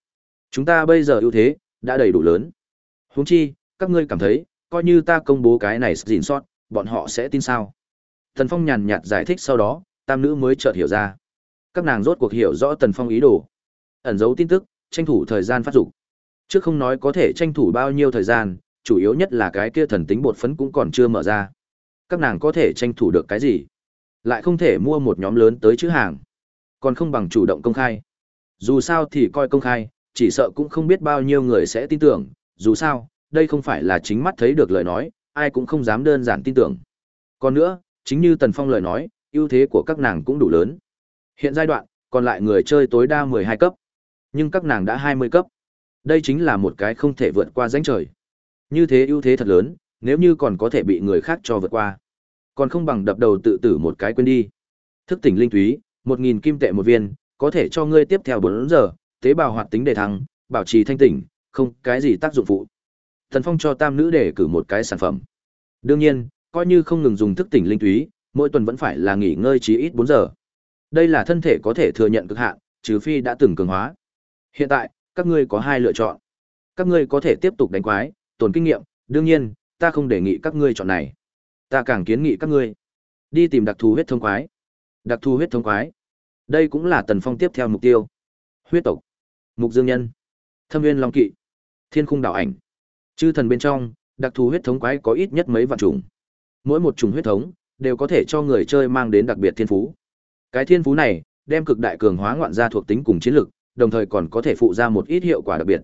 chúng ta bây giờ ưu thế đã đầy đủ lớn. Huống chi, các ngươi cảm thấy, coi như ta công bố cái này gìn sót, bọn họ sẽ tin sao? Tần Phong nhàn nhạt giải thích sau đó, tam nữ mới chợt hiểu ra. Các nàng rốt cuộc hiểu rõ Tần Phong ý đồ. Ẩn giấu tin tức, tranh thủ thời gian phát dục. Trước không nói có thể tranh thủ bao nhiêu thời gian, chủ yếu nhất là cái kia thần tính bột phấn cũng còn chưa mở ra. Các nàng có thể tranh thủ được cái gì? Lại không thể mua một nhóm lớn tới chữ hàng. Còn không bằng chủ động công khai. Dù sao thì coi công khai, chỉ sợ cũng không biết bao nhiêu người sẽ tin tưởng, dù sao, đây không phải là chính mắt thấy được lời nói, ai cũng không dám đơn giản tin tưởng. Còn nữa, chính như Tần Phong lời nói, ưu thế của các nàng cũng đủ lớn. Hiện giai đoạn, còn lại người chơi tối đa 12 cấp, nhưng các nàng đã 20 cấp. Đây chính là một cái không thể vượt qua danh trời. Như thế ưu thế thật lớn, nếu như còn có thể bị người khác cho vượt qua. Còn không bằng đập đầu tự tử một cái quên đi. Thức tỉnh linh túy, 1000 kim tệ một viên, có thể cho ngươi tiếp theo 4 giờ, tế bào hoạt tính đề thăng, bảo trì thanh tỉnh, không cái gì tác dụng phụ. Thần Phong cho tam nữ để cử một cái sản phẩm. Đương nhiên, coi như không ngừng dùng thức tỉnh linh túy, mỗi tuần vẫn phải là nghỉ ngơi chí ít 4 giờ. Đây là thân thể có thể thừa nhận cực hạn, trừ phi đã từng cường hóa. Hiện tại, các ngươi có hai lựa chọn. Các ngươi có thể tiếp tục đánh quái, tồn kinh nghiệm, đương nhiên, ta không đề nghị các ngươi chọn này. Ta càng kiến nghị các ngươi đi tìm đặc thù huyết thông quái. Đặc thù huyết thông quái. Đây cũng là Tần Phong tiếp theo mục tiêu. Huyết tộc, Mục Dương Nhân, Thâm Nguyên Long Kỵ, Thiên Khung Đạo Ảnh. Chư thần bên trong, đặc thù huyết thống quái có ít nhất mấy vạn chủng. Mỗi một chủng huyết thống đều có thể cho người chơi mang đến đặc biệt thiên phú. Cái thiên phú này đem cực đại cường hóa ngoạn gia thuộc tính cùng chiến lực, đồng thời còn có thể phụ ra một ít hiệu quả đặc biệt.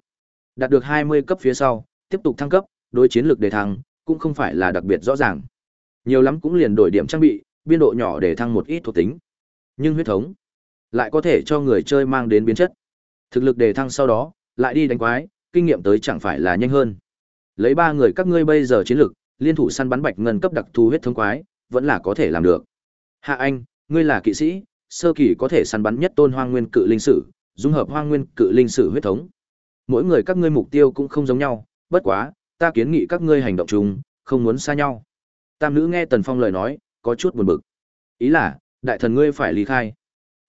Đạt được 20 cấp phía sau, tiếp tục thăng cấp, đối chiến lực đề thăng cũng không phải là đặc biệt rõ ràng. Nhiều lắm cũng liền đổi điểm trang bị, biên độ nhỏ để thăng một ít thuộc tính. Nhưng huyết thống lại có thể cho người chơi mang đến biến chất. Thực lực đề thăng sau đó, lại đi đánh quái, kinh nghiệm tới chẳng phải là nhanh hơn. Lấy ba người các ngươi bây giờ chiến lực, liên thủ săn bắn bạch ngân cấp đặc thù huyết thống quái, vẫn là có thể làm được. Hạ Anh, ngươi là kỵ sĩ, sơ kỳ có thể săn bắn nhất tôn hoang nguyên cự linh sử, dung hợp hoang nguyên cự linh sử huyết thống. Mỗi người các ngươi mục tiêu cũng không giống nhau, bất quá, ta kiến nghị các ngươi hành động chung, không muốn xa nhau. Tam nữ nghe Tần Phong lời nói, có chút buồn bực. Ý là, đại thần ngươi phải ly khai.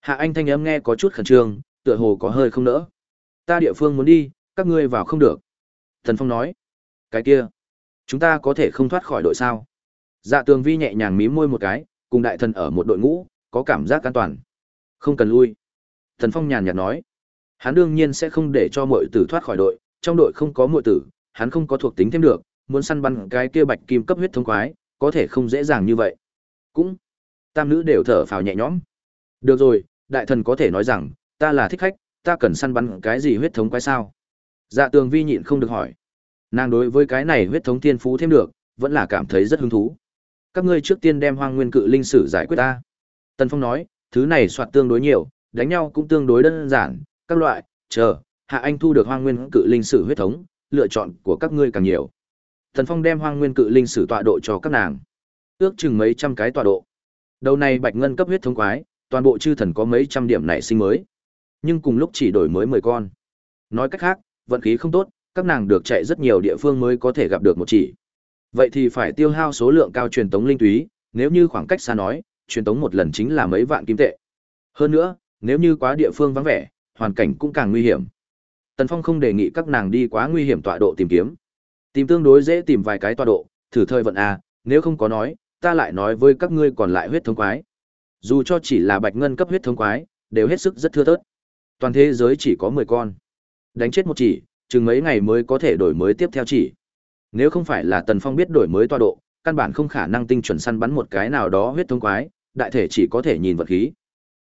Hạ Anh thanh âm nghe có chút khẩn trương, tựa hồ có hơi không nỡ. Ta địa phương muốn đi, các ngươi vào không được. Thần Phong nói. Cái kia, chúng ta có thể không thoát khỏi đội sao? Dạ Tường Vi nhẹ nhàng mím môi một cái, cùng đại thần ở một đội ngũ, có cảm giác an toàn. Không cần lui. Thần Phong nhàn nhạt nói. Hắn đương nhiên sẽ không để cho muội tử thoát khỏi đội, trong đội không có muội tử, hắn không có thuộc tính thêm được, muốn săn bắn cái kia bạch kim cấp huyết thông quái, có thể không dễ dàng như vậy. Cũng, tam nữ đều thở phào nhẹ nhõm. Được rồi, đại thần có thể nói rằng, ta là thích khách, ta cần săn bắn cái gì huyết thống quái sao? Dạ tường vi nhịn không được hỏi. Nàng đối với cái này huyết thống tiên phú thêm được, vẫn là cảm thấy rất hứng thú. Các ngươi trước tiên đem hoang nguyên cự linh sử giải quyết ta. Tần Phong nói, thứ này soạt tương đối nhiều, đánh nhau cũng tương đối đơn giản, các loại, chờ, hạ anh thu được hoang nguyên cự linh sử huyết thống, lựa chọn của các ngươi càng nhiều. Tần Phong đem hoang nguyên cự linh sử tọa độ cho các nàng. Ước chừng mấy trăm cái tọa độ. Đầu này bạch ngân cấp huyết thống quái, toàn bộ chư thần có mấy trăm điểm nảy sinh mới. Nhưng cùng lúc chỉ đổi mới 10 con. Nói cách khác, vận khí không tốt, các nàng được chạy rất nhiều địa phương mới có thể gặp được một chỉ. Vậy thì phải tiêu hao số lượng cao truyền tống linh túy, nếu như khoảng cách xa nói, truyền tống một lần chính là mấy vạn kim tệ. Hơn nữa, nếu như quá địa phương vắng vẻ, hoàn cảnh cũng càng nguy hiểm. Tần Phong không đề nghị các nàng đi quá nguy hiểm tọa độ tìm kiếm. Tìm tương đối dễ tìm vài cái tọa độ, thử thời vận a, nếu không có nói, ta lại nói với các ngươi còn lại huyết thống quái. Dù cho chỉ là bạch ngân cấp huyết thống quái, đều hết sức rất thưa thớt. Toàn thế giới chỉ có 10 con. Đánh chết một chỉ, chừng mấy ngày mới có thể đổi mới tiếp theo chỉ. Nếu không phải là Tần Phong biết đổi mới toa độ, căn bản không khả năng tinh chuẩn săn bắn một cái nào đó huyết thống quái, đại thể chỉ có thể nhìn vật khí.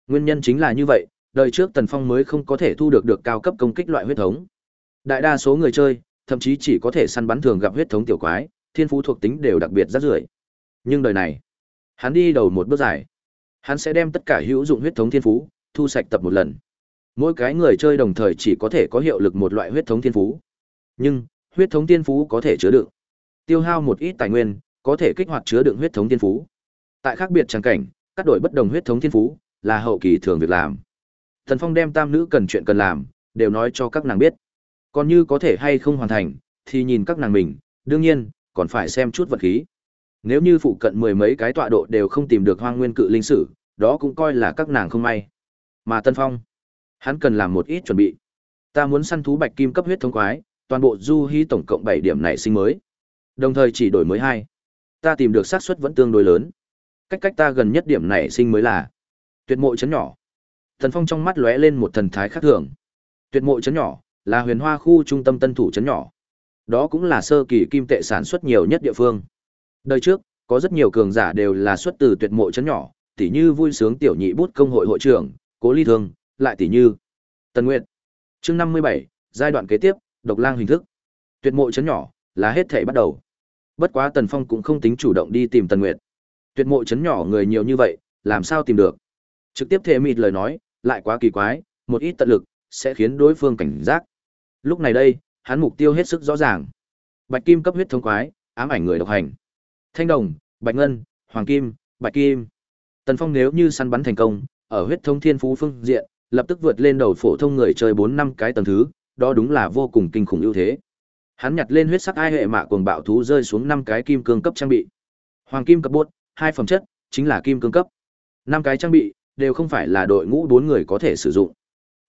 Nguyên nhân chính là như vậy, đời trước Tần Phong mới không có thể thu được được cao cấp công kích loại huyết thống. Đại đa số người chơi, thậm chí chỉ có thể săn bắn thường gặp huyết thống tiểu quái, thiên phú thuộc tính đều đặc biệt rất rưởi. Nhưng đời này, hắn đi đầu một bước dài. Hắn sẽ đem tất cả hữu dụng huyết thống thiên phú thu sạch tập một lần. Mỗi cái người chơi đồng thời chỉ có thể có hiệu lực một loại huyết thống thiên phú. Nhưng, huyết thống thiên phú có thể chứa đựng. Tiêu hao một ít tài nguyên, có thể kích hoạt chứa đựng huyết thống thiên phú. Tại khác biệt trang cảnh, cắt đổi bất đồng huyết thống thiên phú là hậu kỳ thường việc làm. Thần Phong đem tam nữ cần chuyện cần làm, đều nói cho các nàng biết. Còn như có thể hay không hoàn thành, thì nhìn các nàng mình, đương nhiên, còn phải xem chút vật khí. Nếu như phụ cận mười mấy cái tọa độ đều không tìm được hoang nguyên cự linh sử, đó cũng coi là các nàng không may. Mà Tân Phong, hắn cần làm một ít chuẩn bị. Ta muốn săn thú bạch kim cấp huyết thống quái, toàn bộ du hí tổng cộng bảy điểm nảy sinh mới. Đồng thời chỉ đổi mới hai. Ta tìm được xác suất vẫn tương đối lớn. Cách cách ta gần nhất điểm nảy sinh mới là Tuyệt mộ chấn nhỏ. Thần Phong trong mắt lóe lên một thần thái khác thường. Tuyệt mộ chấn nhỏ là huyền hoa khu trung tâm tân thủ chấn nhỏ. Đó cũng là sơ kỳ kim tệ sản xuất nhiều nhất địa phương. Đời trước, có rất nhiều cường giả đều là xuất từ tuyệt mộ chấn nhỏ, tỉ như vui sướng tiểu nhị bút công hội hội trưởng, Cố Ly Thương, lại tỉ như Tần Nguyệt. Chương năm mươi bảy giai đoạn kế tiếp, độc lang hình thức. Tuyệt mộ chấn nhỏ là hết thể bắt đầu. Bất quá Tần Phong cũng không tính chủ động đi tìm Tần Nguyệt. Tuyệt mộ chấn nhỏ người nhiều như vậy, làm sao tìm được? Trực tiếp thề mịt lời nói, lại quá kỳ quái, một ít tận lực, sẽ khiến đối phương cảnh giác. Lúc này đây, hắn mục tiêu hết sức rõ ràng. Bạch kim cấp huyết thống quái, ám ảnh người độc hành. Thanh đồng, bạch ngân, hoàng kim, bạch kim. Tần Phong nếu như săn bắn thành công, ở huyết thống thiên phú phương diện, lập tức vượt lên đầu phổ thông người chơi bốn năm cái tầng thứ, đó đúng là vô cùng kinh khủng ưu thế. Hắn nhặt lên huyết sắc ai hệ mạ cuồng bạo thú rơi xuống năm cái kim cương cấp trang bị. Hoàng kim cấp bốt, hai phẩm chất, chính là kim cương cấp. năm cái trang bị đều không phải là đội ngũ bốn người có thể sử dụng.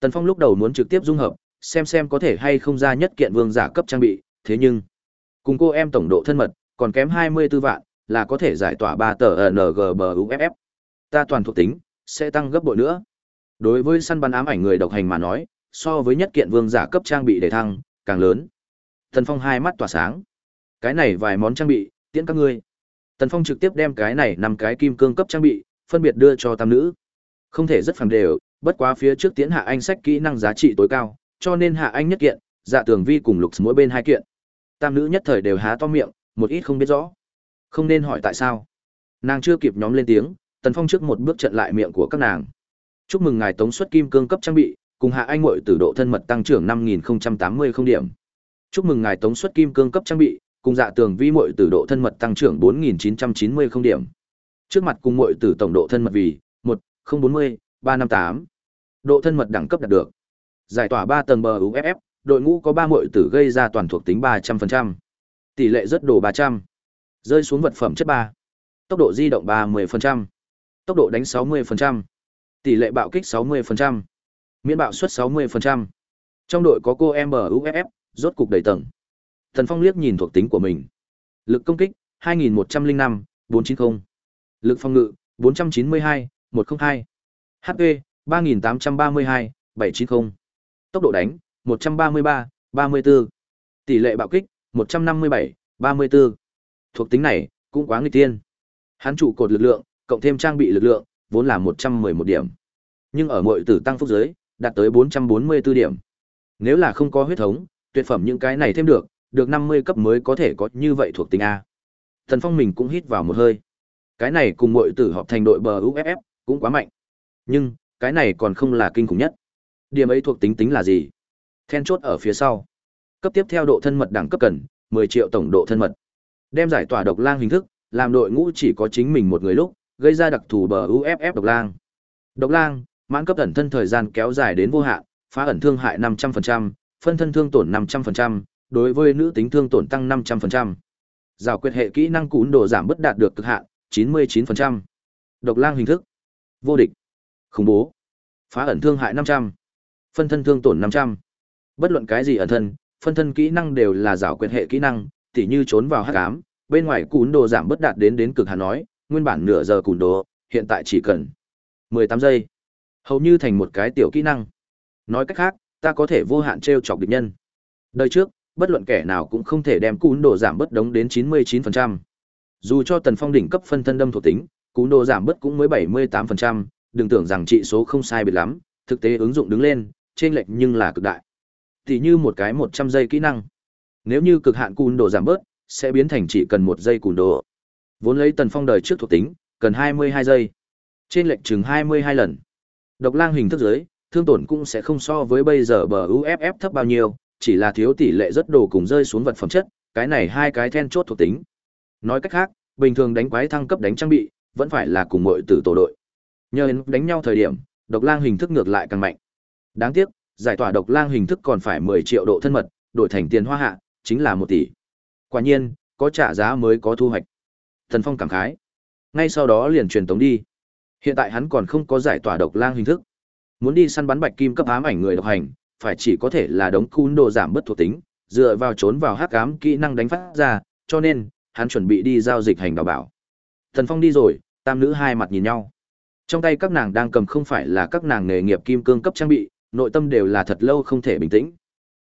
Tần Phong lúc đầu muốn trực tiếp dung hợp, xem xem có thể hay không ra nhất kiện vương giả cấp trang bị, thế nhưng cùng cô em tổng độ thân mật, còn kém 24 vạn, là có thể giải tỏa 3 tờ NGBUFF. Ta toàn thuộc tính sẽ tăng gấp bội nữa. Đối với săn bắn ám ảnh người độc hành mà nói, so với nhất kiện vương giả cấp trang bị để thăng, càng lớn. Tần Phong hai mắt tỏa sáng. Cái này vài món trang bị, tiễn các ngươi. Tần Phong trực tiếp đem cái này năm cái kim cương cấp trang bị, phân biệt đưa cho tam nữ. Không thể rất phẳng đều, bất quá phía trước tiến hạ anh sách kỹ năng giá trị tối cao, cho nên hạ anh nhất kiện, dạ tường vi cùng lục mỗi bên hai kiện. Tam nữ nhất thời đều há to miệng, một ít không biết rõ. Không nên hỏi tại sao. Nàng chưa kịp nhóm lên tiếng, Tần Phong trước một bước chặn lại miệng của các nàng. Chúc mừng ngài tống xuất kim cương cấp trang bị, cùng hạ anh muội tử độ thân mật tăng trưởng 5080 không điểm. Chúc mừng ngài tống xuất kim cương cấp trang bị, cùng dạ tường vi muội tử độ thân mật tăng trưởng 4990 không điểm. Trước mặt cùng muội tử tổng độ thân mật vì 1 040 358. Độ thân mật đẳng cấp đạt được. Giải tỏa 3 tầng bờ UFF, đội ngũ có 3 muội tử gây ra toàn thuộc tính 300%. Tỷ lệ rất đổ 300. Rơi xuống vật phẩm chất 3. Tốc độ di động 30%. Tốc độ đánh 60%. Tỷ lệ bạo kích 60%. Miễn bạo suất 60%. Trong đội có cô em bờ UFF, rốt cục đầy tầng. Thần Phong liếc nhìn thuộc tính của mình. Lực công kích 2105, 490. Lực phòng ngự 492, 102. HP 3832, 790. Tốc độ đánh 133, 34. Tỷ lệ bạo kích 157, 34. Thuộc tính này cũng quá nghịch tiên. Hắn trụ cột lực lượng, cộng thêm trang bị lực lượng, vốn là 111 điểm. Nhưng ở mọi tử tăng phúc giới, đạt tới 444 điểm. Nếu là không có huyết thống, tuyệt phẩm những cái này thêm được, được 50 cấp mới có thể có như vậy thuộc tính A. Thần Phong mình cũng hít vào một hơi. Cái này cùng mọi tử họp thành đội bờ UFF, cũng quá mạnh. Nhưng, cái này còn không là kinh khủng nhất. Điểm ấy thuộc tính tính là gì? Then chốt ở phía sau. Cấp tiếp theo độ thân mật đẳng cấp cần, 10 triệu tổng độ thân mật. Đem giải tỏa độc lang hình thức, làm đội ngũ chỉ có chính mình một người lúc, gây ra đặc thù bờ UFF độc lang. Độc lang, mãn cấp ẩn thân thời gian kéo dài đến vô hạn, phá ẩn thương hại 500%, phân thân thương tổn 500%, đối với nữ tính thương tổn tăng 500%. Giảo quyết hệ kỹ năng cún độ giảm bất đạt được cực hạn, 99%. Độc lang hình thức. Vô địch. Khủng bố. Phá ẩn thương hại 500. Phân thân thương tổn 500. Bất luận cái gì ẩn thân, phân thân kỹ năng đều là rào quyệt hệ kỹ năng, tỉ như trốn vào hắc ám, bên ngoài cún đồ giảm bất đạt đến đến cực hạn nói, nguyên bản nửa giờ cún đồ, hiện tại chỉ cần 18 giây. Hầu như thành một cái tiểu kỹ năng. Nói cách khác, ta có thể vô hạn trêu chọc địch nhân. Đời trước, bất luận kẻ nào cũng không thể đem cún đồ giảm bất đống đến 99%. Dù cho Tần Phong đỉnh cấp phân thân đâm thuộc tính, cún đồ giảm bớt cũng mới 78%, đừng tưởng rằng trị số không sai biệt lắm, thực tế ứng dụng đứng lên, trên lệch nhưng là cực đại. Tỉ như một cái 100 giây kỹ năng. Nếu như cực hạn cùn đồ giảm bớt, sẽ biến thành chỉ cần một giây cùn đồ. Vốn lấy Tần Phong đời trước thuộc tính, cần 22 giây. Trên lệch chừng 22 lần. Độc lang hình thức dưới, thương tổn cũng sẽ không so với bây giờ bờ UFF thấp bao nhiêu, chỉ là thiếu tỷ lệ rất đồ cùng rơi xuống vật phẩm chất, cái này hai cái then chốt thuộc tính. Nói cách khác, bình thường đánh quái thăng cấp đánh trang bị, vẫn phải là cùng mọi tử tổ đội. Nhờ đánh nhau thời điểm, độc lang hình thức ngược lại càng mạnh. Đáng tiếc, giải tỏa độc lang hình thức còn phải 10 triệu độ thân mật, đổi thành tiền hoa hạ, chính là 1 tỷ. Quả nhiên, có trả giá mới có thu hoạch. Thần Phong cảm khái. Ngay sau đó liền truyền tống đi. Hiện tại hắn còn không có giải tỏa độc lang hình thức. Muốn đi săn bắn bạch kim cấp ám ảnh người độc hành, phải chỉ có thể là đống cún đồ giảm bất thuộc tính, dựa vào trốn vào hắc ám kỹ năng đánh phát ra, cho nên, hắn chuẩn bị đi giao dịch hành đào bảo. Thần Phong đi rồi, tam nữ hai mặt nhìn nhau. Trong tay các nàng đang cầm không phải là các nàng nghề nghiệp kim cương cấp trang bị, nội tâm đều là thật lâu không thể bình tĩnh.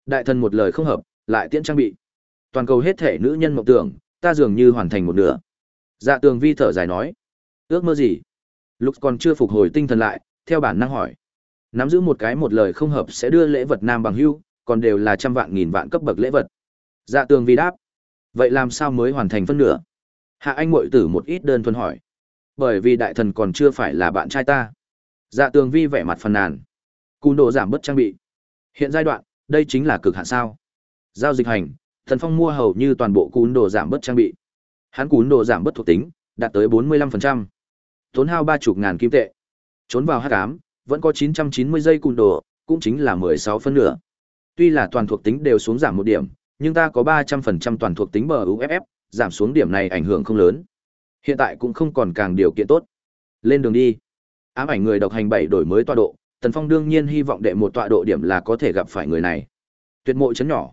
Đại thần một lời không hợp, lại tiễn trang bị. Toàn cầu hết thể nữ nhân mộng tưởng, ta dường như hoàn thành một nửa. Dạ tường vi thở dài nói. Ước mơ gì? Lúc còn chưa phục hồi tinh thần lại, theo bản năng hỏi. Nắm giữ một cái một lời không hợp sẽ đưa lễ vật nam bằng hưu, còn đều là trăm vạn nghìn vạn cấp bậc lễ vật. Dạ tường vi đáp. Vậy làm sao mới hoàn thành phân nửa? Hạ anh muội tử một ít đơn thuần hỏi. Bởi vì đại thần còn chưa phải là bạn trai ta. Dạ tường vi vẻ mặt phàn nàn. Cún độ giảm bớt trang bị. Hiện giai đoạn, đây chính là cực hạn sao. Giao dịch hành, thần phong mua hầu như toàn bộ cún độ giảm bớt trang bị. Hắn cún độ giảm bớt thuộc tính, đạt tới 45%. Tốn hao ba chục ngàn kim tệ. Trốn vào hắc ám, vẫn có 990 giây cún độ, cũng chính là 16 phân nửa. Tuy là toàn thuộc tính đều xuống giảm một điểm, nhưng ta có 300% toàn thuộc tính bờ UFF, giảm xuống điểm này ảnh hưởng không lớn. Hiện tại cũng không còn càng điều kiện tốt. Lên đường đi. Ám ảnh người độc hành bảy đổi mới tọa độ, Tần Phong đương nhiên hy vọng đệ một tọa độ điểm là có thể gặp phải người này. Tuyệt mộ chấn nhỏ.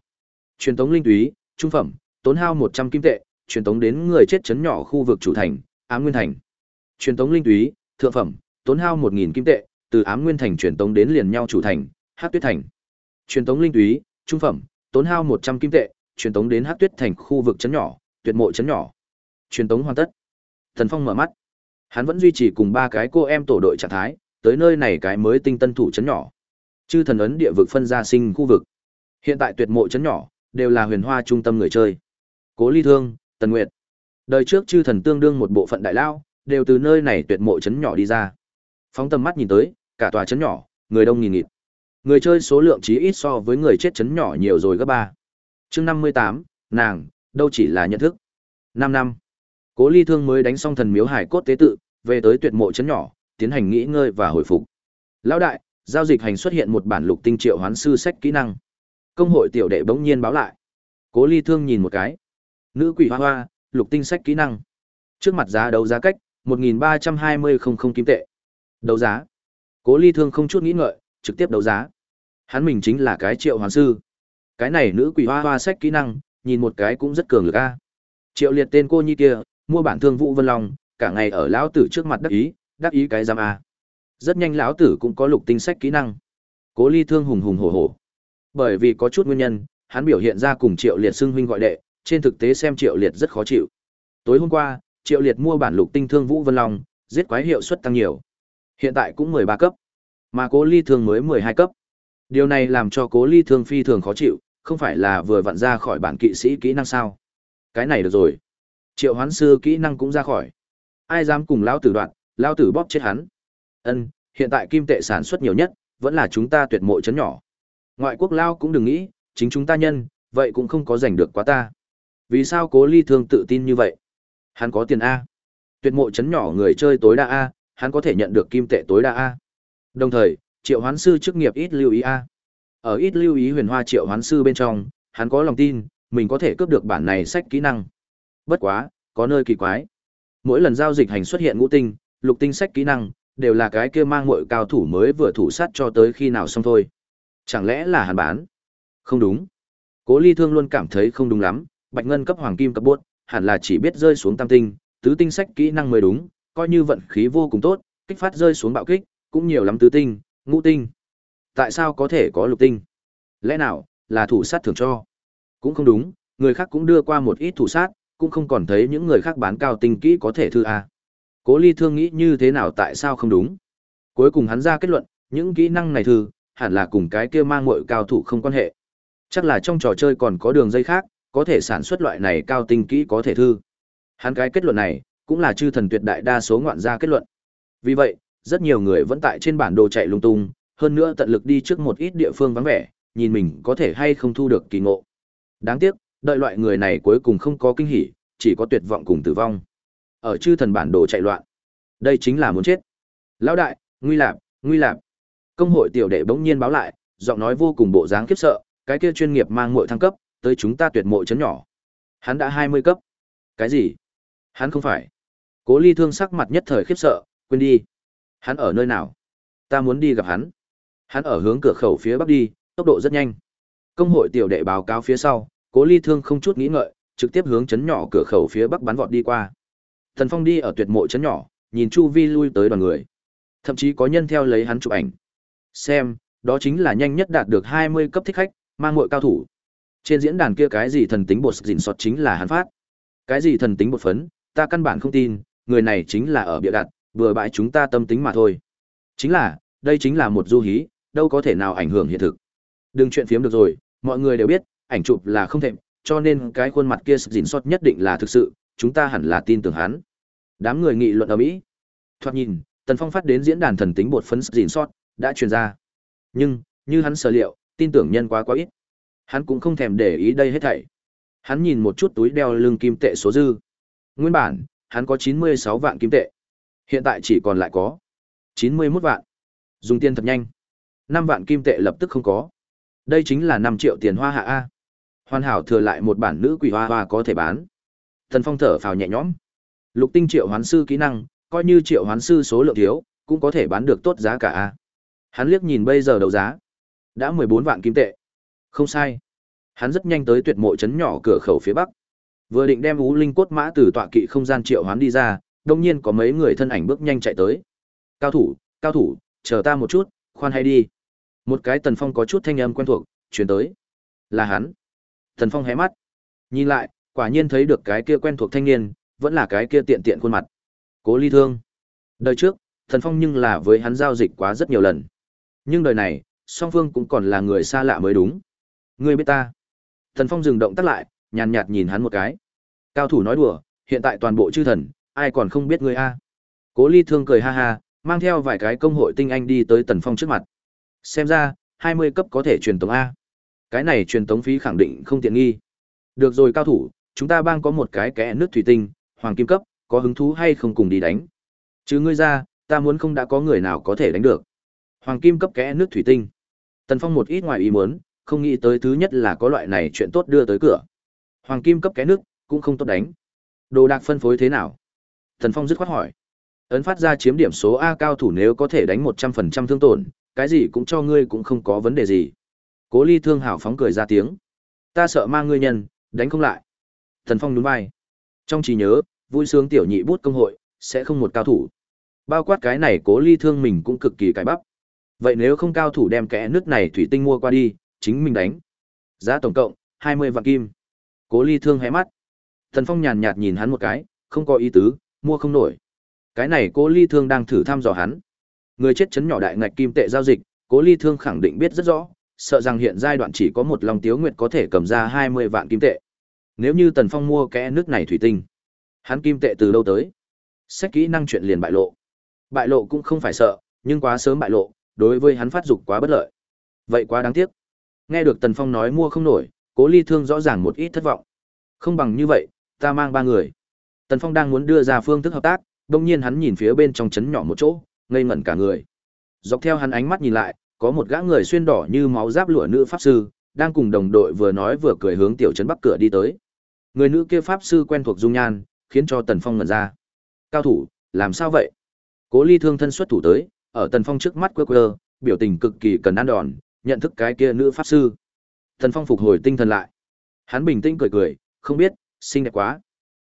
Truyền tống linh túy, trung phẩm, tốn hao 100 kim tệ, truyền tống đến người chết chấn nhỏ khu vực chủ thành, Ám Nguyên thành. Truyền tống linh túy, thượng phẩm, tốn hao 1000 kim tệ, từ Ám Nguyên thành truyền tống đến liền nhau chủ thành, Hắc Tuyết thành. Truyền tống linh túy, trung phẩm, tốn hao 100 kim tệ, truyền tống đến Hắc Tuyết thành khu vực chấn nhỏ, Tuyệt mộ chấn nhỏ. Truyền tống hoàn tất. Thần Phong mở mắt. Hắn vẫn duy trì cùng ba cái cô em tổ đội trạng thái, tới nơi này cái mới tinh tân thủ chấn nhỏ. Chư thần ấn địa vực phân ra sinh khu vực. Hiện tại tuyệt mộ chấn nhỏ đều là huyền hoa trung tâm người chơi. Cố Ly Thương, Tần Nguyệt. Đời trước chư thần tương đương một bộ phận đại lao, đều từ nơi này tuyệt mộ chấn nhỏ đi ra. Phóng tầm mắt nhìn tới, cả tòa chấn nhỏ, người đông nghìn nghịt. Người chơi số lượng chí ít so với người chết chấn nhỏ nhiều rồi gấp ba. Chương năm mươi tám, nàng, đâu chỉ là nhận thức. năm năm. Cố Ly Thương mới đánh xong thần miếu hải cốt tế tự, về tới tuyệt mộ chấn nhỏ, tiến hành nghỉ ngơi và hồi phục. Lão đại, giao dịch hành xuất hiện một bản lục tinh triệu hoán sư sách kỹ năng. Công hội tiểu đệ bỗng nhiên báo lại. Cố Ly Thương nhìn một cái. Nữ quỷ hoa hoa, lục tinh sách kỹ năng. Trước mặt giá đấu giá cách, 1320 không kim tệ. Đấu giá. Cố Ly Thương không chút nghĩ ngợi, trực tiếp đấu giá. Hắn mình chính là cái triệu hoán sư. Cái này nữ quỷ hoa hoa sách kỹ năng, nhìn một cái cũng rất cường lực a. Triệu liệt tên cô nhi kia, mua bản thương vụ Vân Long, cả ngày ở lão tử trước mặt đắc ý, đắc ý cái giam a. Rất nhanh lão tử cũng có lục tinh sách kỹ năng. Cố Ly Thương hùng hùng hổ hổ. Bởi vì có chút nguyên nhân, hắn biểu hiện ra cùng Triệu Liệt xưng huynh gọi đệ, trên thực tế xem Triệu Liệt rất khó chịu. Tối hôm qua, Triệu Liệt mua bản lục tinh thương Vũ Vân Long, giết quái hiệu suất tăng nhiều. Hiện tại cũng mười ba cấp, mà Cố Ly Thương mới mười hai cấp. Điều này làm cho Cố Ly Thương phi thường khó chịu, không phải là vừa vặn ra khỏi bản kỵ sĩ kỹ năng sao? Cái này được rồi. Triệu Hoán sư kỹ năng cũng ra khỏi. Ai dám cùng lão tử đoạn, Lao tử bóp chết hắn. Ân, hiện tại kim tệ sản xuất nhiều nhất, vẫn là chúng ta tuyệt mộ chấn nhỏ. Ngoại quốc lao cũng đừng nghĩ, chính chúng ta nhân, vậy cũng không có giành được quá ta. Vì sao Cố Ly Thương tự tin như vậy? Hắn có tiền a. Tuyệt mộ chấn nhỏ người chơi tối đa a, hắn có thể nhận được kim tệ tối đa a. Đồng thời, Triệu Hoán sư chức nghiệp ít lưu ý a. Ở ít lưu ý Huyền Hoa Triệu Hoán sư bên trong, hắn có lòng tin, mình có thể cướp được bản này sách kỹ năng. Bất quá, có nơi kỳ quái. Mỗi lần giao dịch hành xuất hiện ngũ tinh, lục tinh sách kỹ năng, đều là cái kia mang muội cao thủ mới vừa thủ sát cho tới khi nào xong thôi. Chẳng lẽ là hàn bán? Không đúng. Cố Ly Thương luôn cảm thấy không đúng lắm, Bạch Ngân cấp hoàng kim cấp buốt, hẳn là chỉ biết rơi xuống tam tinh, tứ tinh sách kỹ năng mới đúng, coi như vận khí vô cùng tốt, kích phát rơi xuống bạo kích, cũng nhiều lắm tứ tinh, ngũ tinh. Tại sao có thể có lục tinh? Lẽ nào là thủ sát thường cho? Cũng không đúng, người khác cũng đưa qua một ít thủ sát, cũng không còn thấy những người khác bán cao tinh kỹ có thể thư a. Cố Ly Thương nghĩ như thế nào tại sao không đúng. Cuối cùng hắn ra kết luận, những kỹ năng này thư, hẳn là cùng cái kia mang muội cao thủ không quan hệ. Chắc là trong trò chơi còn có đường dây khác, có thể sản xuất loại này cao tinh kỹ có thể thư. Hắn cái kết luận này, cũng là chư thần tuyệt đại đa số ngoạn gia kết luận. Vì vậy, rất nhiều người vẫn tại trên bản đồ chạy lung tung, hơn nữa tận lực đi trước một ít địa phương vắng vẻ, nhìn mình có thể hay không thu được kỳ ngộ. Đáng tiếc, đợi loại người này cuối cùng không có kinh hỉ, chỉ có tuyệt vọng cùng tử vong. Ở chư thần bản đồ chạy loạn. Đây chính là muốn chết. Lão đại, nguy lạp, nguy lạp. Công hội tiểu đệ bỗng nhiên báo lại, giọng nói vô cùng bộ dáng khiếp sợ, cái kia chuyên nghiệp mang muội thăng cấp, tới chúng ta tuyệt mộ chấn nhỏ. Hắn đã 20 cấp. Cái gì? Hắn không phải. Cố Ly Thương sắc mặt nhất thời khiếp sợ, quên đi. Hắn ở nơi nào? Ta muốn đi gặp hắn. Hắn ở hướng cửa khẩu phía bắc đi, tốc độ rất nhanh. Công hội tiểu đệ báo cáo phía sau, Cố Ly Thương không chút nghĩ ngợi, trực tiếp hướng chấn nhỏ cửa khẩu phía bắc bắn vọt đi qua. Thần Phong đi ở tuyệt mộ chấn nhỏ, nhìn chu vi lui tới đoàn người. Thậm chí có nhân theo lấy hắn chụp ảnh. Xem, đó chính là nhanh nhất đạt được 20 cấp thích khách, mang muội cao thủ. Trên diễn đàn kia cái gì thần tính bột dịn sọt chính là hắn phát. Cái gì thần tính bột phấn, ta căn bản không tin, người này chính là ở bịa đặt, vừa bãi chúng ta tâm tính mà thôi. Chính là, đây chính là một du hí, đâu có thể nào ảnh hưởng hiện thực. Đừng chuyện phiếm được rồi, mọi người đều biết, ảnh chụp là không thèm, cho nên cái khuôn mặt kia dịn sọt nhất định là thực sự, chúng ta hẳn là tin tưởng hắn. Đám người nghị luận ở Mỹ. Thoạt nhìn, Tần Phong phát đến diễn đàn thần tính bột phấn gìn sót đã truyền ra. Nhưng, như hắn sở liệu, tin tưởng nhân quá quá ít. Hắn cũng không thèm để ý đây hết thảy. Hắn nhìn một chút túi đeo lưng kim tệ số dư. Nguyên bản, hắn có 96 vạn kim tệ. Hiện tại chỉ còn lại có 91 vạn. Dùng tiền thật nhanh. 5 vạn kim tệ lập tức không có. Đây chính là 5 triệu tiền hoa hạ A. Hoàn hảo thừa lại một bản nữ quỷ hoa hoa có thể bán. Thần Phong thở phào nhẹ nhõm. Lục tinh triệu hoán sư kỹ năng, coi như triệu hoán sư số lượng thiếu, cũng có thể bán được tốt giá cả A. Hắn liếc nhìn bây giờ đấu giá. Đã 14 vạn kim tệ. Không sai. Hắn rất nhanh tới tuyệt mộ trấn nhỏ cửa khẩu phía bắc. Vừa định đem Ú Linh cốt mã từ tọa kỵ không gian triệu hoán đi ra, đông nhiên có mấy người thân ảnh bước nhanh chạy tới. Cao thủ, cao thủ, chờ ta một chút, khoan hay đi. Một cái Tần Phong có chút thanh âm quen thuộc, truyền tới. Là hắn. Tần Phong hé mắt. Nhìn lại, quả nhiên thấy được cái kia quen thuộc thanh niên, vẫn là cái kia tiện tiện khuôn mặt. Cố Ly Thương. Đời trước, thần Phong nhưng là với hắn giao dịch quá rất nhiều lần. Nhưng đời này, song phương cũng còn là người xa lạ mới đúng. Ngươi biết ta. thần Phong dừng động tác lại, nhàn nhạt nhìn hắn một cái. Cao thủ nói đùa, hiện tại toàn bộ chư thần, ai còn không biết ngươi a? Cố Ly Thương cười ha ha, mang theo vài cái công hội tinh anh đi tới Tần Phong trước mặt. Xem ra, 20 cấp có thể truyền tống a. Cái này truyền tống phí khẳng định không tiện nghi. Được rồi cao thủ, chúng ta bang có một cái kẽ nước thủy tinh, hoàng kim cấp, có hứng thú hay không cùng đi đánh? Chứ ngươi ra, ta muốn không đã có người nào có thể đánh được. Hoàng kim cấp kẽ nước thủy tinh. Tần Phong một ít ngoài ý muốn, không nghĩ tới thứ nhất là có loại này chuyện tốt đưa tới cửa. Hoàng kim cấp kẽ nước, cũng không tốt đánh. Đồ đạc phân phối thế nào? Tần Phong dứt khoát hỏi. Ấn phát ra chiếm điểm số A cao thủ nếu có thể đánh 100% thương tổn, cái gì cũng cho ngươi cũng không có vấn đề gì. Cố ly thương hảo phóng cười ra tiếng. Ta sợ mang ngươi nhân, đánh không lại. Thần Phong đúng vai. Trong trí nhớ, vui sướng tiểu nhị bút công hội, sẽ không một cao thủ. Bao quát cái này cố ly thương mình cũng cực kỳ cải bắp. Vậy nếu không cao thủ đem kẽ nước này thủy tinh mua qua đi, chính mình đánh. Giá tổng cộng, 20 vạn kim. Cố ly thương hé mắt. Thần Phong nhàn nhạt nhìn hắn một cái, không có ý tứ, mua không nổi. Cái này cố ly thương đang thử thăm dò hắn. Người chết chấn nhỏ đại ngạch kim tệ giao dịch, cố ly thương khẳng định biết rất rõ, sợ rằng hiện giai đoạn chỉ có một lòng tiếu nguyệt có thể cầm ra 20 vạn kim tệ. Nếu như Tần Phong mua kẽ nước này thủy tinh, hắn kim tệ từ đâu tới? xét kỹ năng chuyện liền bại lộ. Bại lộ cũng không phải sợ, nhưng quá sớm bại lộ, đối với hắn phát dục quá bất lợi. Vậy quá đáng tiếc. Nghe được Tần Phong nói mua không nổi, Cố Ly Thương rõ ràng một ít thất vọng. Không bằng như vậy, ta mang ba người. Tần Phong đang muốn đưa ra phương thức hợp tác, đột nhiên hắn nhìn phía bên trong chấn nhỏ một chỗ, ngây ngẩn cả người. Dọc theo hắn ánh mắt nhìn lại, có một gã người xuyên đỏ như máu giáp lụa nữ pháp sư, đang cùng đồng đội vừa nói vừa cười hướng tiểu trấn bắc cửa đi tới. Người nữ kia pháp sư quen thuộc dung nhan, khiến cho Tần Phong ngẩn ra. Cao thủ, làm sao vậy? Cố Ly Thương thân xuất thủ tới, ở Tần Phong trước mắt quơ quơ, biểu tình cực kỳ cần ăn đòn, nhận thức cái kia nữ pháp sư. Tần Phong phục hồi tinh thần lại. Hắn bình tĩnh cười cười, không biết, xinh đẹp quá.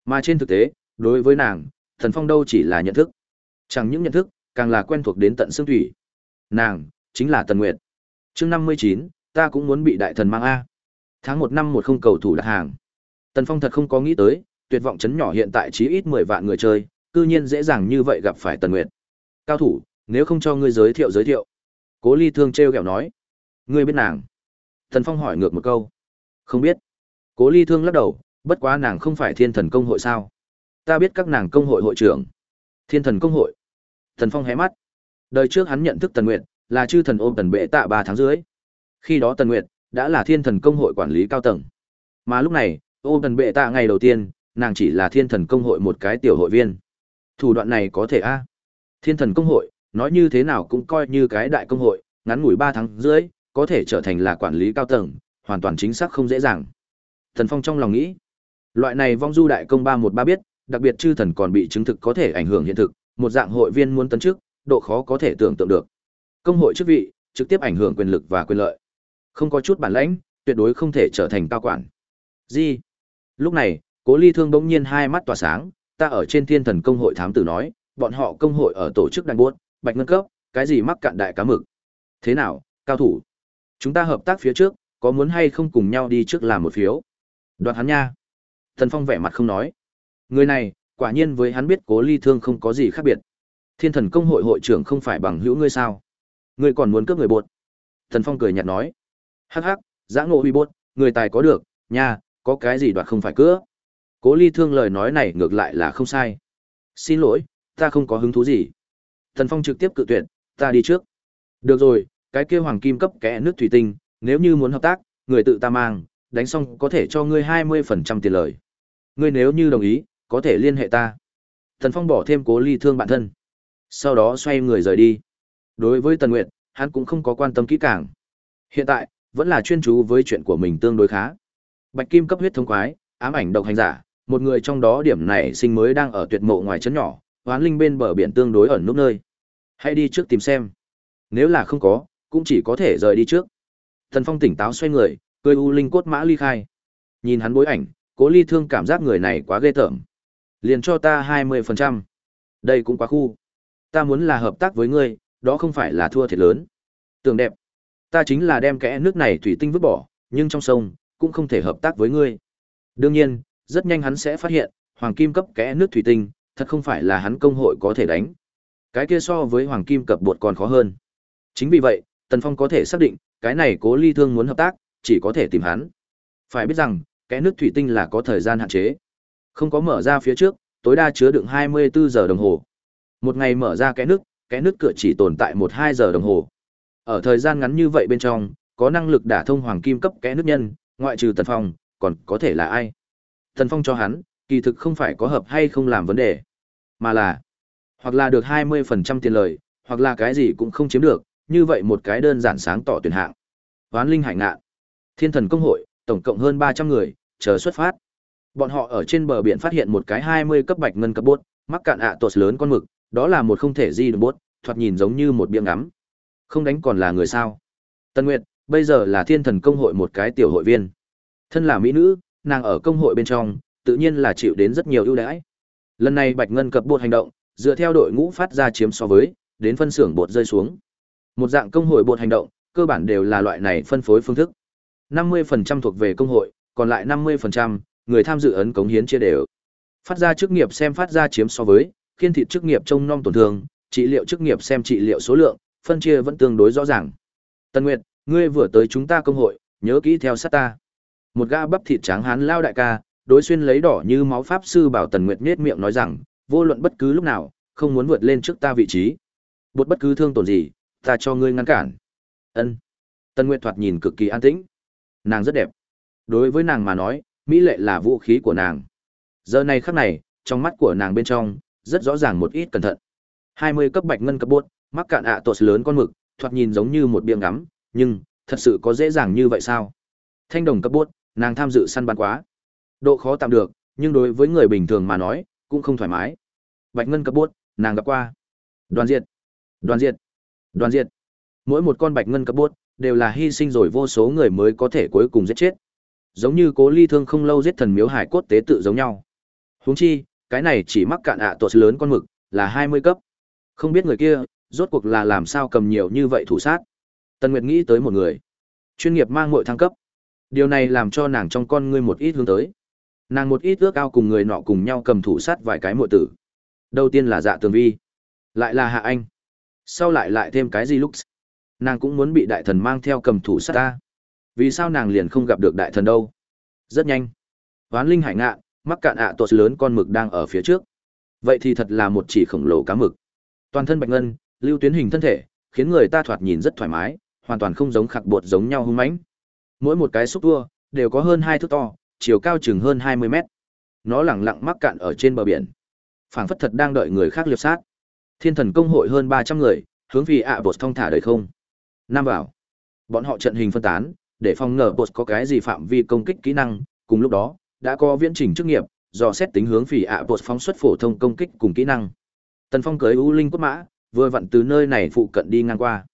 Mà trên thực tế, đối với nàng, Tần Phong đâu chỉ là nhận thức. Chẳng những nhận thức, càng là quen thuộc đến tận xương thủy. Nàng, chính là Tần Nguyệt. chương năm mươi chín, ta cũng muốn bị đại thần mang A. Tháng một năm một không cầu thủ đặt hàng. Tần Phong thật không có nghĩ tới, tuyệt vọng chấn nhỏ hiện tại chí ít 10 vạn người chơi, cư nhiên dễ dàng như vậy gặp phải Tần Nguyệt. Cao thủ, nếu không cho ngươi giới thiệu giới thiệu. Cố Ly Thương trêu ghẹo nói. Ngươi biết nàng? Tần Phong hỏi ngược một câu. Không biết. Cố Ly Thương lắc đầu, bất quá nàng không phải Thiên Thần công hội sao? Ta biết các nàng công hội hội trưởng. Thiên Thần công hội. Tần Phong hé mắt. Đời trước hắn nhận thức Tần Nguyệt, là chư thần ôm Tần Bệ tạ 3 tháng dưới. Khi đó Tần Nguyệt đã là Thiên Thần công hội quản lý cao tầng. Mà lúc này, ôm cần Bệ tạ ngày đầu tiên, nàng chỉ là Thiên Thần công hội một cái tiểu hội viên. Thủ đoạn này có thể a? Thiên Thần công hội, nói như thế nào cũng coi như cái đại công hội, ngắn ngủi ba tháng dưới, có thể trở thành là quản lý cao tầng, hoàn toàn chính xác không dễ dàng. Thần Phong trong lòng nghĩ, loại này vong du đại công 313 biết, đặc biệt chư thần còn bị chứng thực có thể ảnh hưởng hiện thực, một dạng hội viên muốn tấn chức, độ khó có thể tưởng tượng được. Công hội chức vị, trực tiếp ảnh hưởng quyền lực và quyền lợi. Không có chút bản lãnh, tuyệt đối không thể trở thành cao quản. Gì? Lúc này, Cố Ly Thương bỗng nhiên hai mắt tỏa sáng, ta ở trên Thiên Thần công hội thám tử nói, bọn họ công hội ở tổ chức đang buốt, bạch ngân cấp, cái gì mắc cạn đại cá mực. Thế nào, cao thủ? Chúng ta hợp tác phía trước, có muốn hay không cùng nhau đi trước làm một phiếu? Đoạt hắn nha. Thần Phong vẻ mặt không nói. Người này, quả nhiên với hắn biết Cố Ly Thương không có gì khác biệt. Thiên Thần công hội hội trưởng không phải bằng hữu ngươi sao? Ngươi còn muốn cướp người bột? Thần Phong cười nhạt nói. Hắc hắc, giã ngộ huy bột, người tài có được, nha, có cái gì đoạt không phải cướp? Cố Ly Thương lời nói này ngược lại là không sai. Xin lỗi, ta không có hứng thú gì. Thần Phong trực tiếp cự tuyệt, ta đi trước. Được rồi, cái kia hoàng kim cấp kẽ nước thủy tinh, nếu như muốn hợp tác, người tự ta mang, đánh xong có thể cho ngươi 20% tiền lời. Ngươi nếu như đồng ý, có thể liên hệ ta. Thần Phong bỏ thêm cố ly thương bản thân. Sau đó xoay người rời đi. Đối với Tần Nguyệt, hắn cũng không có quan tâm kỹ càng. Hiện tại, vẫn là chuyên chú với chuyện của mình tương đối khá. Bạch kim cấp huyết thống quái, ám ảnh độc hành giả, một người trong đó điểm này sinh mới đang ở tuyệt mộ ngoài trấn nhỏ, hoán linh bên bờ biển tương đối ẩn núp nơi. Hãy đi trước tìm xem. Nếu là không có, cũng chỉ có thể rời đi trước. Thần Phong tỉnh táo xoay người, cười u linh cốt mã ly khai. Nhìn hắn bối ảnh, Cố Ly Thương cảm giác người này quá ghê tởm. Liền cho ta 20%. Đây cũng quá khu. Ta muốn là hợp tác với ngươi, đó không phải là thua thiệt lớn. Tưởng đẹp. Ta chính là đem kẽ nước này thủy tinh vứt bỏ, nhưng trong sông, cũng không thể hợp tác với ngươi. Đương nhiên, rất nhanh hắn sẽ phát hiện, hoàng kim cấp kẽ nước thủy tinh, thật không phải là hắn công hội có thể đánh. Cái kia so với hoàng kim cập bột còn khó hơn. Chính vì vậy, Tần Phong có thể xác định, cái này cố ly thương muốn hợp tác, chỉ có thể tìm hắn. Phải biết rằng, kẽ nước thủy tinh là có thời gian hạn chế. Không có mở ra phía trước, tối đa chứa đựng 24 giờ đồng hồ. Một ngày mở ra kẽ nước, kẽ nước cửa chỉ tồn tại 1-2 giờ đồng hồ. Ở thời gian ngắn như vậy bên trong, có năng lực đả thông hoàng kim cấp kẽ nước nhân, ngoại trừ Tần Phong, còn có thể là ai? Tần Phong cho hắn, kỳ thực không phải có hợp hay không làm vấn đề, mà là hoặc là được 20% tiền lời, hoặc là cái gì cũng không chiếm được, như vậy một cái đơn giản sáng tỏ tuyển hạng. Hoán linh hải ngạn. Thiên thần công hội, tổng cộng hơn 300 người, chờ xuất phát. Bọn họ ở trên bờ biển phát hiện một cái 20 cấp bạch ngân cấp bốt, mắc cạn ạ à tột lớn con mực, đó là một không thể di được bốt, thoạt nhìn giống như một biếng ngắm. Không đánh còn là người sao? Tân Nguyệt, bây giờ là thiên thần công hội một cái tiểu hội viên. Thân là mỹ nữ, nàng ở công hội bên trong, tự nhiên là chịu đến rất nhiều ưu đãi. Lần này bạch ngân cập bột hành động, dựa theo đội ngũ phát ra chiếm so với, đến phân xưởng bột rơi xuống. Một dạng công hội bột hành động, cơ bản đều là loại này phân phối phương thức. 50% thuộc về công hội, còn lại 50%, người tham dự ấn cống hiến chia đều. Phát ra chức nghiệp xem phát ra chiếm so với, khiên thịt chức nghiệp trông nom tổn thương, trị liệu chức nghiệp xem trị liệu số lượng, phân chia vẫn tương đối rõ ràng. Tân Nguyệt, ngươi vừa tới chúng ta công hội, nhớ kỹ theo sát ta. Một gã bắp thịt trắng hán lao đại ca, đối xuyên lấy đỏ như máu pháp sư bảo Tần Nguyệt nết miệng nói rằng, vô luận bất cứ lúc nào, không muốn vượt lên trước ta vị trí. Bột bất cứ thương tổn gì, ta cho ngươi ngăn cản. Ân. Tần Nguyệt thoạt nhìn cực kỳ an tĩnh. Nàng rất đẹp. Đối với nàng mà nói, mỹ lệ là vũ khí của nàng. Giờ này khắc này, trong mắt của nàng bên trong, rất rõ ràng một ít cẩn thận. 20 cấp bạch ngân cấp bột, mắc cạn ạ à lớn con mực, thoạt nhìn giống như một biếng ngắm, nhưng thật sự có dễ dàng như vậy sao? Thanh đồng cấp bốt nàng tham dự săn bắn quá. Độ khó tạm được, nhưng đối với người bình thường mà nói, cũng không thoải mái. Bạch ngân cấp bốt nàng gặp qua. Đoàn diệt, đoàn diệt, đoàn diệt. Mỗi một con bạch ngân cấp bốt đều là hy sinh rồi vô số người mới có thể cuối cùng giết chết. Giống như Cố Ly Thương không lâu giết thần miếu hải cốt tế tự giống nhau. Huống chi, cái này chỉ mắc cạn ạ à tuột lớn con mực, là 20 cấp. Không biết người kia, rốt cuộc là làm sao cầm nhiều như vậy thủ sát. Tần Nguyệt nghĩ tới một người, chuyên nghiệp mang muội thăng cấp. Điều này làm cho nàng trong con ngươi một ít hướng tới. nàng một ít ước ao cùng người nọ cùng nhau cầm thủ sát vài cái muội tử. Đầu tiên là dạ tường vi lại là hạ anh. Sau lại lại thêm cái gì lúc? Nàng cũng muốn bị đại thần mang theo cầm thủ sát ta. Vì sao nàng liền không gặp được đại thần đâu? Rất nhanh. Oán linh hải Ngạn, mắc cạn ạ à tuột lớn con mực đang ở phía trước. Vậy thì thật là một chỉ khổng lồ cá mực. Toàn thân bạch ngân lưu tuyến hình thân thể khiến người ta thoạt nhìn rất thoải mái hoàn toàn không giống khạc bột giống nhau hung mãnh. Mỗi một cái xúc tua đều có hơn hai thước to, chiều cao chừng hơn hai mươi mét. Nó lẳng lặng mắc cạn ở trên bờ biển. Phảng phất thật đang đợi người khác liệp sát. Thiên thần công hội hơn ba trăm người, hướng vì ạ bột thông thả đời không? Nam bảo. Bọn họ trận hình phân tán, để phòng ngờ bột có cái gì phạm vi công kích kỹ năng. Cùng lúc đó, đã có viễn trình chức nghiệp, do xét tính hướng phỉ ạ bột phóng xuất phổ thông công kích cùng kỹ năng. Tần phong cưới u linh cốt mã, vừa vặn từ nơi này phụ cận đi ngang qua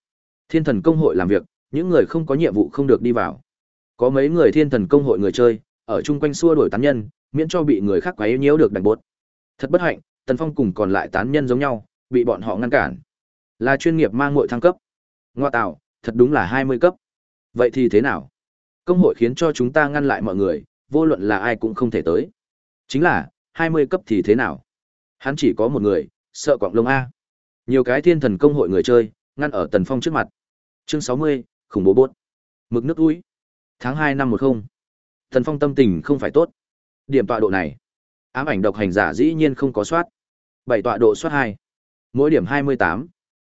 thiên thần công hội làm việc, những người không có nhiệm vụ không được đi vào. Có mấy người thiên thần công hội người chơi, ở chung quanh xua đuổi tán nhân, miễn cho bị người khác quấy nhiễu được đánh bột thật bất hạnh, tần phong cùng còn lại tán nhân giống nhau, bị bọn họ ngăn cản. Là chuyên nghiệp mang ngội thăng cấp. Ngoa tạo, thật đúng là hai mươi cấp. Vậy thì thế nào? Công hội khiến cho chúng ta ngăn lại mọi người, vô luận là ai cũng không thể tới. Chính là, hai mươi cấp thì thế nào? Hắn chỉ có một người, sợ quạng lông a. Nhiều cái thiên thần công hội người chơi ngăn ở tần phong trước mặt. Chương sáu mươi, khủng bố bốt. Mực nước túi tháng hai năm một không. Tần phong tâm tình không phải tốt. Điểm tọa độ này, ám ảnh độc hành giả dĩ nhiên không có soát. Bảy tọa độ soát hai. Mỗi điểm hai mươi tám.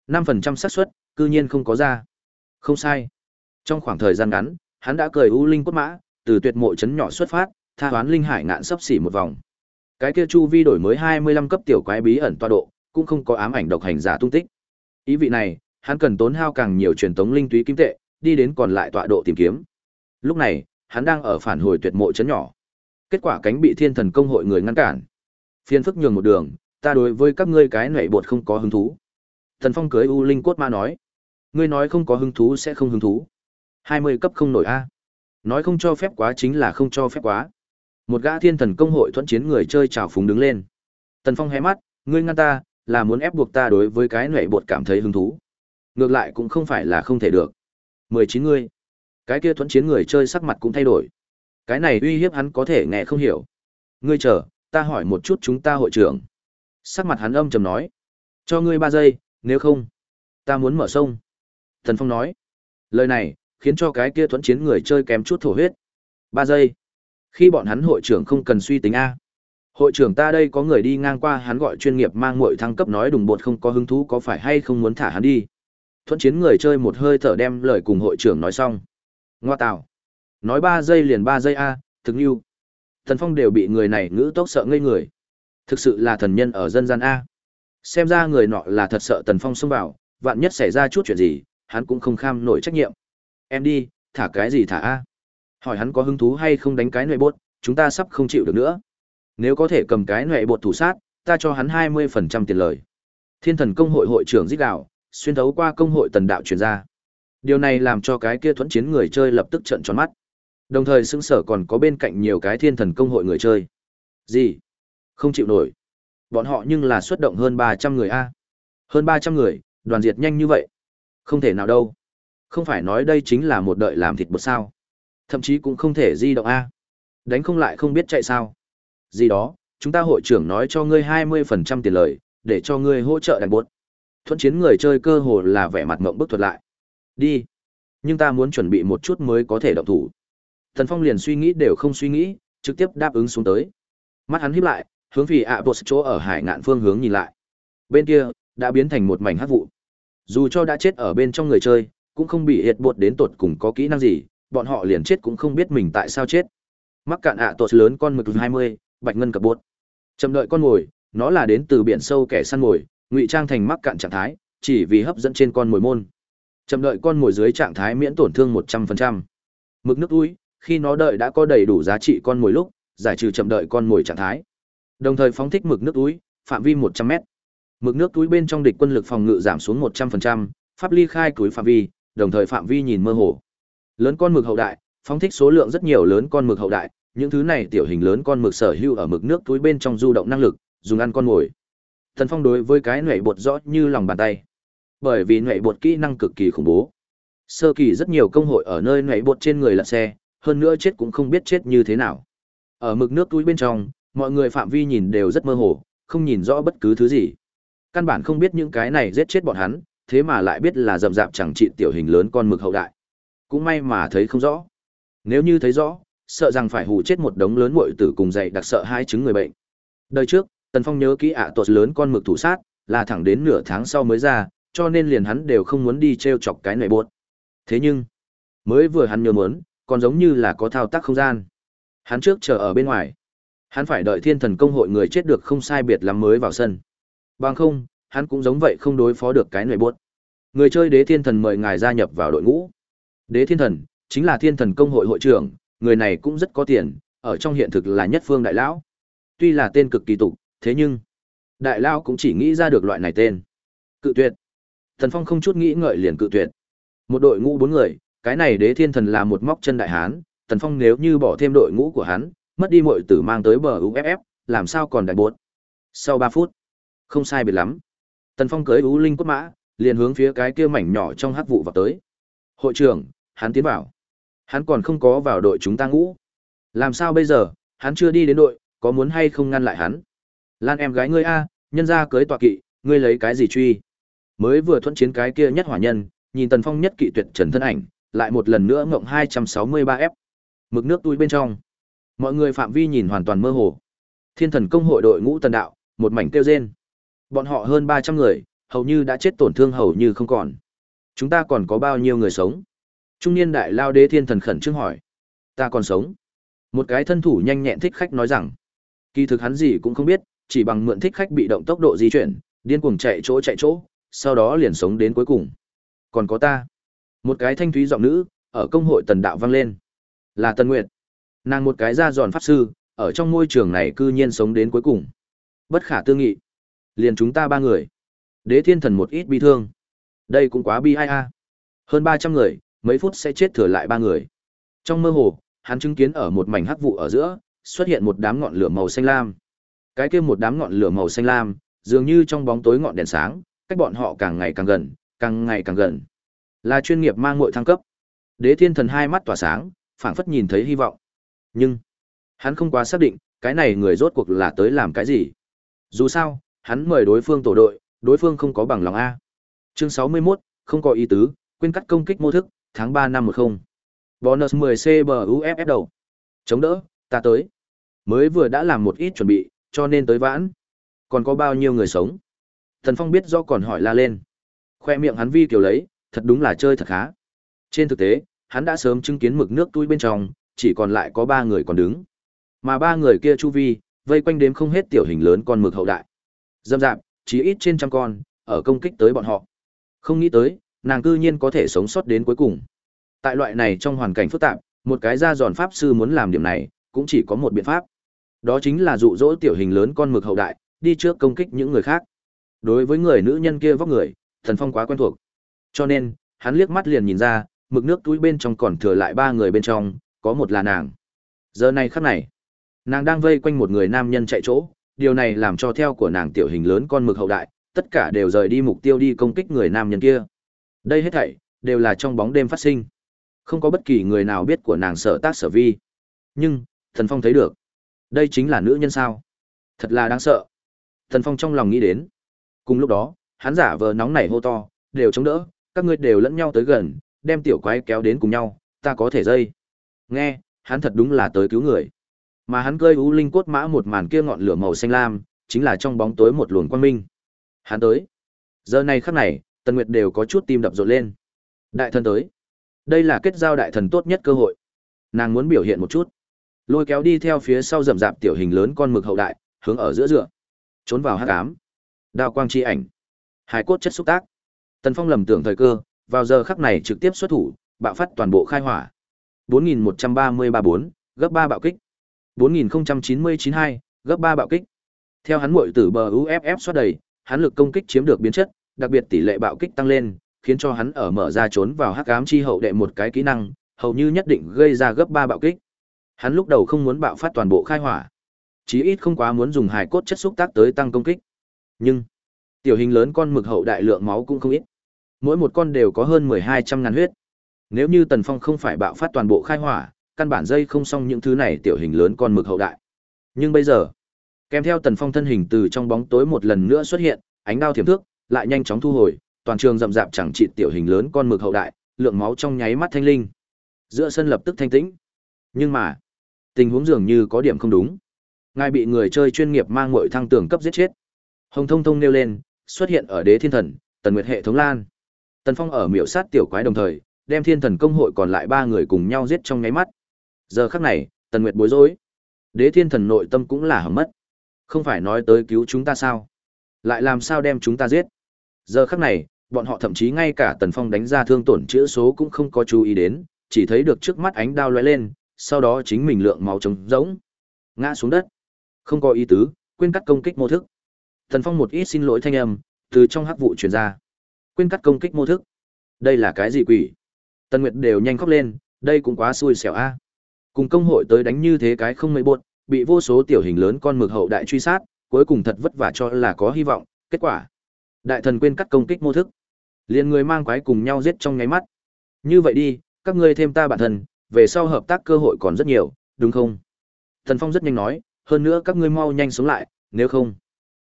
Năm phần trăm xác suất, cư nhiên không có ra. Không sai. Trong khoảng thời gian ngắn, hắn đã cười u linh cốt mã, từ tuyệt mộ trấn nhỏ xuất phát, tha hoán linh hải ngạn sấp xỉ một vòng. Cái kia chu vi đổi mới hai mươi lăm cấp tiểu quái bí ẩn tọa độ, cũng không có ám ảnh độc hành giả tung tích ý vị này, hắn cần tốn hao càng nhiều truyền tống linh túy kim tệ, đi đến còn lại tọa độ tìm kiếm. Lúc này, hắn đang ở phản hồi tuyệt mộ chấn nhỏ. Kết quả cánh bị thiên thần công hội người ngăn cản. Phiền phức nhường một đường, ta đối với các ngươi cái nệ bột không có hứng thú. Thần phong cưới u linh cốt ma nói. Ngươi nói không có hứng thú sẽ không hứng thú. Hai mươi cấp không nổi a. Nói không cho phép quá chính là không cho phép quá. Một gã thiên thần công hội thuận chiến người chơi trào phúng đứng lên. Tần phong hé mắt. Ngươi ngăn ta là muốn ép buộc ta đối với cái nệ bột cảm thấy hứng thú. Ngược lại cũng không phải là không thể được. Mười chín ngươi cái kia thuận chiến người chơi sắc mặt cũng thay đổi. Cái này uy hiếp hắn có thể nghe không hiểu. Ngươi chờ, ta hỏi một chút chúng ta hội trưởng. Sắc mặt hắn âm trầm nói. Cho ngươi ba giây, nếu không, ta muốn mở sông. Thần phong nói. Lời này, khiến cho cái kia thuẫn chiến người chơi kém chút thổ huyết. Ba giây. Khi bọn hắn hội trưởng không cần suy tính a hội trưởng ta đây có người đi ngang qua, hắn gọi chuyên nghiệp mang mội thăng cấp nói đùng bột không có hứng thú có phải hay không muốn thả hắn đi. Thuận chiến người chơi một hơi thở đem lời cùng hội trưởng nói xong. Ngoa tạo nói ba giây liền ba giây a, thực như. Thần phong đều bị người này ngữ tốc sợ ngây người. Thực sự là thần nhân ở dân gian a. Xem ra người nọ là thật sợ tần phong xông vào, vạn nhất xảy ra chút chuyện gì, hắn cũng không kham nổi trách nhiệm. Em đi, thả cái gì thả a? Hỏi hắn có hứng thú hay không đánh cái nội bốt, chúng ta sắp không chịu được nữa nếu có thể cầm cái nệ bột thủ sát, ta cho hắn hai mươi phần trăm tiền lời. Thiên thần công hội hội trưởng giết đạo xuyên thấu qua công hội tần đạo truyền ra. Điều này làm cho cái kia thuẫn chiến người chơi lập tức trận tròn mắt. Đồng thời xứng sở còn có bên cạnh nhiều cái thiên thần công hội người chơi. Gì? Không chịu nổi. Bọn họ nhưng là xuất động hơn ba trăm người a. Hơn ba trăm người, đoàn diệt nhanh như vậy. Không thể nào đâu. Không phải nói đây chính là một đợi làm thịt bột sao. Thậm chí cũng không thể di động a. Đánh không lại không biết chạy sao gì đó, chúng ta hội trưởng nói cho ngươi hai mươi phần trăm tiền lời, để cho ngươi hỗ trợ đàn bột thuận chiến người chơi cơ hồ là vẻ mặt ngậm bức thuật lại. Đi. Nhưng ta muốn chuẩn bị một chút mới có thể động thủ. Thần phong liền suy nghĩ đều không suy nghĩ, trực tiếp đáp ứng xuống tới. Mắt hắn híp lại, hướng vì ạ bột chỗ ở hải ngạn phương hướng nhìn lại. Bên kia, đã biến thành một mảnh hắc vụ. Dù cho đã chết ở bên trong người chơi, cũng không bị hiệt bột đến tột cùng có kỹ năng gì, bọn họ liền chết cũng không biết mình tại sao chết. Mắc cạn ạ à tột lớn con mực hai mươi bạch ngân cập bốt chậm đợi con mồi nó là đến từ biển sâu kẻ săn mồi ngụy trang thành mắc cạn trạng thái chỉ vì hấp dẫn trên con mồi môn chậm đợi con mồi dưới trạng thái miễn tổn thương một trăm phần trăm mực nước túi khi nó đợi đã có đầy đủ giá trị con mồi lúc giải trừ chậm đợi con mồi trạng thái Đồng thời phóng thích mực nước túi, phạm vi 100m. Mực nước túi bên trong địch quân lực phòng ngự giảm xuống 100%, pháp ly khai túi phạm vi, đồng thời phạm vi nhìn mơ hồ. Lớn con mực hậu đại, phóng thích số lượng rất nhiều lớn con mực hậu đại, những thứ này tiểu hình lớn con mực sở hữu ở mực nước túi bên trong du động năng lực, dùng ăn con mồi. Thần Phong đối với cái nhảy bột rõ như lòng bàn tay. Bởi vì nhảy bột kỹ năng cực kỳ khủng bố. Sơ kỳ rất nhiều công hội ở nơi nhảy bột trên người lật xe, hơn nữa chết cũng không biết chết như thế nào. Ở mực nước túi bên trong, mọi người phạm vi nhìn đều rất mơ hồ, không nhìn rõ bất cứ thứ gì. Căn bản không biết những cái này giết chết bọn hắn, thế mà lại biết là rầm rạp chẳng trị tiểu hình lớn con mực hậu đại. Cũng may mà thấy không rõ. Nếu như thấy rõ, sợ rằng phải hù chết một đống lớn muội tử cùng dạy đặc sợ hai chứng người bệnh. Đời trước, Tần Phong nhớ kỹ ạ à tuột lớn con mực thủ sát, là thẳng đến nửa tháng sau mới ra, cho nên liền hắn đều không muốn đi treo chọc cái này buồn. Thế nhưng, mới vừa hắn nhớ muốn, còn giống như là có thao tác không gian. Hắn trước chờ ở bên ngoài. Hắn phải đợi thiên thần công hội người chết được không sai biệt lắm mới vào sân. Bằng không, hắn cũng giống vậy không đối phó được cái này buốt. Người chơi đế thiên thần mời ngài gia nhập vào đội ngũ. Đế thiên thần, chính là thiên thần công hội hội trưởng, người này cũng rất có tiền, ở trong hiện thực là nhất phương đại lão. Tuy là tên cực kỳ tục, thế nhưng đại lão cũng chỉ nghĩ ra được loại này tên. Cự tuyệt. Thần Phong không chút nghĩ ngợi liền cự tuyệt. Một đội ngũ bốn người, cái này đế thiên thần là một móc chân đại hán, Tần Phong nếu như bỏ thêm đội ngũ của hắn, mất đi mọi tử mang tới bờ UFF, làm sao còn đại buốt. Sau 3 phút, không sai biệt lắm. Tần Phong cưới U Linh cốt mã, liền hướng phía cái kia mảnh nhỏ trong hắc vụ vào tới. Hội trưởng, hắn tiến vào. Hắn còn không có vào đội chúng ta ngũ. Làm sao bây giờ, hắn chưa đi đến đội, có muốn hay không ngăn lại hắn? Lan em gái ngươi a, nhân ra cưới tọa kỵ, ngươi lấy cái gì truy? Mới vừa thuận chiến cái kia nhất hỏa nhân, nhìn Tần Phong nhất kỵ tuyệt trần thân ảnh, lại một lần nữa ngộng 263F. Mực nước túi bên trong. Mọi người phạm vi nhìn hoàn toàn mơ hồ. Thiên thần công hội đội ngũ tần đạo, một mảnh tiêu rên. Bọn họ hơn 300 người, hầu như đã chết tổn thương hầu như không còn. Chúng ta còn có bao nhiêu người sống? Trung niên đại lao đế thiên thần khẩn trương hỏi. Ta còn sống. Một cái thân thủ nhanh nhẹn thích khách nói rằng. Kỳ thực hắn gì cũng không biết, chỉ bằng mượn thích khách bị động tốc độ di chuyển, điên cuồng chạy chỗ chạy chỗ, sau đó liền sống đến cuối cùng. Còn có ta. Một cái thanh thúy giọng nữ, ở công hội tần đạo vang lên. Là Tần Nguyệt. Nàng một cái da giòn pháp sư, ở trong môi trường này cư nhiên sống đến cuối cùng. Bất khả tư nghị. Liền chúng ta ba người. Đế thiên thần một ít bi thương. Đây cũng quá bi ai a. Hơn ba trăm người, mấy phút sẽ chết thừa lại ba người. Trong mơ hồ, hắn chứng kiến ở một mảnh hắc vụ ở giữa, xuất hiện một đám ngọn lửa màu xanh lam. Cái kia một đám ngọn lửa màu xanh lam, dường như trong bóng tối ngọn đèn sáng, cách bọn họ càng ngày càng gần, càng ngày càng gần. Là chuyên nghiệp mang muội thăng cấp. Đế Thiên Thần hai mắt tỏa sáng, phảng phất nhìn thấy hy vọng. Nhưng, hắn không quá xác định, cái này người rốt cuộc là tới làm cái gì. Dù sao, hắn mời đối phương tổ đội, đối phương không có bằng lòng A. Chương 61, không có ý tứ, quên cắt công kích mô thức, tháng 3 năm 10. Bonus 10 CBUFF đầu. Chống đỡ, ta tới. Mới vừa đã làm một ít chuẩn bị, cho nên tới vãn. Còn có bao nhiêu người sống? Thần Phong biết do còn hỏi la lên. Khoe miệng hắn vi kiểu lấy, thật đúng là chơi thật khá. Trên thực tế, hắn đã sớm chứng kiến mực nước túi bên trong, chỉ còn lại có ba người còn đứng. Mà ba người kia chu vi, vây quanh đếm không hết tiểu hình lớn con mực hậu đại. Dâm dạp, chỉ ít trên trăm con, ở công kích tới bọn họ. Không nghĩ tới, nàng cư nhiên có thể sống sót đến cuối cùng. Tại loại này trong hoàn cảnh phức tạp, một cái gia giòn pháp sư muốn làm điểm này, cũng chỉ có một biện pháp. Đó chính là dụ dỗ tiểu hình lớn con mực hậu đại, đi trước công kích những người khác. Đối với người nữ nhân kia vóc người, Thần Phong quá quen thuộc. Cho nên, hắn liếc mắt liền nhìn ra, mực nước túi bên trong còn thừa lại ba người bên trong, có một là nàng. Giờ này khắc này, nàng đang vây quanh một người nam nhân chạy chỗ, điều này làm cho theo của nàng tiểu hình lớn con mực hậu đại, tất cả đều rời đi mục tiêu đi công kích người nam nhân kia. Đây hết thảy đều là trong bóng đêm phát sinh. Không có bất kỳ người nào biết của nàng sở tác sở vi. Nhưng, Thần Phong thấy được. Đây chính là nữ nhân sao? Thật là đáng sợ. Thần Phong trong lòng nghĩ đến. Cùng lúc đó, hắn giả vờ nóng nảy hô to, đều chống đỡ, các ngươi đều lẫn nhau tới gần, đem tiểu quái kéo đến cùng nhau, ta có thể dây. Nghe, hắn thật đúng là tới cứu người. Mà hắn cơi u linh cốt mã một màn kia ngọn lửa màu xanh lam, chính là trong bóng tối một luồng quang minh. Hắn tới. Giờ này khắc này, Tần Nguyệt đều có chút tim đập rộn lên. Đại thần tới. Đây là kết giao đại thần tốt nhất cơ hội. Nàng muốn biểu hiện một chút. Lôi kéo đi theo phía sau rậm rạp tiểu hình lớn con mực hậu đại, hướng ở giữa dựa. Trốn vào hắc ám. Đao quang chi ảnh. Hải cốt chất xúc tác. Tần Phong lầm tưởng thời cơ, vào giờ khắc này trực tiếp xuất thủ, bạo phát toàn bộ khai hỏa. 4133-4, gấp 3 bạo kích. 4099-2, gấp 3 bạo kích. Theo hắn muội tử bờ UFF xoát đầy, hắn lực công kích chiếm được biến chất, đặc biệt tỷ lệ bạo kích tăng lên, khiến cho hắn ở mở ra trốn vào hắc ám chi hậu đệ một cái kỹ năng, hầu như nhất định gây ra gấp 3 bạo kích. Hắn lúc đầu không muốn bạo phát toàn bộ khai hỏa, chí ít không quá muốn dùng hài cốt chất xúc tác tới tăng công kích. Nhưng, tiểu hình lớn con mực hậu đại lượng máu cũng không ít. Mỗi một con đều có hơn 1200 ngàn huyết. Nếu như Tần Phong không phải bạo phát toàn bộ khai hỏa, căn bản dây không xong những thứ này tiểu hình lớn con mực hậu đại. Nhưng bây giờ, kèm theo Tần Phong thân hình từ trong bóng tối một lần nữa xuất hiện, ánh đao thiểm thước, lại nhanh chóng thu hồi, toàn trường rậm rạp chẳng trị tiểu hình lớn con mực hậu đại, lượng máu trong nháy mắt thanh linh. Giữa sân lập tức thanh tĩnh. Nhưng mà, tình huống dường như có điểm không đúng. Ngài bị người chơi chuyên nghiệp mang muội thăng tưởng cấp giết chết. Hồng Thông Thông nêu lên, xuất hiện ở Đế Thiên Thần, Tần Nguyệt hệ thống lan. Tần Phong ở miểu sát tiểu quái đồng thời, đem Thiên Thần công hội còn lại ba người cùng nhau giết trong nháy mắt. Giờ khắc này, Tần Nguyệt bối rối. Đế Thiên Thần nội tâm cũng là hỏng mất. Không phải nói tới cứu chúng ta sao? Lại làm sao đem chúng ta giết? Giờ khắc này, bọn họ thậm chí ngay cả Tần Phong đánh ra thương tổn chữa số cũng không có chú ý đến, chỉ thấy được trước mắt ánh đao lóe lên, sau đó chính mình lượng máu trống rỗng, ngã xuống đất. Không có ý tứ, quên cắt công kích mô thức. Tần Phong một ít xin lỗi thanh âm từ trong hắc vụ truyền ra. Quên cắt công kích mô thức. Đây là cái gì quỷ? Tần Nguyệt đều nhanh khóc lên, đây cũng quá xui xẻo a. À. Cùng công hội tới đánh như thế cái không mấy buồn, bị vô số tiểu hình lớn con mực hậu đại truy sát, cuối cùng thật vất vả cho là có hy vọng, kết quả. Đại thần quên cắt công kích mô thức. liền người mang quái cùng nhau giết trong nháy mắt. Như vậy đi, các ngươi thêm ta bản thân, về sau hợp tác cơ hội còn rất nhiều, đúng không? Thần Phong rất nhanh nói, hơn nữa các ngươi mau nhanh sống lại, nếu không,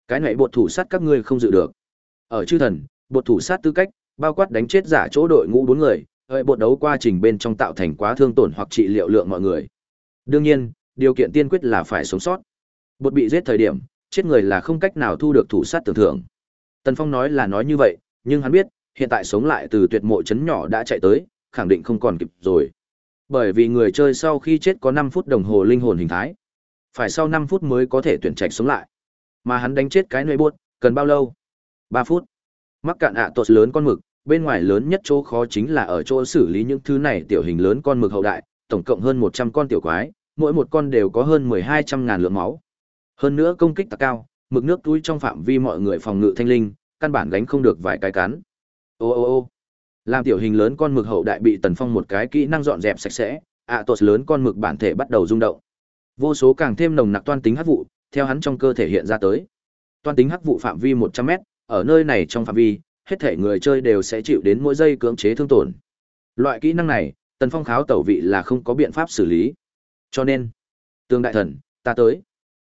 cái này bột thủ sát các ngươi không dự được. Ở chư thần, bột thủ sát tư cách, bao quát đánh chết giả chỗ đội ngũ bốn người, hơi bột đấu quá trình bên trong tạo thành quá thương tổn hoặc trị liệu lượng mọi người. Đương nhiên, điều kiện tiên quyết là phải sống sót. Bột bị giết thời điểm, chết người là không cách nào thu được thủ sát tưởng thưởng. Tần Phong nói là nói như vậy, nhưng hắn biết, hiện tại sống lại từ tuyệt mộ chấn nhỏ đã chạy tới, khẳng định không còn kịp rồi. Bởi vì người chơi sau khi chết có 5 phút đồng hồ linh hồn hình thái. Phải sau 5 phút mới có thể tuyển trạch sống lại. Mà hắn đánh chết cái nơi buốt, cần bao lâu? 3 phút. Mắc cạn ạ à tột lớn con mực, bên ngoài lớn nhất chỗ khó chính là ở chỗ xử lý những thứ này tiểu hình lớn con mực hậu đại, tổng cộng hơn 100 con tiểu quái, mỗi một con đều có hơn 1200 ngàn lượng máu. Hơn nữa công kích tạc cao, mực nước túi trong phạm vi mọi người phòng ngự thanh linh, căn bản gánh không được vài cái cắn. Ô ô ô. Làm tiểu hình lớn con mực hậu đại bị Tần Phong một cái kỹ năng dọn dẹp sạch sẽ, ạ à lớn con mực bản thể bắt đầu rung động. Vô số càng thêm nồng nặc toan tính hắc vụ, theo hắn trong cơ thể hiện ra tới. Toan tính hắc vụ phạm vi 100m, ở nơi này trong phạm vi, hết thể người chơi đều sẽ chịu đến mỗi giây cưỡng chế thương tổn. Loại kỹ năng này, Tần Phong kháo tẩu vị là không có biện pháp xử lý. Cho nên, tương đại thần, ta tới.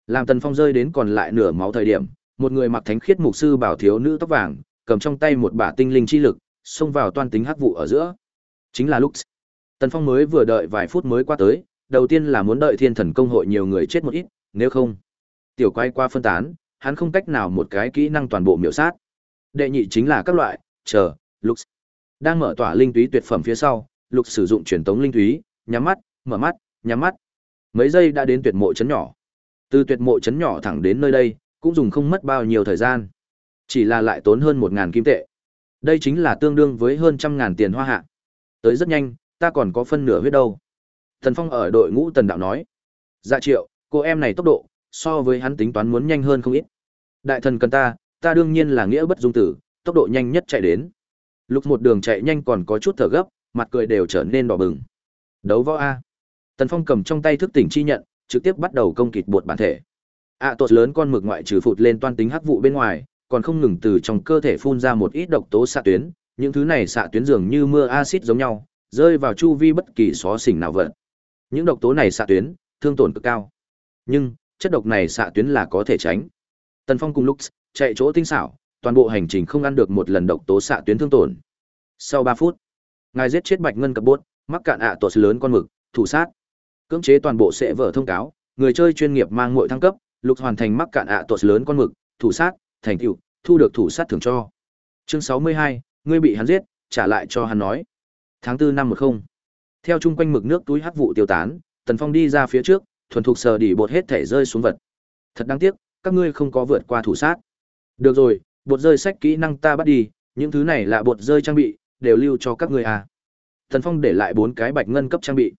Làm Tần Phong rơi đến còn lại nửa máu thời điểm, một người mặc thánh khiết mục sư bảo thiếu nữ tóc vàng, cầm trong tay một bả tinh linh chi lực, xông vào toan tính hắc vụ ở giữa. Chính là Lux. Tần Phong mới vừa đợi vài phút mới qua tới, đầu tiên là muốn đợi Thiên Thần công hội nhiều người chết một ít, nếu không, tiểu quay qua phân tán, hắn không cách nào một cái kỹ năng toàn bộ miểu sát. Đệ nhị chính là các loại, chờ, Lux. Đang mở tỏa linh túy tuyệt phẩm phía sau, Lux sử dụng truyền tống linh túy, nhắm mắt, mở mắt, nhắm mắt. Mấy giây đã đến tuyệt mộ chấn nhỏ. Từ tuyệt mộ chấn nhỏ thẳng đến nơi đây, cũng dùng không mất bao nhiêu thời gian. Chỉ là lại tốn hơn một ngàn kim tệ. Đây chính là tương đương với hơn trăm ngàn tiền hoa hạ. Tới rất nhanh, ta còn có phân nửa huyết đâu. Thần Phong ở đội ngũ tần đạo nói. Dạ triệu, cô em này tốc độ, so với hắn tính toán muốn nhanh hơn không ít. Đại thần cần ta, ta đương nhiên là nghĩa bất dung tử, tốc độ nhanh nhất chạy đến. Lúc một đường chạy nhanh còn có chút thở gấp, mặt cười đều trở nên đỏ bừng. Đấu võ A. Tần Phong cầm trong tay thức tỉnh chi nhận, trực tiếp bắt đầu công kịch bột bản thể. A tột lớn con mực ngoại trừ phụt lên toan tính hắc vụ bên ngoài, còn không ngừng từ trong cơ thể phun ra một ít độc tố xạ tuyến, những thứ này xạ tuyến dường như mưa axit giống nhau, rơi vào chu vi bất kỳ xó xỉnh nào vận. Những độc tố này xạ tuyến, thương tổn cực cao. Nhưng, chất độc này xạ tuyến là có thể tránh. Tần Phong cùng lúc chạy chỗ tinh xảo, toàn bộ hành trình không ăn được một lần độc tố xạ tuyến thương tổn. Sau 3 phút, ngài giết chết Bạch Ngân cập bốt, mắc cạn ạ à tột lớn con mực, thủ sát. Cưỡng chế toàn bộ sẽ vở thông cáo, người chơi chuyên nghiệp mang muội thăng cấp, lục hoàn thành mắc cạn ạ à lớn con mực, thủ sát, thành tựu, thu được thủ sát thưởng cho. Chương 62, ngươi bị hắn giết, trả lại cho hắn nói. Tháng 4 năm 10. Theo chung quanh mực nước túi hắc vụ tiêu tán, Tần Phong đi ra phía trước, thuần thục sờ đỉ bột hết thể rơi xuống vật. Thật đáng tiếc, các ngươi không có vượt qua thủ sát. Được rồi, bột rơi sách kỹ năng ta bắt đi, những thứ này là bột rơi trang bị, đều lưu cho các ngươi à. Tần Phong để lại bốn cái bạch ngân cấp trang bị.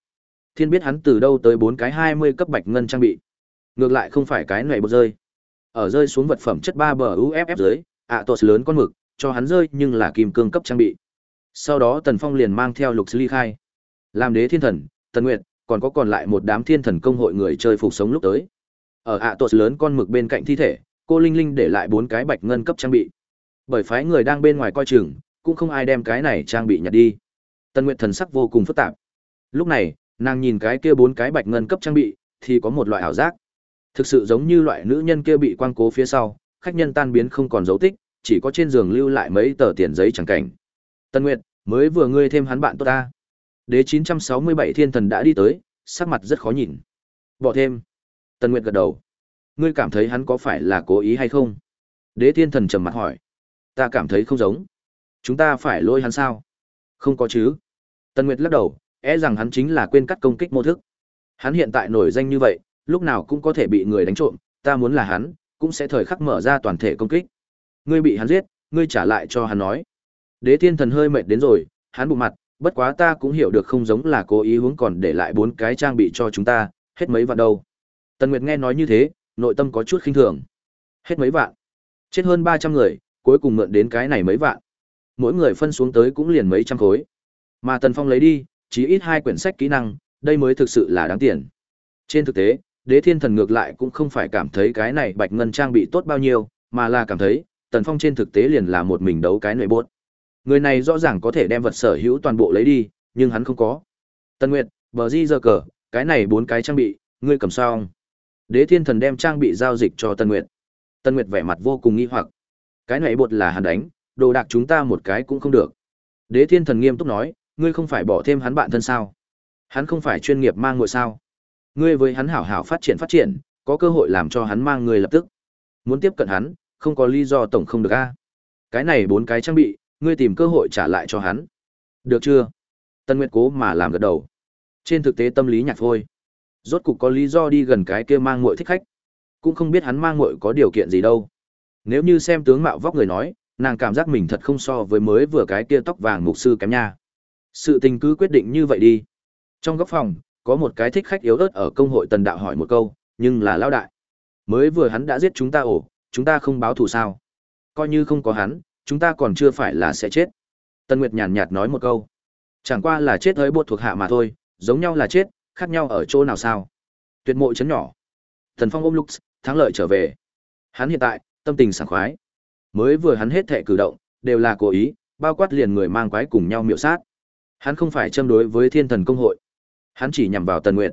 Thiên biết hắn từ đâu tới bốn cái 20 cấp bạch ngân trang bị. Ngược lại không phải cái này bột rơi. Ở rơi xuống vật phẩm chất ba bờ UFF dưới, ạ à lớn con mực, cho hắn rơi nhưng là kim cương cấp trang bị. Sau đó Tần Phong liền mang theo lục ly khai. Làm đế thiên thần, Tần Nguyệt, còn có còn lại một đám thiên thần công hội người chơi phục sống lúc tới. Ở ạ à lớn con mực bên cạnh thi thể, cô Linh Linh để lại bốn cái bạch ngân cấp trang bị. Bởi phái người đang bên ngoài coi chừng, cũng không ai đem cái này trang bị nhặt đi. Tần Nguyệt thần sắc vô cùng phức tạp. Lúc này, nàng nhìn cái kia bốn cái bạch ngân cấp trang bị, thì có một loại ảo giác. Thực sự giống như loại nữ nhân kia bị quang cố phía sau, khách nhân tan biến không còn dấu tích, chỉ có trên giường lưu lại mấy tờ tiền giấy chẳng cảnh. Tân Nguyệt, mới vừa ngươi thêm hắn bạn tốt ta. Đế 967 thiên thần đã đi tới, sắc mặt rất khó nhìn. Bỏ thêm. Tân Nguyệt gật đầu. Ngươi cảm thấy hắn có phải là cố ý hay không? Đế thiên thần trầm mặt hỏi. Ta cảm thấy không giống. Chúng ta phải lôi hắn sao? Không có chứ. Tân Nguyệt lắc đầu, e rằng hắn chính là quên cắt công kích mô thức. Hắn hiện tại nổi danh như vậy, lúc nào cũng có thể bị người đánh trộm, ta muốn là hắn, cũng sẽ thời khắc mở ra toàn thể công kích. Ngươi bị hắn giết, ngươi trả lại cho hắn nói. Đế Thiên Thần hơi mệt đến rồi, hắn bụng mặt, bất quá ta cũng hiểu được không giống là cố ý hướng còn để lại bốn cái trang bị cho chúng ta, hết mấy vạn đâu. Tần Nguyệt nghe nói như thế, nội tâm có chút khinh thường. Hết mấy vạn? Chết hơn 300 người, cuối cùng mượn đến cái này mấy vạn. Mỗi người phân xuống tới cũng liền mấy trăm khối. Mà Tần Phong lấy đi, chỉ ít hai quyển sách kỹ năng, đây mới thực sự là đáng tiền. Trên thực tế, Đế Thiên Thần ngược lại cũng không phải cảm thấy cái này Bạch Ngân trang bị tốt bao nhiêu, mà là cảm thấy, Tần Phong trên thực tế liền là một mình đấu cái nội bốt. Người này rõ ràng có thể đem vật sở hữu toàn bộ lấy đi, nhưng hắn không có. tần Nguyệt, bờ di giờ cờ, cái này bốn cái trang bị, ngươi cầm sao không? Đế Thiên Thần đem trang bị giao dịch cho tần Nguyệt. tần Nguyệt vẻ mặt vô cùng nghi hoặc. Cái này bột là hắn đánh, đồ đạc chúng ta một cái cũng không được. Đế Thiên Thần nghiêm túc nói, ngươi không phải bỏ thêm hắn bạn thân sao? Hắn không phải chuyên nghiệp mang ngồi sao? Ngươi với hắn hảo hảo phát triển phát triển, có cơ hội làm cho hắn mang người lập tức. Muốn tiếp cận hắn, không có lý do tổng không được a. Cái này bốn cái trang bị, ngươi tìm cơ hội trả lại cho hắn. Được chưa? Tân Nguyệt cố mà làm gật đầu. Trên thực tế tâm lý nhạt thôi. Rốt cục có lý do đi gần cái kia mang muội thích khách. Cũng không biết hắn mang muội có điều kiện gì đâu. Nếu như xem tướng mạo vóc người nói, nàng cảm giác mình thật không so với mới vừa cái kia tóc vàng mục sư kém nha. Sự tình cứ quyết định như vậy đi. Trong góc phòng, có một cái thích khách yếu ớt ở công hội tần đạo hỏi một câu, nhưng là lao đại. Mới vừa hắn đã giết chúng ta ổ, chúng ta không báo thù sao? Coi như không có hắn, chúng ta còn chưa phải là sẽ chết. Tân Nguyệt nhàn nhạt nói một câu. Chẳng qua là chết hơi bột thuộc hạ mà thôi, giống nhau là chết, khác nhau ở chỗ nào sao? Tuyệt mộ chấn nhỏ. Thần Phong ôm Lux, thắng lợi trở về. Hắn hiện tại, tâm tình sảng khoái. Mới vừa hắn hết thệ cử động, đều là cố ý, bao quát liền người mang quái cùng nhau miệu sát. Hắn không phải châm đối với thiên thần công hội. Hắn chỉ nhằm vào Tần Nguyệt.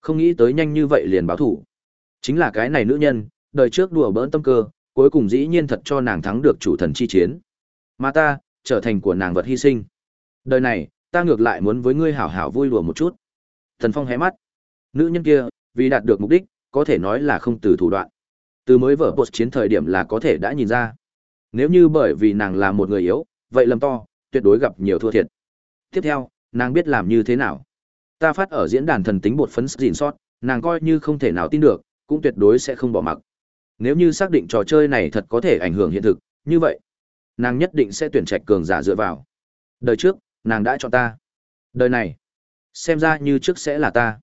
Không nghĩ tới nhanh như vậy liền báo thủ. Chính là cái này nữ nhân, đời trước đùa bỡn tâm cơ, cuối cùng dĩ nhiên thật cho nàng thắng được chủ thần chi chiến. Mà ta, trở thành của nàng vật hy sinh. Đời này, ta ngược lại muốn với ngươi hảo hảo vui đùa một chút. Thần Phong hé mắt. Nữ nhân kia, vì đạt được mục đích, có thể nói là không từ thủ đoạn. Từ mới vở bột chiến thời điểm là có thể đã nhìn ra. Nếu như bởi vì nàng là một người yếu, vậy lầm to, tuyệt đối gặp nhiều thua thiệt. Tiếp theo, nàng biết làm như thế nào. Ta phát ở diễn đàn thần tính bột phấn gìn sót, nàng coi như không thể nào tin được, cũng tuyệt đối sẽ không bỏ mặc. Nếu như xác định trò chơi này thật có thể ảnh hưởng hiện thực, như vậy, nàng nhất định sẽ tuyển trạch cường giả dựa vào. Đời trước, nàng đã chọn ta. Đời này, xem ra như trước sẽ là ta.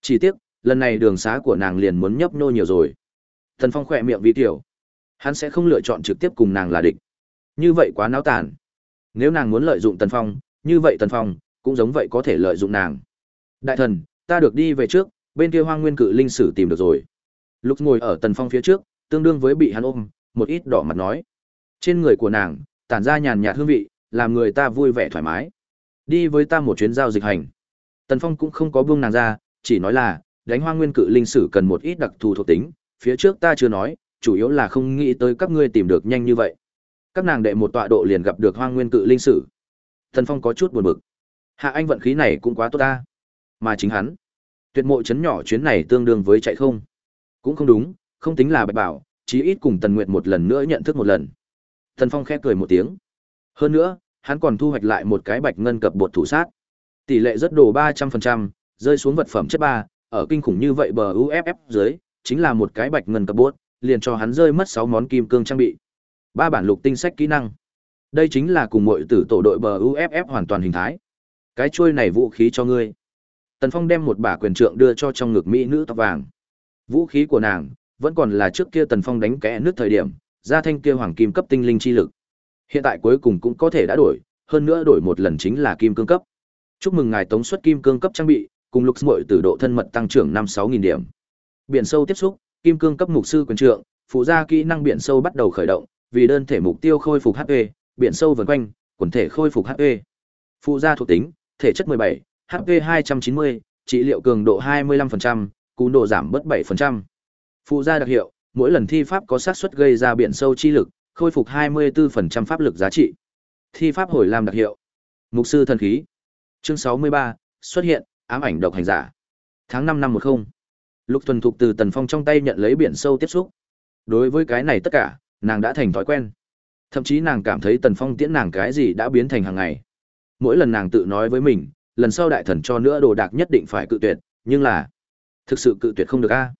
Chỉ tiếc, lần này đường xá của nàng liền muốn nhấp nhô nhiều rồi. Thần Phong khỏe miệng vi tiểu. Hắn sẽ không lựa chọn trực tiếp cùng nàng là địch. Như vậy quá náo tàn. Nếu nàng muốn lợi dụng Tần Phong, như vậy Tần Phong cũng giống vậy có thể lợi dụng nàng. Đại thần, ta được đi về trước, bên kia Hoang Nguyên Cự Linh sử tìm được rồi. Lục ngồi ở Tần Phong phía trước, tương đương với bị hắn ôm, một ít đỏ mặt nói. Trên người của nàng, tản ra nhàn nhạt hương vị, làm người ta vui vẻ thoải mái. Đi với ta một chuyến giao dịch hành. Tần Phong cũng không có buông nàng ra, chỉ nói là, đánh hoang nguyên cự linh sử cần một ít đặc thù thuộc tính, phía trước ta chưa nói, chủ yếu là không nghĩ tới các ngươi tìm được nhanh như vậy. Các nàng đệ một tọa độ liền gặp được hoang nguyên cự linh sử. Thần Phong có chút buồn bực. Hạ anh vận khí này cũng quá tốt ta. Mà chính hắn, tuyệt mộ chấn nhỏ chuyến này tương đương với chạy không. Cũng không đúng, không tính là bạch bảo, chí ít cùng Tần Nguyệt một lần nữa nhận thức một lần. Thần Phong khẽ cười một tiếng. Hơn nữa, hắn còn thu hoạch lại một cái bạch ngân cập bột thủ sát. Tỷ lệ rất đồ 300%, rơi xuống vật phẩm chất 3, ở kinh khủng như vậy bờ UFF dưới, chính là một cái bạch ngân cập bột, liền cho hắn rơi mất 6 món kim cương trang bị. Ba bản lục tinh sách kỹ năng. Đây chính là cùng muội tử tổ đội bờ UFF hoàn toàn hình thái. Cái chuôi này vũ khí cho ngươi. Tần Phong đem một bả quyền trượng đưa cho trong ngực mỹ nữ tóc vàng. Vũ khí của nàng, vẫn còn là trước kia Tần Phong đánh kẽ nước thời điểm, ra thanh kia hoàng kim cấp tinh linh chi lực. Hiện tại cuối cùng cũng có thể đã đổi, hơn nữa đổi một lần chính là kim cương cấp. Chúc mừng ngài tống suất kim cương cấp trang bị, cùng lục muội từ độ thân mật tăng trưởng năm sáu nghìn điểm. Biển sâu tiếp xúc, kim cương cấp mục sư quyền trượng, phụ gia kỹ năng biển sâu bắt đầu khởi động, vì đơn thể mục tiêu khôi phục HP, biển sâu vần quanh, quần thể khôi phục HP. Phụ gia thuộc tính, thể chất 17, HP 290, trị liệu cường độ 25%, cú độ giảm bớt 7%. Phụ gia đặc hiệu, mỗi lần thi pháp có xác suất gây ra biển sâu chi lực, khôi phục 24% pháp lực giá trị. Thi pháp hồi làm đặc hiệu. Mục sư thần khí. Chương 63, xuất hiện, ám ảnh độc hành giả. Tháng 5 năm 10. Lục thuần thục từ Tần Phong trong tay nhận lấy biển sâu tiếp xúc. Đối với cái này tất cả, nàng đã thành thói quen. Thậm chí nàng cảm thấy Tần Phong tiễn nàng cái gì đã biến thành hàng ngày. Mỗi lần nàng tự nói với mình, lần sau đại thần cho nữa đồ đạc nhất định phải cự tuyệt, nhưng là thực sự cự tuyệt không được a.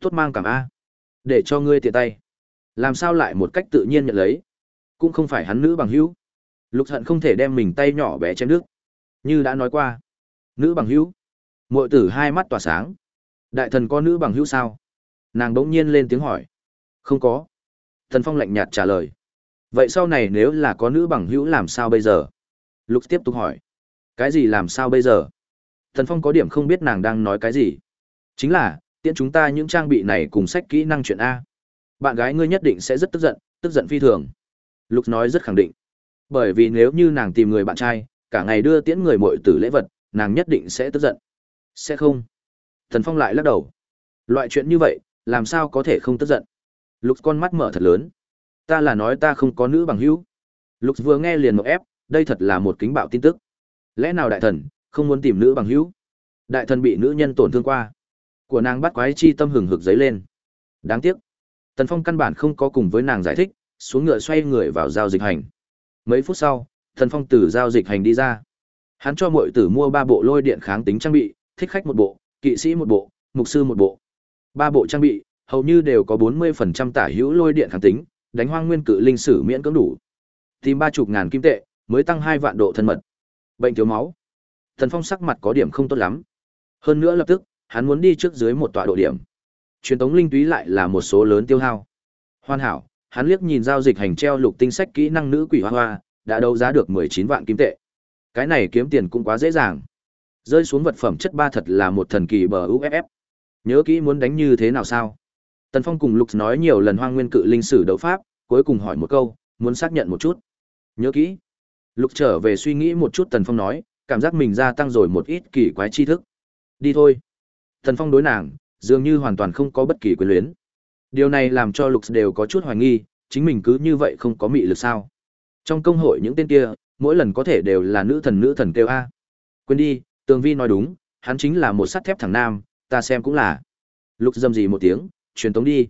Tốt mang cảm a. Để cho ngươi tiện tay. Làm sao lại một cách tự nhiên nhận lấy? Cũng không phải hắn nữ bằng hữu. Lục Hận không thể đem mình tay nhỏ bé chém nước. Như đã nói qua, nữ bằng hữu. Muội tử hai mắt tỏa sáng. Đại thần có nữ bằng hữu sao? Nàng đống nhiên lên tiếng hỏi. Không có. Thần Phong lạnh nhạt trả lời. Vậy sau này nếu là có nữ bằng hữu làm sao bây giờ? Lục tiếp tục hỏi. Cái gì làm sao bây giờ? Thần Phong có điểm không biết nàng đang nói cái gì. Chính là, tiễn chúng ta những trang bị này cùng sách kỹ năng chuyện A. Bạn gái ngươi nhất định sẽ rất tức giận, tức giận phi thường. Lục nói rất khẳng định. Bởi vì nếu như nàng tìm người bạn trai, cả ngày đưa tiễn người muội tử lễ vật, nàng nhất định sẽ tức giận. Sẽ không. Thần Phong lại lắc đầu. Loại chuyện như vậy, làm sao có thể không tức giận? Lục con mắt mở thật lớn. Ta là nói ta không có nữ bằng hữu. Lục vừa nghe liền một ép, đây thật là một kính bạo tin tức. Lẽ nào đại thần không muốn tìm nữ bằng hữu? Đại thần bị nữ nhân tổn thương qua, của nàng bắt quái chi tâm hừng hực dấy lên. Đáng tiếc, Tần Phong căn bản không có cùng với nàng giải thích, xuống ngựa xoay người vào giao dịch hành. Mấy phút sau, thần Phong từ giao dịch hành đi ra. Hắn cho muội tử mua ba bộ lôi điện kháng tính trang bị, thích khách một bộ, kỵ sĩ một bộ, mục sư một bộ. Ba bộ trang bị, hầu như đều có 40% tả hữu lôi điện kháng tính, đánh hoang nguyên cự linh sử miễn cưỡng đủ. Tìm ba chục ngàn kim tệ, mới tăng hai vạn độ thân mật. Bệnh thiếu máu. Thần Phong sắc mặt có điểm không tốt lắm. Hơn nữa lập tức, hắn muốn đi trước dưới một tọa độ điểm. Truyền tống linh túy lại là một số lớn tiêu hao. Hoàn hảo, hắn liếc nhìn giao dịch hành treo lục tinh sách kỹ năng nữ quỷ hoa hoa, đã đấu giá được 19 vạn kim tệ. Cái này kiếm tiền cũng quá dễ dàng. Rơi xuống vật phẩm chất ba thật là một thần kỳ bờ UFF. Nhớ kỹ muốn đánh như thế nào sao? Tần Phong cùng Lục nói nhiều lần hoang nguyên cự linh sử đấu pháp, cuối cùng hỏi một câu, muốn xác nhận một chút. Nhớ kỹ. Lục trở về suy nghĩ một chút Tần Phong nói, cảm giác mình gia tăng rồi một ít kỳ quái tri thức. Đi thôi. Tần Phong đối nàng, dường như hoàn toàn không có bất kỳ quyền luyến. Điều này làm cho Lục đều có chút hoài nghi, chính mình cứ như vậy không có mị lực sao. Trong công hội những tên kia, mỗi lần có thể đều là nữ thần nữ thần kêu A. Quên đi, Tường Vi nói đúng, hắn chính là một sắt thép thằng nam, ta xem cũng là. Lục dâm gì một tiếng, truyền tống đi.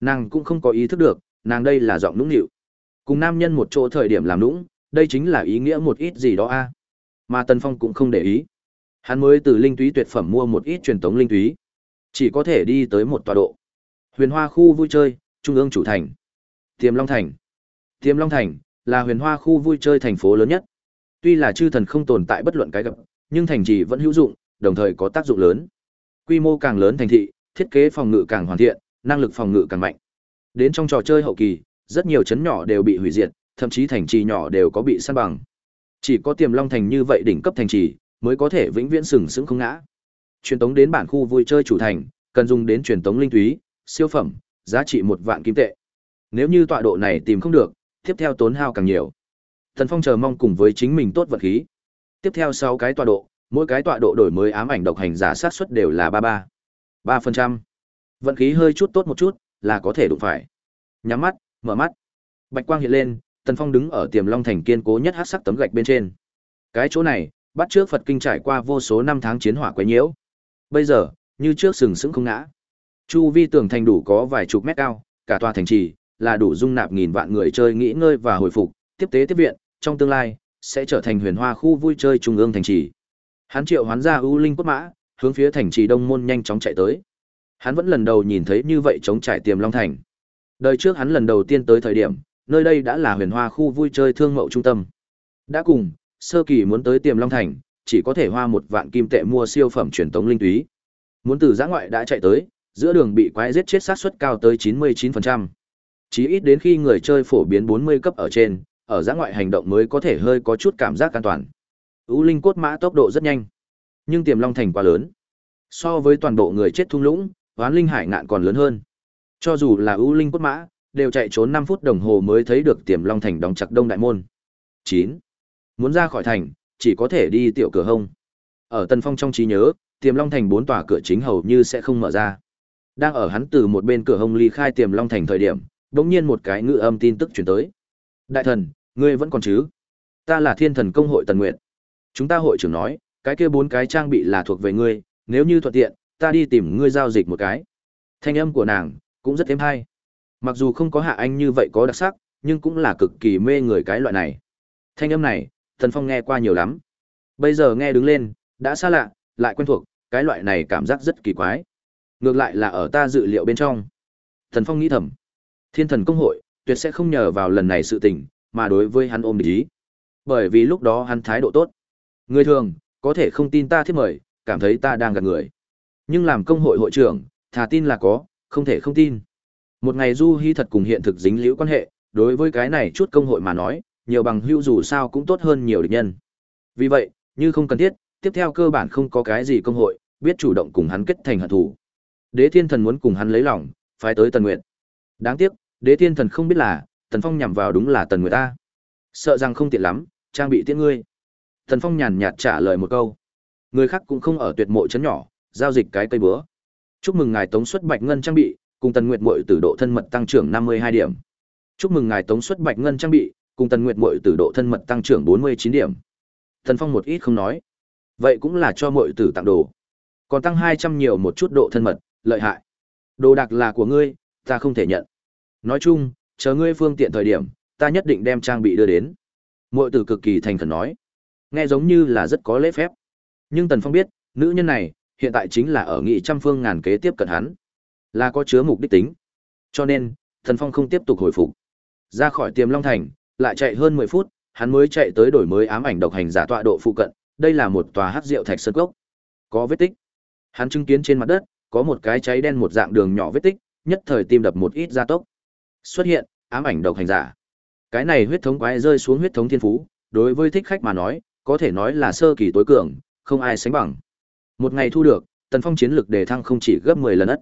Nàng cũng không có ý thức được, nàng đây là giọng nũng nịu. Cùng nam nhân một chỗ thời điểm làm nũng, đây chính là ý nghĩa một ít gì đó a. Mà Tần Phong cũng không để ý. Hắn mới từ linh túy tuyệt phẩm mua một ít truyền tống linh túy. Chỉ có thể đi tới một tọa độ. Huyền Hoa khu vui chơi, trung ương chủ thành. Tiềm Long thành. Tiềm Long thành là huyền hoa khu vui chơi thành phố lớn nhất. Tuy là chư thần không tồn tại bất luận cái gặp, nhưng thành trì vẫn hữu dụng, đồng thời có tác dụng lớn. Quy mô càng lớn thành thị, thiết kế phòng ngự càng hoàn thiện, năng lực phòng ngự càng mạnh. Đến trong trò chơi hậu kỳ, rất nhiều chấn nhỏ đều bị hủy diệt, thậm chí thành trì nhỏ đều có bị san bằng. Chỉ có Tiềm Long thành như vậy đỉnh cấp thành trì mới có thể vĩnh viễn sừng sững không ngã. Truyền tống đến bản khu vui chơi chủ thành, cần dùng đến truyền tống linh túy, siêu phẩm, giá trị một vạn kim tệ. Nếu như tọa độ này tìm không được, tiếp theo tốn hao càng nhiều. Thần Phong chờ mong cùng với chính mình tốt vật khí. Tiếp theo sau cái tọa độ, mỗi cái tọa độ đổi mới ám ảnh độc hành giả sát suất đều là 33. 3%. Vận khí hơi chút tốt một chút, là có thể đụng phải. Nhắm mắt, mở mắt. Bạch quang hiện lên, Tần Phong đứng ở Tiềm Long thành kiên cố nhất hắc sắc tấm gạch bên trên. Cái chỗ này, bắt trước Phật kinh trải qua vô số năm tháng chiến hỏa quấy nhiễu. Bây giờ, như trước sừng sững không ngã. Chu vi tường thành đủ có vài chục mét cao, cả tòa thành trì là đủ dung nạp nghìn vạn người chơi nghỉ ngơi và hồi phục, tiếp tế tiếp viện, trong tương lai sẽ trở thành huyền hoa khu vui chơi trung ương thành trì. Hắn triệu hoán ra ưu linh cốt mã, hướng phía thành trì đông môn nhanh chóng chạy tới. Hắn vẫn lần đầu nhìn thấy như vậy chống trải tiềm long thành. Đời trước hắn lần đầu tiên tới thời điểm, nơi đây đã là huyền hoa khu vui chơi thương mậu trung tâm. Đã cùng, sơ kỳ muốn tới tiềm long thành, chỉ có thể hoa một vạn kim tệ mua siêu phẩm truyền tống linh túy. Muốn từ giã ngoại đã chạy tới, giữa đường bị quái giết chết sát suất cao tới 99%. Chí ít đến khi người chơi phổ biến 40 cấp ở trên, ở giã ngoại hành động mới có thể hơi có chút cảm giác an toàn. U linh cốt mã tốc độ rất nhanh, nhưng tiềm long thành quá lớn. So với toàn bộ người chết thung lũng, hoán linh hải ngạn còn lớn hơn. Cho dù là ưu linh cốt mã, đều chạy trốn năm phút đồng hồ mới thấy được tiềm long thành đóng chặt đông đại môn. Chín, Muốn ra khỏi thành, chỉ có thể đi tiểu cửa hông. Ở Tân Phong trong trí nhớ, Tiềm Long Thành bốn tòa cửa chính hầu như sẽ không mở ra. Đang ở hắn từ một bên cửa hông ly khai Tiềm Long Thành thời điểm, đột nhiên một cái ngữ âm tin tức truyền tới. Đại thần, ngươi vẫn còn chứ? Ta là Thiên Thần Công hội Tần Nguyệt. Chúng ta hội trưởng nói, cái kia bốn cái trang bị là thuộc về ngươi, nếu như thuận tiện, ta đi tìm ngươi giao dịch một cái. Thanh âm của nàng cũng rất êm hay. Mặc dù không có hạ anh như vậy có đặc sắc, nhưng cũng là cực kỳ mê người cái loại này. Thanh âm này, Thần Phong nghe qua nhiều lắm. Bây giờ nghe đứng lên, đã xa lạ, lại quen thuộc, cái loại này cảm giác rất kỳ quái. Ngược lại là ở ta dự liệu bên trong. Thần Phong nghĩ thầm, Thiên Thần công hội tuyệt sẽ không nhờ vào lần này sự tình, mà đối với hắn ôm địch ý. Bởi vì lúc đó hắn thái độ tốt. Người thường có thể không tin ta thiết mời, cảm thấy ta đang gạt người. Nhưng làm công hội hội trưởng, thà tin là có, không thể không tin. Một ngày Du Hi thật cùng hiện thực dính liễu quan hệ, đối với cái này chút công hội mà nói, nhiều bằng hữu dù sao cũng tốt hơn nhiều địch nhân. Vì vậy, như không cần thiết, tiếp theo cơ bản không có cái gì công hội biết chủ động cùng hắn kết thành hận thù. Đế Thiên Thần muốn cùng hắn lấy lòng, phải tới Tần Nguyệt. Đáng tiếc, Đế Thiên Thần không biết là, Tần Phong nhằm vào đúng là Tần Nguyệt ta. Sợ rằng không tiện lắm, trang bị tiễn ngươi. Tần Phong nhàn nhạt trả lời một câu. Người khác cũng không ở tuyệt mộ chấn nhỏ, giao dịch cái cây búa. Chúc mừng ngài tống xuất bạch ngân trang bị, cùng Tần Nguyệt muội tử độ thân mật tăng trưởng 52 điểm. Chúc mừng ngài tống xuất bạch ngân trang bị, cùng Tần Nguyệt muội tử độ thân mật tăng trưởng 49 điểm. Tần Phong một ít không nói. Vậy cũng là cho muội tử tặng đồ. Còn tăng 200 nhiều một chút độ thân mật, lợi hại. Đồ đạc là của ngươi, ta không thể nhận. Nói chung, chờ ngươi phương tiện thời điểm, ta nhất định đem trang bị đưa đến. Muội tử cực kỳ thành khẩn nói. Nghe giống như là rất có lễ phép. Nhưng Tần Phong biết, nữ nhân này, hiện tại chính là ở nghị trăm phương ngàn kế tiếp cận hắn. Là có chứa mục đích tính. Cho nên, Tần Phong không tiếp tục hồi phục. Ra khỏi tiềm Long Thành, lại chạy hơn 10 phút, hắn mới chạy tới đổi mới ám ảnh độc hành giả tọa độ phụ cận, đây là một tòa hát rượu thạch sơn cốc. Có vết tích. Hắn chứng kiến trên mặt đất, có một cái cháy đen một dạng đường nhỏ vết tích, nhất thời tim đập một ít gia tốc. Xuất hiện, ám ảnh độc hành giả. Cái này huyết thống quái rơi xuống huyết thống thiên phú, đối với thích khách mà nói, có thể nói là sơ kỳ tối cường, không ai sánh bằng. Một ngày thu được, Tần Phong chiến lực đề thăng không chỉ gấp 10 lần ất.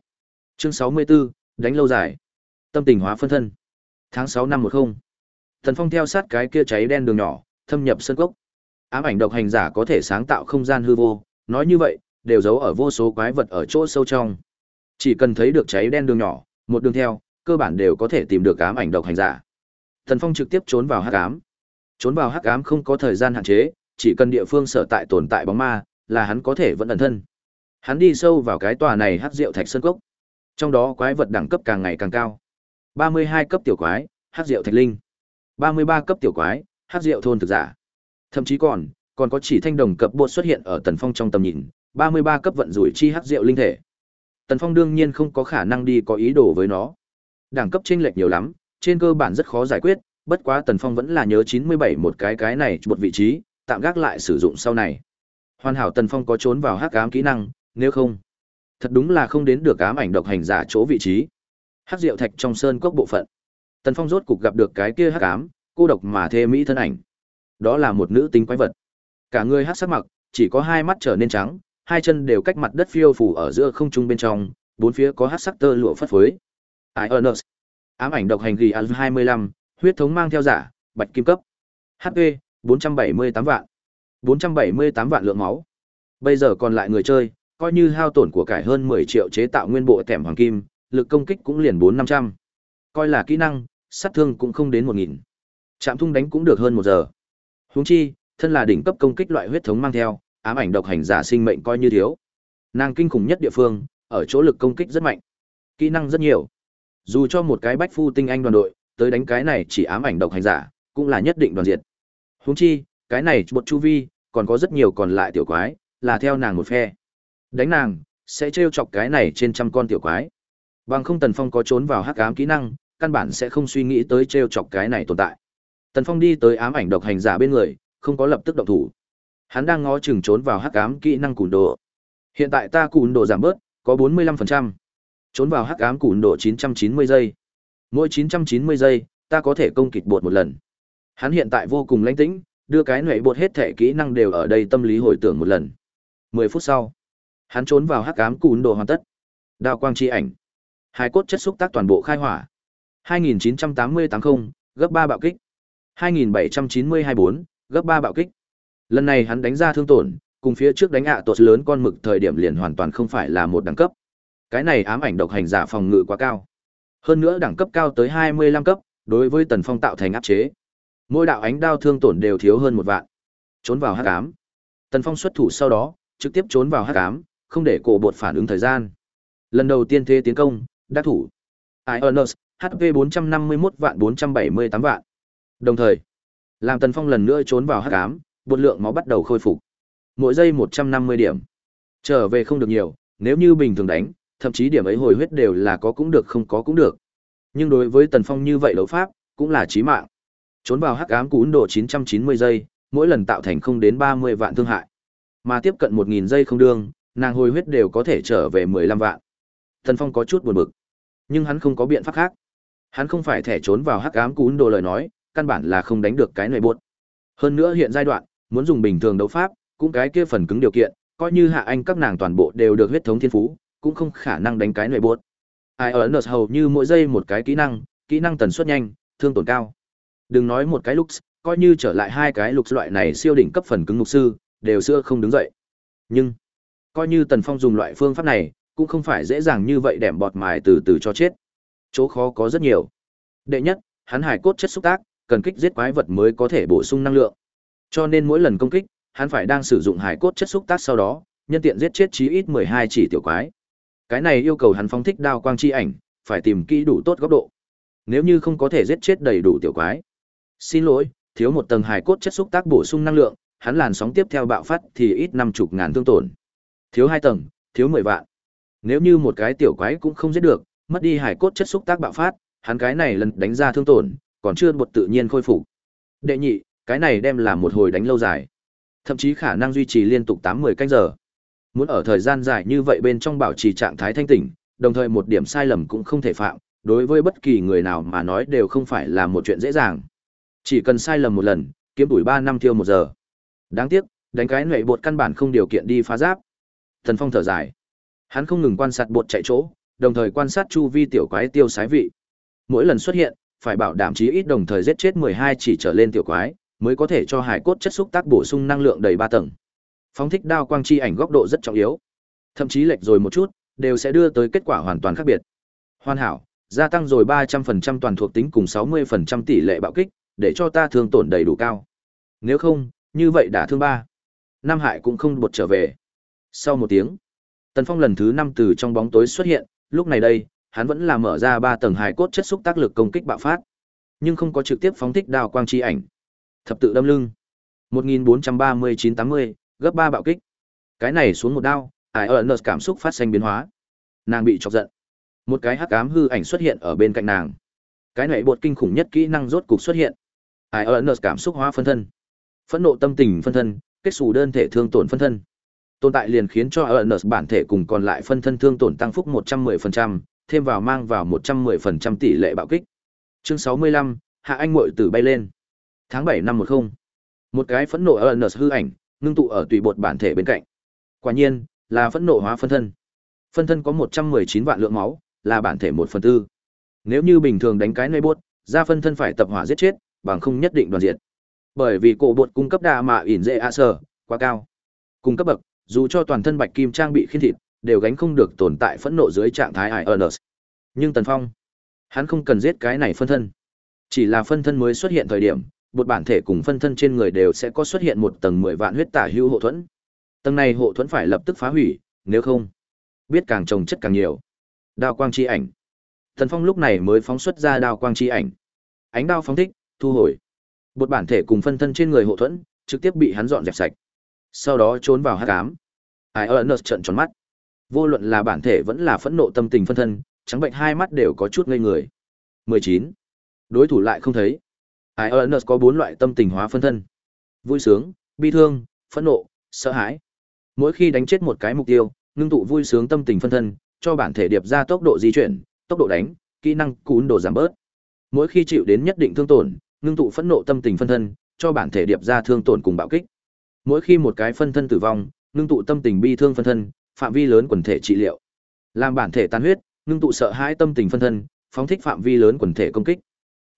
Chương 64, đánh lâu dài. Tâm tình hóa phân thân. Tháng 6 năm 10. Tần Phong theo sát cái kia cháy đen đường nhỏ, thâm nhập sân cốc. Ám ảnh độc hành giả có thể sáng tạo không gian hư vô, nói như vậy, đều giấu ở vô số quái vật ở chỗ sâu trong. Chỉ cần thấy được cháy đen đường nhỏ, một đường theo, cơ bản đều có thể tìm được ám ảnh độc hành giả. Tần Phong trực tiếp trốn vào hắc ám. Trốn vào hắc ám không có thời gian hạn chế, chỉ cần địa phương sở tại tồn tại bóng ma, là hắn có thể vẫn ẩn thân. Hắn đi sâu vào cái tòa này hắc rượu thạch sơn cốc. Trong đó quái vật đẳng cấp càng ngày càng cao. 32 cấp tiểu quái, hắc rượu thạch linh. 33 cấp tiểu quái, hắc rượu thôn thực giả. Thậm chí còn, còn có chỉ thanh đồng cấp bột xuất hiện ở Tần Phong trong tầm nhìn, 33 cấp vận rủi chi hắc rượu linh thể. Tần Phong đương nhiên không có khả năng đi có ý đồ với nó. Đẳng cấp chênh lệch nhiều lắm, trên cơ bản rất khó giải quyết, bất quá Tần Phong vẫn là nhớ 97 một cái cái này một vị trí, tạm gác lại sử dụng sau này. Hoàn hảo Tần Phong có trốn vào hắc ám kỹ năng, nếu không, thật đúng là không đến được ám ảnh độc hành giả chỗ vị trí. Hắc Diệu Thạch trong sơn cốc bộ phận. Tần Phong rốt cục gặp được cái kia hắc ám, cô độc mà thê mỹ thân ảnh. Đó là một nữ tính quái vật. Cả người hắc sắc mặc, chỉ có hai mắt trở nên trắng, hai chân đều cách mặt đất phiêu phù ở giữa không trung bên trong, bốn phía có hắc sắc tơ lụa phất phới. Ionus. Ám ảnh độc hành ghi Al25, huyết thống mang theo giả, bạch kim cấp. HP 478 vạn. 478 vạn lượng máu. Bây giờ còn lại người chơi, coi như hao tổn của cải hơn 10 triệu chế tạo nguyên bộ tẻm hoàng kim, lực công kích cũng liền 4-500. Coi là kỹ năng, sát thương cũng không đến 1000. Chạm thung đánh cũng được hơn 1 giờ. Huống chi, thân là đỉnh cấp công kích loại huyết thống mang theo, ám ảnh độc hành giả sinh mệnh coi như thiếu. Nàng kinh khủng nhất địa phương, ở chỗ lực công kích rất mạnh. Kỹ năng rất nhiều. Dù cho một cái bách phu tinh anh đoàn đội, tới đánh cái này chỉ ám ảnh độc hành giả, cũng là nhất định đoàn diệt. Huống chi, cái này bột chu vi, còn có rất nhiều còn lại tiểu quái, là theo nàng một phe. Đánh nàng, sẽ trêu chọc cái này trên trăm con tiểu quái. Bằng không Tần Phong có trốn vào hắc ám kỹ năng, căn bản sẽ không suy nghĩ tới trêu chọc cái này tồn tại. Tần Phong đi tới ám ảnh độc hành giả bên người, không có lập tức động thủ. Hắn đang ngó chừng trốn vào hắc ám kỹ năng cùn độ. Hiện tại ta cùn độ giảm bớt, có 45%. Trốn vào hắc ám cùn độ 990 giây. Mỗi 990 giây, ta có thể công kịch bột một lần. Hắn hiện tại vô cùng lãnh tĩnh, đưa cái nệ bột hết thể kỹ năng đều ở đây tâm lý hồi tưởng một lần. 10 phút sau, hắn trốn vào hắc ám cùn đồ hoàn tất. Đao quang chi ảnh. Hai cốt chất xúc tác toàn bộ khai hỏa. 2980 gấp 3 bạo kích. 2792 4, gấp 3 bạo kích. Lần này hắn đánh ra thương tổn, cùng phía trước đánh ạ tột lớn con mực thời điểm liền hoàn toàn không phải là một đẳng cấp. Cái này ám ảnh độc hành giả phòng ngự quá cao. Hơn nữa đẳng cấp cao tới 25 cấp, đối với Tần Phong tạo thành áp chế. Mỗi đạo ánh đao thương tổn đều thiếu hơn một vạn. Trốn vào hắc ám. Tần Phong xuất thủ sau đó, trực tiếp trốn vào hắc ám, không để cổ bột phản ứng thời gian. Lần đầu tiên thế tiến công, đắc thủ. Ionus, HP 451 vạn 478 vạn. Đồng thời, làm Tần Phong lần nữa trốn vào hắc ám, bột lượng máu bắt đầu khôi phục. Mỗi giây 150 điểm. Trở về không được nhiều, nếu như bình thường đánh, thậm chí điểm ấy hồi huyết đều là có cũng được không có cũng được. Nhưng đối với Tần Phong như vậy đấu pháp, cũng là chí mạng. Trốn vào hắc ám cún độ 990 giây, mỗi lần tạo thành không đến 30 vạn thương hại. Mà tiếp cận 1000 giây không đương, nàng hồi huyết đều có thể trở về 15 vạn. thần Phong có chút buồn bực, nhưng hắn không có biện pháp khác. Hắn không phải thẻ trốn vào hắc ám cùn độ lời nói, căn bản là không đánh được cái này buột. Hơn nữa hiện giai đoạn, muốn dùng bình thường đấu pháp, cũng cái kia phần cứng điều kiện, coi như hạ anh các nàng toàn bộ đều được huyết thống thiên phú, cũng không khả năng đánh cái nội buốt. Ai ở nợ hầu như mỗi giây một cái kỹ năng, kỹ năng tần suất nhanh, thương tổn cao. Đừng nói một cái lux, coi như trở lại hai cái lục loại này siêu đỉnh cấp phần cứng mục sư, đều xưa không đứng dậy. Nhưng, coi như Tần Phong dùng loại phương pháp này, cũng không phải dễ dàng như vậy đẻm bọt mài từ từ cho chết. Chỗ khó có rất nhiều. Đệ nhất, hắn hải cốt chất xúc tác, cần kích giết quái vật mới có thể bổ sung năng lượng. Cho nên mỗi lần công kích, hắn phải đang sử dụng hải cốt chất xúc tác sau đó, nhân tiện giết chết chí ít 12 chỉ tiểu quái. Cái này yêu cầu hắn phóng thích đao quang chi ảnh, phải tìm kỹ đủ tốt góc độ. Nếu như không có thể giết chết đầy đủ tiểu quái. Xin lỗi, thiếu một tầng hải cốt chất xúc tác bổ sung năng lượng, hắn làn sóng tiếp theo bạo phát thì ít năm chục ngàn thương tổn. Thiếu hai tầng, thiếu 10 vạn. Nếu như một cái tiểu quái cũng không giết được, mất đi hải cốt chất xúc tác bạo phát, hắn cái này lần đánh ra thương tổn, còn chưa một tự nhiên khôi phục. Đệ nhị, cái này đem là một hồi đánh lâu dài, thậm chí khả năng duy trì liên tục 8-10 canh giờ. Muốn ở thời gian dài như vậy bên trong bảo trì trạng thái thanh tỉnh, đồng thời một điểm sai lầm cũng không thể phạm, đối với bất kỳ người nào mà nói đều không phải là một chuyện dễ dàng. Chỉ cần sai lầm một lần, kiếm tuổi 3 năm tiêu một giờ. Đáng tiếc, đánh cái nệ bột căn bản không điều kiện đi phá giáp. Thần Phong thở dài. Hắn không ngừng quan sát bột chạy chỗ, đồng thời quan sát chu vi tiểu quái tiêu sái vị. Mỗi lần xuất hiện, phải bảo đảm chí ít đồng thời giết chết 12 chỉ trở lên tiểu quái, mới có thể cho hải cốt chất xúc tác bổ sung năng lượng đầy 3 tầng. Phóng thích đao quang chi ảnh góc độ rất trọng yếu. Thậm chí lệch rồi một chút, đều sẽ đưa tới kết quả hoàn toàn khác biệt. Hoàn hảo, gia tăng rồi 300% toàn thuộc tính cùng 60% tỷ lệ bạo kích, để cho ta thương tổn đầy đủ cao. Nếu không, như vậy đã thương ba. Nam Hải cũng không bột trở về. Sau một tiếng, Tần Phong lần thứ năm từ trong bóng tối xuất hiện, lúc này đây, hắn vẫn là mở ra ba tầng hài cốt chất xúc tác lực công kích bạo phát, nhưng không có trực tiếp phóng thích đao quang chi ảnh. Thập tự đâm lưng. 1439-80, gấp 3 bạo kích. Cái này xuống một đao, Ai Ernest cảm xúc phát sinh biến hóa. Nàng bị chọc giận. Một cái hắc ám hư ảnh xuất hiện ở bên cạnh nàng. Cái này bột kinh khủng nhất kỹ năng rốt cục xuất hiện. Ai Ernest cảm xúc hóa phân thân. Phẫn nộ tâm tình phân thân, kết xù đơn thể thương tổn phân thân. Tồn tại liền khiến cho Ernest bản thể cùng còn lại phân thân thương tổn tăng phúc 110%, thêm vào mang vào 110% tỷ lệ bạo kích. Chương 65, Hạ Anh muội tử bay lên. Tháng 7 năm 10. Một cái phẫn nộ Ernest hư ảnh, ngưng tụ ở tùy bột bản thể bên cạnh. Quả nhiên, là phẫn nộ hóa phân thân. Phân thân có 119 vạn lượng máu, là bản thể 1 phần tư. Nếu như bình thường đánh cái nơi bốt ra phân thân phải tập hỏa giết chết, bằng không nhất định đoàn diệt. Bởi vì cổ bột cung cấp đa mạ ỉn dễ ạ sở, quá cao. Cung cấp bậc, dù cho toàn thân bạch kim trang bị khiên thịt, đều gánh không được tồn tại phẫn nộ dưới trạng thái Ernest. Nhưng Tần Phong, hắn không cần giết cái này phân thân. Chỉ là phân thân mới xuất hiện thời điểm, bột bản thể cùng phân thân trên người đều sẽ có xuất hiện một tầng 10 vạn huyết tả hữu hộ thuẫn. Tầng này hộ thuẫn phải lập tức phá hủy, nếu không, biết càng trồng chất càng nhiều. Đao quang chi ảnh. Tần Phong lúc này mới phóng xuất ra đao quang chi ảnh. Ánh đao phóng thích, thu hồi. Bột bản thể cùng phân thân trên người hộ thuẫn, trực tiếp bị hắn dọn dẹp sạch. Sau đó trốn vào hắc ám. Ai trợn tròn mắt. Vô luận là bản thể vẫn là phẫn nộ tâm tình phân thân, trắng bệnh hai mắt đều có chút ngây người. 19. Đối thủ lại không thấy. Ai có bốn loại tâm tình hóa phân thân. Vui sướng, bi thương, phẫn nộ, sợ hãi. Mỗi khi đánh chết một cái mục tiêu, ngưng tụ vui sướng tâm tình phân thân, cho bản thể điệp ra tốc độ di chuyển, tốc độ đánh, kỹ năng cún đồ giảm bớt. Mỗi khi chịu đến nhất định thương tổn, ngưng tụ phẫn nộ tâm tình phân thân, cho bản thể điệp ra thương tổn cùng bạo kích. Mỗi khi một cái phân thân tử vong, ngưng tụ tâm tình bi thương phân thân, phạm vi lớn quần thể trị liệu. Làm bản thể tan huyết, ngưng tụ sợ hãi tâm tình phân thân, phóng thích phạm vi lớn quần thể công kích.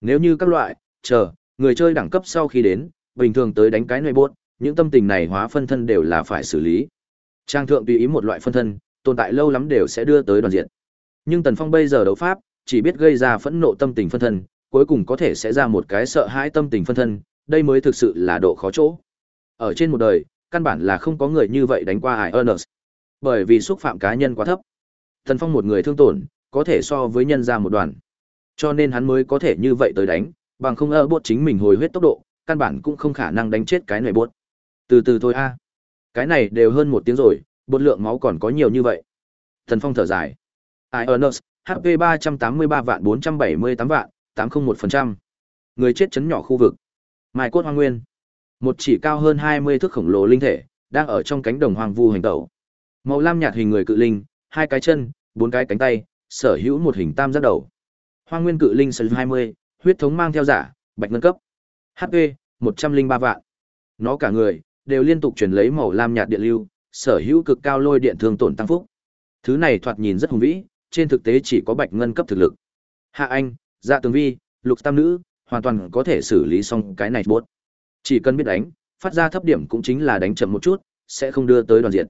Nếu như các loại, chờ, người chơi đẳng cấp sau khi đến, bình thường tới đánh cái nội bốt, Những tâm tình này hóa phân thân đều là phải xử lý. Trang thượng tùy ý một loại phân thân, tồn tại lâu lắm đều sẽ đưa tới đoàn diện. Nhưng Tần Phong bây giờ đấu pháp, chỉ biết gây ra phẫn nộ tâm tình phân thân, cuối cùng có thể sẽ ra một cái sợ hãi tâm tình phân thân, đây mới thực sự là độ khó chỗ. Ở trên một đời, căn bản là không có người như vậy đánh qua Ionus. Bởi vì xúc phạm cá nhân quá thấp. Thần Phong một người thương tổn, có thể so với nhân ra một đoàn. Cho nên hắn mới có thể như vậy tới đánh, bằng không ơ bốt chính mình hồi huyết tốc độ, căn bản cũng không khả năng đánh chết cái này bốt. Từ từ thôi a. Cái này đều hơn một tiếng rồi, bột lượng máu còn có nhiều như vậy. Thần Phong thở dài. Ionus, HP 383 vạn 478 vạn, 801%. Người chết chấn nhỏ khu vực. Mai cốt hoang nguyên. Một chỉ cao hơn 20 thước khổng lồ linh thể, đang ở trong cánh đồng hoang vu hành tẩu. Màu lam nhạt hình người cự linh, hai cái chân, bốn cái cánh tay, sở hữu một hình tam giác đầu. Hoang nguyên cự linh sở 20, huyết thống mang theo giả, bạch ngân cấp. HP 103 vạn. Nó cả người đều liên tục truyền lấy màu lam nhạt điện lưu, sở hữu cực cao lôi điện thương tổn tăng phúc. Thứ này thoạt nhìn rất hùng vĩ, trên thực tế chỉ có bạch ngân cấp thực lực. Hạ Anh, Dạ Tường Vi, Lục Tam Nữ, hoàn toàn có thể xử lý xong cái này bốt. Chỉ cần biết đánh, phát ra thấp điểm cũng chính là đánh chậm một chút, sẽ không đưa tới đoàn diện.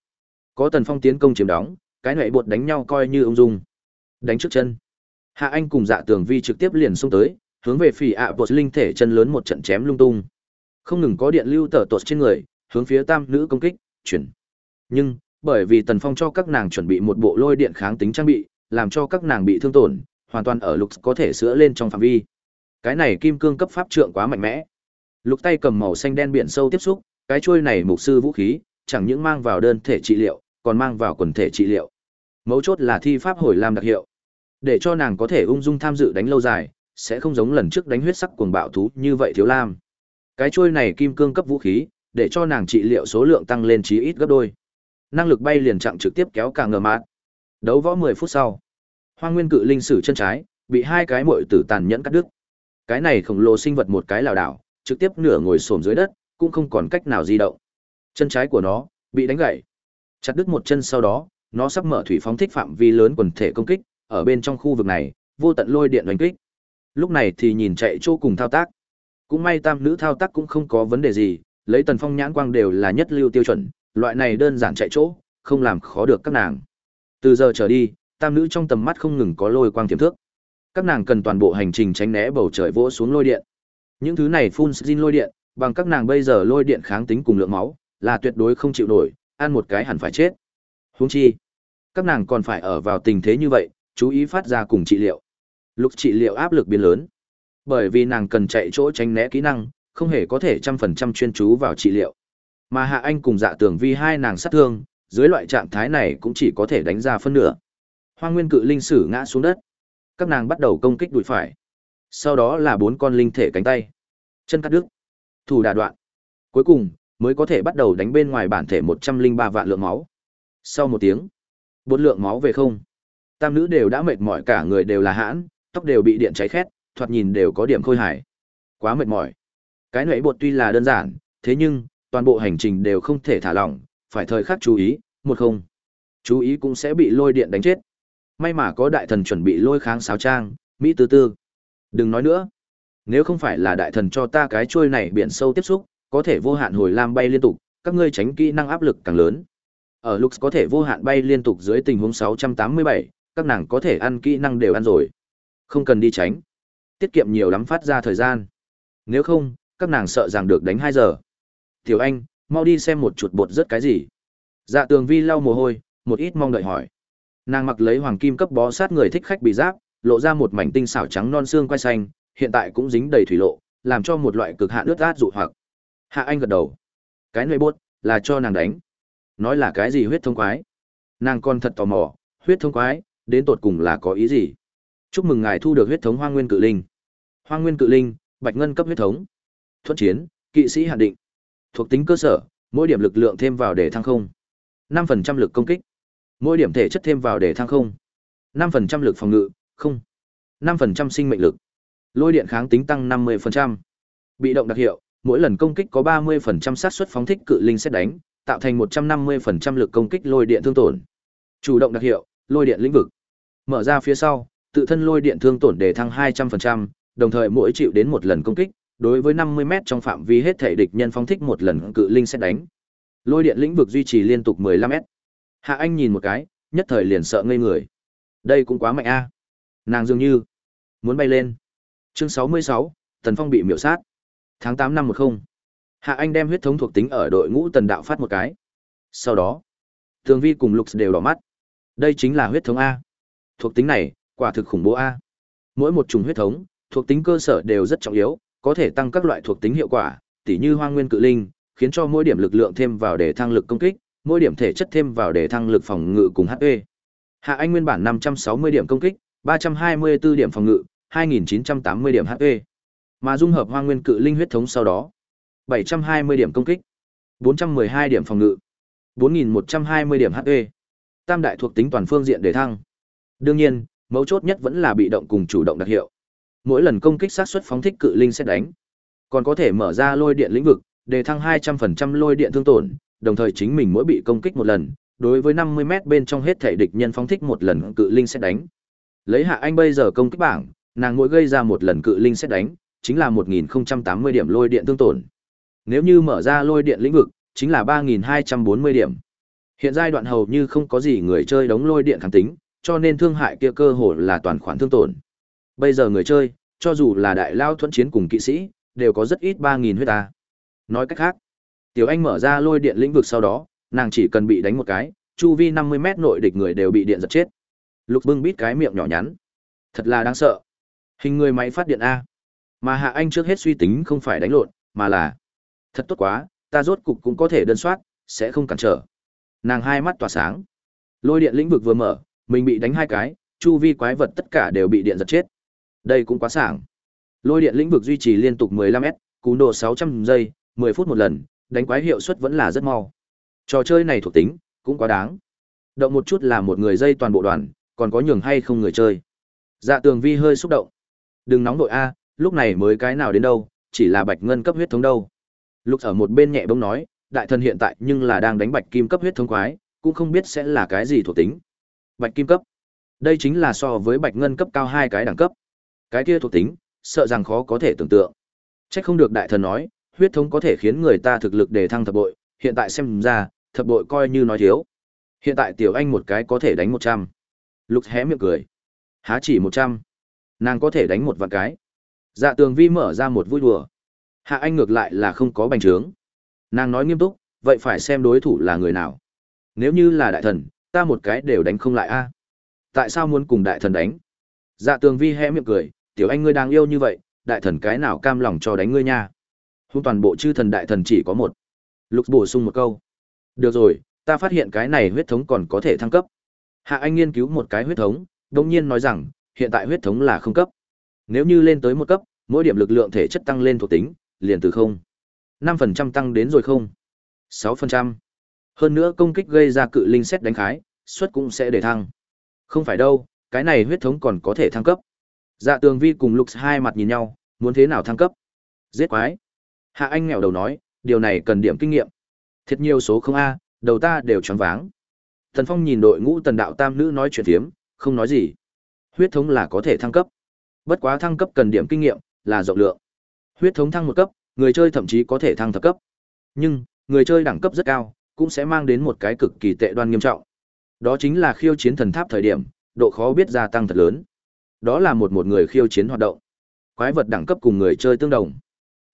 Có Tần Phong tiến công chiếm đóng, cái này bột đánh nhau coi như ung dung. Đánh trước chân. Hạ Anh cùng Dạ Tường Vi trực tiếp liền xông tới, hướng về phỉ ạ bột linh thể chân lớn một trận chém lung tung. Không ngừng có điện lưu tở tột trên người, hướng phía tam nữ công kích, chuyển. Nhưng, bởi vì Tần Phong cho các nàng chuẩn bị một bộ lôi điện kháng tính trang bị, làm cho các nàng bị thương tổn, hoàn toàn ở lục có thể sữa lên trong phạm vi. Cái này kim cương cấp pháp trượng quá mạnh mẽ. Lục tay cầm màu xanh đen biển sâu tiếp xúc, cái chuôi này mục sư vũ khí, chẳng những mang vào đơn thể trị liệu, còn mang vào quần thể trị liệu. Mấu chốt là thi pháp hồi làm đặc hiệu. Để cho nàng có thể ung dung tham dự đánh lâu dài, sẽ không giống lần trước đánh huyết sắc cuồng bạo thú như vậy thiếu lam. Cái chuôi này kim cương cấp vũ khí, để cho nàng trị liệu số lượng tăng lên chí ít gấp đôi. Năng lực bay liền chặng trực tiếp kéo cả ngờ mát. Đấu võ 10 phút sau, Hoang Nguyên Cự Linh sử chân trái, bị hai cái muội tử tàn nhẫn cắt đứt. Cái này khổng lồ sinh vật một cái lảo đảo, trực tiếp nửa ngồi xổm dưới đất, cũng không còn cách nào di động. Chân trái của nó bị đánh gãy. Chặt đứt một chân sau đó, nó sắp mở thủy phóng thích phạm vi lớn quần thể công kích, ở bên trong khu vực này, vô tận lôi điện đánh kích. Lúc này thì nhìn chạy chỗ cùng thao tác. Cũng may tam nữ thao tác cũng không có vấn đề gì, lấy tần phong nhãn quang đều là nhất lưu tiêu chuẩn, loại này đơn giản chạy chỗ, không làm khó được các nàng. Từ giờ trở đi, tam nữ trong tầm mắt không ngừng có lôi quang tiềm thước. Các nàng cần toàn bộ hành trình tránh né bầu trời vỗ xuống lôi điện. Những thứ này phun xin lôi điện, bằng các nàng bây giờ lôi điện kháng tính cùng lượng máu, là tuyệt đối không chịu nổi, ăn một cái hẳn phải chết. Huống chi, các nàng còn phải ở vào tình thế như vậy, chú ý phát ra cùng trị liệu. Lúc trị liệu áp lực biến lớn, bởi vì nàng cần chạy chỗ tránh né kỹ năng, không hề có thể trăm phần trăm chuyên chú vào trị liệu. Mà Hạ Anh cùng Dạ Tường Vi hai nàng sát thương, dưới loại trạng thái này cũng chỉ có thể đánh ra phân nửa. Hoang Nguyên Cự Linh sử ngã xuống đất. Các nàng bắt đầu công kích đùi phải. Sau đó là bốn con linh thể cánh tay. Chân cắt đứt. Thủ đả đoạn. Cuối cùng, mới có thể bắt đầu đánh bên ngoài bản thể 103 vạn lượng máu. Sau một tiếng, bốn lượng máu về không. Tam nữ đều đã mệt mỏi cả người đều là hãn, tóc đều bị điện cháy khét, thoạt nhìn đều có điểm khôi hài. Quá mệt mỏi. Cái nãy bột tuy là đơn giản, thế nhưng, toàn bộ hành trình đều không thể thả lỏng, phải thời khắc chú ý, một không. Chú ý cũng sẽ bị lôi điện đánh chết. May mà có đại thần chuẩn bị lôi kháng sáo trang, Mỹ tư tư. Đừng nói nữa. Nếu không phải là đại thần cho ta cái chuôi này biển sâu tiếp xúc, có thể vô hạn hồi lam bay liên tục, các ngươi tránh kỹ năng áp lực càng lớn. Ở Lux có thể vô hạn bay liên tục dưới tình huống 687, các nàng có thể ăn kỹ năng đều ăn rồi. Không cần đi tránh. Tiết kiệm nhiều lắm phát ra thời gian. Nếu không, các nàng sợ rằng được đánh 2 giờ. Tiểu Anh, mau đi xem một chuột bột rất cái gì. Dạ tường vi lau mồ hôi, một ít mong đợi hỏi. Nàng mặc lấy hoàng kim cấp bó sát người thích khách bị giáp, lộ ra một mảnh tinh xảo trắng non xương quai xanh, hiện tại cũng dính đầy thủy lộ, làm cho một loại cực hạn ướt át dụ hoặc. Hạ Anh gật đầu. Cái nơi bốt, là cho nàng đánh. Nói là cái gì huyết thông quái. Nàng còn thật tò mò, huyết thông quái, đến tột cùng là có ý gì? Chúc mừng ngài thu được huyết thống hoang nguyên cự linh. Hoang nguyên cự linh, bạch ngân cấp huyết thống. Thuận chiến, kỵ sĩ hạn định. Thuộc tính cơ sở, mỗi điểm lực lượng thêm vào để thăng không. Năm phần trăm lực công kích. Mỗi điểm thể chất thêm vào để thăng không. 5% lực phòng ngự, không. 5% sinh mệnh lực. Lôi điện kháng tính tăng 50%. Bị động đặc hiệu, mỗi lần công kích có 30% xác suất phóng thích cự linh xét đánh, tạo thành 150% lực công kích lôi điện thương tổn. Chủ động đặc hiệu, lôi điện lĩnh vực. Mở ra phía sau, tự thân lôi điện thương tổn để thăng 200%, đồng thời mỗi chịu đến một lần công kích, đối với 50m trong phạm vi hết thể địch nhân phóng thích một lần cự linh sẽ đánh. Lôi điện lĩnh vực duy trì liên tục 15m. Hạ Anh nhìn một cái, nhất thời liền sợ ngây người. Đây cũng quá mạnh a. Nàng dường như muốn bay lên. Chương 66, Tần Phong bị miểu sát. Tháng 8 năm 10. Hạ Anh đem huyết thống thuộc tính ở đội ngũ Tần Đạo phát một cái. Sau đó, Tường Vi cùng Lục đều đỏ mắt. Đây chính là huyết thống a. Thuộc tính này, quả thực khủng bố a. Mỗi một chủng huyết thống, thuộc tính cơ sở đều rất trọng yếu, có thể tăng các loại thuộc tính hiệu quả, tỉ như Hoang Nguyên Cự Linh, khiến cho mỗi điểm lực lượng thêm vào để thăng lực công kích, mỗi điểm thể chất thêm vào để thăng lực phòng ngự cùng HP. Hạ Anh nguyên bản 560 điểm công kích, 324 điểm phòng ngự, 2980 điểm HP. Mà dung hợp Hoang Nguyên Cự Linh huyết thống sau đó, 720 điểm công kích, 412 điểm phòng ngự, 4120 điểm HP. Tam đại thuộc tính toàn phương diện để thăng. Đương nhiên, mấu chốt nhất vẫn là bị động cùng chủ động đặc hiệu. Mỗi lần công kích sát suất phóng thích cự linh sẽ đánh, còn có thể mở ra lôi điện lĩnh vực, để thăng 200% lôi điện thương tổn, đồng thời chính mình mỗi bị công kích một lần, đối với 50 mét bên trong hết thể địch nhân phóng thích một lần cự linh sẽ đánh. Lấy hạ anh bây giờ công kích bảng, nàng mỗi gây ra một lần cự linh sẽ đánh, chính là 1080 điểm lôi điện tương tổn. Nếu như mở ra lôi điện lĩnh vực, chính là 3240 điểm. Hiện giai đoạn hầu như không có gì người chơi đóng lôi điện kháng tính, cho nên thương hại kia cơ hội là toàn khoản thương tổn. Bây giờ người chơi, cho dù là đại lao thuẫn chiến cùng kỵ sĩ, đều có rất ít 3000 huyết ta. Nói cách khác, Tiểu Anh mở ra lôi điện lĩnh vực sau đó, nàng chỉ cần bị đánh một cái, chu vi 50 mét nội địch người đều bị điện giật chết. Lục Bưng bít cái miệng nhỏ nhắn. Thật là đáng sợ. Hình người máy phát điện a. Mà Hạ Anh trước hết suy tính không phải đánh lộn, mà là thật tốt quá, ta rốt cục cũng có thể đơn soát, sẽ không cản trở. Nàng hai mắt tỏa sáng. Lôi điện lĩnh vực vừa mở, mình bị đánh hai cái, chu vi quái vật tất cả đều bị điện giật chết. Đây cũng quá sảng. Lôi điện lĩnh vực duy trì liên tục 15m, cú độ 600 giây, 10 phút một lần, đánh quái hiệu suất vẫn là rất mau. Trò chơi này thuộc tính, cũng quá đáng. Động một chút là một người dây toàn bộ đoàn, còn có nhường hay không người chơi. Dạ tường vi hơi xúc động. Đừng nóng đội A, lúc này mới cái nào đến đâu, chỉ là bạch ngân cấp huyết thống đâu. Lục ở một bên nhẹ bông nói, đại thần hiện tại nhưng là đang đánh bạch kim cấp huyết thống quái, cũng không biết sẽ là cái gì thuộc tính. Bạch kim cấp. Đây chính là so với bạch ngân cấp cao hai cái đẳng cấp. Cái kia thuộc tính, sợ rằng khó có thể tưởng tượng. Chắc không được đại thần nói, huyết thống có thể khiến người ta thực lực để thăng thập bội, hiện tại xem ra, thập bội coi như nói thiếu. Hiện tại tiểu anh một cái có thể đánh một trăm Lục hé miệng cười. Há chỉ một trăm Nàng có thể đánh một vạn cái. Dạ tường vi mở ra một vui đùa. Hạ anh ngược lại là không có bành trướng. Nàng nói nghiêm túc, vậy phải xem đối thủ là người nào. Nếu như là đại thần, ta một cái đều đánh không lại a. Tại sao muốn cùng đại thần đánh? Dạ tường vi hé miệng cười, tiểu anh ngươi đang yêu như vậy, đại thần cái nào cam lòng cho đánh ngươi nha. Hung toàn bộ chư thần đại thần chỉ có một. Lục bổ sung một câu. Được rồi, ta phát hiện cái này huyết thống còn có thể thăng cấp. Hạ Anh nghiên cứu một cái huyết thống, đồng nhiên nói rằng, hiện tại huyết thống là không cấp. Nếu như lên tới một cấp, mỗi điểm lực lượng thể chất tăng lên thuộc tính, liền từ không. 5% tăng đến rồi không. 6%. Hơn nữa công kích gây ra cự linh xét đánh khái, suất cũng sẽ để thăng. Không phải đâu, cái này huyết thống còn có thể thăng cấp. Dạ tường vi cùng Lục hai mặt nhìn nhau, muốn thế nào thăng cấp? Giết quái. Hạ Anh nghèo đầu nói, điều này cần điểm kinh nghiệm. Thiệt nhiều số không A, đầu ta đều choáng váng. Thần Phong nhìn đội ngũ tần đạo tam nữ nói chuyện thiếm, không nói gì. Huyết thống là có thể thăng cấp. Bất quá thăng cấp cần điểm kinh nghiệm, là rộng lượng. Huyết thống thăng một cấp, người chơi thậm chí có thể thăng thập cấp. Nhưng, người chơi đẳng cấp rất cao, cũng sẽ mang đến một cái cực kỳ tệ đoan nghiêm trọng. Đó chính là khiêu chiến thần tháp thời điểm, độ khó biết gia tăng thật lớn. Đó là một một người khiêu chiến hoạt động. Quái vật đẳng cấp cùng người chơi tương đồng.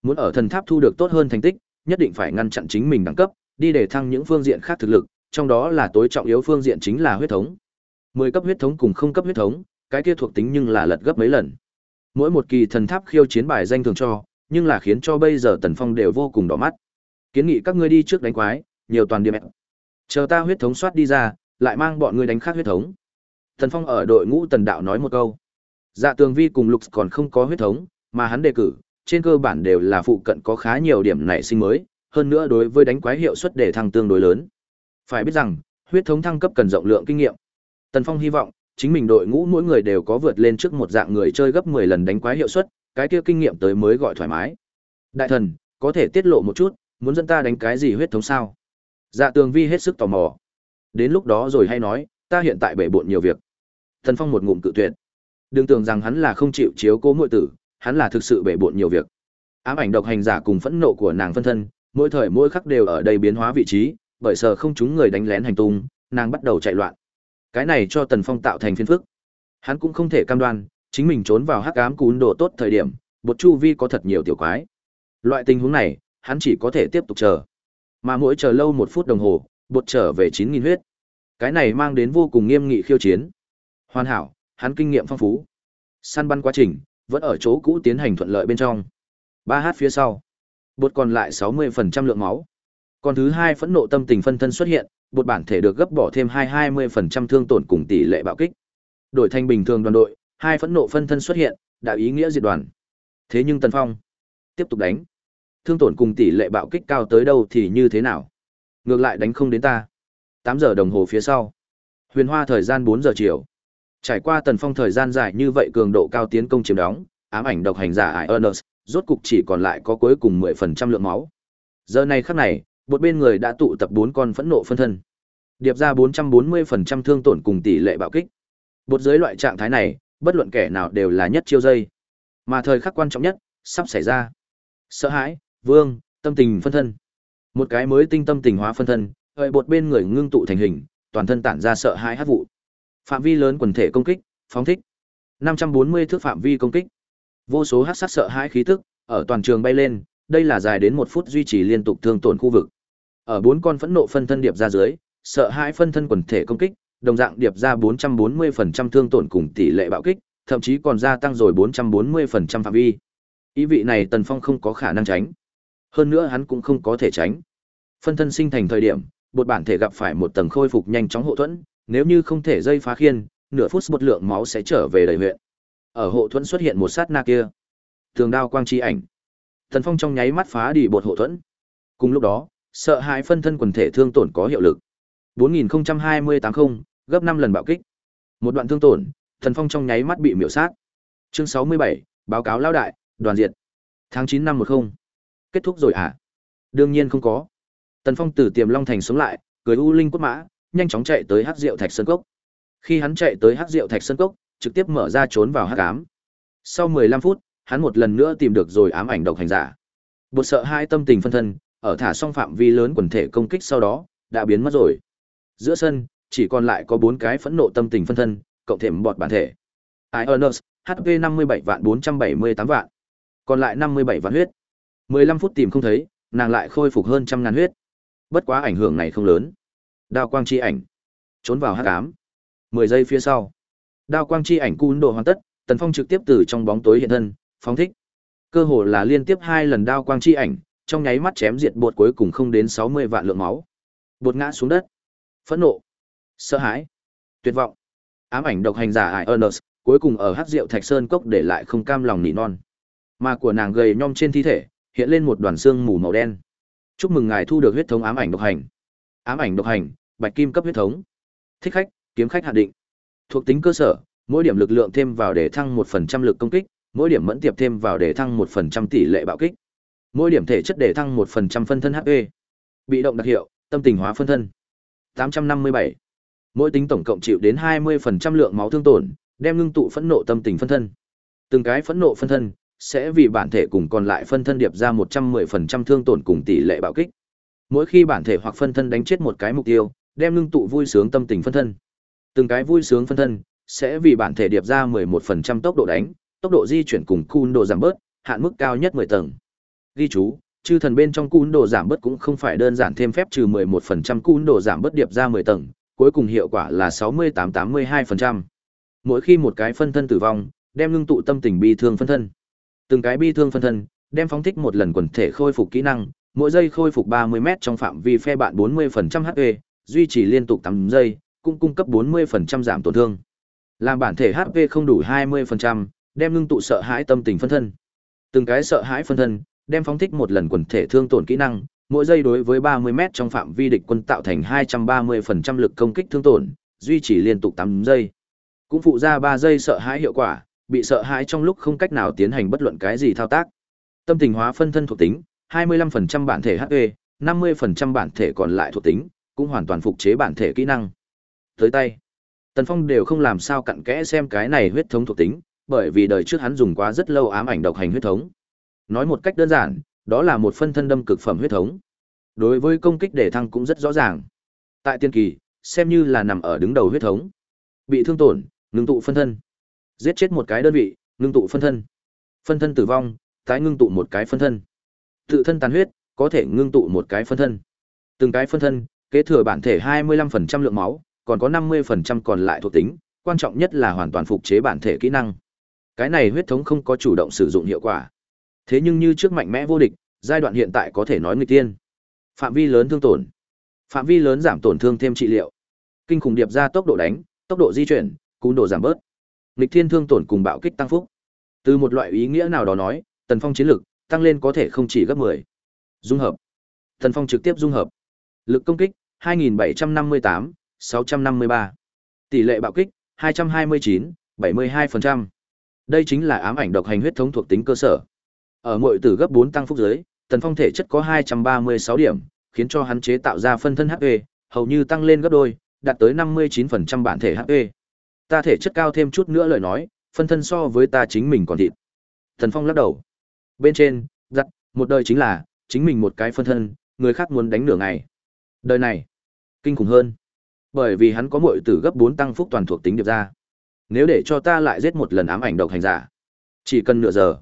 Muốn ở thần tháp thu được tốt hơn thành tích, nhất định phải ngăn chặn chính mình đẳng cấp, đi để thăng những phương diện khác thực lực, trong đó là tối trọng yếu phương diện chính là huyết thống. 10 cấp huyết thống cùng không cấp huyết thống, cái kia thuộc tính nhưng là lật gấp mấy lần. Mỗi một kỳ thần tháp khiêu chiến bài danh thường cho, nhưng là khiến cho bây giờ Tần Phong đều vô cùng đỏ mắt. Kiến nghị các ngươi đi trước đánh quái, nhiều toàn điểm. Chờ ta huyết thống soát đi ra, lại mang bọn ngươi đánh khác huyết thống. Tần Phong ở đội ngũ Tần Đạo nói một câu. Dạ Tường Vi cùng Lục còn không có huyết thống, mà hắn đề cử, trên cơ bản đều là phụ cận có khá nhiều điểm nảy sinh mới, hơn nữa đối với đánh quái hiệu suất để thăng tương đối lớn. Phải biết rằng, huyết thống thăng cấp cần rộng lượng kinh nghiệm. Tần Phong hy vọng, chính mình đội ngũ mỗi người đều có vượt lên trước một dạng người chơi gấp 10 lần đánh quái hiệu suất, cái kia kinh nghiệm tới mới gọi thoải mái. Đại thần, có thể tiết lộ một chút, muốn dẫn ta đánh cái gì huyết thống sao? Dạ Tường Vi hết sức tò mò. Đến lúc đó rồi hay nói, ta hiện tại bể bộn nhiều việc. Tần Phong một ngụm cự tuyệt. Đừng tưởng rằng hắn là không chịu chiếu cố muội tử, hắn là thực sự bể bộn nhiều việc. Ám ảnh độc hành giả cùng phẫn nộ của nàng phân thân, mỗi thời mỗi khắc đều ở đây biến hóa vị trí, bởi sợ không chúng người đánh lén hành tung, nàng bắt đầu chạy loạn. Cái này cho Tần Phong tạo thành phiền phức. Hắn cũng không thể cam đoan, chính mình trốn vào hắc ám cún độ tốt thời điểm, bột chu vi có thật nhiều tiểu quái. Loại tình huống này, hắn chỉ có thể tiếp tục chờ. Mà mỗi chờ lâu một phút đồng hồ, bột trở về 9.000 huyết. Cái này mang đến vô cùng nghiêm nghị khiêu chiến. Hoàn hảo, hắn kinh nghiệm phong phú. Săn bắn quá trình, vẫn ở chỗ cũ tiến hành thuận lợi bên trong. 3h phía sau, bột còn lại 60% lượng máu. Còn thứ hai phẫn nộ tâm tình phân thân xuất hiện, bột bản thể được gấp bỏ thêm 2-20% thương tổn cùng tỷ lệ bạo kích. Đổi thành bình thường đoàn đội, hai phẫn nộ phân thân xuất hiện, đã ý nghĩa diệt đoàn. Thế nhưng Tần Phong tiếp tục đánh. Thương tổn cùng tỷ lệ bạo kích cao tới đâu thì như thế nào? Ngược lại đánh không đến ta. 8 giờ đồng hồ phía sau. Huyền Hoa thời gian 4 giờ chiều. Trải qua Tần Phong thời gian dài như vậy cường độ cao tiến công chiếm đóng, ám ảnh độc hành giả Ionus, rốt cục chỉ còn lại có cuối cùng 10% lượng máu. Giờ này khắc này, một bên người đã tụ tập bốn con phẫn nộ phân thân. Điệp ra 440% thương tổn cùng tỷ lệ bạo kích. Bột dưới loại trạng thái này, bất luận kẻ nào đều là nhất chiêu dây. Mà thời khắc quan trọng nhất, sắp xảy ra. Sợ hãi, vương, tâm tình phân thân. Một cái mới tinh tâm tình hóa phân thân, hơi bột bên người ngưng tụ thành hình, toàn thân tản ra sợ hãi hát vụ. Phạm vi lớn quần thể công kích, phóng thích. 540 thước phạm vi công kích. Vô số hắc sát sợ hãi khí tức ở toàn trường bay lên, đây là dài đến một phút duy trì liên tục thương tổn khu vực. Ở bốn con phẫn nộ phân thân điệp ra dưới, sợ hãi phân thân quần thể công kích, đồng dạng điệp ra 440% thương tổn cùng tỷ lệ bạo kích, thậm chí còn gia tăng rồi 440% phạm vi. Ý vị này Tần Phong không có khả năng tránh. Hơn nữa hắn cũng không có thể tránh. Phân thân sinh thành thời điểm, bột bản thể gặp phải một tầng khôi phục nhanh chóng hộ thuẫn, nếu như không thể dây phá khiên, nửa phút một lượng máu sẽ trở về đầy huyện. Ở hộ thuẫn xuất hiện một sát na kia, tường đao quang chi ảnh. Tần Phong trong nháy mắt phá đi bột hộ thuẫn. Cùng lúc đó, sợ hãi phân thân quần thể thương tổn có hiệu lực. 4020 gấp 5 lần bạo kích. Một đoạn thương tổn, Thần Phong trong nháy mắt bị miểu sát. Chương 67, báo cáo lao đại, đoàn diệt. Tháng 9 năm 10. Kết thúc rồi à? Đương nhiên không có. Tần Phong từ Tiềm Long thành sống lại, cười u linh quất mã, nhanh chóng chạy tới Hắc Diệu Thạch Sơn Cốc. Khi hắn chạy tới Hắc Diệu Thạch Sơn Cốc, trực tiếp mở ra trốn vào hắc ám. Sau 15 phút, hắn một lần nữa tìm được rồi ám ảnh độc hành giả. Bột sợ hai tâm tình phân thân, ở thả xong phạm vi lớn quần thể công kích sau đó, đã biến mất rồi. Giữa sân, chỉ còn lại có bốn cái phẫn nộ tâm tình phân thân, cộng thêm bọt bản thể. Ionus, HP 57 vạn 478 vạn. Còn lại 57 vạn huyết. 15 phút tìm không thấy, nàng lại khôi phục hơn trăm ngàn huyết. Bất quá ảnh hưởng này không lớn. Đao quang chi ảnh. Trốn vào hắc ám. 10 giây phía sau. Đao quang chi ảnh cún độ hoàn tất, Tần Phong trực tiếp từ trong bóng tối hiện thân, phóng thích. Cơ hồ là liên tiếp hai lần đao quang chi ảnh, trong nháy mắt chém diệt bột cuối cùng không đến 60 vạn lượng máu. Bột ngã xuống đất. Phẫn nộ, sợ hãi, tuyệt vọng. Ám ảnh độc hành giả Ionus, cuối cùng ở hắc rượu Thạch Sơn cốc để lại không cam lòng nỉ non. Mà của nàng gầy nhom trên thi thể, hiện lên một đoàn xương mù màu đen. Chúc mừng ngài thu được huyết thống ám ảnh độc hành. Ám ảnh độc hành, bạch kim cấp huyết thống. Thích khách, kiếm khách hạ định. Thuộc tính cơ sở, mỗi điểm lực lượng thêm vào để thăng 1% lực công kích, mỗi điểm mẫn tiệp thêm vào để thăng 1% tỷ lệ bạo kích. Mỗi điểm thể chất để thăng 1% phân thân HP. Bị động đặc hiệu, tâm tình hóa phân thân. 857. Mỗi tính tổng cộng chịu đến 20% lượng máu thương tổn, đem ngưng tụ phẫn nộ tâm tình phân thân. Từng cái phẫn nộ phân thân sẽ vì bản thể cùng còn lại phân thân điệp ra 110% thương tổn cùng tỷ lệ bạo kích. Mỗi khi bản thể hoặc phân thân đánh chết một cái mục tiêu, đem ngưng tụ vui sướng tâm tình phân thân. Từng cái vui sướng phân thân sẽ vì bản thể điệp ra 11% tốc độ đánh, tốc độ di chuyển cùng cun độ giảm bớt, hạn mức cao nhất 10 tầng. Ghi chú, chư thần bên trong cun độ giảm bớt cũng không phải đơn giản thêm phép trừ 11% cun độ giảm bớt điệp ra 10 tầng, cuối cùng hiệu quả là 68-82%. Mỗi khi một cái phân thân tử vong, đem ngưng tụ tâm tình bi thương phân thân. Từng cái bi thương phân thân, đem phóng thích một lần quần thể khôi phục kỹ năng, mỗi giây khôi phục 30 m trong phạm vi phe bạn 40% HP, duy trì liên tục 8 giây, cũng cung cấp 40% giảm tổn thương. Làm bản thể HP không đủ 20%, đem ngưng tụ sợ hãi tâm tình phân thân. Từng cái sợ hãi phân thân, đem phóng thích một lần quần thể thương tổn kỹ năng, mỗi giây đối với 30m trong phạm vi địch quân tạo thành 230% lực công kích thương tổn, duy trì liên tục 8 giây. Cũng phụ ra 3 giây sợ hãi hiệu quả, bị sợ hãi trong lúc không cách nào tiến hành bất luận cái gì thao tác. Tâm tình hóa phân thân thuộc tính, 25% bản thể HP, 50% bản thể còn lại thuộc tính, cũng hoàn toàn phục chế bản thể kỹ năng. Tới tay, Tần Phong đều không làm sao cặn kẽ xem cái này huyết thống thuộc tính, bởi vì đời trước hắn dùng quá rất lâu ám ảnh độc hành huyết thống. Nói một cách đơn giản, đó là một phân thân đâm cực phẩm huyết thống. Đối với công kích để thăng cũng rất rõ ràng. Tại tiên kỳ, xem như là nằm ở đứng đầu huyết thống. Bị thương tổn, ngưng tụ phân thân. Giết chết một cái đơn vị, ngưng tụ phân thân. Phân thân tử vong, tái ngưng tụ một cái phân thân. Tự thân tàn huyết, có thể ngưng tụ một cái phân thân. Từng cái phân thân, kế thừa bản thể 25% lượng máu, còn có 50% còn lại thuộc tính, quan trọng nhất là hoàn toàn phục chế bản thể kỹ năng. Cái này huyết thống không có chủ động sử dụng hiệu quả. Thế nhưng như trước mạnh mẽ vô địch, giai đoạn hiện tại có thể nói người tiên. Phạm vi lớn thương tổn. Phạm vi lớn giảm tổn thương thêm trị liệu. Kinh khủng điệp ra tốc độ đánh, tốc độ di chuyển, cú độ giảm bớt. Nghịch thiên thương tổn cùng bạo kích tăng phúc. Từ một loại ý nghĩa nào đó nói, Tần Phong chiến lực tăng lên có thể không chỉ gấp 10. Dung hợp. thần Phong trực tiếp dung hợp. Lực công kích 2758, 653. Tỷ lệ bạo kích 229, 72%. Đây chính là ám ảnh độc hành huyết thống thuộc tính cơ sở. Ở mỗi tử gấp 4 tăng phúc giới, Tần Phong thể chất có 236 điểm, khiến cho hắn chế tạo ra phân thân HP, hầu như tăng lên gấp đôi, đạt tới 59% bản thể HP. Ta thể chất cao thêm chút nữa lời nói, phân thân so với ta chính mình còn thịt. Tần Phong lắc đầu. Bên trên, giặt, một đời chính là, chính mình một cái phân thân, người khác muốn đánh nửa ngày. Đời này, kinh khủng hơn. Bởi vì hắn có mội tử gấp bốn tăng phúc toàn thuộc tính điệp ra. Nếu để cho ta lại giết một lần ám ảnh độc hành giả, chỉ cần nửa giờ.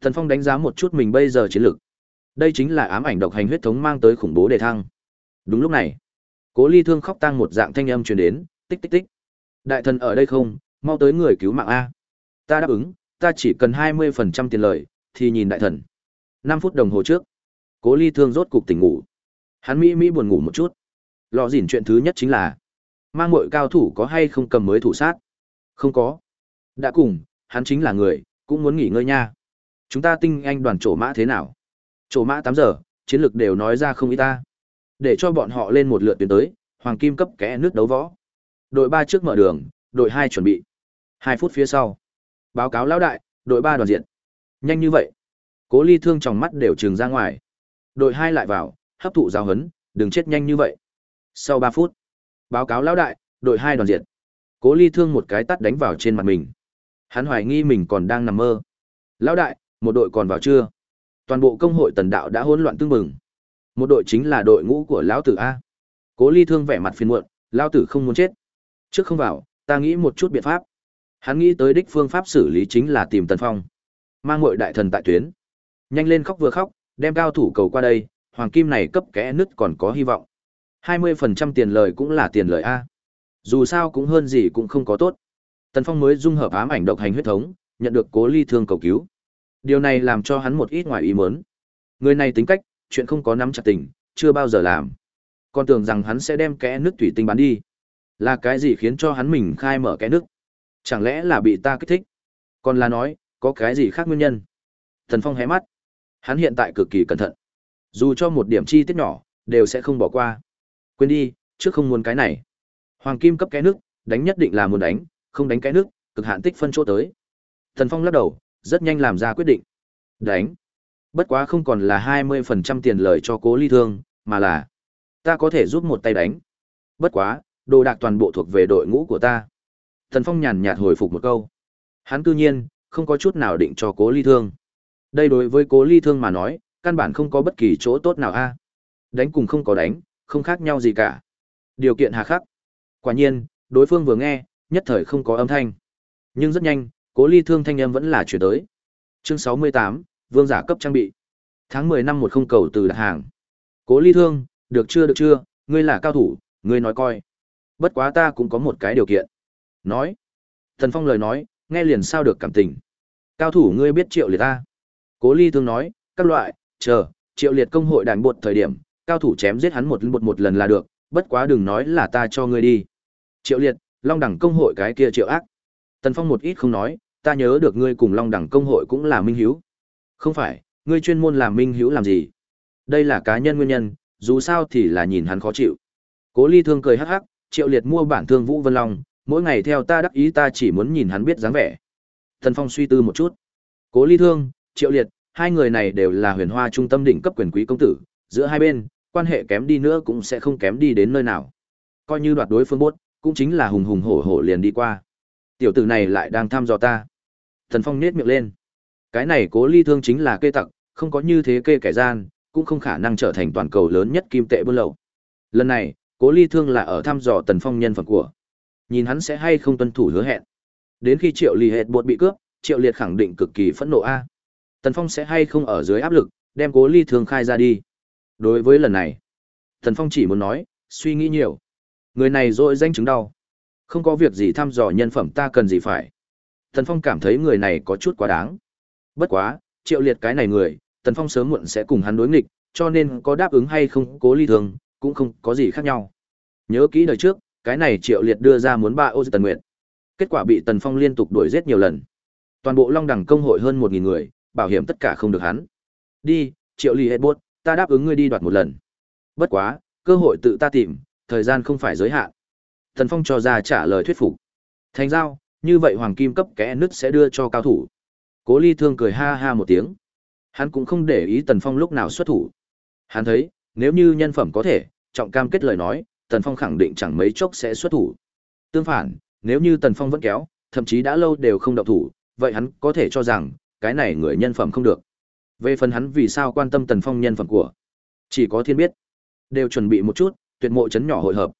Thần Phong đánh giá một chút mình bây giờ chiến lược, Đây chính là ám ảnh độc hành huyết thống mang tới khủng bố đề thăng. Đúng lúc này, Cố Ly Thương khóc tang một dạng thanh âm truyền đến, tích tích tích. Đại thần ở đây không, mau tới người cứu mạng a. Ta đáp ứng, ta chỉ cần 20% tiền lời, thì nhìn đại thần. 5 phút đồng hồ trước, Cố Ly Thương rốt cục tỉnh ngủ. Hắn mỹ mỹ buồn ngủ một chút. Lọ dỉn chuyện thứ nhất chính là mang muội cao thủ có hay không cầm mới thủ sát. Không có. Đã cùng, hắn chính là người, cũng muốn nghỉ ngơi nha. Chúng ta tinh anh đoàn trổ mã thế nào? Trổ mã tám giờ, chiến lược đều nói ra không ý ta. Để cho bọn họ lên một lượt tuyến tới, hoàng kim cấp kẽ nước đấu võ. Đội ba trước mở đường, đội hai chuẩn bị. Hai phút phía sau. Báo cáo lão đại, đội ba đoàn diện. Nhanh như vậy. Cố ly thương trong mắt đều trừng ra ngoài. Đội hai lại vào, hấp thụ giao hấn, đừng chết nhanh như vậy. Sau ba phút, báo cáo lão đại, đội hai đoàn diện. Cố ly thương một cái tắt đánh vào trên mặt mình. Hắn hoài nghi mình còn đang nằm mơ. Lão đại, một đội còn vào chưa? Toàn bộ công hội tần đạo đã hỗn loạn tương mừng. Một đội chính là đội ngũ của lão tử A. Cố ly thương vẻ mặt phiền muộn, lão tử không muốn chết. Trước không vào, ta nghĩ một chút biện pháp. Hắn nghĩ tới đích phương pháp xử lý chính là tìm Tần Phong. Mang ngội đại thần tại tuyến. Nhanh lên khóc vừa khóc, đem cao thủ cầu qua đây, hoàng kim này cấp kẽ nứt còn có hy vọng. 20% tiền lời cũng là tiền lời A. Dù sao cũng hơn gì cũng không có tốt. Tần Phong mới dung hợp ám ảnh độc hành huyết thống, nhận được cố ly thương cầu cứu. Điều này làm cho hắn một ít ngoài ý muốn. Người này tính cách, chuyện không có nắm chặt tình, chưa bao giờ làm. Còn tưởng rằng hắn sẽ đem kẽ nước thủy tinh bán đi. Là cái gì khiến cho hắn mình khai mở kẽ nước? Chẳng lẽ là bị ta kích thích? Còn là nói, có cái gì khác nguyên nhân? Thần Phong hé mắt. Hắn hiện tại cực kỳ cẩn thận. Dù cho một điểm chi tiết nhỏ, đều sẽ không bỏ qua. Quên đi, trước không muốn cái này. Hoàng kim cấp cái nước, đánh nhất định là muốn đánh, không đánh cái nước, cực hạn tích phân chỗ tới. Thần Phong lắc đầu, rất nhanh làm ra quyết định. Đánh. Bất quá không còn là 20% tiền lời cho cố ly thương, mà là ta có thể giúp một tay đánh. Bất quá, đồ đạc toàn bộ thuộc về đội ngũ của ta. Thần Phong nhàn nhạt hồi phục một câu. Hắn cư nhiên, không có chút nào định cho cố ly thương. Đây đối với cố ly thương mà nói, căn bản không có bất kỳ chỗ tốt nào a. Đánh cùng không có đánh, không khác nhau gì cả. Điều kiện hà khắc. Quả nhiên, đối phương vừa nghe, nhất thời không có âm thanh. Nhưng rất nhanh, cố ly thương thanh âm vẫn là chuyển tới. Chương 68, vương giả cấp trang bị. Tháng 10 năm một không cầu từ đặt hàng. Cố ly thương, được chưa được chưa, ngươi là cao thủ, ngươi nói coi. Bất quá ta cũng có một cái điều kiện. Nói. Thần Phong lời nói, nghe liền sao được cảm tình. Cao thủ ngươi biết triệu liệt ta. Cố ly thương nói, các loại, chờ, triệu liệt công hội đàn bột thời điểm, cao thủ chém giết hắn một một một lần là được, bất quá đừng nói là ta cho ngươi đi. Triệu liệt, long đẳng công hội cái kia triệu ác. Tần Phong một ít không nói, ta nhớ được ngươi cùng long đẳng công hội cũng là minh hiếu. Không phải, ngươi chuyên môn làm minh hiếu làm gì? Đây là cá nhân nguyên nhân, dù sao thì là nhìn hắn khó chịu. Cố ly thương cười hắc hắc, triệu liệt mua bản thương Vũ Vân Long, mỗi ngày theo ta đắc ý ta chỉ muốn nhìn hắn biết dáng vẻ. Thần Phong suy tư một chút. Cố ly thương, triệu liệt, hai người này đều là huyền hoa trung tâm đỉnh cấp quyền quý công tử, giữa hai bên, quan hệ kém đi nữa cũng sẽ không kém đi đến nơi nào. Coi như đoạt đối phương bốt, cũng chính là hùng hùng hổ hổ liền đi qua. Tiểu tử này lại đang thăm dò ta. Thần Phong nết miệng lên. Cái này cố ly thương chính là kê tặc, không có như thế kê kẻ gian, cũng không khả năng trở thành toàn cầu lớn nhất kim tệ buôn lậu. Lần này, cố ly thương là ở thăm dò tần phong nhân phẩm của. Nhìn hắn sẽ hay không tuân thủ hứa hẹn. Đến khi triệu lì hệt bột bị cướp, triệu liệt khẳng định cực kỳ phẫn nộ a. Tần phong sẽ hay không ở dưới áp lực, đem cố ly thường khai ra đi. Đối với lần này, Tần phong chỉ muốn nói, suy nghĩ nhiều. Người này dội danh chứng đau. Không có việc gì thăm dò nhân phẩm ta cần gì phải. Tần phong cảm thấy người này có chút quá đáng. Bất quá, triệu liệt cái này người, Tần Phong sớm muộn sẽ cùng hắn đối nghịch, cho nên có đáp ứng hay không cố ly thường, cũng không có gì khác nhau. Nhớ kỹ đời trước, cái này triệu liệt đưa ra muốn ba ô tần nguyện. Kết quả bị Tần Phong liên tục đuổi giết nhiều lần. Toàn bộ Long Đẳng công hội hơn một nghìn người, bảo hiểm tất cả không được hắn. Đi, triệu ly hết buốt, ta đáp ứng ngươi đi đoạt một lần. Bất quá, cơ hội tự ta tìm, thời gian không phải giới hạn. Tần Phong cho ra trả lời thuyết phục. Thành giao, như vậy hoàng kim cấp kẽ nứt sẽ đưa cho cao thủ. Cố Ly Thương cười ha ha một tiếng. Hắn cũng không để ý Tần Phong lúc nào xuất thủ. Hắn thấy, nếu như nhân phẩm có thể, trọng cam kết lời nói, Tần Phong khẳng định chẳng mấy chốc sẽ xuất thủ. Tương phản, nếu như Tần Phong vẫn kéo, thậm chí đã lâu đều không động thủ, vậy hắn có thể cho rằng, cái này người nhân phẩm không được. Về phần hắn vì sao quan tâm Tần Phong nhân phẩm của, chỉ có thiên biết. Đều chuẩn bị một chút, tuyệt mộ chấn nhỏ hội hợp.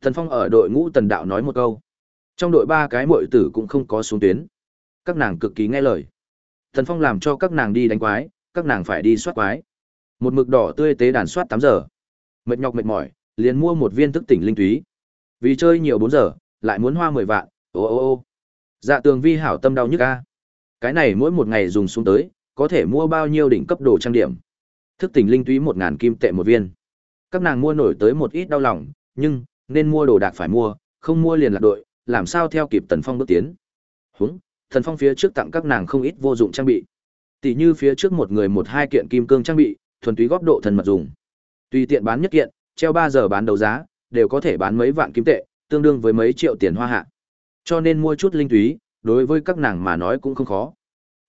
Tần Phong ở đội ngũ Tần Đạo nói một câu. Trong đội ba cái muội tử cũng không có xuống tuyến. Các nàng cực kỳ nghe lời. Tần Phong làm cho các nàng đi đánh quái, các nàng phải đi soát quái. Một mực đỏ tươi tế đàn soát tám giờ. Mệt nhọc mệt mỏi, liền mua một viên thức tỉnh linh túy. Vì chơi nhiều bốn giờ, lại muốn hoa mười vạn, ô ô ô. Dạ tường vi hảo tâm đau nhức a. Cái này mỗi một ngày dùng xuống tới, có thể mua bao nhiêu đỉnh cấp đồ trang điểm. Thức tỉnh linh túy một ngàn kim tệ một viên. Các nàng mua nổi tới một ít đau lòng, nhưng nên mua đồ đạc phải mua, không mua liền lạc đội, làm sao theo kịp Tần Phong bước tiến. Húng, thần phong phía trước tặng các nàng không ít vô dụng trang bị tỷ như phía trước một người một hai kiện kim cương trang bị thuần túy góp độ thần mật dùng tùy tiện bán nhất kiện treo ba giờ bán đấu giá đều có thể bán mấy vạn kim tệ tương đương với mấy triệu tiền hoa hạ cho nên mua chút linh túy đối với các nàng mà nói cũng không khó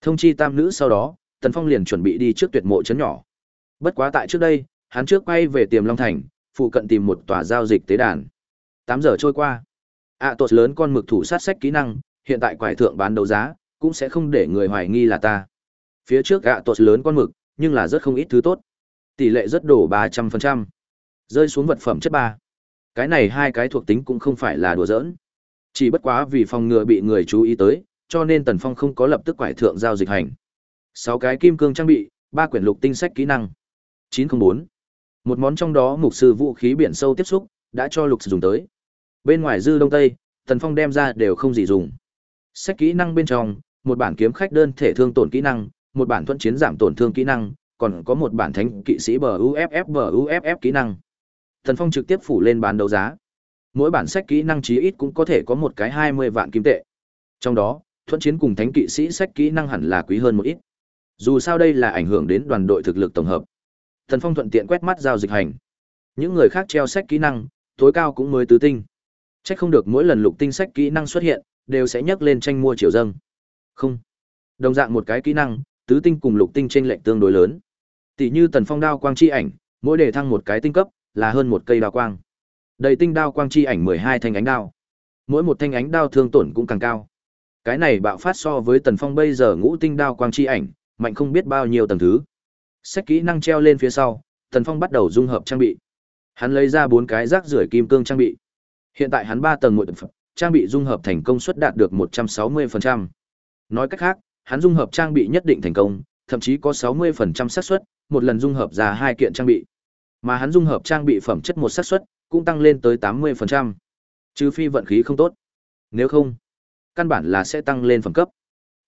thông chi tam nữ sau đó tần phong liền chuẩn bị đi trước tuyệt mộ chấn nhỏ bất quá tại trước đây hắn trước quay về tiềm long thành phụ cận tìm một tòa giao dịch tế đàn tám giờ trôi qua ạ à, tuột lớn con mực thủ sát sách kỹ năng hiện tại quải thượng bán đấu giá, cũng sẽ không để người hoài nghi là ta. Phía trước ạ tuột lớn con mực, nhưng là rất không ít thứ tốt. Tỷ lệ rất đổ 300%. Rơi xuống vật phẩm chất ba. Cái này hai cái thuộc tính cũng không phải là đùa giỡn. Chỉ bất quá vì phòng ngừa bị người chú ý tới, cho nên Tần Phong không có lập tức quải thượng giao dịch hành. Sáu cái kim cương trang bị, ba quyển lục tinh sách kỹ năng. 904. Một món trong đó mục sư vũ khí biển sâu tiếp xúc, đã cho lục dùng tới. Bên ngoài dư đông tây, Tần Phong đem ra đều không gì dùng. Sách kỹ năng bên trong, một bản kiếm khách đơn thể thương tổn kỹ năng, một bản thuận chiến giảm tổn thương kỹ năng, còn có một bản thánh kỵ sĩ bờ UFF bờ UFF kỹ năng. Thần Phong trực tiếp phủ lên bán đấu giá. Mỗi bản sách kỹ năng chí ít cũng có thể có một cái 20 vạn kim tệ. Trong đó, thuận chiến cùng thánh kỵ sĩ sách kỹ năng hẳn là quý hơn một ít. Dù sao đây là ảnh hưởng đến đoàn đội thực lực tổng hợp. Thần Phong thuận tiện quét mắt giao dịch hành. Những người khác treo sách kỹ năng, tối cao cũng mới tứ tinh. Chắc không được mỗi lần lục tinh sách kỹ năng xuất hiện, đều sẽ nhắc lên tranh mua chiều dâng. Không. Đồng dạng một cái kỹ năng, tứ tinh cùng lục tinh trên lệch tương đối lớn. Tỷ như Tần Phong đao quang chi ảnh, mỗi đề thăng một cái tinh cấp là hơn một cây đao quang. Đầy tinh đao quang chi ảnh 12 thanh ánh đao. Mỗi một thanh ánh đao thương tổn cũng càng cao. Cái này bạo phát so với Tần Phong bây giờ ngũ tinh đao quang chi ảnh, mạnh không biết bao nhiêu tầng thứ. Xét kỹ năng treo lên phía sau, Tần Phong bắt đầu dung hợp trang bị. Hắn lấy ra bốn cái rác rưởi kim cương trang bị. Hiện tại hắn ba tầng ngụy phẩm, trang bị dung hợp thành công suất đạt được 160%. Nói cách khác, hắn dung hợp trang bị nhất định thành công, thậm chí có 60% xác suất một lần dung hợp ra hai kiện trang bị. Mà hắn dung hợp trang bị phẩm chất một xác suất cũng tăng lên tới 80%. Trừ phi vận khí không tốt. Nếu không, căn bản là sẽ tăng lên phẩm cấp.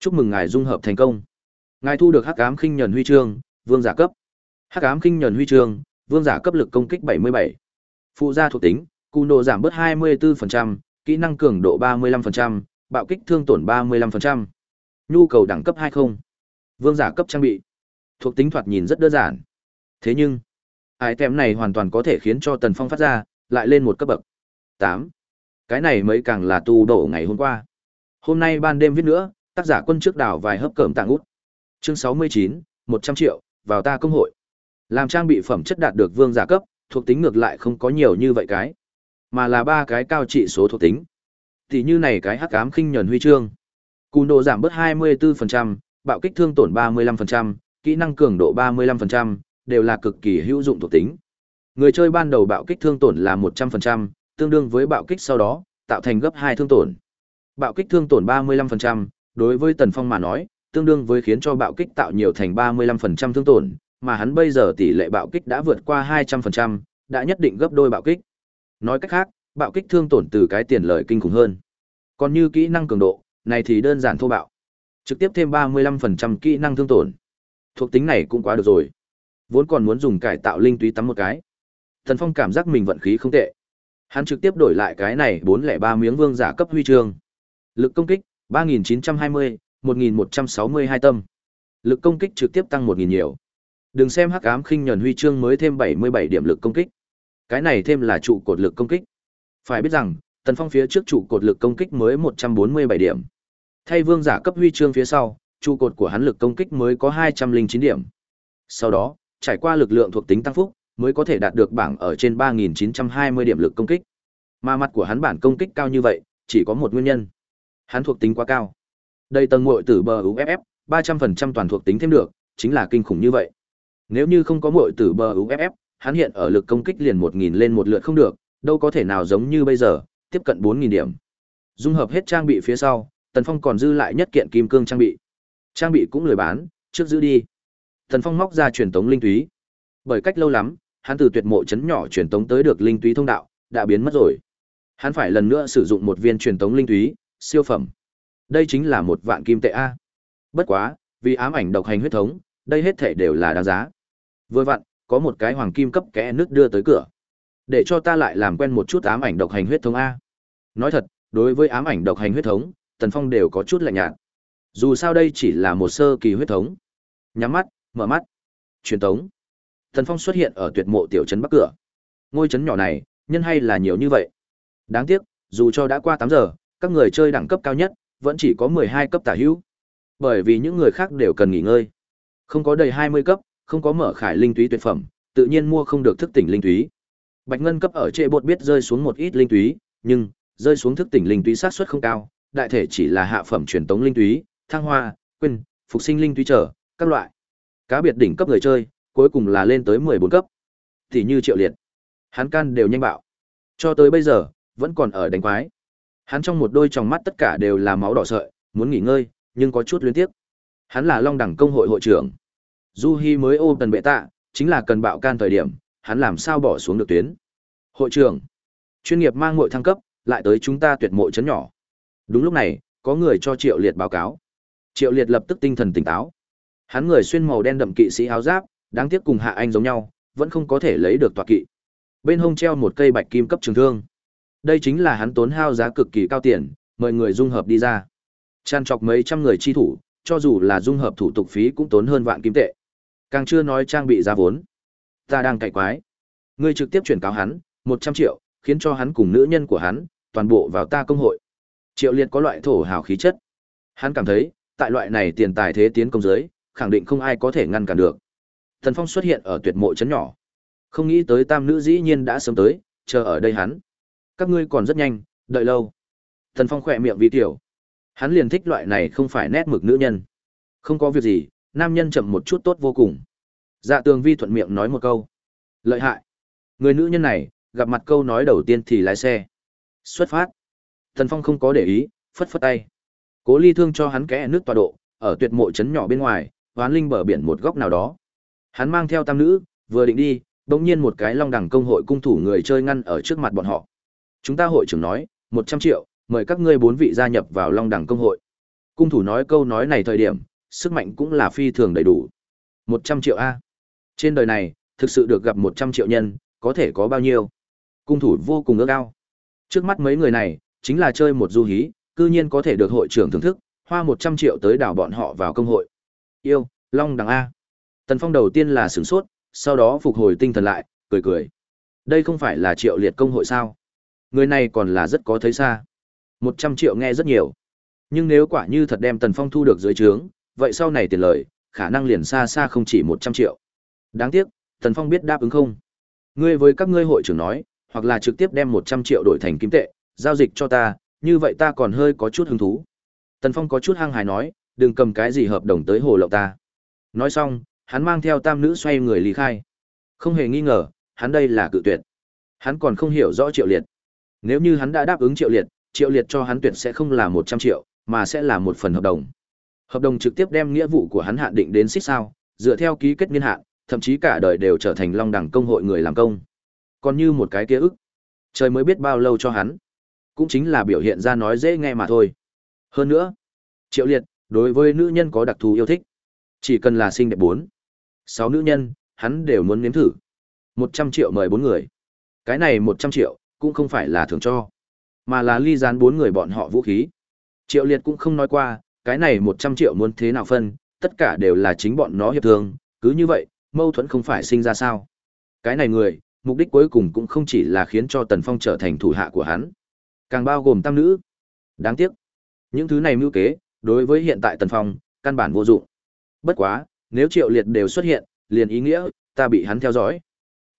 Chúc mừng ngài dung hợp thành công. Ngài thu được Hắc Ám Khinh Nhẫn Huy chương, vương giả cấp. Hắc Ám Khinh Nhẫn Huy chương, vương giả cấp lực công kích 77. Phụ gia thuộc tính, cù giảm bớt 24%, kỹ năng cường độ 35%, bạo kích thương tổn 35%. Nhu cầu đẳng cấp 20. Vương giả cấp trang bị. Thuộc tính thoạt nhìn rất đơn giản. Thế nhưng, item này hoàn toàn có thể khiến cho Tần Phong phát ra, lại lên một cấp bậc. 8. Cái này mới càng là tu đổ ngày hôm qua. Hôm nay ban đêm viết nữa, tác giả quân trước đảo vài hớp cẩm tạng út. Chương 69, 100 triệu, vào ta công hội. Làm trang bị phẩm chất đạt được vương giả cấp, thuộc tính ngược lại không có nhiều như vậy cái mà là ba cái cao trị số thuộc tính. Tỷ như này cái hắc ám khinh nhẫn huy chương. Cú độ giảm bớt 24%, bạo kích thương tổn 35%, kỹ năng cường độ 35%, đều là cực kỳ hữu dụng thuộc tính. Người chơi ban đầu bạo kích thương tổn là 100%, tương đương với bạo kích sau đó, tạo thành gấp 2 thương tổn. Bạo kích thương tổn 35%, đối với Tần Phong mà nói, tương đương với khiến cho bạo kích tạo nhiều thành 35% thương tổn, mà hắn bây giờ tỷ lệ bạo kích đã vượt qua 200%, đã nhất định gấp đôi bạo kích. Nói cách khác, bạo kích thương tổn từ cái tiền lợi kinh khủng hơn. Còn như kỹ năng cường độ, này thì đơn giản thô bạo. Trực tiếp thêm 35% kỹ năng thương tổn. Thuộc tính này cũng quá được rồi. Vốn còn muốn dùng cải tạo linh túy tắm một cái. Thần Phong cảm giác mình vận khí không tệ. Hắn trực tiếp đổi lại cái này 403 miếng vương giả cấp huy chương. Lực công kích 3920, 1162 tâm. Lực công kích trực tiếp tăng 1000 nhiều. Đừng xem Hắc Ám Khinh Nhẫn huy chương mới thêm 77 điểm lực công kích. Cái này thêm là trụ cột lực công kích. Phải biết rằng, Tần Phong phía trước trụ cột lực công kích mới 147 điểm. Thay vương giả cấp huy chương phía sau, trụ cột của hắn lực công kích mới có 209 điểm. Sau đó, trải qua lực lượng thuộc tính tăng phúc, mới có thể đạt được bảng ở trên 3920 điểm lực công kích. Mà mặt của hắn bản công kích cao như vậy, chỉ có một nguyên nhân. Hắn thuộc tính quá cao. Đây tầng muội tử bờ UFF, 300% toàn thuộc tính thêm được, chính là kinh khủng như vậy. Nếu như không có muội tử bờ UFF, hắn hiện ở lực công kích liền 1000 lên một lượt không được, đâu có thể nào giống như bây giờ, tiếp cận 4000 điểm. Dung hợp hết trang bị phía sau, Tần Phong còn dư lại nhất kiện kim cương trang bị. Trang bị cũng lười bán, trước giữ đi. Thần Phong móc ra truyền tống linh túy. Bởi cách lâu lắm, hắn từ tuyệt mộ chấn nhỏ truyền tống tới được linh túy thông đạo, đã biến mất rồi. Hắn phải lần nữa sử dụng một viên truyền tống linh túy, siêu phẩm. Đây chính là một vạn kim tệ a. Bất quá, vì ám ảnh độc hành huyết thống, đây hết thể đều là đáng giá. Vừa vặn, có một cái hoàng kim cấp kẽ nước đưa tới cửa. Để cho ta lại làm quen một chút ám ảnh độc hành huyết thống a. Nói thật, đối với ám ảnh độc hành huyết thống, Tần Phong đều có chút lạnh nhạt. Dù sao đây chỉ là một sơ kỳ huyết thống. Nhắm mắt, mở mắt. Truyền tống. thần Phong xuất hiện ở tuyệt mộ tiểu trấn Bắc cửa. Ngôi trấn nhỏ này, nhân hay là nhiều như vậy. Đáng tiếc, dù cho đã qua tám giờ, các người chơi đẳng cấp cao nhất vẫn chỉ có mười hai cấp tả hữu. Bởi vì những người khác đều cần nghỉ ngơi. Không có đầy hai mươi cấp, không có mở khải linh túy tuyệt phẩm, tự nhiên mua không được thức tỉnh linh túy. Bạch ngân cấp ở trệ bột biết rơi xuống một ít linh túy, nhưng rơi xuống thức tỉnh linh túy sát suất không cao, đại thể chỉ là hạ phẩm truyền tống linh túy, thăng hoa, quên, phục sinh linh túy trở, các loại. Cá biệt đỉnh cấp người chơi, cuối cùng là lên tới 14 cấp. Thì như Triệu Liệt, hắn can đều nhanh bạo. Cho tới bây giờ, vẫn còn ở đánh quái. Hắn trong một đôi tròng mắt tất cả đều là máu đỏ sợi, muốn nghỉ ngơi, nhưng có chút luyến tiếc. Hắn là Long Đẳng công hội hội trưởng. Du Hi mới ôm tần bệ tạ, chính là cần bạo can thời điểm, hắn làm sao bỏ xuống được tuyến. Hội trưởng, chuyên nghiệp mang muội thăng cấp, lại tới chúng ta tuyệt mộ chấn nhỏ. Đúng lúc này, có người cho Triệu Liệt báo cáo. Triệu Liệt lập tức tinh thần tỉnh táo. Hắn người xuyên màu đen đậm kỵ sĩ áo giáp, đáng tiếc cùng Hạ Anh giống nhau, vẫn không có thể lấy được tọa kỵ. Bên hông treo một cây bạch kim cấp trường thương. Đây chính là hắn tốn hao giá cực kỳ cao tiền, mời người dung hợp đi ra. Chăn chọc mấy trăm người chi thủ, cho dù là dung hợp thủ tục phí cũng tốn hơn vạn kim tệ. Càng chưa nói trang bị ra vốn. Ta đang cậy quái. Ngươi trực tiếp chuyển cáo hắn, một trăm triệu, khiến cho hắn cùng nữ nhân của hắn, toàn bộ vào ta công hội. Triệu Liệt có loại thổ hào khí chất. Hắn cảm thấy, tại loại này tiền tài thế tiến công giới, khẳng định không ai có thể ngăn cản được. Thần Phong xuất hiện ở tuyệt mộ trấn nhỏ. Không nghĩ tới tam nữ dĩ nhiên đã sớm tới, chờ ở đây hắn. Các ngươi còn rất nhanh, đợi lâu. Thần Phong khỏe miệng vì tiểu. Hắn liền thích loại này không phải nét mực nữ nhân. Không có việc gì, nam nhân chậm một chút tốt vô cùng. Dạ tường vi thuận miệng nói một câu. Lợi hại. Người nữ nhân này, gặp mặt câu nói đầu tiên thì lái xe. Xuất phát. Thần Phong không có để ý, phất phất tay. Cố Ly Thương cho hắn kẽ nước tọa độ, ở tuyệt mộ trấn nhỏ bên ngoài, hoán linh bờ biển một góc nào đó. Hắn mang theo tam nữ, vừa định đi, đột nhiên một cái long đẳng công hội cung thủ người chơi ngăn ở trước mặt bọn họ. Chúng ta hội trưởng nói, một trăm triệu, mời các ngươi bốn vị gia nhập vào long đẳng công hội. Cung thủ nói câu nói này thời điểm, sức mạnh cũng là phi thường đầy đủ. Một trăm triệu a. Trên đời này, thực sự được gặp một trăm triệu nhân, có thể có bao nhiêu? Cung thủ vô cùng ước ao. Trước mắt mấy người này, chính là chơi một du hí, cư nhiên có thể được hội trưởng thưởng thức, hoa 100 triệu tới đảo bọn họ vào công hội. Yêu, Long đằng A. Tần Phong đầu tiên là sửng sốt, sau đó phục hồi tinh thần lại, cười cười. Đây không phải là triệu liệt công hội sao? Người này còn là rất có thấy xa. 100 triệu nghe rất nhiều. Nhưng nếu quả như thật đem Tần Phong thu được dưới trướng, vậy sau này tiền lời, khả năng liền xa xa không chỉ 100 triệu. Đáng tiếc, Tần Phong biết đáp ứng không. Ngươi với các ngươi hội trưởng nói, hoặc là trực tiếp đem 100 triệu đổi thành kim tệ, giao dịch cho ta, như vậy ta còn hơi có chút hứng thú. Tần Phong có chút hăng hài nói, đừng cầm cái gì hợp đồng tới hồ lộng ta. Nói xong, hắn mang theo tam nữ xoay người lý khai. Không hề nghi ngờ, hắn đây là cự tuyệt. Hắn còn không hiểu rõ triệu liệt. Nếu như hắn đã đáp ứng triệu liệt, triệu liệt cho hắn tuyệt sẽ không là một trăm triệu, mà sẽ là một phần hợp đồng. Hợp đồng trực tiếp đem nghĩa vụ của hắn hạn định đến xích sao, dựa theo ký kết niên hạn, thậm chí cả đời đều trở thành long đẳng công hội người làm công. Còn như một cái kia ức, trời mới biết bao lâu cho hắn. Cũng chính là biểu hiện ra nói dễ nghe mà thôi. Hơn nữa, triệu liệt, đối với nữ nhân có đặc thù yêu thích. Chỉ cần là xinh đẹp bốn, sáu nữ nhân, hắn đều muốn nếm thử. Một trăm triệu mời bốn người. Cái này một trăm triệu, cũng không phải là thưởng cho, mà là ly gián bốn người bọn họ vũ khí. Triệu liệt cũng không nói qua, cái này một trăm triệu muốn thế nào phân, tất cả đều là chính bọn nó hiệp thương, cứ như vậy, mâu thuẫn không phải sinh ra sao. Cái này người, mục đích cuối cùng cũng không chỉ là khiến cho Tần Phong trở thành thủ hạ của hắn, càng bao gồm tam nữ. Đáng tiếc, những thứ này mưu kế, đối với hiện tại Tần Phong, căn bản vô dụng. Bất quá, nếu Triệu Liệt đều xuất hiện, liền ý nghĩa, ta bị hắn theo dõi.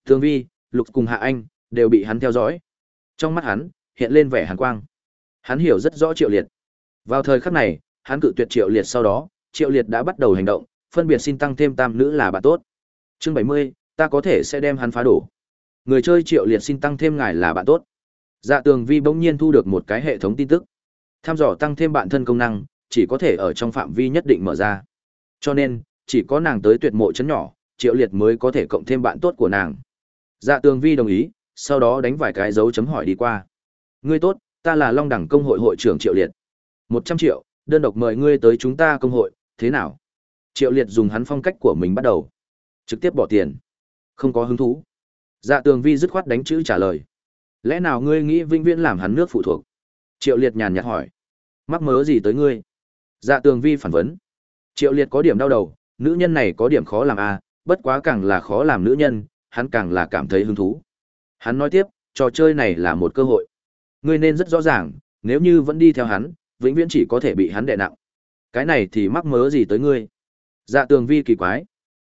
Thương Vi, Lục cùng Hạ Anh, đều bị hắn theo dõi. Trong mắt hắn, hiện lên vẻ hàn quang. Hắn hiểu rất rõ Triệu Liệt. Vào thời khắc này, hắn cự tuyệt Triệu Liệt sau đó, Triệu Liệt đã bắt đầu hành động, phân biệt xin tăng thêm tam nữ là bạn tốt. Chương 70, ta có thể sẽ đem hắn phá đổ. Người chơi Triệu Liệt xin tăng thêm ngài là bạn tốt. Dạ Tường Vi bỗng nhiên thu được một cái hệ thống tin tức. Tham dò tăng thêm bạn thân công năng, chỉ có thể ở trong phạm vi nhất định mở ra. Cho nên, chỉ có nàng tới tuyệt mộ chấn nhỏ, Triệu Liệt mới có thể cộng thêm bạn tốt của nàng. Dạ Tường Vi đồng ý, sau đó đánh vài cái dấu chấm hỏi đi qua. Ngươi tốt, ta là Long Đẳng công hội hội trưởng Triệu Liệt. Một trăm triệu, đơn độc mời ngươi tới chúng ta công hội, thế nào? Triệu Liệt dùng hắn phong cách của mình bắt đầu. Trực tiếp bỏ tiền. Không có hứng thú. Dạ Tường Vi dứt khoát đánh chữ trả lời. Lẽ nào ngươi nghĩ vinh viễn làm hắn nước phụ thuộc? Triệu Liệt nhàn nhạt hỏi. Mắc mớ gì tới ngươi? Dạ Tường Vi phản vấn. Triệu Liệt có điểm đau đầu, nữ nhân này có điểm khó làm a, à, bất quá càng là khó làm nữ nhân, hắn càng là cảm thấy hứng thú. Hắn nói tiếp, trò chơi này là một cơ hội. Ngươi nên rất rõ ràng, nếu như vẫn đi theo hắn, vĩnh viễn chỉ có thể bị hắn đè nặng. Cái này thì mắc mớ gì tới ngươi? Dạ Tường Vi kỳ quái.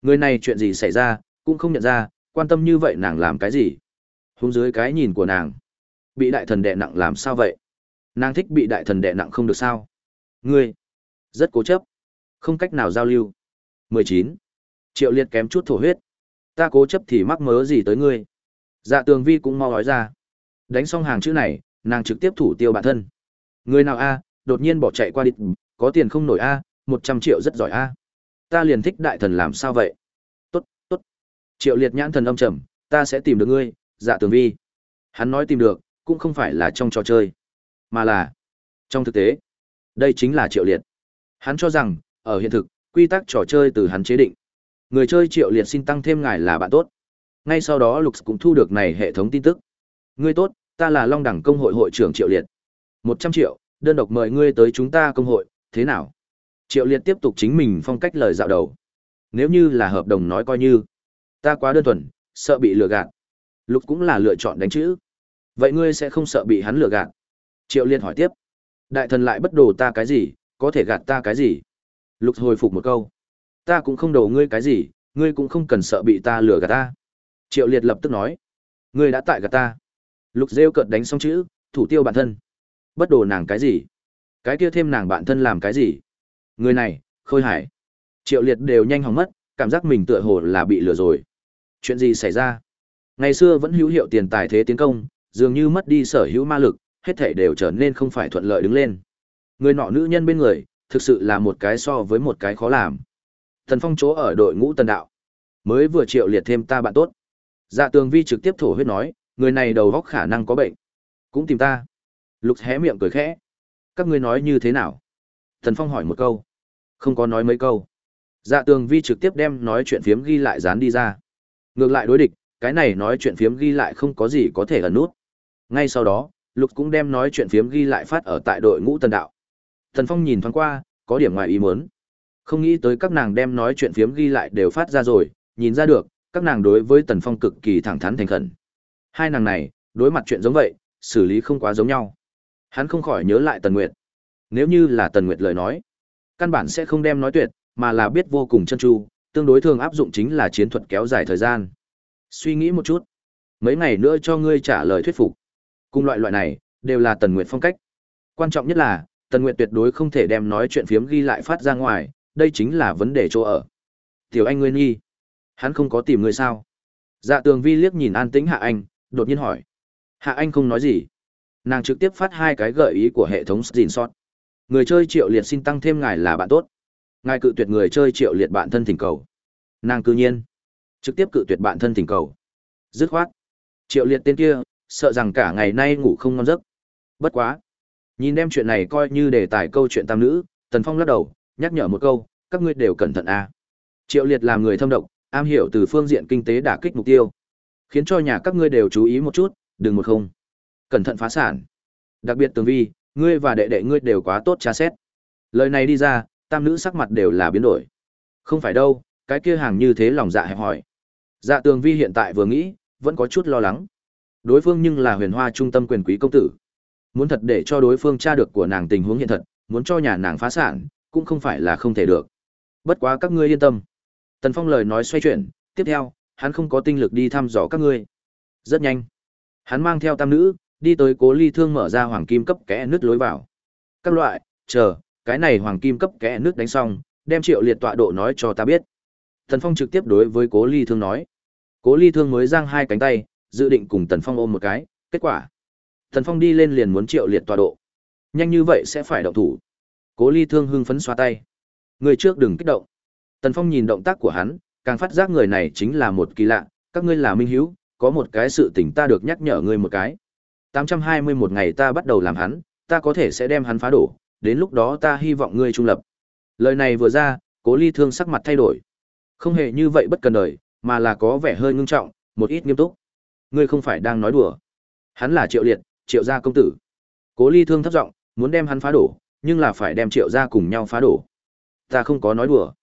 Người này chuyện gì xảy ra, cũng không nhận ra, quan tâm như vậy nàng làm cái gì? Húng dưới cái nhìn của nàng. Bị đại thần đè nặng làm sao vậy? Nàng thích bị đại thần đè nặng không được sao? Ngươi, rất cố chấp, không cách nào giao lưu. 19. Triệu Liệt kém chút thổ huyết. Ta cố chấp thì mắc mớ gì tới ngươi? Dạ Tường Vi cũng mau nói ra. Đánh xong hàng chữ này, nàng trực tiếp thủ tiêu bản thân. Người nào a, đột nhiên bỏ chạy qua đi, có tiền không nổi a, một trăm triệu rất giỏi a. Ta liền thích đại thần làm sao vậy? Tốt, tốt. Triệu Liệt nhãn thần âm trầm, ta sẽ tìm được ngươi, Dạ Tường Vi. Hắn nói tìm được, cũng không phải là trong trò chơi, mà là trong thực tế. Đây chính là Triệu Liệt. Hắn cho rằng, ở hiện thực, quy tắc trò chơi từ hắn chế định. Người chơi Triệu Liệt xin tăng thêm ngài là bạn tốt. Ngay sau đó Lục cũng thu được này hệ thống tin tức. Ngươi tốt, ta là Long Đẳng công hội hội trưởng Triệu Liệt. một trăm triệu, đơn độc mời ngươi tới chúng ta công hội, thế nào? Triệu Liệt tiếp tục chính mình phong cách lời dạo đầu. Nếu như là hợp đồng nói coi như, ta quá đơn thuần, sợ bị lừa gạt. Lục cũng là lựa chọn đánh chữ. Vậy ngươi sẽ không sợ bị hắn lừa gạt? Triệu Liệt hỏi tiếp. Đại thần lại bất đồ ta cái gì, có thể gạt ta cái gì? Lục hồi phục một câu. Ta cũng không đầu ngươi cái gì, ngươi cũng không cần sợ bị ta lừa gạt ta. Triệu Liệt lập tức nói. Ngươi đã tại gạt ta. Lục rêu cợt đánh xong chữ, thủ tiêu bản thân. Bất đồ nàng cái gì? Cái kia thêm nàng bản thân làm cái gì? Người này, khôi hải. Triệu Liệt đều nhanh hỏng mất, cảm giác mình tựa hồ là bị lừa rồi. Chuyện gì xảy ra? Ngày xưa vẫn hữu hiệu tiền tài thế tiến công, dường như mất đi sở hữu ma lực, hết thảy đều trở nên không phải thuận lợi đứng lên. Người nọ nữ nhân bên người, thực sự là một cái so với một cái khó làm. Thần Phong chỗ ở đội ngũ tần đạo. Mới vừa triệu liệt thêm ta bạn tốt. Dạ tường vi trực tiếp thổ huyết nói, người này đầu góc khả năng có bệnh. Cũng tìm ta. Lục hé miệng cười khẽ. Các ngươi nói như thế nào? Thần Phong hỏi một câu. Không có nói mấy câu. Dạ tường vi trực tiếp đem nói chuyện phiếm ghi lại dán đi ra. Ngược lại đối địch, cái này nói chuyện phiếm ghi lại không có gì có thể ẩn nút. Ngay sau đó, Lục cũng đem nói chuyện phiếm ghi lại phát ở tại đội ngũ tần đạo. Thần Phong nhìn thoáng qua, có điểm ngoài ý muốn. Không nghĩ tới các nàng đem nói chuyện phiếm ghi lại đều phát ra rồi, nhìn ra được, các nàng đối với Tần Phong cực kỳ thẳng thắn thành khẩn. Hai nàng này, đối mặt chuyện giống vậy, xử lý không quá giống nhau. Hắn không khỏi nhớ lại Tần Nguyệt. Nếu như là Tần Nguyệt lời nói, căn bản sẽ không đem nói tuyệt, mà là biết vô cùng chân tru, tương đối thường áp dụng chính là chiến thuật kéo dài thời gian. Suy nghĩ một chút, mấy ngày nữa cho ngươi trả lời thuyết phục. Cùng loại loại này, đều là Tần Nguyệt phong cách. Quan trọng nhất là, Tần Nguyệt tuyệt đối không thể đem nói chuyện phiếm ghi lại phát ra ngoài, đây chính là vấn đề chỗ ở. Tiểu Anh ngươi nghi, hắn không có tìm người sao? Dạ Tường Vi liếc nhìn an tĩnh Hạ Anh, đột nhiên hỏi. Hạ Anh không nói gì. Nàng trực tiếp phát hai cái gợi ý của hệ thống Stin Shot. Người chơi Triệu Liệt xin tăng thêm ngài là bạn tốt. Ngài cự tuyệt người chơi Triệu Liệt bạn thân thỉnh cầu. Nàng cư nhiên trực tiếp cự tuyệt bạn thân thỉnh cầu. Dứt khoát. Triệu Liệt tên kia, sợ rằng cả ngày nay ngủ không ngon giấc. Bất quá, nhìn đem chuyện này coi như đề tài câu chuyện tam nữ, Tần Phong lắc đầu, nhắc nhở một câu, các ngươi đều cẩn thận a. Triệu Liệt làm người thâm độc, am hiểu từ phương diện kinh tế đả kích mục tiêu, khiến cho nhà các ngươi đều chú ý một chút, đừng một không. Cẩn thận phá sản. Đặc biệt Tường Vi, ngươi và đệ đệ ngươi đều quá tốt tra xét. Lời này đi ra, tam nữ sắc mặt đều là biến đổi. Không phải đâu, cái kia hàng như thế lòng dạ hẹp hỏi. Dạ Tường Vi hiện tại vừa nghĩ, vẫn có chút lo lắng. Đối phương nhưng là huyền hoa trung tâm quyền quý công tử. Muốn thật để cho đối phương tra được của nàng tình huống hiện thật, muốn cho nhà nàng phá sản, cũng không phải là không thể được. Bất quá các ngươi yên tâm. Tần Phong lời nói xoay chuyển, tiếp theo, hắn không có tinh lực đi thăm dò các ngươi. Rất nhanh. Hắn mang theo tam nữ, đi tới cố ly thương mở ra hoàng kim cấp kẽ nước lối vào. Các loại, chờ, cái này hoàng kim cấp kẽ nước đánh xong, đem triệu liệt tọa độ nói cho ta biết. Tần Phong trực tiếp đối với cố ly thương nói. Cố ly thương mới giang hai cánh tay, dự định cùng Tần Phong ôm một cái, kết quả. Tần Phong đi lên liền muốn triệu liệt tọa độ. Nhanh như vậy sẽ phải động thủ. Cố ly thương hưng phấn xoa tay. Người trước đừng kích động. Tần Phong nhìn động tác của hắn, càng phát giác người này chính là một kỳ lạ, các ngươi là minh hiếu, có một cái sự tình ta được nhắc nhở ngươi một cái. 821 ngày ta bắt đầu làm hắn, ta có thể sẽ đem hắn phá đổ, đến lúc đó ta hy vọng ngươi trung lập. Lời này vừa ra, Cố Ly Thương sắc mặt thay đổi. Không hề như vậy bất cần đời, mà là có vẻ hơi ngưng trọng, một ít nghiêm túc. Ngươi không phải đang nói đùa. Hắn là Triệu Liệt, Triệu gia công tử. Cố Ly Thương thấp giọng, muốn đem hắn phá đổ, nhưng là phải đem Triệu gia cùng nhau phá đổ. Ta không có nói đùa.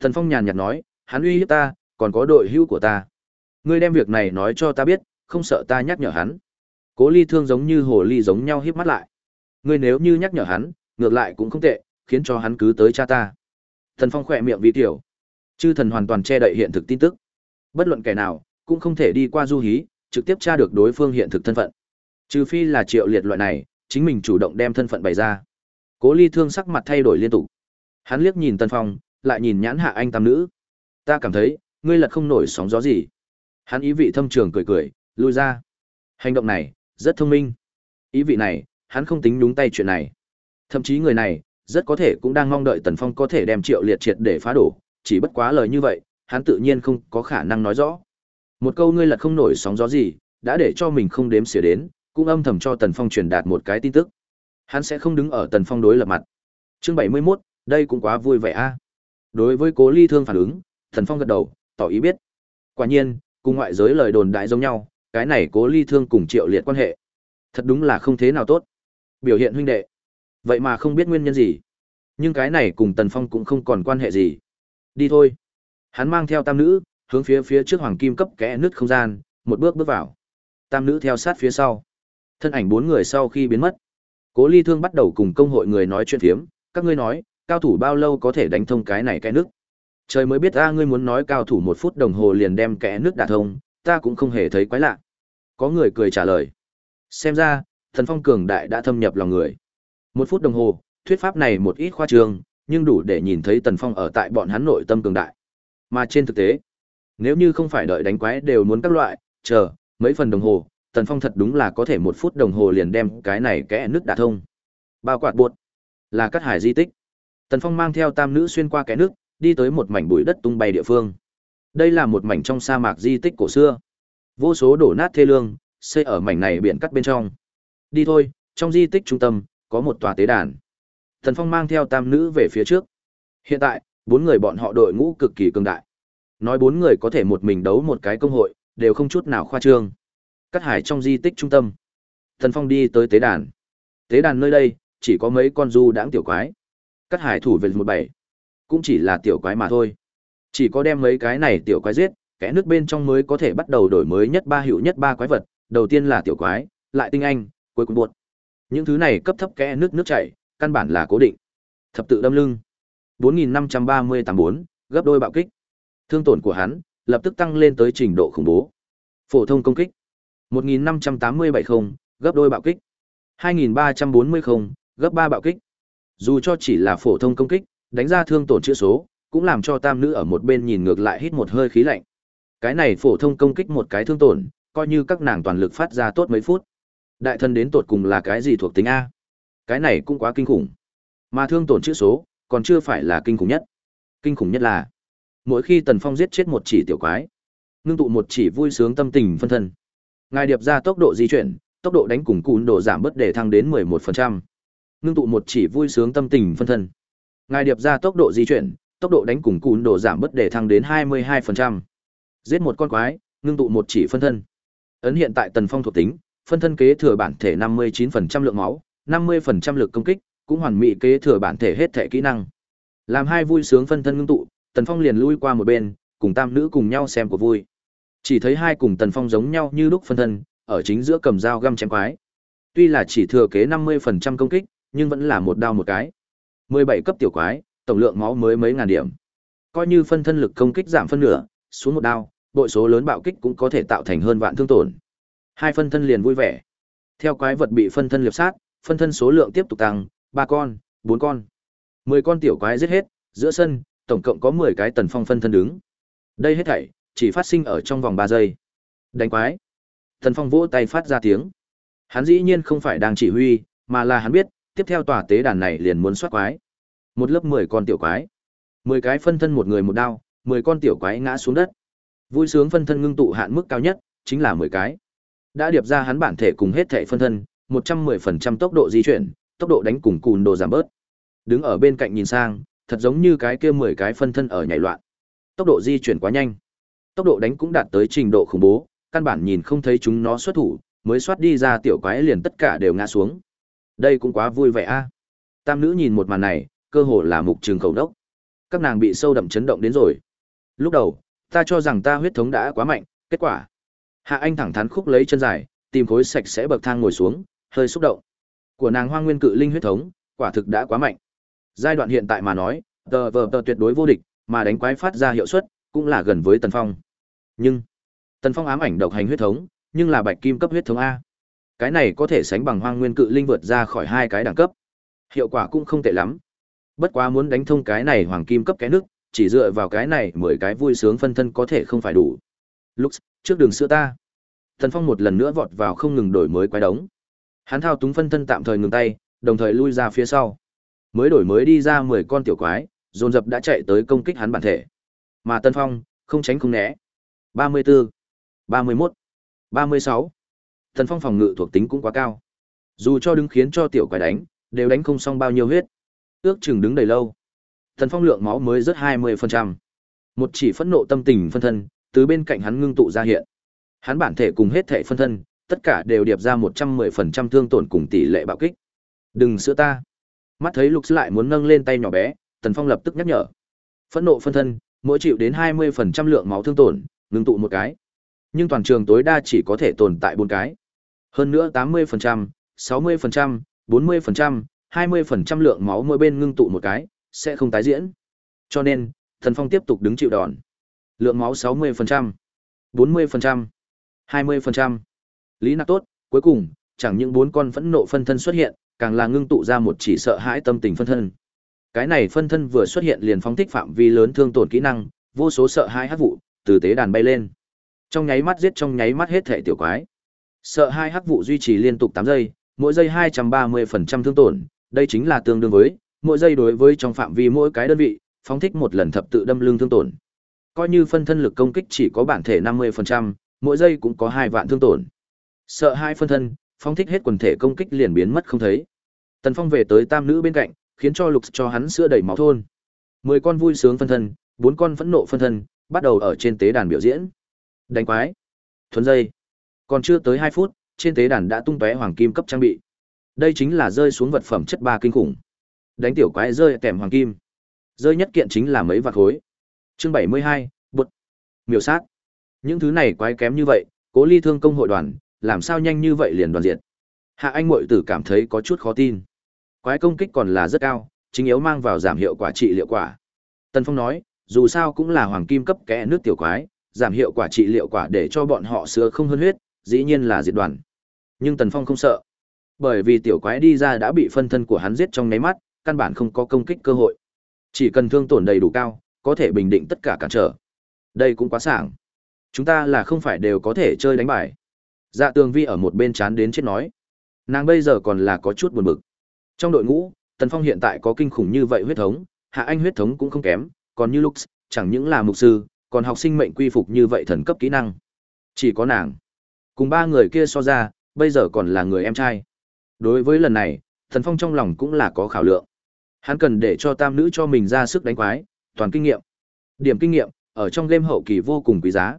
Thần Phong nhàn nhạt nói, hắn uy hiếp ta, còn có đội hữu của ta. Ngươi đem việc này nói cho ta biết, không sợ ta nhắc nhở hắn. Cố Ly Thương giống như hồ ly giống nhau hiếp mắt lại. Ngươi nếu như nhắc nhở hắn, ngược lại cũng không tệ, khiến cho hắn cứ tới cha ta. Thần Phong khỏe miệng vi tiểu. Chư thần hoàn toàn che đậy hiện thực tin tức. Bất luận kẻ nào, cũng không thể đi qua du hí, trực tiếp tra được đối phương hiện thực thân phận. Trừ phi là triệu liệt loại này, chính mình chủ động đem thân phận bày ra. Cố Ly Thương sắc mặt thay đổi liên tục. Hắn liếc nhìn Tân Phong, lại nhìn nhãn hạ anh tam nữ. Ta cảm thấy, ngươi lật không nổi sóng gió gì. Hắn ý vị thâm trường cười cười, lui ra. Hành động này, rất thông minh. Ý vị này, hắn không tính đúng tay chuyện này. Thậm chí người này, rất có thể cũng đang mong đợi Tần Phong có thể đem triệu liệt triệt để phá đổ, chỉ bất quá lời như vậy, hắn tự nhiên không có khả năng nói rõ. Một câu ngươi lật không nổi sóng gió gì, đã để cho mình không đếm xỉa đến, cũng âm thầm cho Tần Phong truyền đạt một cái tin tức. Hắn sẽ không đứng ở Tần Phong đối lập mặt. Chương 71, đây cũng quá vui vẻ a. Đối với Cố Ly Thương phản ứng, Tần Phong gật đầu, tỏ ý biết. Quả nhiên, cùng ngoại giới lời đồn đại giống nhau, cái này Cố Ly Thương cùng Triệu Liệt quan hệ, thật đúng là không thế nào tốt. Biểu hiện huynh đệ, vậy mà không biết nguyên nhân gì. Nhưng cái này cùng Tần Phong cũng không còn quan hệ gì. Đi thôi. Hắn mang theo tam nữ, hướng phía phía trước hoàng kim cấp kẽ nứt không gian, một bước bước vào. Tam nữ theo sát phía sau. Thân ảnh bốn người sau khi biến mất. Cố Ly Thương bắt đầu cùng công hội người nói chuyện phiếm, các ngươi nói, cao thủ bao lâu có thể đánh thông cái này cái nước? Trời mới biết ta ngươi muốn nói cao thủ một phút đồng hồ liền đem kẽ nước đả thông, ta cũng không hề thấy quái lạ. Có người cười trả lời. Xem ra, thần phong cường đại đã thâm nhập lòng người. Một phút đồng hồ, thuyết pháp này một ít khoa trương, nhưng đủ để nhìn thấy tần phong ở tại bọn hắn nội tâm cường đại. Mà trên thực tế, nếu như không phải đợi đánh quái đều muốn các loại, chờ, mấy phần đồng hồ, Tần Phong thật đúng là có thể một phút đồng hồ liền đem cái này kẽ nước đả thông. Bao quạt buột, là cắt hải di tích. Tần Phong mang theo tam nữ xuyên qua kẽ nước, đi tới một mảnh bụi đất tung bay địa phương. Đây là một mảnh trong sa mạc di tích cổ xưa. Vô số đổ nát thê lương, xây ở mảnh này biển cắt bên trong. Đi thôi, trong di tích trung tâm, có một tòa tế đàn. Tần Phong mang theo tam nữ về phía trước. Hiện tại, bốn người bọn họ đội ngũ cực kỳ cường đại. Nói bốn người có thể một mình đấu một cái công hội, đều không chút nào khoa trương. Cắt hải trong di tích trung tâm. Thần Phong đi tới tế đàn. Tế đàn nơi đây, chỉ có mấy con du đãng tiểu quái. Cắt hải thủ về một bảy Cũng chỉ là tiểu quái mà thôi. Chỉ có đem mấy cái này tiểu quái giết, kẽ nước bên trong mới có thể bắt đầu đổi mới nhất ba hiệu nhất ba quái vật. Đầu tiên là tiểu quái, lại tinh anh, cuối cùng buột. Những thứ này cấp thấp kẽ nước nước chảy, căn bản là cố định. Thập tự đâm lưng. 4538-4, gấp đôi bạo kích. Thương tổn của hắn lập tức tăng lên tới trình độ khủng bố. Phổ thông công kích 1587 không, gấp đôi bạo kích. 2340 không, gấp 3 bạo kích. Dù cho chỉ là phổ thông công kích, đánh ra thương tổn chữa số, cũng làm cho tam nữ ở một bên nhìn ngược lại hít một hơi khí lạnh. Cái này phổ thông công kích một cái thương tổn, coi như các nàng toàn lực phát ra tốt mấy phút. Đại thần đến tột cùng là cái gì thuộc tính A? Cái này cũng quá kinh khủng. Mà thương tổn chữ số, còn chưa phải là kinh khủng nhất. Kinh khủng nhất là, mỗi khi Tần Phong giết chết một chỉ tiểu quái, ngưng tụ một chỉ vui sướng tâm tình phân thân. Ngài điệp ra tốc độ di chuyển, tốc độ đánh cùng cùn độ giảm bớt để thăng đến 11%. Ngưng tụ một chỉ vui sướng tâm tình phân thân. Ngài điệp ra tốc độ di chuyển, tốc độ đánh cùng cùn độ giảm bớt để thăng đến 22%. Giết một con quái, ngưng tụ một chỉ phân thân. Ấn hiện tại Tần Phong thuộc tính, phân thân kế thừa bản thể 59% lượng máu, 50% lực công kích, cũng hoàn mỹ kế thừa bản thể hết thể kỹ năng. Làm hai vui sướng phân thân ngưng tụ, Tần Phong liền lui qua một bên, cùng tam nữ cùng nhau xem của vui. Chỉ thấy hai cùng Tần Phong giống nhau như lúc phân thân, ở chính giữa cầm dao găm chém quái. Tuy là chỉ thừa kế 50% công kích, nhưng vẫn là một đao một cái. 17 cấp tiểu quái, tổng lượng máu mới mấy ngàn điểm. Coi như phân thân lực công kích giảm phân nửa, xuống một đao, bội số lớn bạo kích cũng có thể tạo thành hơn vạn thương tổn. Hai phân thân liền vui vẻ. Theo quái vật bị phân thân liệp sát, phân thân số lượng tiếp tục tăng, ba con, bốn con, mười con tiểu quái giết hết, giữa sân, tổng cộng có mười cái tần phong phân thân đứng. Đây hết thảy, chỉ phát sinh ở trong vòng ba giây. Đánh quái. Tần phong vỗ tay phát ra tiếng. Hắn dĩ nhiên không phải đang chỉ huy, mà là hắn biết, tiếp theo tòa tế đàn này liền muốn soát quái. Một lớp mười con tiểu quái. mười cái phân thân một người một đao, mười con tiểu quái ngã xuống đất. Vui sướng phân thân ngưng tụ hạn mức cao nhất, chính là mười cái. Đã điệp ra hắn bản thể cùng hết thể phân thân, một trăm mười phần trăm tốc độ di chuyển, tốc độ đánh cùng cùn đồ giảm bớt. Đứng ở bên cạnh nhìn sang, thật giống như cái kia mười cái phân thân ở nhảy loạn. Tốc độ di chuyển quá nhanh. Tốc độ đánh cũng đạt tới trình độ khủng bố, căn bản nhìn không thấy chúng nó xuất thủ, mới xoát đi ra tiểu quái liền tất cả đều ngã xuống. Đây cũng quá vui vẻ a. Tam nữ nhìn một màn này, cơ hồ là mục trường khẩu đốc. Các nàng bị sâu đậm chấn động đến rồi. Lúc đầu, ta cho rằng ta huyết thống đã quá mạnh, kết quả. Hạ Anh thẳng thắn khúc lấy chân dài, tìm khối sạch sẽ bậc thang ngồi xuống, hơi xúc động. Của nàng Hoang Nguyên Cự Linh huyết thống, quả thực đã quá mạnh. Giai đoạn hiện tại mà nói, tờ vờ tờ tuyệt đối vô địch, mà đánh quái phát ra hiệu suất cũng là gần với Tần Phong. Nhưng, Tần Phong ám ảnh độc hành huyết thống, nhưng là bạch kim cấp huyết thống a. Cái này có thể sánh bằng Hoang Nguyên Cự Linh vượt ra khỏi hai cái đẳng cấp. Hiệu quả cũng không tệ lắm. Bất quá muốn đánh thông cái này hoàng kim cấp cái nước, chỉ dựa vào cái này mười cái vui sướng phân thân có thể không phải đủ. lúc trước đường sữa ta. Thần Phong một lần nữa vọt vào không ngừng đổi mới quái đống. Hắn thao túng phân thân tạm thời ngừng tay, đồng thời lui ra phía sau. Mới đổi mới đi ra mười con tiểu quái, dồn dập đã chạy tới công kích hắn bản thể. Mà Tân Phong, không tránh không né ba mươi 34, 31, 36. Thần Phong phòng ngự thuộc tính cũng quá cao. Dù cho đứng khiến cho tiểu quái đánh, đều đánh không xong bao nhiêu huyết. Ước chừng đứng đầy lâu. Thần Phong lượng máu mới rất 20%. Một chỉ phẫn nộ tâm tình phân thân, từ bên cạnh hắn ngưng tụ ra hiện. Hắn bản thể cùng hết thể phân thân, tất cả đều điệp ra 110% thương tổn cùng tỷ lệ bạo kích. Đừng sữa ta. Mắt thấy Lục lại muốn nâng lên tay nhỏ bé, Tần Phong lập tức nhắc nhở. Phẫn nộ phân thân, mỗi chịu đến 20% lượng máu thương tổn, ngưng tụ một cái. Nhưng toàn trường tối đa chỉ có thể tồn tại bốn cái. Hơn nữa 80%, 60%, 40%, 20% lượng máu mỗi bên ngưng tụ một cái, sẽ không tái diễn. Cho nên, Thần Phong tiếp tục đứng chịu đòn. Lượng máu 60%, 40%, 20%. Lý Nạc tốt, cuối cùng, chẳng những bốn con phẫn nộ phân thân xuất hiện, càng là ngưng tụ ra một chỉ sợ hãi tâm tình phân thân. Cái này phân thân vừa xuất hiện liền phóng thích phạm vi lớn thương tổn kỹ năng, vô số sợ hãi hắc vụ từ tế đàn bay lên. Trong nháy mắt giết trong nháy mắt hết thể tiểu quái. Sợ hai hắc vụ duy trì liên tục tám giây, mỗi giây 230% thương tổn, đây chính là tương đương với mỗi giây đối với trong phạm vi mỗi cái đơn vị, phóng thích một lần thập tự đâm lương thương tổn. Coi như phân thân lực công kích chỉ có bản thể 50%, mỗi giây cũng có hai vạn thương tổn. Sợ hai phân thân, phóng thích hết quần thể công kích liền biến mất không thấy. Tần Phong về tới tam nữ bên cạnh, khiến cho Lục cho hắn sữa đầy máu thôn. Mười con vui sướng phân thân, bốn con phẫn nộ phân thân, bắt đầu ở trên tế đàn biểu diễn. Đánh quái, thuần dây. Còn chưa tới hai phút, trên tế đàn đã tung tóe hoàng kim cấp trang bị. Đây chính là rơi xuống vật phẩm chất ba kinh khủng. Đánh tiểu quái rơi kèm hoàng kim. Rơi nhất kiện chính là mấy vạt khối. Chương bảy mươi hai, bột. Miểu sát. Những thứ này quái kém như vậy, Cố Ly Thương công hội đoàn, làm sao nhanh như vậy liền đoàn diệt. Hạ Anh muội tử cảm thấy có chút khó tin. Quái công kích còn là rất cao, chính yếu mang vào giảm hiệu quả trị liệu quả. Tần Phong nói, dù sao cũng là hoàng kim cấp kẽ nước tiểu quái, giảm hiệu quả trị liệu quả để cho bọn họ sữa không hơn huyết, dĩ nhiên là diệt đoàn. Nhưng Tần Phong không sợ, bởi vì tiểu quái đi ra đã bị phân thân của hắn giết trong nháy mắt, căn bản không có công kích cơ hội. Chỉ cần thương tổn đầy đủ cao, có thể bình định tất cả cản trở. Đây cũng quá sảng. Chúng ta là không phải đều có thể chơi đánh bài. Dạ tường vi ở một bên chán đến chết nói. Nàng bây giờ còn là có chút buồn bực. Trong đội ngũ, Tần Phong hiện tại có kinh khủng như vậy huyết thống, Hạ Anh huyết thống cũng không kém, còn như Lux, chẳng những là mục sư, còn học sinh mệnh quy phục như vậy thần cấp kỹ năng. Chỉ có nàng. Cùng ba người kia so ra, bây giờ còn là người em trai. Đối với lần này, thần Phong trong lòng cũng là có khảo lượng. Hắn cần để cho tam nữ cho mình ra sức đánh quái, toàn kinh nghiệm. Điểm kinh nghiệm, ở trong game hậu kỳ vô cùng quý giá.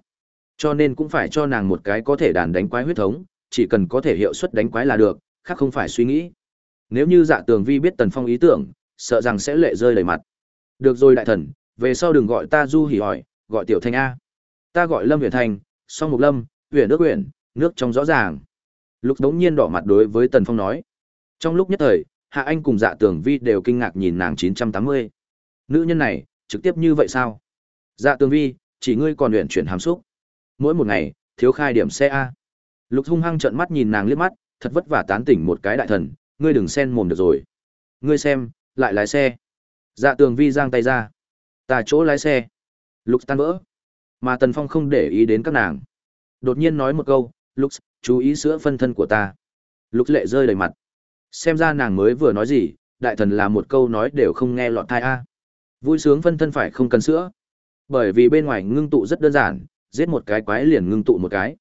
Cho nên cũng phải cho nàng một cái có thể đàn đánh quái huyết thống, chỉ cần có thể hiệu suất đánh quái là được, khác không phải suy nghĩ. Nếu như dạ tường vi biết Tần Phong ý tưởng, sợ rằng sẽ lệ rơi đầy mặt. Được rồi đại thần, về sau đừng gọi ta Du Hỉ hỏi, gọi Tiểu Thanh A. Ta gọi Lâm Huyền Thanh, song mục lâm, huyền nước huyền, nước trong rõ ràng. Lục đống nhiên đỏ mặt đối với Tần Phong nói. Trong lúc nhất thời, Hạ Anh cùng dạ tường vi đều kinh ngạc nhìn nàng 980. Nữ nhân này, trực tiếp như vậy sao? Dạ tường vi, chỉ ngươi còn luyện chuyển hàm xúc. Mỗi một ngày, thiếu khai điểm xe A. Lục hung hăng trợn mắt nhìn nàng liếc mắt, thật vất vả tán tỉnh một cái đại thần, ngươi đừng xen mồm được rồi. Ngươi xem, lại lái xe. Dạ tường vi giang tay ra. Ta chỗ lái xe. Lục tan vỡ. Mà Tần Phong không để ý đến các nàng. Đột nhiên nói một câu, Lục, chú ý sữa phân thân của ta. Lục lệ rơi đầy mặt. Xem ra nàng mới vừa nói gì, đại thần là một câu nói đều không nghe lọt thai a. Vui sướng phân thân phải không cần sữa. Bởi vì bên ngoài ngưng tụ rất đơn giản, giết một cái quái liền ngưng tụ một cái.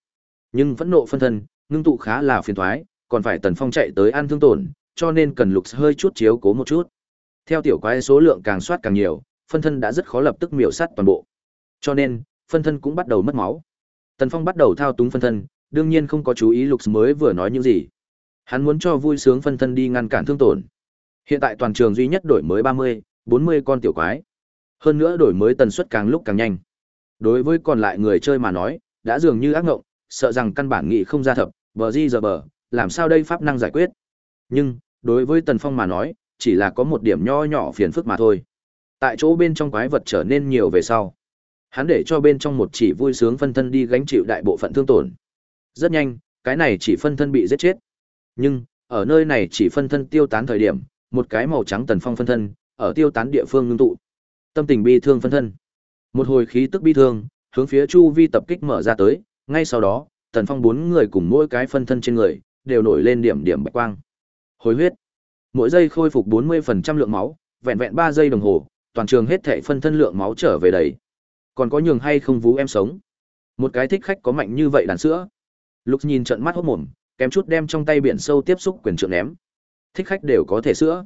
Nhưng phẫn nộ phân thân, ngưng tụ khá là phiền toái, còn phải Tần Phong chạy tới ăn thương tổn, cho nên cần lục hơi chút chiếu cố một chút. Theo tiểu quái số lượng càng soát càng nhiều, phân thân đã rất khó lập tức miểu sát toàn bộ. Cho nên, phân thân cũng bắt đầu mất máu. Tần Phong bắt đầu thao túng phân thân, đương nhiên không có chú ý lục mới vừa nói những gì. Hắn muốn cho vui sướng phân thân đi ngăn cản thương tổn. Hiện tại toàn trường duy nhất đổi mới 30, 40 con tiểu quái. Hơn nữa đổi mới tần suất càng lúc càng nhanh. Đối với còn lại người chơi mà nói, đã dường như ác ngộng, sợ rằng căn bản nghị không ra thập, bờ di giờ bờ, làm sao đây pháp năng giải quyết. Nhưng, đối với Tần Phong mà nói, chỉ là có một điểm nho nhỏ phiền phức mà thôi. Tại chỗ bên trong quái vật trở nên nhiều về sau. Hắn để cho bên trong một chỉ vui sướng phân thân đi gánh chịu đại bộ phận thương tổn. Rất nhanh, cái này chỉ phân thân bị giết chết. Nhưng, ở nơi này chỉ phân thân tiêu tán thời điểm, một cái màu trắng tần phong phân thân, ở tiêu tán địa phương ngưng tụ. Tâm tình bi thương phân thân. Một hồi khí tức bi thương, hướng phía chu vi tập kích mở ra tới, ngay sau đó, tần phong bốn người cùng mỗi cái phân thân trên người, đều nổi lên điểm điểm bạch quang. Hồi huyết. Mỗi giây khôi phục 40% lượng máu, vẹn vẹn 3 giây đồng hồ, toàn trường hết thảy phân thân lượng máu trở về đầy. Còn có nhường hay không vú em sống? Một cái thích khách có mạnh như vậy đàn sữa. Lục nhìn trận mắt hốt mồm, kém chút đem trong tay biển sâu tiếp xúc quyền trượng ném. Thích khách đều có thể sữa.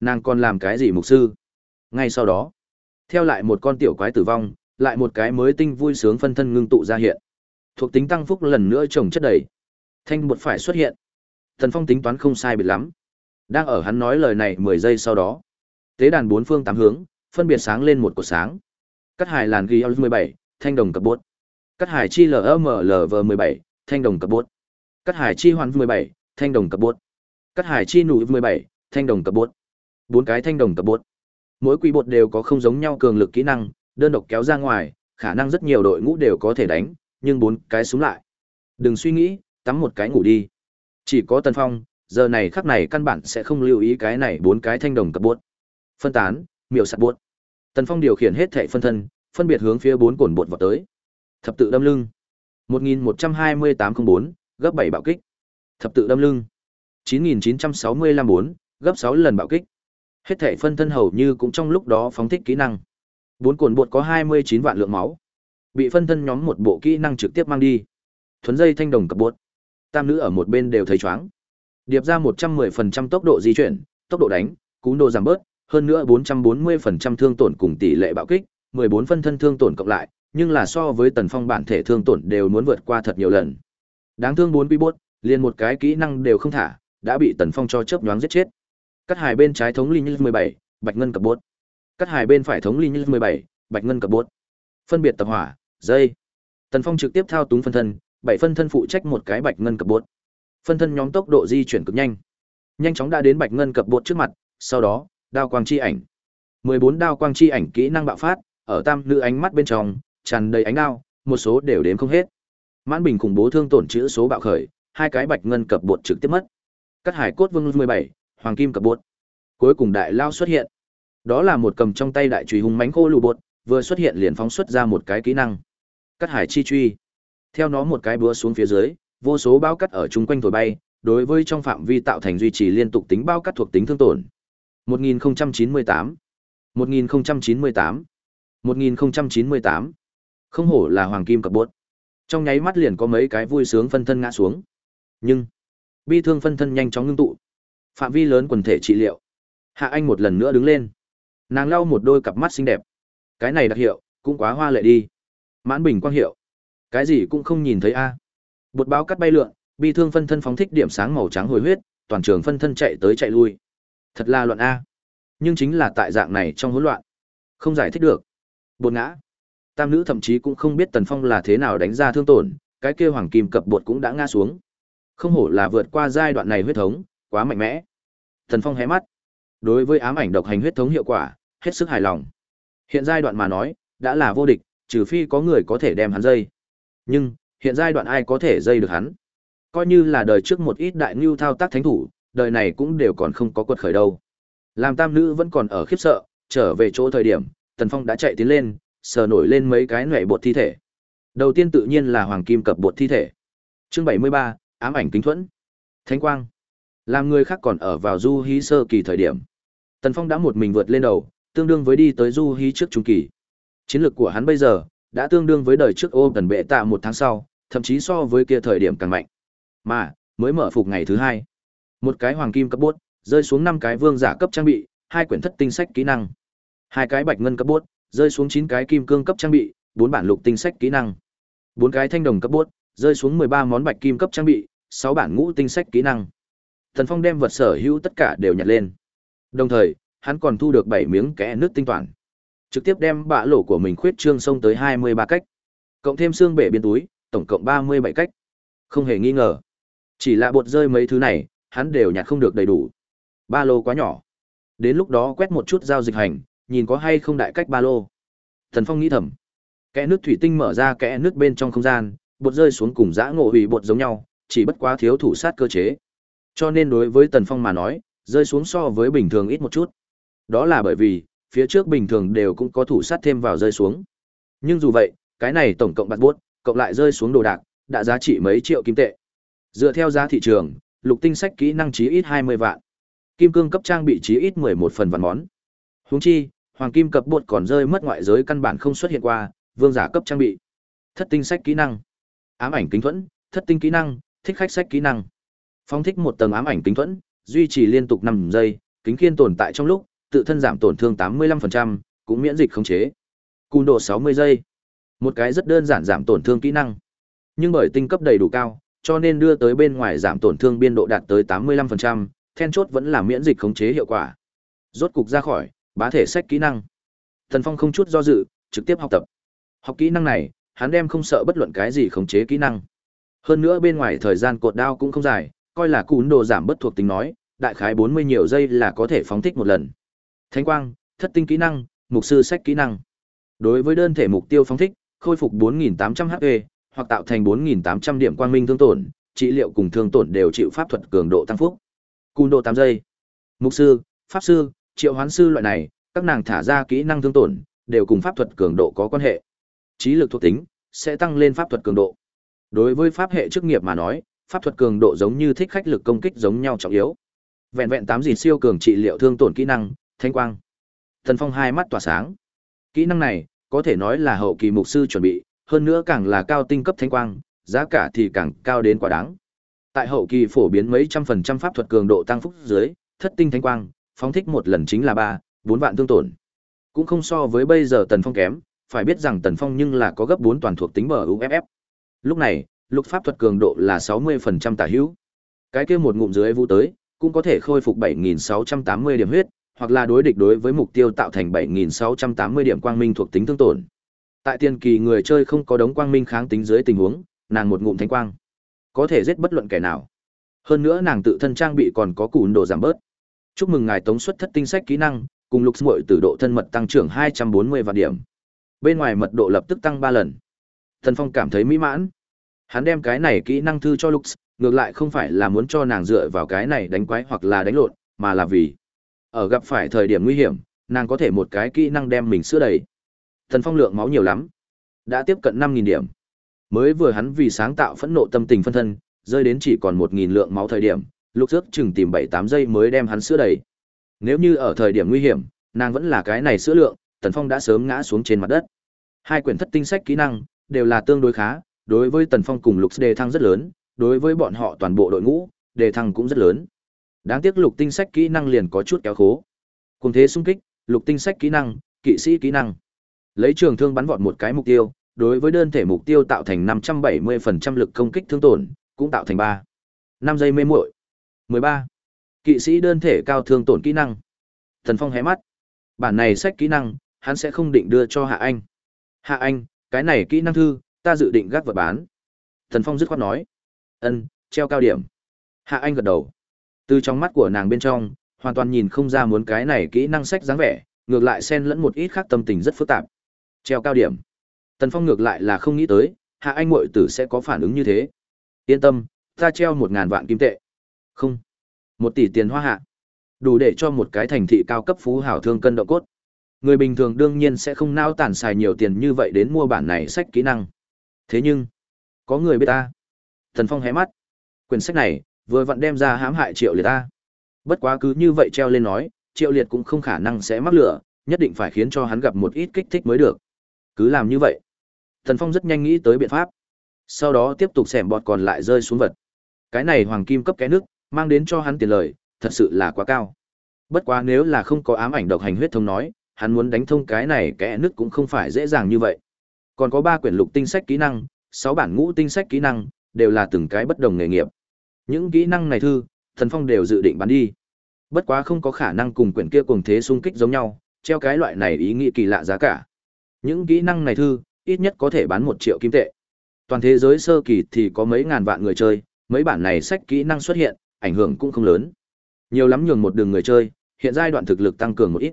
Nàng còn làm cái gì mục sư? Ngay sau đó, theo lại một con tiểu quái tử vong, lại một cái mới tinh vui sướng phân thân ngưng tụ ra hiện. Thuộc tính tăng phúc lần nữa trồng chất đầy. Thanh bột phải xuất hiện. Thần Phong tính toán không sai biệt lắm. Đang ở hắn nói lời này 10 giây sau đó. Tế đàn bốn phương tám hướng, phân biệt sáng lên một cột sáng. Cắt hài làn ghi 17, thanh đồng cập bốt. Cắt hài chi LMLV 17, thanh đồng cập bốt. Cắt hải chi hoàn 17, thanh đồng cập bốt. Cắt hải chi nụ 17, thanh đồng cập bốt. Bốn cái thanh đồng cập bốt. Mỗi quỷ bột đều có không giống nhau cường lực kỹ năng, đơn độc kéo ra ngoài, khả năng rất nhiều đội ngũ đều có thể đánh, nhưng bốn cái súng lại. Đừng suy nghĩ, tắm một cái ngủ đi. Chỉ có Tần Phong, giờ này khắc này căn bản sẽ không lưu ý cái này bốn cái thanh đồng cập bốt. Phân tán, miểu sạt buốt Tần Phong điều khiển hết thảy phân thân, phân biệt hướng phía bốn cồn bột vào tới. Thập tự đâm lưng. 112804, gấp 7 bạo kích. Thập tự đâm lưng. 9965 4, gấp 6 lần bạo kích. Hết thể phân thân hầu như cũng trong lúc đó phóng thích kỹ năng. Bốn cồn bột có 29 vạn lượng máu. Bị phân thân nhóm một bộ kỹ năng trực tiếp mang đi. Thuấn dây thanh đồng cập bột. Tam nữ ở một bên đều thấy chóng. Điệp ra 110% tốc độ di chuyển, tốc độ đánh, cú độ giảm bớt, hơn nữa 440% thương tổn cùng tỷ lệ bạo kích, 14 phân thân thương tổn cộng lại, nhưng là so với tần phong bản thể thương tổn đều muốn vượt qua thật nhiều lần. Đáng thương bốn quy bốt, liền một cái kỹ năng đều không thả, đã bị Tần Phong cho chớp nhoáng giết chết. Cắt hài bên trái thống linh như 17, bạch ngân cập bốt. Cắt hài bên phải thống linh như 17, bạch ngân cập bốt. Phân biệt tập hỏa, dây. Tần Phong trực tiếp thao túng phân thân, bảy phân thân phụ trách một cái bạch ngân cập bốt. Phân thân nhóm tốc độ di chuyển cực nhanh. Nhanh chóng đã đến bạch ngân cập bốt trước mặt, sau đó, đao quang chi ảnh. 14 đao quang chi ảnh kỹ năng bạo phát, ở tam nữ ánh mắt bên trong, tràn đầy ánh đao, một số đều đếm không hết. Mãn bình khủng bố thương tổn chữ số bạo khởi, hai cái bạch ngân cập bột trực tiếp mất. Cắt hải cốt vương 17, hoàng kim cập bột. Cuối cùng đại lao xuất hiện. Đó là một cầm trong tay đại chùy hung mãnh khô lù bột, vừa xuất hiện liền phóng xuất ra một cái kỹ năng. Cắt hải chi truy. Theo nó một cái búa xuống phía dưới, vô số bao cắt ở chung quanh thổi bay, đối với trong phạm vi tạo thành duy trì liên tục tính bao cắt thuộc tính thương tổn. 1098 1098 1098 Không hổ là hoàng kim cập bốt. Trong nháy mắt liền có mấy cái vui sướng phân thân ngã xuống. Nhưng bi thương phân thân nhanh chóng ngưng tụ. Phạm vi lớn quần thể trị liệu. Hạ Anh một lần nữa đứng lên. Nàng lau một đôi cặp mắt xinh đẹp. Cái này đặc hiệu, cũng quá hoa lệ đi. Mãn bình quang hiệu. Cái gì cũng không nhìn thấy a. Bột báo cắt bay lượn, bi thương phân thân phóng thích điểm sáng màu trắng hồi huyết, toàn trường phân thân chạy tới chạy lui. Thật là loạn a. Nhưng chính là tại dạng này trong hỗn loạn, không giải thích được. Bột ngã. Tam nữ thậm chí cũng không biết Tần Phong là thế nào đánh ra thương tổn, cái kia hoàng kim cập bột cũng đã ngã xuống. Không hổ là vượt qua giai đoạn này huyết thống, quá mạnh mẽ. Tần Phong hé mắt. Đối với ám ảnh độc hành huyết thống hiệu quả, hết sức hài lòng. Hiện giai đoạn mà nói, đã là vô địch, trừ phi có người có thể đem hắn dây. Nhưng, hiện giai đoạn ai có thể dây được hắn? Coi như là đời trước một ít đại ngưu thao tác thánh thủ, đời này cũng đều còn không có quật khởi đâu. Làm tam nữ vẫn còn ở khiếp sợ, trở về chỗ thời điểm, Tần Phong đã chạy tiến lên, sờ nổi lên mấy cái nhảy bột thi thể. Đầu tiên tự nhiên là hoàng kim cập bột thi thể. Chương 73, ám ảnh kính thuẫn. Thánh quang. Làm người khác còn ở vào du hí sơ kỳ thời điểm. Tần Phong đã một mình vượt lên đầu, tương đương với đi tới du hí trước trung kỳ. Chiến lược của hắn bây giờ đã tương đương với đời trước ôm tần bệ tạ một tháng sau, thậm chí so với kia thời điểm càng mạnh. Mà, mới mở phục ngày thứ hai. Một cái hoàng kim cấp bốt, rơi xuống năm cái vương giả cấp trang bị, hai quyển thất tinh sách kỹ năng. Hai cái bạch ngân cấp bốt, rơi xuống chín cái kim cương cấp trang bị, bốn bản lục tinh sách kỹ năng. Bốn cái thanh đồng cấp bốt, rơi xuống mười ba món bạch kim cấp trang bị, sáu bản ngũ tinh sách kỹ năng. Thần Phong đem vật sở hữu tất cả đều nhặt lên. Đồng thời, hắn còn thu được bảy miếng kẽ nước tinh toàn. Trực tiếp đem bạ lỗ của mình khuyết trương sông tới hai mươi ba cách. Cộng thêm xương bể biên túi, tổng cộng ba mươi bảy cách. Không hề nghi ngờ. Chỉ là bột rơi mấy thứ này, hắn đều nhặt không được đầy đủ. Ba lô quá nhỏ. Đến lúc đó quét một chút giao dịch hành, nhìn có hay không đại cách ba lô. Thần Phong nghĩ thầm. Kẽ nước thủy tinh mở ra kẽ nước bên trong không gian, bột rơi xuống cùng dã ngộ hủy bột giống nhau, chỉ bất quá thiếu thủ sát cơ chế. Cho nên đối với Tần Phong mà nói, rơi xuống so với bình thường ít một chút. Đó là bởi vì, phía trước bình thường đều cũng có thủ sát thêm vào rơi xuống. Nhưng dù vậy, cái này tổng cộng bạc bốt, cộng lại rơi xuống đồ đạc, đã giá trị mấy triệu kim tệ. Dựa theo giá thị trường, lục tinh sách kỹ năng chí ít 20 vạn. Kim cương cấp trang bị chí ít 11 phần vạn món. Huống chi, hoàng kim cấp bột còn rơi mất ngoại giới căn bản không xuất hiện qua, vương giả cấp trang bị. Thất tinh sách kỹ năng. Ám ảnh kính thuẫn, thất tinh kỹ năng, thích khách sách kỹ năng. phóng thích một tầng ám ảnh kính thuẫn, duy trì liên tục 5 giây, kính khiên tồn tại trong lúc, tự thân giảm tổn thương 85%, cũng miễn dịch khống chế. Cùn độ 60 giây. Một cái rất đơn giản giảm tổn thương kỹ năng. Nhưng bởi tinh cấp đầy đủ cao, cho nên đưa tới bên ngoài giảm tổn thương biên độ đạt tới 85%, then chốt vẫn là miễn dịch khống chế hiệu quả. Rốt cục ra khỏi, bá thể sách kỹ năng. Thần Phong không chút do dự, trực tiếp học tập. Học kỹ năng này, hắn đem không sợ bất luận cái gì khống chế kỹ năng. Hơn nữa bên ngoài thời gian cột đao cũng không dài, coi là cún đồ giảm bất thuộc tính nói, đại khái 40 nhiều giây là có thể phóng thích một lần. Thánh quang, thất tinh kỹ năng, mục sư sách kỹ năng. Đối với đơn thể mục tiêu phóng thích, khôi phục 4800 HP, hoặc tạo thành 4.800 điểm quang minh thương tổn, trị liệu cùng thương tổn đều chịu pháp thuật cường độ tăng phúc. cung độ 8 giây. Mục sư, pháp sư, triệu hoán sư loại này, các nàng thả ra kỹ năng thương tổn, đều cùng pháp thuật cường độ có quan hệ. Trí lực thuộc tính sẽ tăng lên pháp thuật cường độ. Đối với pháp hệ chức nghiệp mà nói, pháp thuật cường độ giống như thích khách lực công kích giống nhau trọng yếu. Vẹn vẹn tám gì siêu cường trị liệu thương tổn kỹ năng, thanh quang. Thần Phong hai mắt tỏa sáng. Kỹ năng này có thể nói là hậu kỳ mục sư chuẩn bị, hơn nữa càng là cao tinh cấp thanh quang, giá cả thì càng cao đến quá đáng. Tại hậu kỳ phổ biến mấy trăm phần trăm pháp thuật cường độ tăng phúc dưới, thất tinh thanh quang, phóng thích một lần chính là ba, bốn vạn thương tổn. Cũng không so với bây giờ Tần Phong kém, phải biết rằng Tần Phong nhưng là có gấp bốn toàn thuộc tính bờ UFF. Lúc này, lục pháp thuật cường độ là 60% tả hữu. Cái kia một ngụm dưới vũ tới, cũng có thể khôi phục 7680 điểm huyết, hoặc là đối địch đối với mục tiêu tạo thành 7680 điểm quang minh thuộc tính thương tổn. Tại tiên kỳ người chơi không có đống quang minh kháng tính dưới tình huống, nàng một ngụm thánh quang, có thể giết bất luận kẻ nào. Hơn nữa nàng tự thân trang bị còn có cùn đồ giảm bớt. Chúc mừng ngài tống xuất thất tinh sách kỹ năng, cùng lục muội từ độ thân mật tăng trưởng 240 vạn điểm. Bên ngoài mật độ lập tức tăng ba lần. Thần Phong cảm thấy mỹ mãn. Hắn đem cái này kỹ năng thư cho Lux, ngược lại không phải là muốn cho nàng dựa vào cái này đánh quái hoặc là đánh lộn, mà là vì Ở gặp phải thời điểm nguy hiểm, nàng có thể một cái kỹ năng đem mình sữa đầy. Thần Phong lượng máu nhiều lắm, đã tiếp cận 5000 điểm. Mới vừa hắn vì sáng tạo phẫn nộ tâm tình phân thân, rơi đến chỉ còn 1000 lượng máu thời điểm, Lục trước chừng tìm 7-8 giây mới đem hắn sữa đầy. Nếu như ở thời điểm nguy hiểm, nàng vẫn là cái này sữa lượng, Tần Phong đã sớm ngã xuống trên mặt đất. Hai quyển thất tinh sách kỹ năng đều là tương đối khá, đối với Tần Phong cùng Lục đề thăng rất lớn, đối với bọn họ toàn bộ đội ngũ, đề thăng cũng rất lớn. Đáng tiếc Lục tinh sách kỹ năng liền có chút kéo khố. Cùng thế xung kích, Lục tinh sách kỹ năng, kỵ sĩ kỹ năng. Lấy trường thương bắn vọt một cái mục tiêu, đối với đơn thể mục tiêu tạo thành 570% lực công kích thương tổn, cũng tạo thành 3. 5 giây mê muội. 13. Kỵ sĩ đơn thể cao thương tổn kỹ năng. Thần Phong hé mắt. Bản này sách kỹ năng, hắn sẽ không định đưa cho Hạ Anh. Hạ Anh, cái này kỹ năng thư, ta dự định gác vật bán. Thần Phong dứt khoát nói. Ân, treo cao điểm. Hạ Anh gật đầu. Từ trong mắt của nàng bên trong, hoàn toàn nhìn không ra muốn cái này kỹ năng sách dáng vẻ, ngược lại xen lẫn một ít khác tâm tình rất phức tạp. Treo cao điểm. Tần Phong ngược lại là không nghĩ tới, Hạ Anh muội tử sẽ có phản ứng như thế. Yên tâm, ta treo một ngàn vạn kim tệ. Không, một tỷ tiền hoa hạ. Đủ để cho một cái thành thị cao cấp phú hảo thương cân độ cốt. Người bình thường đương nhiên sẽ không nao tản xài nhiều tiền như vậy đến mua bản này sách kỹ năng. Thế nhưng, có người biết ta. Tần Phong hé mắt. Quyển sách này, vừa vặn đem ra hãm hại triệu liệt ta. Bất quá cứ như vậy treo lên nói, triệu liệt cũng không khả năng sẽ mắc lửa, nhất định phải khiến cho hắn gặp một ít kích thích mới được. Cứ làm như vậy. Thần Phong rất nhanh nghĩ tới biện pháp. Sau đó tiếp tục xẻm bọt còn lại rơi xuống vật. Cái này hoàng kim cấp cái nước, mang đến cho hắn tiền lời, thật sự là quá cao. Bất quá nếu là không có ám ảnh độc hành huyết thông nói, hắn muốn đánh thông cái này kẽ nước cũng không phải dễ dàng như vậy. Còn có ba quyển lục tinh sách kỹ năng, sáu bản ngũ tinh sách kỹ năng, đều là từng cái bất đồng nghề nghiệp. Những kỹ năng này thư, Thần Phong đều dự định bán đi. Bất quá không có khả năng cùng quyển kia cùng thế xung kích giống nhau, treo cái loại này ý nghĩ kỳ lạ giá cả. Những kỹ năng này thư, ít nhất có thể bán một triệu kim tệ. Toàn thế giới sơ kỳ thì có mấy ngàn vạn người chơi, mấy bản này sách kỹ năng xuất hiện, ảnh hưởng cũng không lớn. Nhiều lắm nhường một đường người chơi, hiện giai đoạn thực lực tăng cường một ít.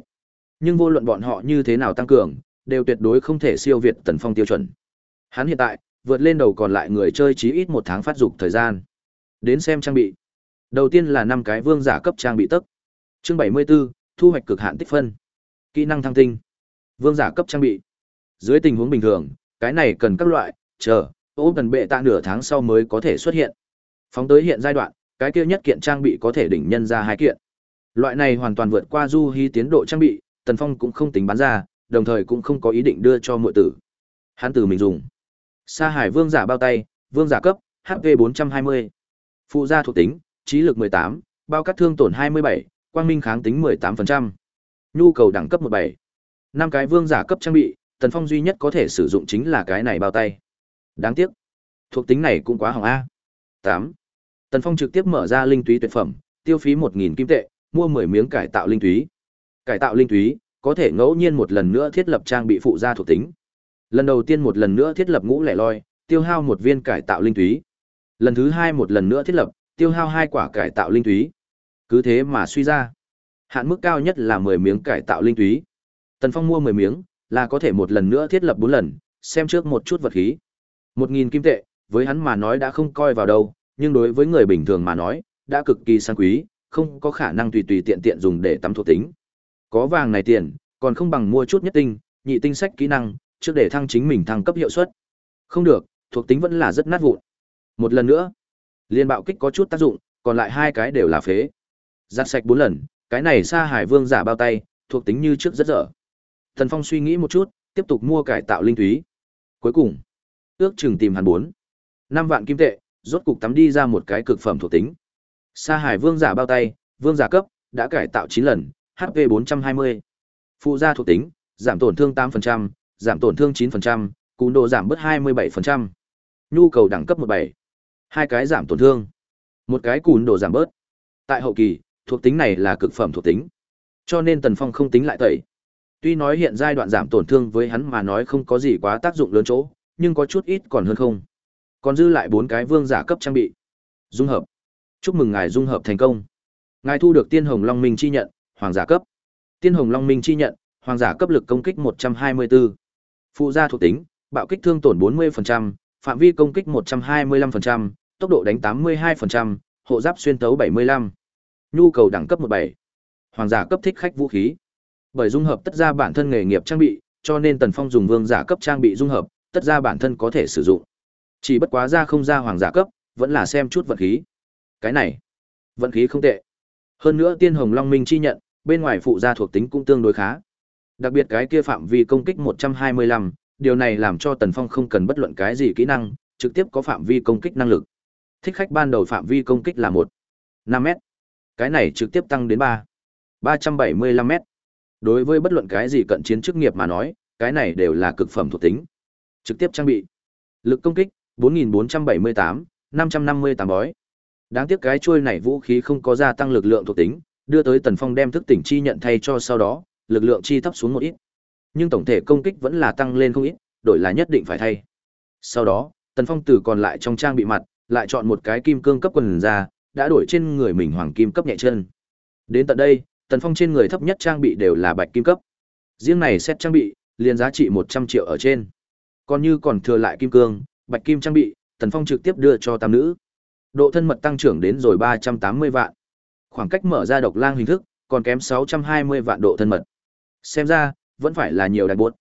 Nhưng vô luận bọn họ như thế nào tăng cường, đều tuyệt đối không thể siêu việt Tần Phong tiêu chuẩn. Hắn hiện tại, vượt lên đầu còn lại người chơi chí ít một tháng phát dục thời gian. Đến xem trang bị. Đầu tiên là năm cái vương giả cấp trang bị tức. Chương 74, thu hoạch cực hạn tích phân. Kỹ năng thăng tinh. Vương giả cấp trang bị. Dưới tình huống bình thường, cái này cần các loại, chờ, ô cần bệ tạ nửa tháng sau mới có thể xuất hiện. Phóng tới hiện giai đoạn, cái kia nhất kiện trang bị có thể đỉnh nhân ra hai kiện. Loại này hoàn toàn vượt qua du hy tiến độ trang bị, Tần Phong cũng không tính bán ra, đồng thời cũng không có ý định đưa cho muội tử. Hắn từ mình dùng. Sa Hải Vương giả bao tay, Vương giả cấp, HP 420. Phụ gia thuộc tính, trí lực 18, bao cắt thương tổn 27, quang minh kháng tính 18%. Nhu cầu đẳng cấp 17. năm cái vương giả cấp trang bị, Tần Phong duy nhất có thể sử dụng chính là cái này bao tay. Đáng tiếc, thuộc tính này cũng quá hỏng a. Tám, Tần Phong trực tiếp mở ra linh túy tuyệt phẩm, tiêu phí 1000 kim tệ, mua 10 miếng cải tạo linh túy. Cải tạo linh túy có thể ngẫu nhiên một lần nữa thiết lập trang bị phụ gia thuộc tính. Lần đầu tiên một lần nữa thiết lập ngũ lẻ loi, tiêu hao một viên cải tạo linh túy. Lần thứ hai một lần nữa thiết lập, tiêu hao hai quả cải tạo linh túy. Cứ thế mà suy ra. Hạn mức cao nhất là 10 miếng cải tạo linh túy. Tần Phong mua 10 miếng, là có thể một lần nữa thiết lập bốn lần, xem trước một chút vật khí. 1000 kim tệ, với hắn mà nói đã không coi vào đâu, nhưng đối với người bình thường mà nói, đã cực kỳ sang quý, không có khả năng tùy tùy tiện tiện dùng để tắm thuộc tính. Có vàng này tiền, còn không bằng mua chút nhất tinh, nhị tinh sách kỹ năng, trước để thăng chính mình thăng cấp hiệu suất. Không được, thuộc tính vẫn là rất nát vụn. Một lần nữa, liên bạo kích có chút tác dụng, còn lại hai cái đều là phế. Giặt sạch bốn lần, cái này Sa Hải Vương giả bao tay, thuộc tính như trước rất dở. Thần Phong suy nghĩ một chút, tiếp tục mua cải tạo linh thúy. Cuối cùng, ước chừng tìm hắn bốn năm vạn kim tệ, rốt cục tắm đi ra một cái cực phẩm thuộc tính. Sa Hải Vương giả bao tay, vương giả cấp, đã cải tạo chín lần, HP 420. Phụ gia thuộc tính, giảm tổn thương 8%, giảm tổn thương 9%, cún độ giảm bớt 27%. Nhu cầu đẳng cấp 17. Hai cái giảm tổn thương, một cái cún độ giảm bớt. Tại hậu kỳ, thuộc tính này là cực phẩm thuộc tính. Cho nên Tần Phong không tính lại tẩy. Tuy nói hiện giai đoạn giảm tổn thương với hắn mà nói không có gì quá tác dụng lớn chỗ, nhưng có chút ít còn hơn không. Còn dư lại bốn cái vương giả cấp trang bị. Dung hợp. Chúc mừng ngài dung hợp thành công. Ngài thu được Tiên Hồng Long Minh chi nhận, hoàng giả cấp. Tiên Hồng Long Minh chi nhận, hoàng giả cấp lực công kích 124. Phụ gia thuộc tính, bạo kích thương tổn 40%, phạm vi công kích 125%, tốc độ đánh 82%, hộ giáp xuyên tấu 75. Nhu cầu đẳng cấp 17. Hoàng giả cấp thích khách vũ khí. Bởi dung hợp tất ra bản thân nghề nghiệp trang bị, cho nên Tần Phong dùng vương giả cấp trang bị dung hợp, tất ra bản thân có thể sử dụng. Chỉ bất quá ra không ra hoàng giả cấp, vẫn là xem chút vận khí. Cái này, vận khí không tệ. Hơn nữa Tiên Hồng Long Minh chi nhận, bên ngoài phụ gia thuộc tính cũng tương đối khá. Đặc biệt cái kia phạm vi công kích 125, điều này làm cho Tần Phong không cần bất luận cái gì kỹ năng, trực tiếp có phạm vi công kích năng lực. Thích khách ban đầu phạm vi công kích là 1 5 m Cái này trực tiếp tăng đến 3 375 m Đối với bất luận cái gì cận chiến chức nghiệp mà nói, cái này đều là cực phẩm thuộc tính. Trực tiếp trang bị. Lực công kích 4478, 558 bói. Đáng tiếc cái chuôi này vũ khí không có gia tăng lực lượng thuộc tính, đưa tới Tần Phong đem thức tỉnh chi nhận thay cho sau đó, lực lượng chi thấp xuống một ít. Nhưng tổng thể công kích vẫn là tăng lên không ít, đổi là nhất định phải thay. Sau đó, Tần Phong từ còn lại trong trang bị mặt, lại chọn một cái kim cương cấp quần ra, đã đổi trên người mình hoàng kim cấp nhẹ chân. Đến tận đây, Tần Phong trên người thấp nhất trang bị đều là bạch kim cấp. Riêng này xét trang bị, liền giá trị 100 triệu ở trên. Còn như còn thừa lại kim cương, bạch kim trang bị, Tần Phong trực tiếp đưa cho tam nữ. Độ thân mật tăng trưởng đến rồi 380 vạn. Khoảng cách mở ra độc lang hình thức, còn kém 620 vạn độ thân mật. Xem ra, vẫn phải là nhiều đại buốt.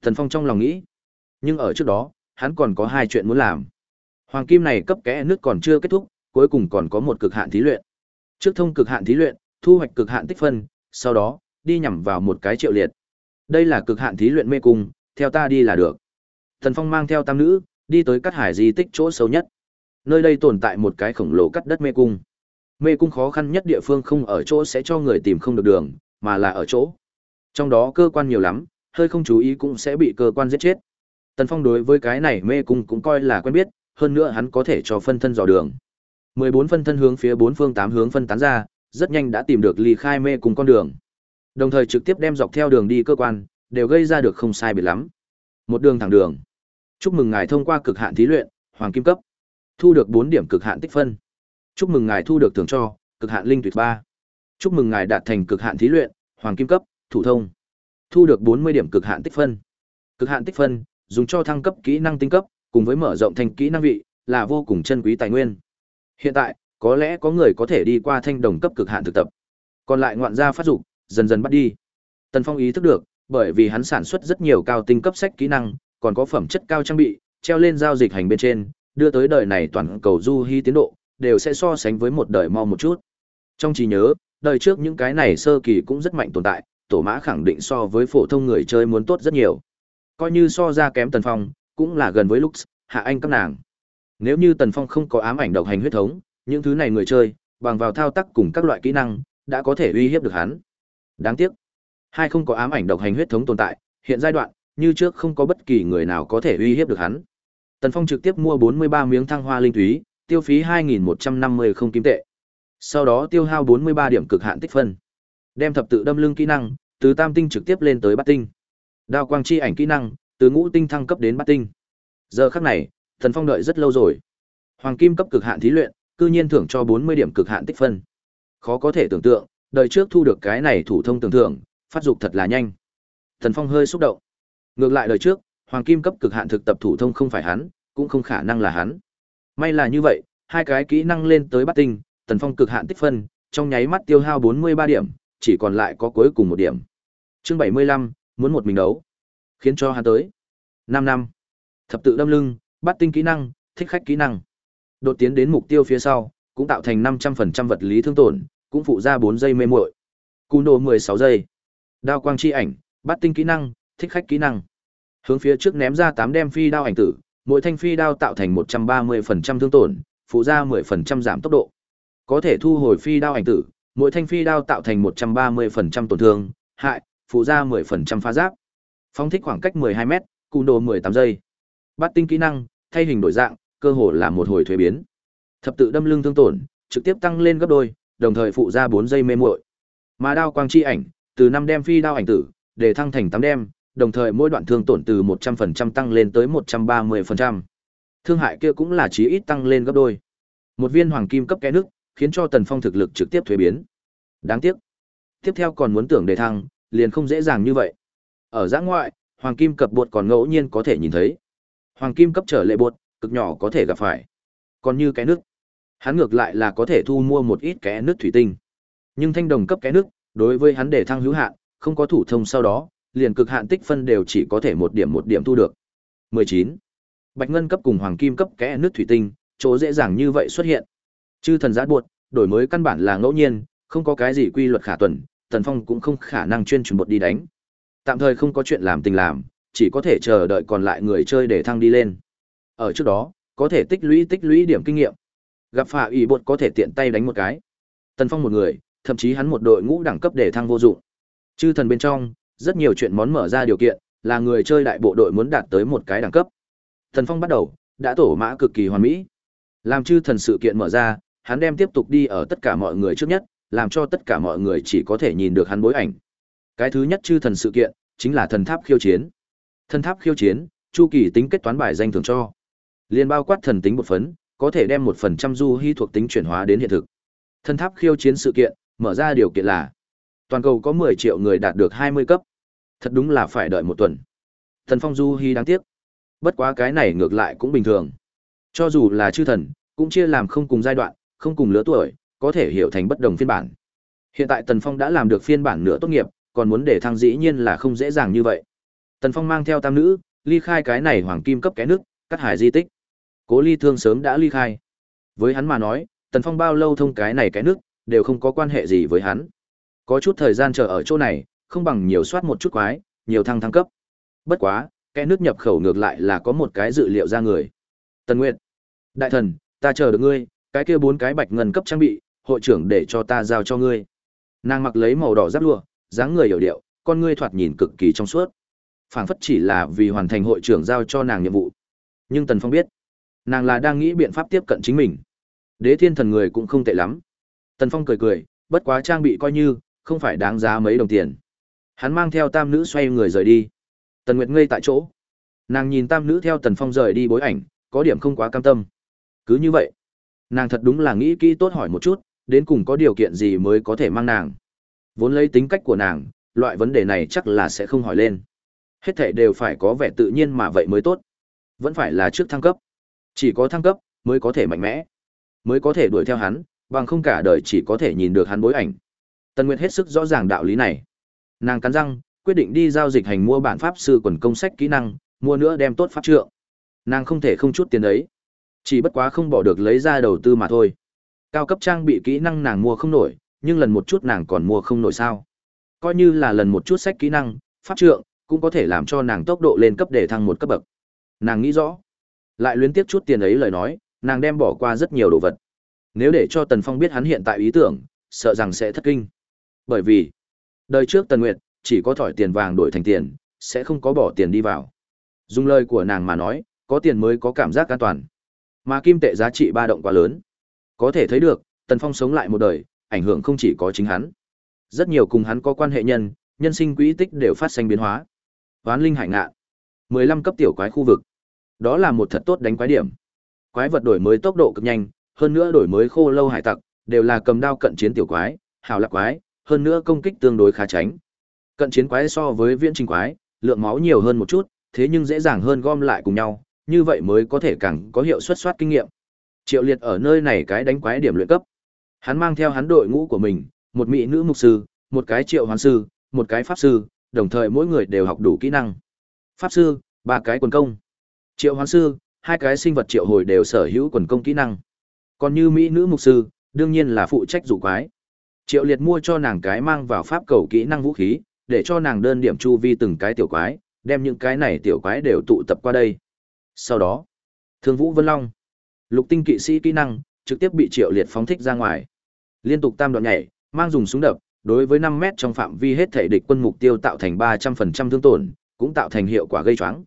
Tần Phong trong lòng nghĩ. Nhưng ở trước đó, hắn còn có hai chuyện muốn làm. Hoàng kim này cấp kẽ nước còn chưa kết thúc, cuối cùng còn có một cực hạn thí luyện. Trước thông cực hạn thí luyện, thu hoạch cực hạn tích phân, sau đó, đi nhằm vào một cái triệu liệt. Đây là cực hạn thí luyện mê cung, theo ta đi là được. Thần Phong mang theo tam nữ, đi tới cắt hải di tích chỗ sâu nhất. Nơi đây tồn tại một cái khổng lồ cắt đất mê cung. Mê cung khó khăn nhất địa phương không ở chỗ sẽ cho người tìm không được đường, mà là ở chỗ. Trong đó cơ quan nhiều lắm, hơi không chú ý cũng sẽ bị cơ quan giết chết. Tần Phong đối với cái này mê cung cũng coi là quen biết, hơn nữa hắn có thể cho phân thân dò đường. 14 phân thân hướng phía bốn phương tám hướng phân tán ra, rất nhanh đã tìm được ly khai mê cùng con đường. Đồng thời trực tiếp đem dọc theo đường đi cơ quan, đều gây ra được không sai biệt lắm. Một đường thẳng đường. Chúc mừng ngài thông qua cực hạn thí luyện, hoàng kim cấp. Thu được bốn điểm cực hạn tích phân. Chúc mừng ngài thu được thưởng cho, cực hạn linh tuyệt ba. Chúc mừng ngài đạt thành cực hạn thí luyện, hoàng kim cấp, thủ thông. Thu được 40 điểm cực hạn tích phân. Cực hạn tích phân, dùng cho thăng cấp kỹ năng tinh cấp, cùng với mở rộng thành kỹ năng vị, là vô cùng chân quý tài nguyên. Hiện tại, có lẽ có người có thể đi qua thanh đồng cấp cực hạn thực tập. Còn lại ngoạn gia phát dục, dần dần bắt đi. Tần Phong ý thức được, bởi vì hắn sản xuất rất nhiều cao tinh cấp sách kỹ năng, còn có phẩm chất cao trang bị, treo lên giao dịch hành bên trên, đưa tới đời này toàn cầu du hy tiến độ, đều sẽ so sánh với một đời mau một chút. Trong trí nhớ, đời trước những cái này sơ kỳ cũng rất mạnh tồn tại, tổ mã khẳng định so với phổ thông người chơi muốn tốt rất nhiều. Coi như so ra kém Tần Phong, cũng là gần với Lux, Hạ Anh các nàng. Nếu như Tần Phong không có ám ảnh độc hành huyết thống, những thứ này người chơi, bằng vào thao tác cùng các loại kỹ năng, đã có thể uy hiếp được hắn. Đáng tiếc, hai không có ám ảnh độc hành huyết thống tồn tại, hiện giai đoạn, như trước không có bất kỳ người nào có thể uy hiếp được hắn. Tần Phong trực tiếp mua 43 miếng thăng hoa linh túy, tiêu phí 2150 không kim tệ. Sau đó tiêu hao 43 điểm cực hạn tích phân. Đem thập tự đâm lưng kỹ năng, từ tam tinh trực tiếp lên tới bát tinh. Đao quang chi ảnh kỹ năng, từ ngũ tinh thăng cấp đến bát tinh. Giờ khắc này, Tần Phong đợi rất lâu rồi. Hoàng kim cấp cực hạn thí luyện, cư nhiên thưởng cho 40 điểm cực hạn tích phân. Khó có thể tưởng tượng, đời trước thu được cái này thủ thông tưởng thưởng, phát dục thật là nhanh. Thần Phong hơi xúc động. Ngược lại đời trước, hoàng kim cấp cực hạn thực tập thủ thông không phải hắn, cũng không khả năng là hắn. May là như vậy, hai cái kỹ năng lên tới bắt tinh, Tần Phong cực hạn tích phân, trong nháy mắt tiêu hao 43 điểm, chỉ còn lại có cuối cùng một điểm. Chương 75, muốn một mình đấu. Khiến cho hắn tới. 5 năm. Thập tự đâm lưng, bắt tinh kỹ năng, thích khách kỹ năng. Đột tiến đến mục tiêu phía sau, cũng tạo thành 500% vật lý thương tổn, cũng phụ ra 4 giây mê muội. Cú nổ 16 giây. Đao quang chi ảnh, bắt tinh kỹ năng, thích khách kỹ năng. Hướng phía trước ném ra 8 đem phi đao ảnh tử, mỗi thanh phi đao tạo thành 130% thương tổn, phụ ra 10% giảm tốc độ. Có thể thu hồi phi đao ảnh tử, mỗi thanh phi đao tạo thành 130% tổn thương, hại, phụ ra 10% phá giáp. phóng thích khoảng cách 12m, cú nổ 18 giây. Bắt tinh kỹ năng, thay hình đổi dạng, cơ hồ là một hồi thuế biến. Thập tự đâm lưng thương tổn, trực tiếp tăng lên gấp đôi, đồng thời phụ ra 4 giây mê muội. Mà đao quang chi ảnh, từ 5 đem phi đao ảnh tử, để thăng thành 8 đem, đồng thời mỗi đoạn thương tổn từ 100% tăng lên tới 130%. Thương hại kia cũng là chí ít tăng lên gấp đôi. Một viên hoàng kim cấp kẽ nước, khiến cho Tần Phong thực lực trực tiếp thuế biến. Đáng tiếc, tiếp theo còn muốn tưởng đề thăng, liền không dễ dàng như vậy. Ở giã ngoại, hoàng kim cấp bột còn ngẫu nhiên có thể nhìn thấy. Hoàng kim cấp trở lệ bột, cực nhỏ có thể gặp phải. Còn như cái nước, hắn ngược lại là có thể thu mua một ít cái nước thủy tinh. Nhưng thanh đồng cấp cái nước, Đối với hắn để thăng hữu hạn, không có thủ thông sau đó, liền cực hạn tích phân đều chỉ có thể một điểm một điểm thu được. 19. Bạch ngân cấp cùng hoàng kim cấp cái nước thủy tinh, chỗ dễ dàng như vậy xuất hiện. Chư thần giã buộc, đổi mới căn bản là ngẫu nhiên, không có cái gì quy luật khả tuần, Tần Phong cũng không khả năng chuyên chuẩn bột đi đánh. Tạm thời không có chuyện làm tình làm, chỉ có thể chờ đợi còn lại người chơi để thăng đi lên. Ở trước đó, có thể tích lũy tích lũy điểm kinh nghiệm. Gặp phạ ủy bột có thể tiện tay đánh một cái. Tần Phong một người, thậm chí hắn một đội ngũ đẳng cấp để thăng vô dụng. Chư thần bên trong, rất nhiều chuyện món mở ra điều kiện, là người chơi đại bộ đội muốn đạt tới một cái đẳng cấp. Tần Phong bắt đầu, đã tổ mã cực kỳ hoàn mỹ. Làm chư thần sự kiện mở ra, hắn đem tiếp tục đi ở tất cả mọi người trước nhất, làm cho tất cả mọi người chỉ có thể nhìn được hắn bối ảnh. Cái thứ nhất chư thần sự kiện, chính là thần tháp khiêu chiến. Thần tháp khiêu chiến, chu kỳ tính kết toán bài danh thường cho. Liên bao quát thần tính một phấn, có thể đem một phần trăm du hy thuộc tính chuyển hóa đến hiện thực. Thần tháp khiêu chiến sự kiện, mở ra điều kiện là toàn cầu có 10 triệu người đạt được 20 cấp. Thật đúng là phải đợi một tuần. Thần phong du hy đáng tiếc. Bất quá cái này ngược lại cũng bình thường. Cho dù là chư thần, cũng chia làm không cùng giai đoạn, không cùng lứa tuổi, có thể hiểu thành bất đồng phiên bản. Hiện tại Tần Phong đã làm được phiên bản nửa tốt nghiệp, còn muốn để thăng dĩ nhiên là không dễ dàng như vậy. Tần Phong mang theo tam nữ, ly khai cái này hoàng kim cấp cái nước, cắt hải di tích. Cố Ly Thương sớm đã ly khai. Với hắn mà nói, Tần Phong bao lâu thông cái này cái nước, đều không có quan hệ gì với hắn. Có chút thời gian chờ ở chỗ này, không bằng nhiều soát một chút quái, nhiều thăng thăng cấp. Bất quá, cái nước nhập khẩu ngược lại là có một cái dự liệu ra người. Tần Nguyệt, đại thần, ta chờ được ngươi, cái kia bốn cái bạch ngân cấp trang bị, hội trưởng để cho ta giao cho ngươi. Nàng mặc lấy màu đỏ giáp lụa, dáng người hiểu điệu, con ngươi thoạt nhìn cực kỳ trong suốt. Phảng phất chỉ là vì hoàn thành hội trưởng giao cho nàng nhiệm vụ. Nhưng Tần Phong biết, nàng là đang nghĩ biện pháp tiếp cận chính mình. Đế Thiên Thần người cũng không tệ lắm. Tần Phong cười cười, bất quá trang bị coi như không phải đáng giá mấy đồng tiền. Hắn mang theo tam nữ xoay người rời đi. Tần Nguyệt ngây tại chỗ. Nàng nhìn tam nữ theo Tần Phong rời đi bối ảnh, có điểm không quá cam tâm. Cứ như vậy, nàng thật đúng là nghĩ kỹ tốt hỏi một chút, đến cùng có điều kiện gì mới có thể mang nàng. Vốn lấy tính cách của nàng, loại vấn đề này chắc là sẽ không hỏi lên. Hết thảy đều phải có vẻ tự nhiên mà vậy mới tốt. Vẫn phải là trước thăng cấp. Chỉ có thăng cấp mới có thể mạnh mẽ, mới có thể đuổi theo hắn, bằng không cả đời chỉ có thể nhìn được hắn bối ảnh. Tần Nguyệt hết sức rõ ràng đạo lý này. Nàng cắn răng, quyết định đi giao dịch hành mua bản pháp sư quần công sách kỹ năng, mua nữa đem tốt pháp trượng. Nàng không thể không chút tiền đấy. Chỉ bất quá không bỏ được lấy ra đầu tư mà thôi. Cao cấp trang bị kỹ năng nàng mua không nổi, nhưng lần một chút nàng còn mua không nổi sao. Coi như là lần một chút sách kỹ năng, pháp trượng, cũng có thể làm cho nàng tốc độ lên cấp để thăng một cấp bậc. Nàng nghĩ rõ. Lại luyến tiếp chút tiền ấy lời nói, nàng đem bỏ qua rất nhiều đồ vật. Nếu để cho Tần Phong biết hắn hiện tại ý tưởng, sợ rằng sẽ thất kinh. Bởi vì, đời trước Tần Nguyệt, chỉ có thỏi tiền vàng đổi thành tiền, sẽ không có bỏ tiền đi vào. Dùng lời của nàng mà nói, có tiền mới có cảm giác an toàn. Mà kim tệ giá trị ba động quá lớn. Có thể thấy được, Tần Phong sống lại một đời, ảnh hưởng không chỉ có chính hắn. Rất nhiều cùng hắn có quan hệ nhân, nhân sinh quỹ tích đều phát sinh biến hóa. Hoán linh hải ngạ. 15 cấp tiểu quái khu vực. Đó là một thật tốt đánh quái điểm. Quái vật đổi mới tốc độ cực nhanh, hơn nữa đổi mới khô lâu hải tặc, đều là cầm đao cận chiến tiểu quái, hào lạc quái, hơn nữa công kích tương đối khá tránh. Cận chiến quái so với viễn trình quái, lượng máu nhiều hơn một chút, thế nhưng dễ dàng hơn gom lại cùng nhau, như vậy mới có thể càng có hiệu suất soát kinh nghiệm. Triệu Liệt ở nơi này cái đánh quái điểm luyện cấp. Hắn mang theo hắn đội ngũ của mình, một mỹ nữ mục sư, một cái triệu hoàn sư, một cái pháp sư, đồng thời mỗi người đều học đủ kỹ năng. Pháp sư, ba cái quần công. Triệu Hoán sư, hai cái sinh vật triệu hồi đều sở hữu quần công kỹ năng. Còn như mỹ nữ mục sư, đương nhiên là phụ trách dụ quái. Triệu Liệt mua cho nàng cái mang vào pháp cầu kỹ năng vũ khí, để cho nàng đơn điểm chu vi từng cái tiểu quái, đem những cái này tiểu quái đều tụ tập qua đây. Sau đó, Thương Vũ Vân Long, Lục Tinh kỵ sĩ kỹ năng trực tiếp bị Triệu Liệt phóng thích ra ngoài. Liên tục tam đoạn nhảy, mang dùng súng đập, đối với 5 mét trong phạm vi hết thể địch quân mục tiêu tạo thành 300% thương tổn, cũng tạo thành hiệu quả gây choáng.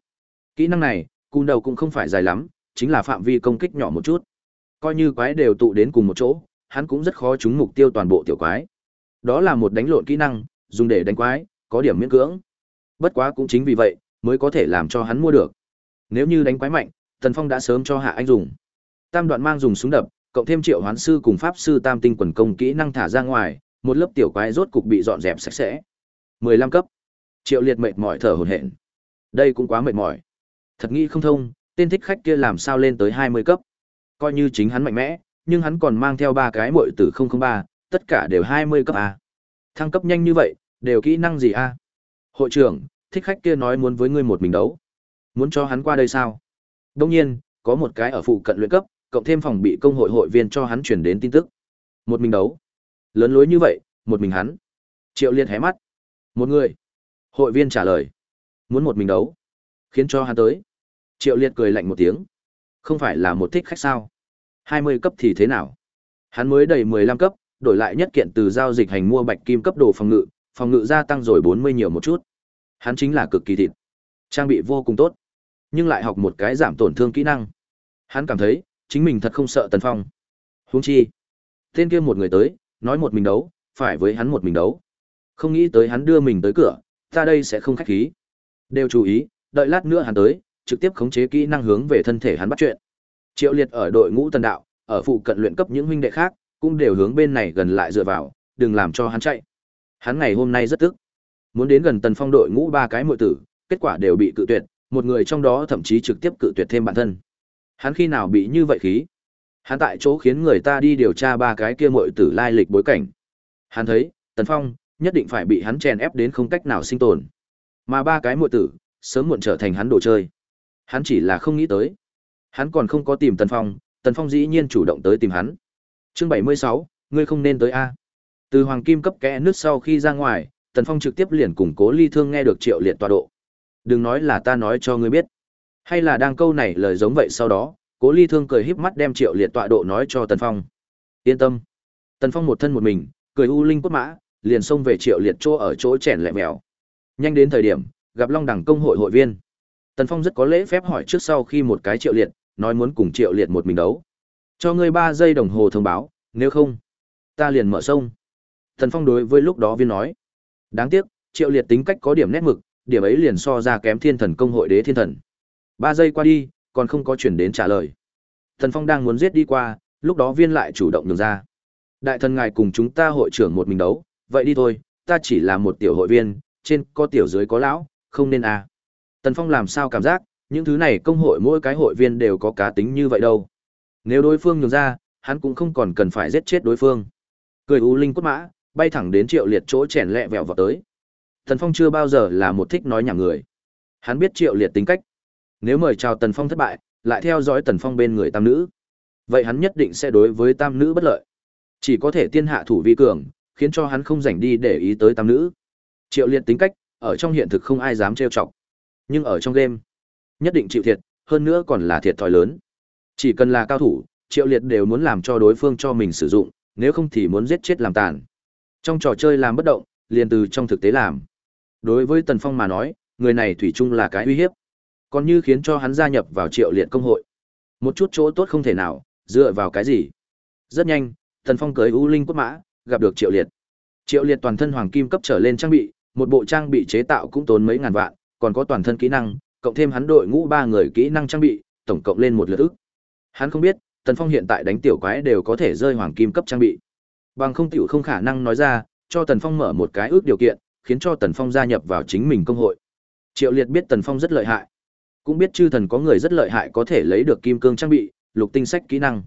Kỹ năng này, cùn đầu cũng không phải dài lắm, chính là phạm vi công kích nhỏ một chút. Coi như quái đều tụ đến cùng một chỗ, hắn cũng rất khó trúng mục tiêu toàn bộ tiểu quái. Đó là một đánh lộn kỹ năng, dùng để đánh quái, có điểm miễn cưỡng. Bất quá cũng chính vì vậy, mới có thể làm cho hắn mua được. Nếu như đánh quái mạnh, Tần Phong đã sớm cho hạ anh dùng. Tam đoạn mang dùng súng đập, cộng thêm triệu hoán sư cùng pháp sư tam tinh quần công kỹ năng thả ra ngoài, một lớp tiểu quái rốt cục bị dọn dẹp sạch sẽ. 15 cấp. Triệu Liệt mệt mỏi thở hổn hển. Đây cũng quá mệt mỏi. Thật nghĩ không thông, tên thích khách kia làm sao lên tới 20 cấp. Coi như chính hắn mạnh mẽ, nhưng hắn còn mang theo ba cái muội tử 003, tất cả đều 20 cấp a. Thăng cấp nhanh như vậy, đều kỹ năng gì a? Hội trưởng, thích khách kia nói muốn với ngươi một mình đấu. Muốn cho hắn qua đây sao? Đương nhiên, có một cái ở phụ cận luyện cấp, cộng thêm phòng bị công hội hội viên cho hắn chuyển đến tin tức. Một mình đấu. Lớn lối như vậy, một mình hắn. Triệu Liên hé mắt. Một người. Hội viên trả lời. Muốn một mình đấu. Khiến cho hắn tới. Triệu Liệt cười lạnh một tiếng. Không phải là một thích khách sao? 20 cấp thì thế nào? Hắn mới đầy 15 cấp, đổi lại nhất kiện từ giao dịch hành mua bạch kim cấp đồ phòng ngự, phòng ngự gia tăng rồi 40 nhiều một chút. Hắn chính là cực kỳ thịt. Trang bị vô cùng tốt, nhưng lại học một cái giảm tổn thương kỹ năng. Hắn cảm thấy, chính mình thật không sợ Tần Phong. Huống chi, tên kia một người tới, nói một mình đấu, phải với hắn một mình đấu. Không nghĩ tới hắn đưa mình tới cửa, ta đây sẽ không khách khí. Đều chú ý, đợi lát nữa hắn tới, trực tiếp khống chế kỹ năng hướng về thân thể hắn bắt chuyện. Triệu Liệt ở đội ngũ tần đạo, ở phụ cận luyện cấp những huynh đệ khác, cũng đều hướng bên này gần lại dựa vào, đừng làm cho hắn chạy. Hắn ngày hôm nay rất tức. Muốn đến gần Tần Phong đội ngũ ba cái muội tử, kết quả đều bị cự tuyệt, một người trong đó thậm chí trực tiếp cự tuyệt thêm bản thân. Hắn khi nào bị như vậy khí? Hắn tại chỗ khiến người ta đi điều tra ba cái kia muội tử lai lịch bối cảnh. Hắn thấy, Tần Phong nhất định phải bị hắn chèn ép đến không cách nào sinh tồn. Mà ba cái muội tử, sớm muộn trở thành hắn đồ chơi. Hắn chỉ là không nghĩ tới. Hắn còn không có tìm Tần Phong, Tần Phong dĩ nhiên chủ động tới tìm hắn. Chương 76, ngươi không nên tới a. Từ hoàng kim cấp kẽ nước sau khi ra ngoài, Tần Phong trực tiếp liền củng cố ly thương nghe được Triệu Liệt tọa độ. Đừng nói là ta nói cho ngươi biết. Hay là đang câu này lời giống vậy sau đó, Cố Ly Thương cười híp mắt đem Triệu Liệt tọa độ nói cho Tần Phong. Yên tâm. Tần Phong một thân một mình, cười u linh quất mã, liền xông về Triệu Liệt chỗ ở chỗ chèn lẹ mèo. Nhanh đến thời điểm, gặp Long Đẳng công hội hội viên. Tần Phong rất có lễ phép hỏi trước sau khi một cái Triệu Liệt, nói muốn cùng Triệu Liệt một mình đấu. Cho ngươi 3 giây đồng hồ thông báo, nếu không, ta liền mở sông. Tần Phong đối với lúc đó viên nói. Đáng tiếc, Triệu Liệt tính cách có điểm nét mực, điểm ấy liền so ra kém Thiên Thần công hội đế thiên thần. 3 giây qua đi, còn không có chuyển đến trả lời. Tần Phong đang muốn giết đi qua, lúc đó viên lại chủ động nhường ra. Đại thần ngài cùng chúng ta hội trưởng một mình đấu, vậy đi thôi, ta chỉ là một tiểu hội viên, trên có tiểu dưới có lão, không nên à. Tần Phong làm sao cảm giác, những thứ này công hội mỗi cái hội viên đều có cá tính như vậy đâu. Nếu đối phương nhường ra, hắn cũng không còn cần phải giết chết đối phương. Cười u linh quất mã, bay thẳng đến triệu liệt chỗ chèn lẹ vẹo vào tới. Tần Phong chưa bao giờ là một thích nói nhảm người. Hắn biết triệu liệt tính cách. Nếu mời chào Tần Phong thất bại, lại theo dõi Tần Phong bên người tam nữ, vậy hắn nhất định sẽ đối với tam nữ bất lợi. Chỉ có thể tiên hạ thủ vi cường, khiến cho hắn không rảnh đi để ý tới tam nữ. Triệu Liệt tính cách, ở trong hiện thực không ai dám trêu chọc, nhưng ở trong game, nhất định chịu thiệt, hơn nữa còn là thiệt thòi lớn. Chỉ cần là cao thủ, Triệu Liệt đều muốn làm cho đối phương cho mình sử dụng, nếu không thì muốn giết chết làm tàn. Trong trò chơi làm bất động, liền từ trong thực tế làm. Đối với Tần Phong mà nói, người này thủy chung là cái uy hiếp. Còn như khiến cho hắn gia nhập vào triệu liệt công hội. Một chút chỗ tốt không thể nào, dựa vào cái gì? Rất nhanh, Tần Phong cưới U Linh quốc Mã, gặp được Triệu Liệt. Triệu Liệt toàn thân hoàng kim cấp trở lên trang bị, một bộ trang bị chế tạo cũng tốn mấy ngàn vạn, còn có toàn thân kỹ năng, cộng thêm hắn đội ngũ ba người kỹ năng trang bị, tổng cộng lên một lượt ức. Hắn không biết, Tần Phong hiện tại đánh tiểu quái đều có thể rơi hoàng kim cấp trang bị. Bằng không tiểu không khả năng nói ra, cho Tần Phong mở một cái ước điều kiện, khiến cho Tần Phong gia nhập vào chính mình công hội. Triệu Liệt biết Tần Phong rất lợi hại cũng biết chư thần có người rất lợi hại có thể lấy được kim cương trang bị, lục tinh sách kỹ năng.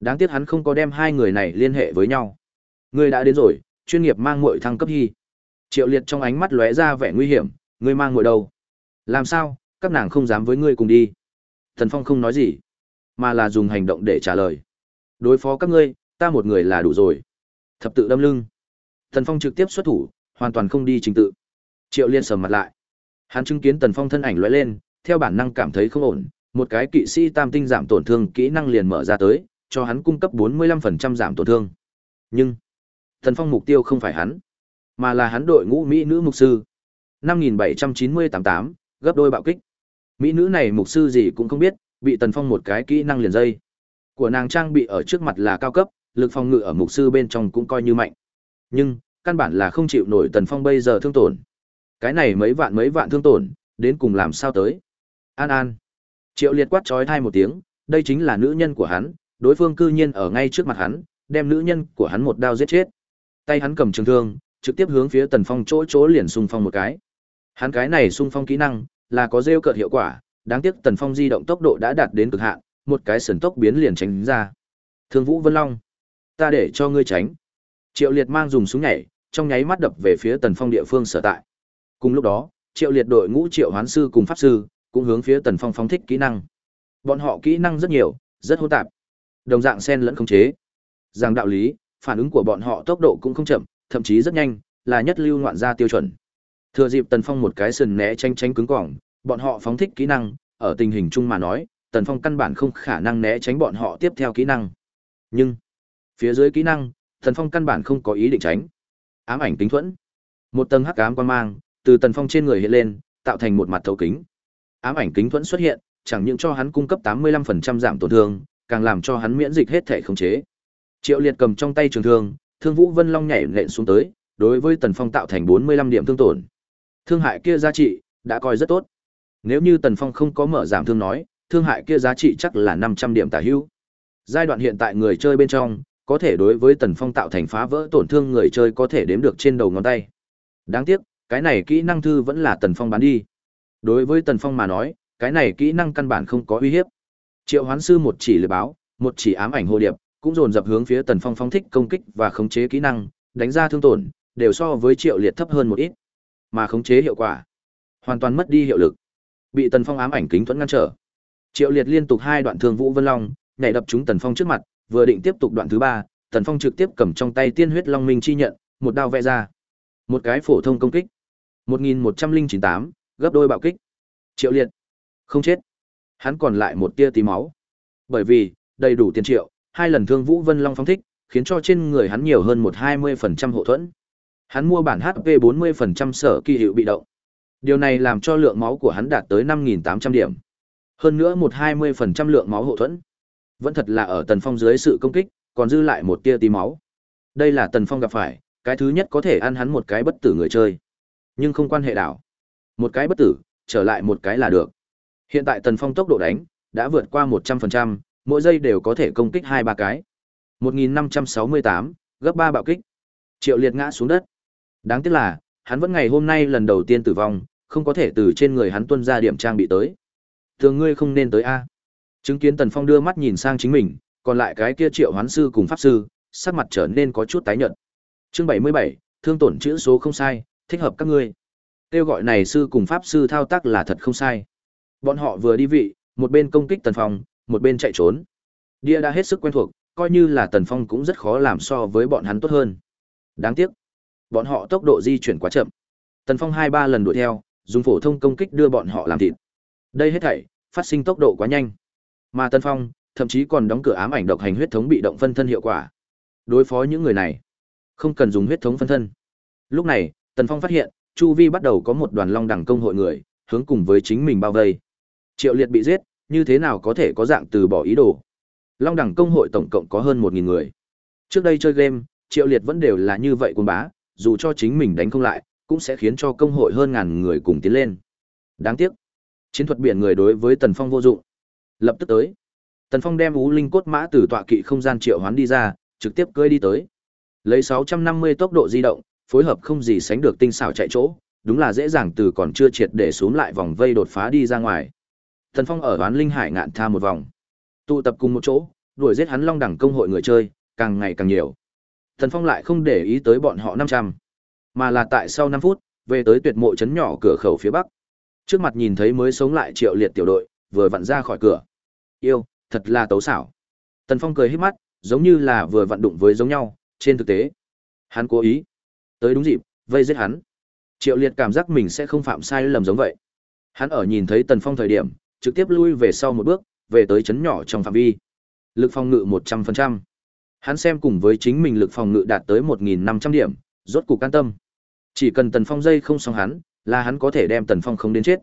Đáng tiếc hắn không có đem hai người này liên hệ với nhau. người đã đến rồi, chuyên nghiệp mang muội thăng cấp hy. Triệu Liệt trong ánh mắt lóe ra vẻ nguy hiểm, ngươi mang ngồi đâu? Làm sao, các nàng không dám với ngươi cùng đi. Thần Phong không nói gì, mà là dùng hành động để trả lời. Đối phó các ngươi, ta một người là đủ rồi. Thập tự đâm lưng. Thần Phong trực tiếp xuất thủ, hoàn toàn không đi trình tự. Triệu Liên sầm mặt lại. Hắn chứng kiến Tần Phong thân ảnh lóe lên, theo bản năng cảm thấy không ổn, một cái kỵ sĩ tam tinh giảm tổn thương kỹ năng liền mở ra tới, cho hắn cung cấp 45% giảm tổn thương. Nhưng, Thần Phong mục tiêu không phải hắn, mà là hắn đội ngũ mỹ nữ mục sư. 57988, gấp đôi bạo kích. Mỹ nữ này mục sư gì cũng không biết, bị Tần Phong một cái kỹ năng liền dây. Của nàng trang bị ở trước mặt là cao cấp, lực phòng ngự ở mục sư bên trong cũng coi như mạnh. Nhưng, căn bản là không chịu nổi Tần Phong bây giờ thương tổn. Cái này mấy vạn mấy vạn thương tổn, đến cùng làm sao tới? An An. Triệu Liệt quát chói thai một tiếng, đây chính là nữ nhân của hắn, đối phương cư nhiên ở ngay trước mặt hắn, đem nữ nhân của hắn một đao giết chết. Tay hắn cầm trường thương, trực tiếp hướng phía Tần Phong chỗ chỗ liền xung phong một cái. Hắn cái này xung phong kỹ năng là có rêu cợt hiệu quả, đáng tiếc Tần Phong di động tốc độ đã đạt đến cực hạn, một cái sườn tốc biến liền tránh ra. Thương Vũ Vân Long, ta để cho ngươi tránh. Triệu Liệt mang dùng súng nhảy, trong nháy mắt đập về phía Tần Phong địa phương sở tại. Cùng lúc đó, Triệu Liệt đội ngũ Triệu Hoán sư cùng pháp sư cũng hướng phía Tần Phong phóng thích kỹ năng. Bọn họ kỹ năng rất nhiều, rất hỗn tạp. Đồng dạng xen lẫn khống chế. Giang đạo lý, phản ứng của bọn họ tốc độ cũng không chậm, thậm chí rất nhanh, là nhất lưu ngoạn gia tiêu chuẩn. Thừa dịp Tần Phong một cái sườn né tranh tránh cứng cỏng, bọn họ phóng thích kỹ năng, ở tình hình chung mà nói, Tần Phong căn bản không khả năng né tránh bọn họ tiếp theo kỹ năng. Nhưng, phía dưới kỹ năng, Tần Phong căn bản không có ý định tránh. Ám ảnh tính thuẫn. Một tầng hắc ám quan mang từ Tần Phong trên người hiện lên, tạo thành một mặt thấu kính. Ám ảnh kính thuẫn xuất hiện, chẳng những cho hắn cung cấp 85% giảm tổn thương, càng làm cho hắn miễn dịch hết thể khống chế. Triệu Liệt cầm trong tay trường thương, Thương Vũ Vân Long nhảy lện xuống tới, đối với Tần Phong tạo thành 45 điểm thương tổn. Thương hại kia giá trị đã coi rất tốt. Nếu như Tần Phong không có mở giảm thương nói, thương hại kia giá trị chắc là 500 điểm tả hữu. Giai đoạn hiện tại người chơi bên trong, có thể đối với Tần Phong tạo thành phá vỡ tổn thương người chơi có thể đếm được trên đầu ngón tay. Đáng tiếc, cái này kỹ năng thư vẫn là Tần Phong bán đi. Đối với Tần Phong mà nói, cái này kỹ năng căn bản không có uy hiếp. Triệu Hoán sư một chỉ lừa báo, một chỉ ám ảnh hồ điệp, cũng dồn dập hướng phía Tần Phong phóng thích công kích và khống chế kỹ năng, đánh ra thương tổn, đều so với Triệu Liệt thấp hơn một ít, mà khống chế hiệu quả hoàn toàn mất đi hiệu lực. Bị Tần Phong ám ảnh kính thuẫn ngăn trở. Triệu Liệt liên tục hai đoạn thương vũ vân long, nhảy đập trúng Tần Phong trước mặt, vừa định tiếp tục đoạn thứ ba, Tần Phong trực tiếp cầm trong tay tiên huyết long minh chi nhận, một đao vẽ ra. Một cái phổ thông công kích. 1198, gấp đôi bạo kích. Triệu Liệt không chết. Hắn còn lại một tia tí máu. Bởi vì, đầy đủ tiền triệu, hai lần thương Vũ Vân Long phóng thích, khiến cho trên người hắn nhiều hơn một 20% hộ thuẫn. Hắn mua bản HP 40% sở kỳ hiệu bị động. Điều này làm cho lượng máu của hắn đạt tới 5.800 điểm. Hơn nữa một 20% lượng máu hộ thuẫn. Vẫn thật là ở Tần Phong dưới sự công kích, còn dư lại một tia tí máu. Đây là Tần Phong gặp phải, cái thứ nhất có thể ăn hắn một cái bất tử người chơi. Nhưng không quan hệ đảo. Một cái bất tử, trở lại một cái là được. Hiện tại Tần Phong tốc độ đánh đã vượt qua 100%, mỗi giây đều có thể công kích hai ba cái. 1568, gấp 3 bạo kích. Triệu Liệt ngã xuống đất. Đáng tiếc là, hắn vẫn ngày hôm nay lần đầu tiên tử vong, không có thể từ trên người hắn tuân ra điểm trang bị tới. Thường ngươi không nên tới a. Chứng kiến Tần Phong đưa mắt nhìn sang chính mình, còn lại cái kia Triệu Hoán sư cùng pháp sư, sắc mặt trở nên có chút tái nhợt. Chương 77, thương tổn chữ số không sai, thích hợp các ngươi. Kêu gọi này sư cùng pháp sư thao tác là thật không sai. Bọn họ vừa đi vị, một bên công kích Tần Phong, một bên chạy trốn. Địa đã hết sức quen thuộc, coi như là Tần Phong cũng rất khó làm so với bọn hắn tốt hơn. Đáng tiếc, bọn họ tốc độ di chuyển quá chậm. Tần Phong hai ba lần đuổi theo, dùng phổ thông công kích đưa bọn họ làm thịt. Đây hết thảy phát sinh tốc độ quá nhanh. Mà Tần Phong thậm chí còn đóng cửa ám ảnh độc hành huyết thống bị động phân thân hiệu quả. Đối phó những người này, không cần dùng huyết thống phân thân. Lúc này, Tần Phong phát hiện, chu vi bắt đầu có một đoàn long đẳng công hội người, hướng cùng với chính mình bao vây. Triệu Liệt bị giết, như thế nào có thể có dạng từ bỏ ý đồ? Long đẳng công hội tổng cộng có hơn 1000 người. Trước đây chơi game, Triệu Liệt vẫn đều là như vậy cuồng bá, dù cho chính mình đánh không lại, cũng sẽ khiến cho công hội hơn ngàn người cùng tiến lên. Đáng tiếc, chiến thuật biển người đối với Tần Phong vô dụng. Lập tức tới, Tần Phong đem Ú Linh cốt mã từ tọa kỵ không gian triệu hoán đi ra, trực tiếp cưỡi đi tới. Lấy 650 tốc độ di động, phối hợp không gì sánh được tinh xảo chạy chỗ, đúng là dễ dàng từ còn chưa triệt để xuống lại vòng vây đột phá đi ra ngoài. Tần Phong ở Đoán Linh Hải ngạn tha một vòng, tụ tập cùng một chỗ, đuổi giết hắn Long đẳng công hội người chơi, càng ngày càng nhiều. Tần Phong lại không để ý tới bọn họ 500, mà là tại sau 5 phút, về tới tuyệt mộ trấn nhỏ cửa khẩu phía bắc. Trước mặt nhìn thấy mới sống lại Triệu Liệt tiểu đội, vừa vặn ra khỏi cửa. Yêu, thật là tấu xảo. Tần Phong cười hít mắt, giống như là vừa vặn đụng với giống nhau, trên thực tế, hắn cố ý tới đúng dịp, vây giết hắn. Triệu Liệt cảm giác mình sẽ không phạm sai lầm giống vậy. Hắn ở nhìn thấy Tần Phong thời điểm, trực tiếp lui về sau một bước, về tới chấn nhỏ trong phạm vi. Lực phòng ngự 100%. Hắn xem cùng với chính mình lực phòng ngự đạt tới 1500 điểm, rốt cục can tâm. Chỉ cần Tần Phong dây không xong hắn, là hắn có thể đem Tần Phong không đến chết.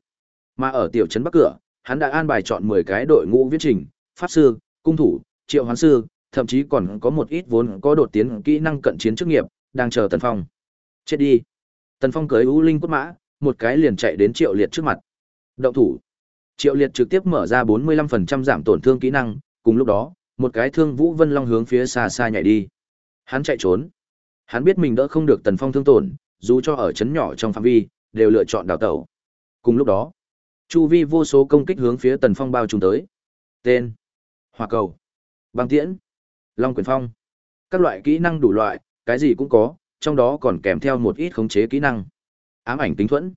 Mà ở tiểu trấn Bắc cửa, hắn đã an bài chọn 10 cái đội ngũ viết trình, pháp sư, cung thủ, triệu hoán sư, thậm chí còn có một ít vốn có đột tiến kỹ năng cận chiến chức nghiệp, đang chờ Tần Phong. Chết đi. Tần Phong cưới U Linh cốt mã, một cái liền chạy đến Triệu Liệt trước mặt. Động thủ. Triệu Liệt trực tiếp mở ra 45% giảm tổn thương kỹ năng, cùng lúc đó, một cái thương Vũ Vân Long hướng phía xa xa nhảy đi. Hắn chạy trốn. Hắn biết mình đỡ không được Tần Phong thương tổn, dù cho ở chấn nhỏ trong phạm vi, đều lựa chọn đào tẩu. Cùng lúc đó, chu vi vô số công kích hướng phía Tần Phong bao trùm tới. Tên: Hỏa cầu, băng tiễn, Long quyền phong. Các loại kỹ năng đủ loại, cái gì cũng có, trong đó còn kèm theo một ít khống chế kỹ năng. Ám ảnh kính thuẫn.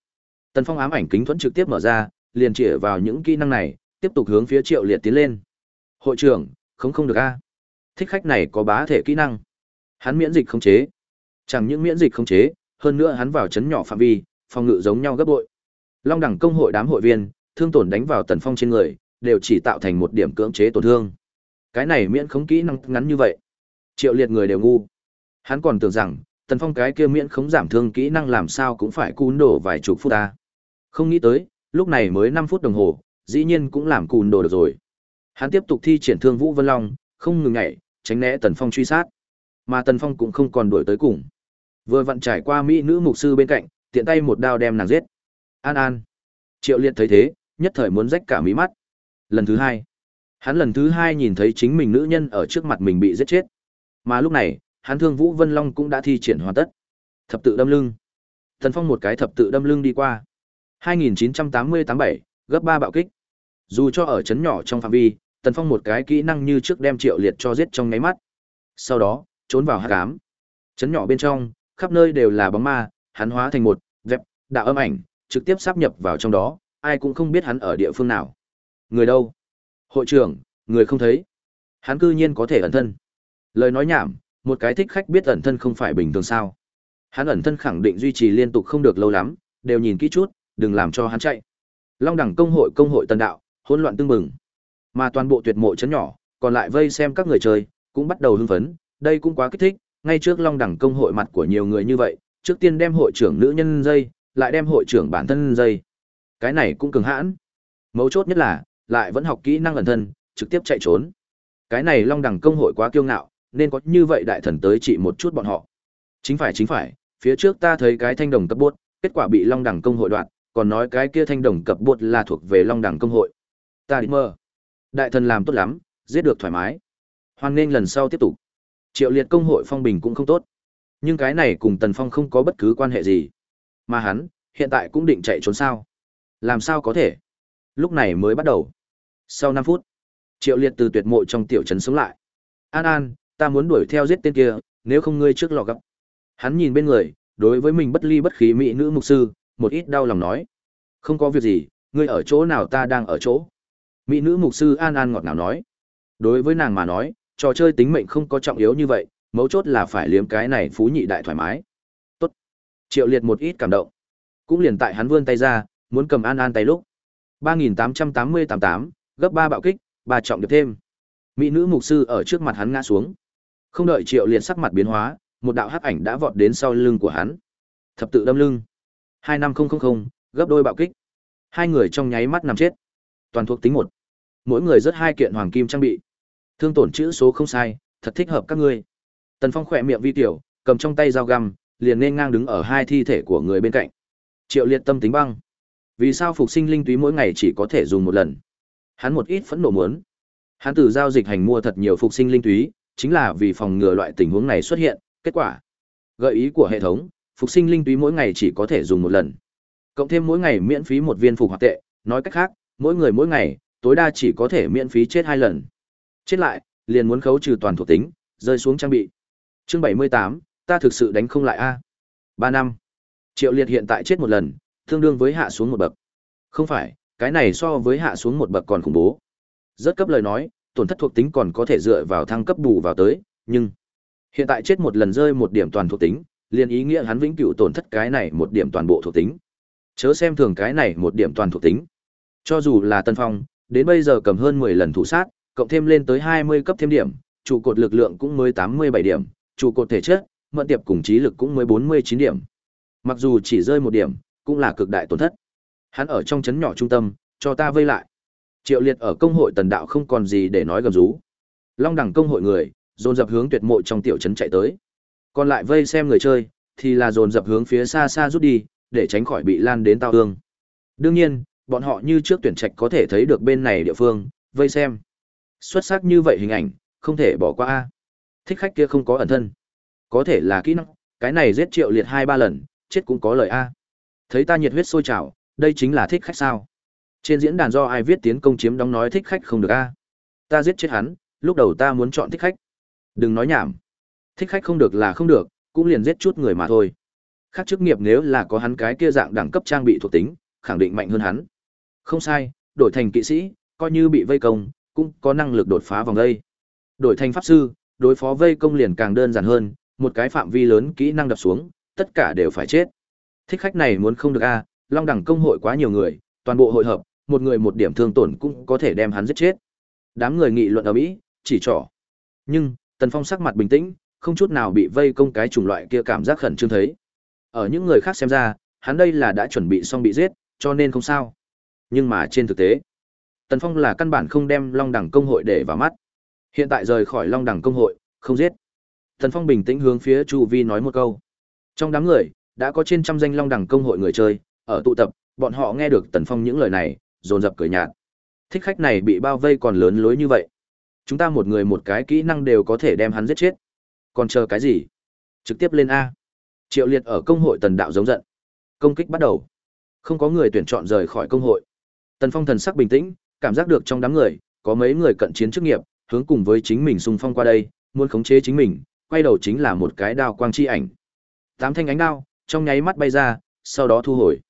Tần Phong ám ảnh kính thuẫn trực tiếp mở ra, liền chĩa vào những kỹ năng này, tiếp tục hướng phía Triệu Liệt tiến lên. Hội trưởng, không không được a. Thích khách này có bá thể kỹ năng. Hắn miễn dịch khống chế. Chẳng những miễn dịch khống chế, hơn nữa hắn vào chấn nhỏ phạm vi, phòng ngự giống nhau gấp bội. Long đẳng công hội đám hội viên, thương tổn đánh vào Tần Phong trên người, đều chỉ tạo thành một điểm cưỡng chế tổn thương. Cái này miễn khống kỹ năng ngắn như vậy. Triệu Liệt người đều ngu. Hắn còn tưởng rằng, Tần Phong cái kia miễn khống giảm thương kỹ năng làm sao cũng phải cún đổ vài chục phút ta. Không nghĩ tới, lúc này mới năm phút đồng hồ, dĩ nhiên cũng làm cùn đồ được rồi. Hắn tiếp tục thi triển thương Vũ Vân Long, không ngừng nhảy, tránh né Tần Phong truy sát. Mà Tần Phong cũng không còn đuổi tới cùng. Vừa vặn trải qua mỹ nữ mục sư bên cạnh, tiện tay một đao đem nàng giết. An An. Triệu Liệt thấy thế, nhất thời muốn rách cả mí mắt. Lần thứ hai, hắn lần thứ hai nhìn thấy chính mình nữ nhân ở trước mặt mình bị giết chết. Mà lúc này, hắn thương Vũ Vân Long cũng đã thi triển hoàn tất. Thập tự đâm lưng. Tần Phong một cái thập tự đâm lưng đi qua. 2987, gấp 3 bạo kích. Dù cho ở chấn nhỏ trong phạm vi, Tần Phong một cái kỹ năng như trước đem Triệu Liệt cho giết trong nháy mắt. Sau đó, trốn vào hắc ám. Chấn nhỏ bên trong, khắp nơi đều là bóng ma, hắn hóa thành một vẹp đạo âm ảnh, trực tiếp sáp nhập vào trong đó, ai cũng không biết hắn ở địa phương nào. Người đâu? Hội trưởng, người không thấy. Hắn cư nhiên có thể ẩn thân. Lời nói nhảm, một cái thích khách biết ẩn thân không phải bình thường sao? Hắn ẩn thân khẳng định duy trì liên tục không được lâu lắm, đều nhìn kỹ chút, đừng làm cho hắn chạy. Long đẳng công hội công hội tần đạo, hỗn loạn tương mừng. Mà toàn bộ tuyệt mộ chấn nhỏ, còn lại vây xem các người chơi, cũng bắt đầu hưng phấn, đây cũng quá kích thích, ngay trước Long đẳng công hội mặt của nhiều người như vậy, trước tiên đem hội trưởng nữ nhân dây, lại đem hội trưởng bản thân dây. Cái này cũng cường hãn. Mấu chốt nhất là, lại vẫn học kỹ năng ẩn thân, trực tiếp chạy trốn. Cái này Long đẳng công hội quá kiêu ngạo, nên có như vậy đại thần tới trị một chút bọn họ. Chính phải chính phải, phía trước ta thấy cái thanh đồng cấp bốt, kết quả bị Long đẳng công hội đoạt, còn nói cái kia thanh đồng cập bột là thuộc về long đẳng công hội ta đi mơ đại thần làm tốt lắm giết được thoải mái. Hoan nghênh lần sau tiếp tục. Triệu liệt công hội phong bình cũng không tốt. Nhưng cái này cùng tần phong không có bất cứ quan hệ gì. Mà hắn hiện tại cũng định chạy trốn sao? Làm sao có thể? Lúc này mới bắt đầu. Sau năm phút triệu liệt từ tuyệt mộ trong tiểu trấn sống lại. An an ta muốn đuổi theo giết tên kia nếu không ngươi trước lò gấp. Hắn nhìn bên người đối với mình bất ly bất khí mỹ nữ mục sư một ít đau lòng nói. Không có việc gì, ngươi ở chỗ nào ta đang ở chỗ. Mỹ nữ mục sư An An ngọt ngào nói. Đối với nàng mà nói, trò chơi tính mệnh không có trọng yếu như vậy, mấu chốt là phải liếm cái này phú nhị đại thoải mái. Tốt. Triệu liệt một ít cảm động. Cũng liền tại hắn vươn tay ra, muốn cầm An An tay lúc. 3888, gấp 3 bạo kích, ba trọng được thêm. Mỹ nữ mục sư ở trước mặt hắn ngã xuống. Không đợi Triệu liệt sắc mặt biến hóa, một đạo hắc ảnh đã vọt đến sau lưng của hắn. Thập tự đâm lưng hai năm không không không gấp đôi bạo kích hai người trong nháy mắt nằm chết toàn thuộc tính một. Mỗi người rất hai kiện hoàng kim trang bị. Thương tổn chữ số không sai thật thích hợp các ngươi. Tần phong khỏe miệng vi tiểu cầm trong tay dao găm liền nên ngang đứng ở hai thi thể của người bên cạnh. Triệu liệt tâm tính băng. Vì sao phục sinh linh túy mỗi ngày chỉ có thể dùng một lần? Hắn một ít phẫn nộ muốn. Hắn từ giao dịch hành mua thật nhiều phục sinh linh túy chính là vì phòng ngừa loại tình huống này xuất hiện kết quả. Gợi ý của hệ thống phục sinh linh túy mỗi ngày chỉ có thể dùng một lần. Cộng thêm mỗi ngày miễn phí một viên phục hoạt tệ, nói cách khác, mỗi người mỗi ngày, tối đa chỉ có thể miễn phí chết hai lần. Chết lại, liền muốn khấu trừ toàn thuộc tính, rơi xuống trang bị. Chương 78, ta thực sự đánh không lại a. Ba năm. Triệu Liệt hiện tại chết một lần, tương đương với hạ xuống một bậc. Không phải, cái này so với hạ xuống một bậc còn khủng bố. Rất cấp lời nói, tổn thất thuộc tính còn có thể dựa vào thăng cấp bù vào tới, nhưng hiện tại chết một lần rơi một điểm toàn thuộc tính, liền ý nghĩa hắn vĩnh cửu tổn thất cái này một điểm toàn bộ thuộc tính. Chớ xem thường cái này một điểm toàn thuộc tính. Cho dù là Tân Phong, đến bây giờ cầm hơn 10 lần thủ sát, cộng thêm lên tới 20 cấp thêm điểm, trụ cột lực lượng cũng mới 87 điểm, trụ cột thể chất, mượn tiệp cùng trí lực cũng mới 49 điểm. Mặc dù chỉ rơi một điểm, cũng là cực đại tổn thất. Hắn ở trong chấn nhỏ trung tâm, cho ta vây lại. Triệu Liệt ở công hội tần đạo không còn gì để nói gầm rú. Long đẳng công hội người, dồn dập hướng tuyệt mộ trong tiểu trấn chạy tới. Còn lại vây xem người chơi, thì là dồn dập hướng phía xa xa rút đi, để tránh khỏi bị lan đến tao ương. Đương nhiên, bọn họ như trước tuyển trạch có thể thấy được bên này địa phương, vây xem. Xuất sắc như vậy hình ảnh, không thể bỏ qua a. Thích khách kia không có ẩn thân. Có thể là kỹ năng, cái này giết triệu liệt hai ba lần, chết cũng có lời a. Thấy ta nhiệt huyết sôi trào, đây chính là thích khách sao? Trên diễn đàn do ai viết tiến công chiếm đóng nói thích khách không được a. Ta giết chết hắn, lúc đầu ta muốn chọn thích khách. Đừng nói nhảm. Thích khách không được là không được, cũng liền giết chút người mà thôi. Khác chức nghiệp nếu là có hắn cái kia dạng đẳng cấp trang bị thuộc tính, khẳng định mạnh hơn hắn. Không sai, đổi thành kỵ sĩ, coi như bị vây công, cũng có năng lực đột phá vòng vây. Đổi thành pháp sư, đối phó vây công liền càng đơn giản hơn, một cái phạm vi lớn kỹ năng đập xuống, tất cả đều phải chết. Thích khách này muốn không được a, Long đẳng công hội quá nhiều người, toàn bộ hội hợp, một người một điểm thương tổn cũng có thể đem hắn giết chết. Đám người nghị luận ở mỹ, chỉ trỏ. Nhưng, Tần Phong sắc mặt bình tĩnh, không chút nào bị vây công cái chủng loại kia cảm giác khẩn trương thấy. Ở những người khác xem ra, hắn đây là đã chuẩn bị xong bị giết, cho nên không sao. Nhưng mà trên thực tế, Tần Phong là căn bản không đem Long Đẳng công hội để vào mắt. Hiện tại rời khỏi Long Đẳng công hội, không giết. Tần Phong bình tĩnh hướng phía Chu Vi nói một câu. Trong đám người, đã có trên trăm danh Long Đẳng công hội người chơi ở tụ tập, bọn họ nghe được Tần Phong những lời này, dồn dập cười nhạt. Thích khách này bị bao vây còn lớn lối như vậy. Chúng ta một người một cái kỹ năng đều có thể đem hắn giết chết. Còn chờ cái gì? Trực tiếp lên A. Triệu Liệt ở công hội Tần Đạo giống giận. Công kích bắt đầu. Không có người tuyển chọn rời khỏi công hội. Tần Phong thần sắc bình tĩnh, cảm giác được trong đám người, có mấy người cận chiến chức nghiệp, hướng cùng với chính mình xung phong qua đây, muốn khống chế chính mình, quay đầu chính là một cái đao quang chi ảnh. Tám thanh ánh đao, trong nháy mắt bay ra, sau đó thu hồi.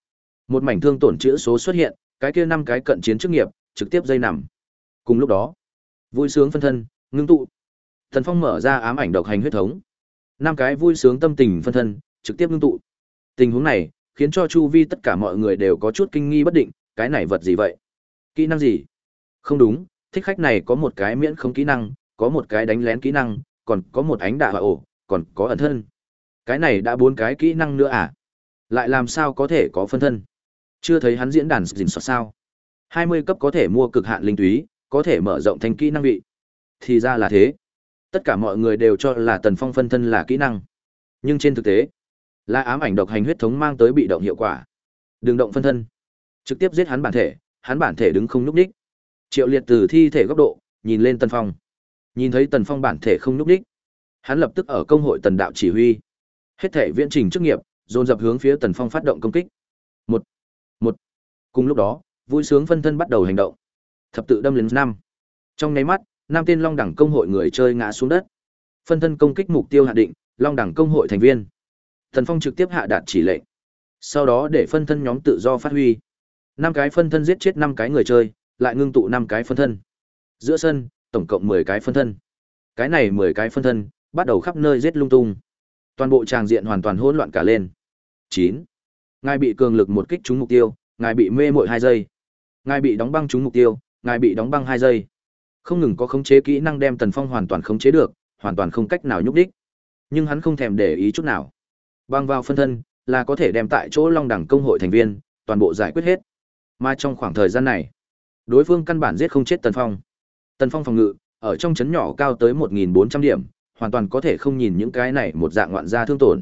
Một mảnh thương tổn chữ số xuất hiện, cái kia năm cái cận chiến chức nghiệp, trực tiếp dây nằm. Cùng lúc đó, vui sướng phân thân, ngưng tụ. Tần Phong mở ra ám ảnh độc hành huyết thống. Năm cái vui sướng tâm tình phân thân, trực tiếp ngưng tụ. Tình huống này, khiến cho chu vi tất cả mọi người đều có chút kinh nghi bất định, cái này vật gì vậy? Kỹ năng gì? Không đúng, thích khách này có một cái miễn không kỹ năng, có một cái đánh lén kỹ năng, còn có một ánh đạ và ổ, còn có ẩn thân. Cái này đã bốn cái kỹ năng nữa à? Lại làm sao có thể có phân thân? Chưa thấy hắn diễn đàn dình soát sao? 20 cấp có thể mua cực hạn linh túy, có thể mở rộng thành kỹ năng vị. Thì ra là thế. Tất cả mọi người đều cho là Tần Phong phân thân là kỹ năng. Nhưng trên thực tế, là ám ảnh độc hành huyết thống mang tới bị động hiệu quả. đừng động phân thân, trực tiếp giết hắn bản thể, hắn bản thể đứng không nhúc nhích. Triệu Liệt từ thi thể góc độ, nhìn lên Tần Phong. Nhìn thấy Tần Phong bản thể không nhúc nhích, hắn lập tức ở công hội Tần Đạo chỉ huy, hết thể viễn trình chức nghiệp, dồn dập hướng phía Tần Phong phát động công kích. Một, một. Cùng lúc đó, vui sướng phân thân bắt đầu hành động. Thập tự đâm lên năm. Trong nháy mắt, năm tên Long đẳng công hội người chơi ngã xuống đất. Phân thân công kích mục tiêu hạ định, Long đẳng công hội thành viên. Tần Phong trực tiếp hạ đạt chỉ lệnh. Sau đó để phân thân nhóm tự do phát huy. Năm cái phân thân giết chết năm cái người chơi, lại ngưng tụ năm cái phân thân. Giữa sân, tổng cộng mười cái phân thân. Cái này mười cái phân thân, bắt đầu khắp nơi giết lung tung. Toàn bộ tràng diện hoàn toàn hỗn loạn cả lên. Chín, Ngài bị cường lực một kích trúng mục tiêu, ngài bị mê mội hai giây. Ngài bị đóng băng trúng mục tiêu, ngài bị đóng băng hai giây. Không ngừng có khống chế kỹ năng đem Tần Phong hoàn toàn khống chế được, hoàn toàn không cách nào nhúc đích. Nhưng hắn không thèm để ý chút nào. Băng vào phân thân, là có thể đem tại chỗ Long Đẳng công hội thành viên, toàn bộ giải quyết hết. Mà trong khoảng thời gian này, đối phương căn bản giết không chết Tần Phong. Tần Phong phòng ngự, ở trong chấn nhỏ cao tới 1400 điểm, hoàn toàn có thể không nhìn những cái này một dạng ngoạn gia thương tổn.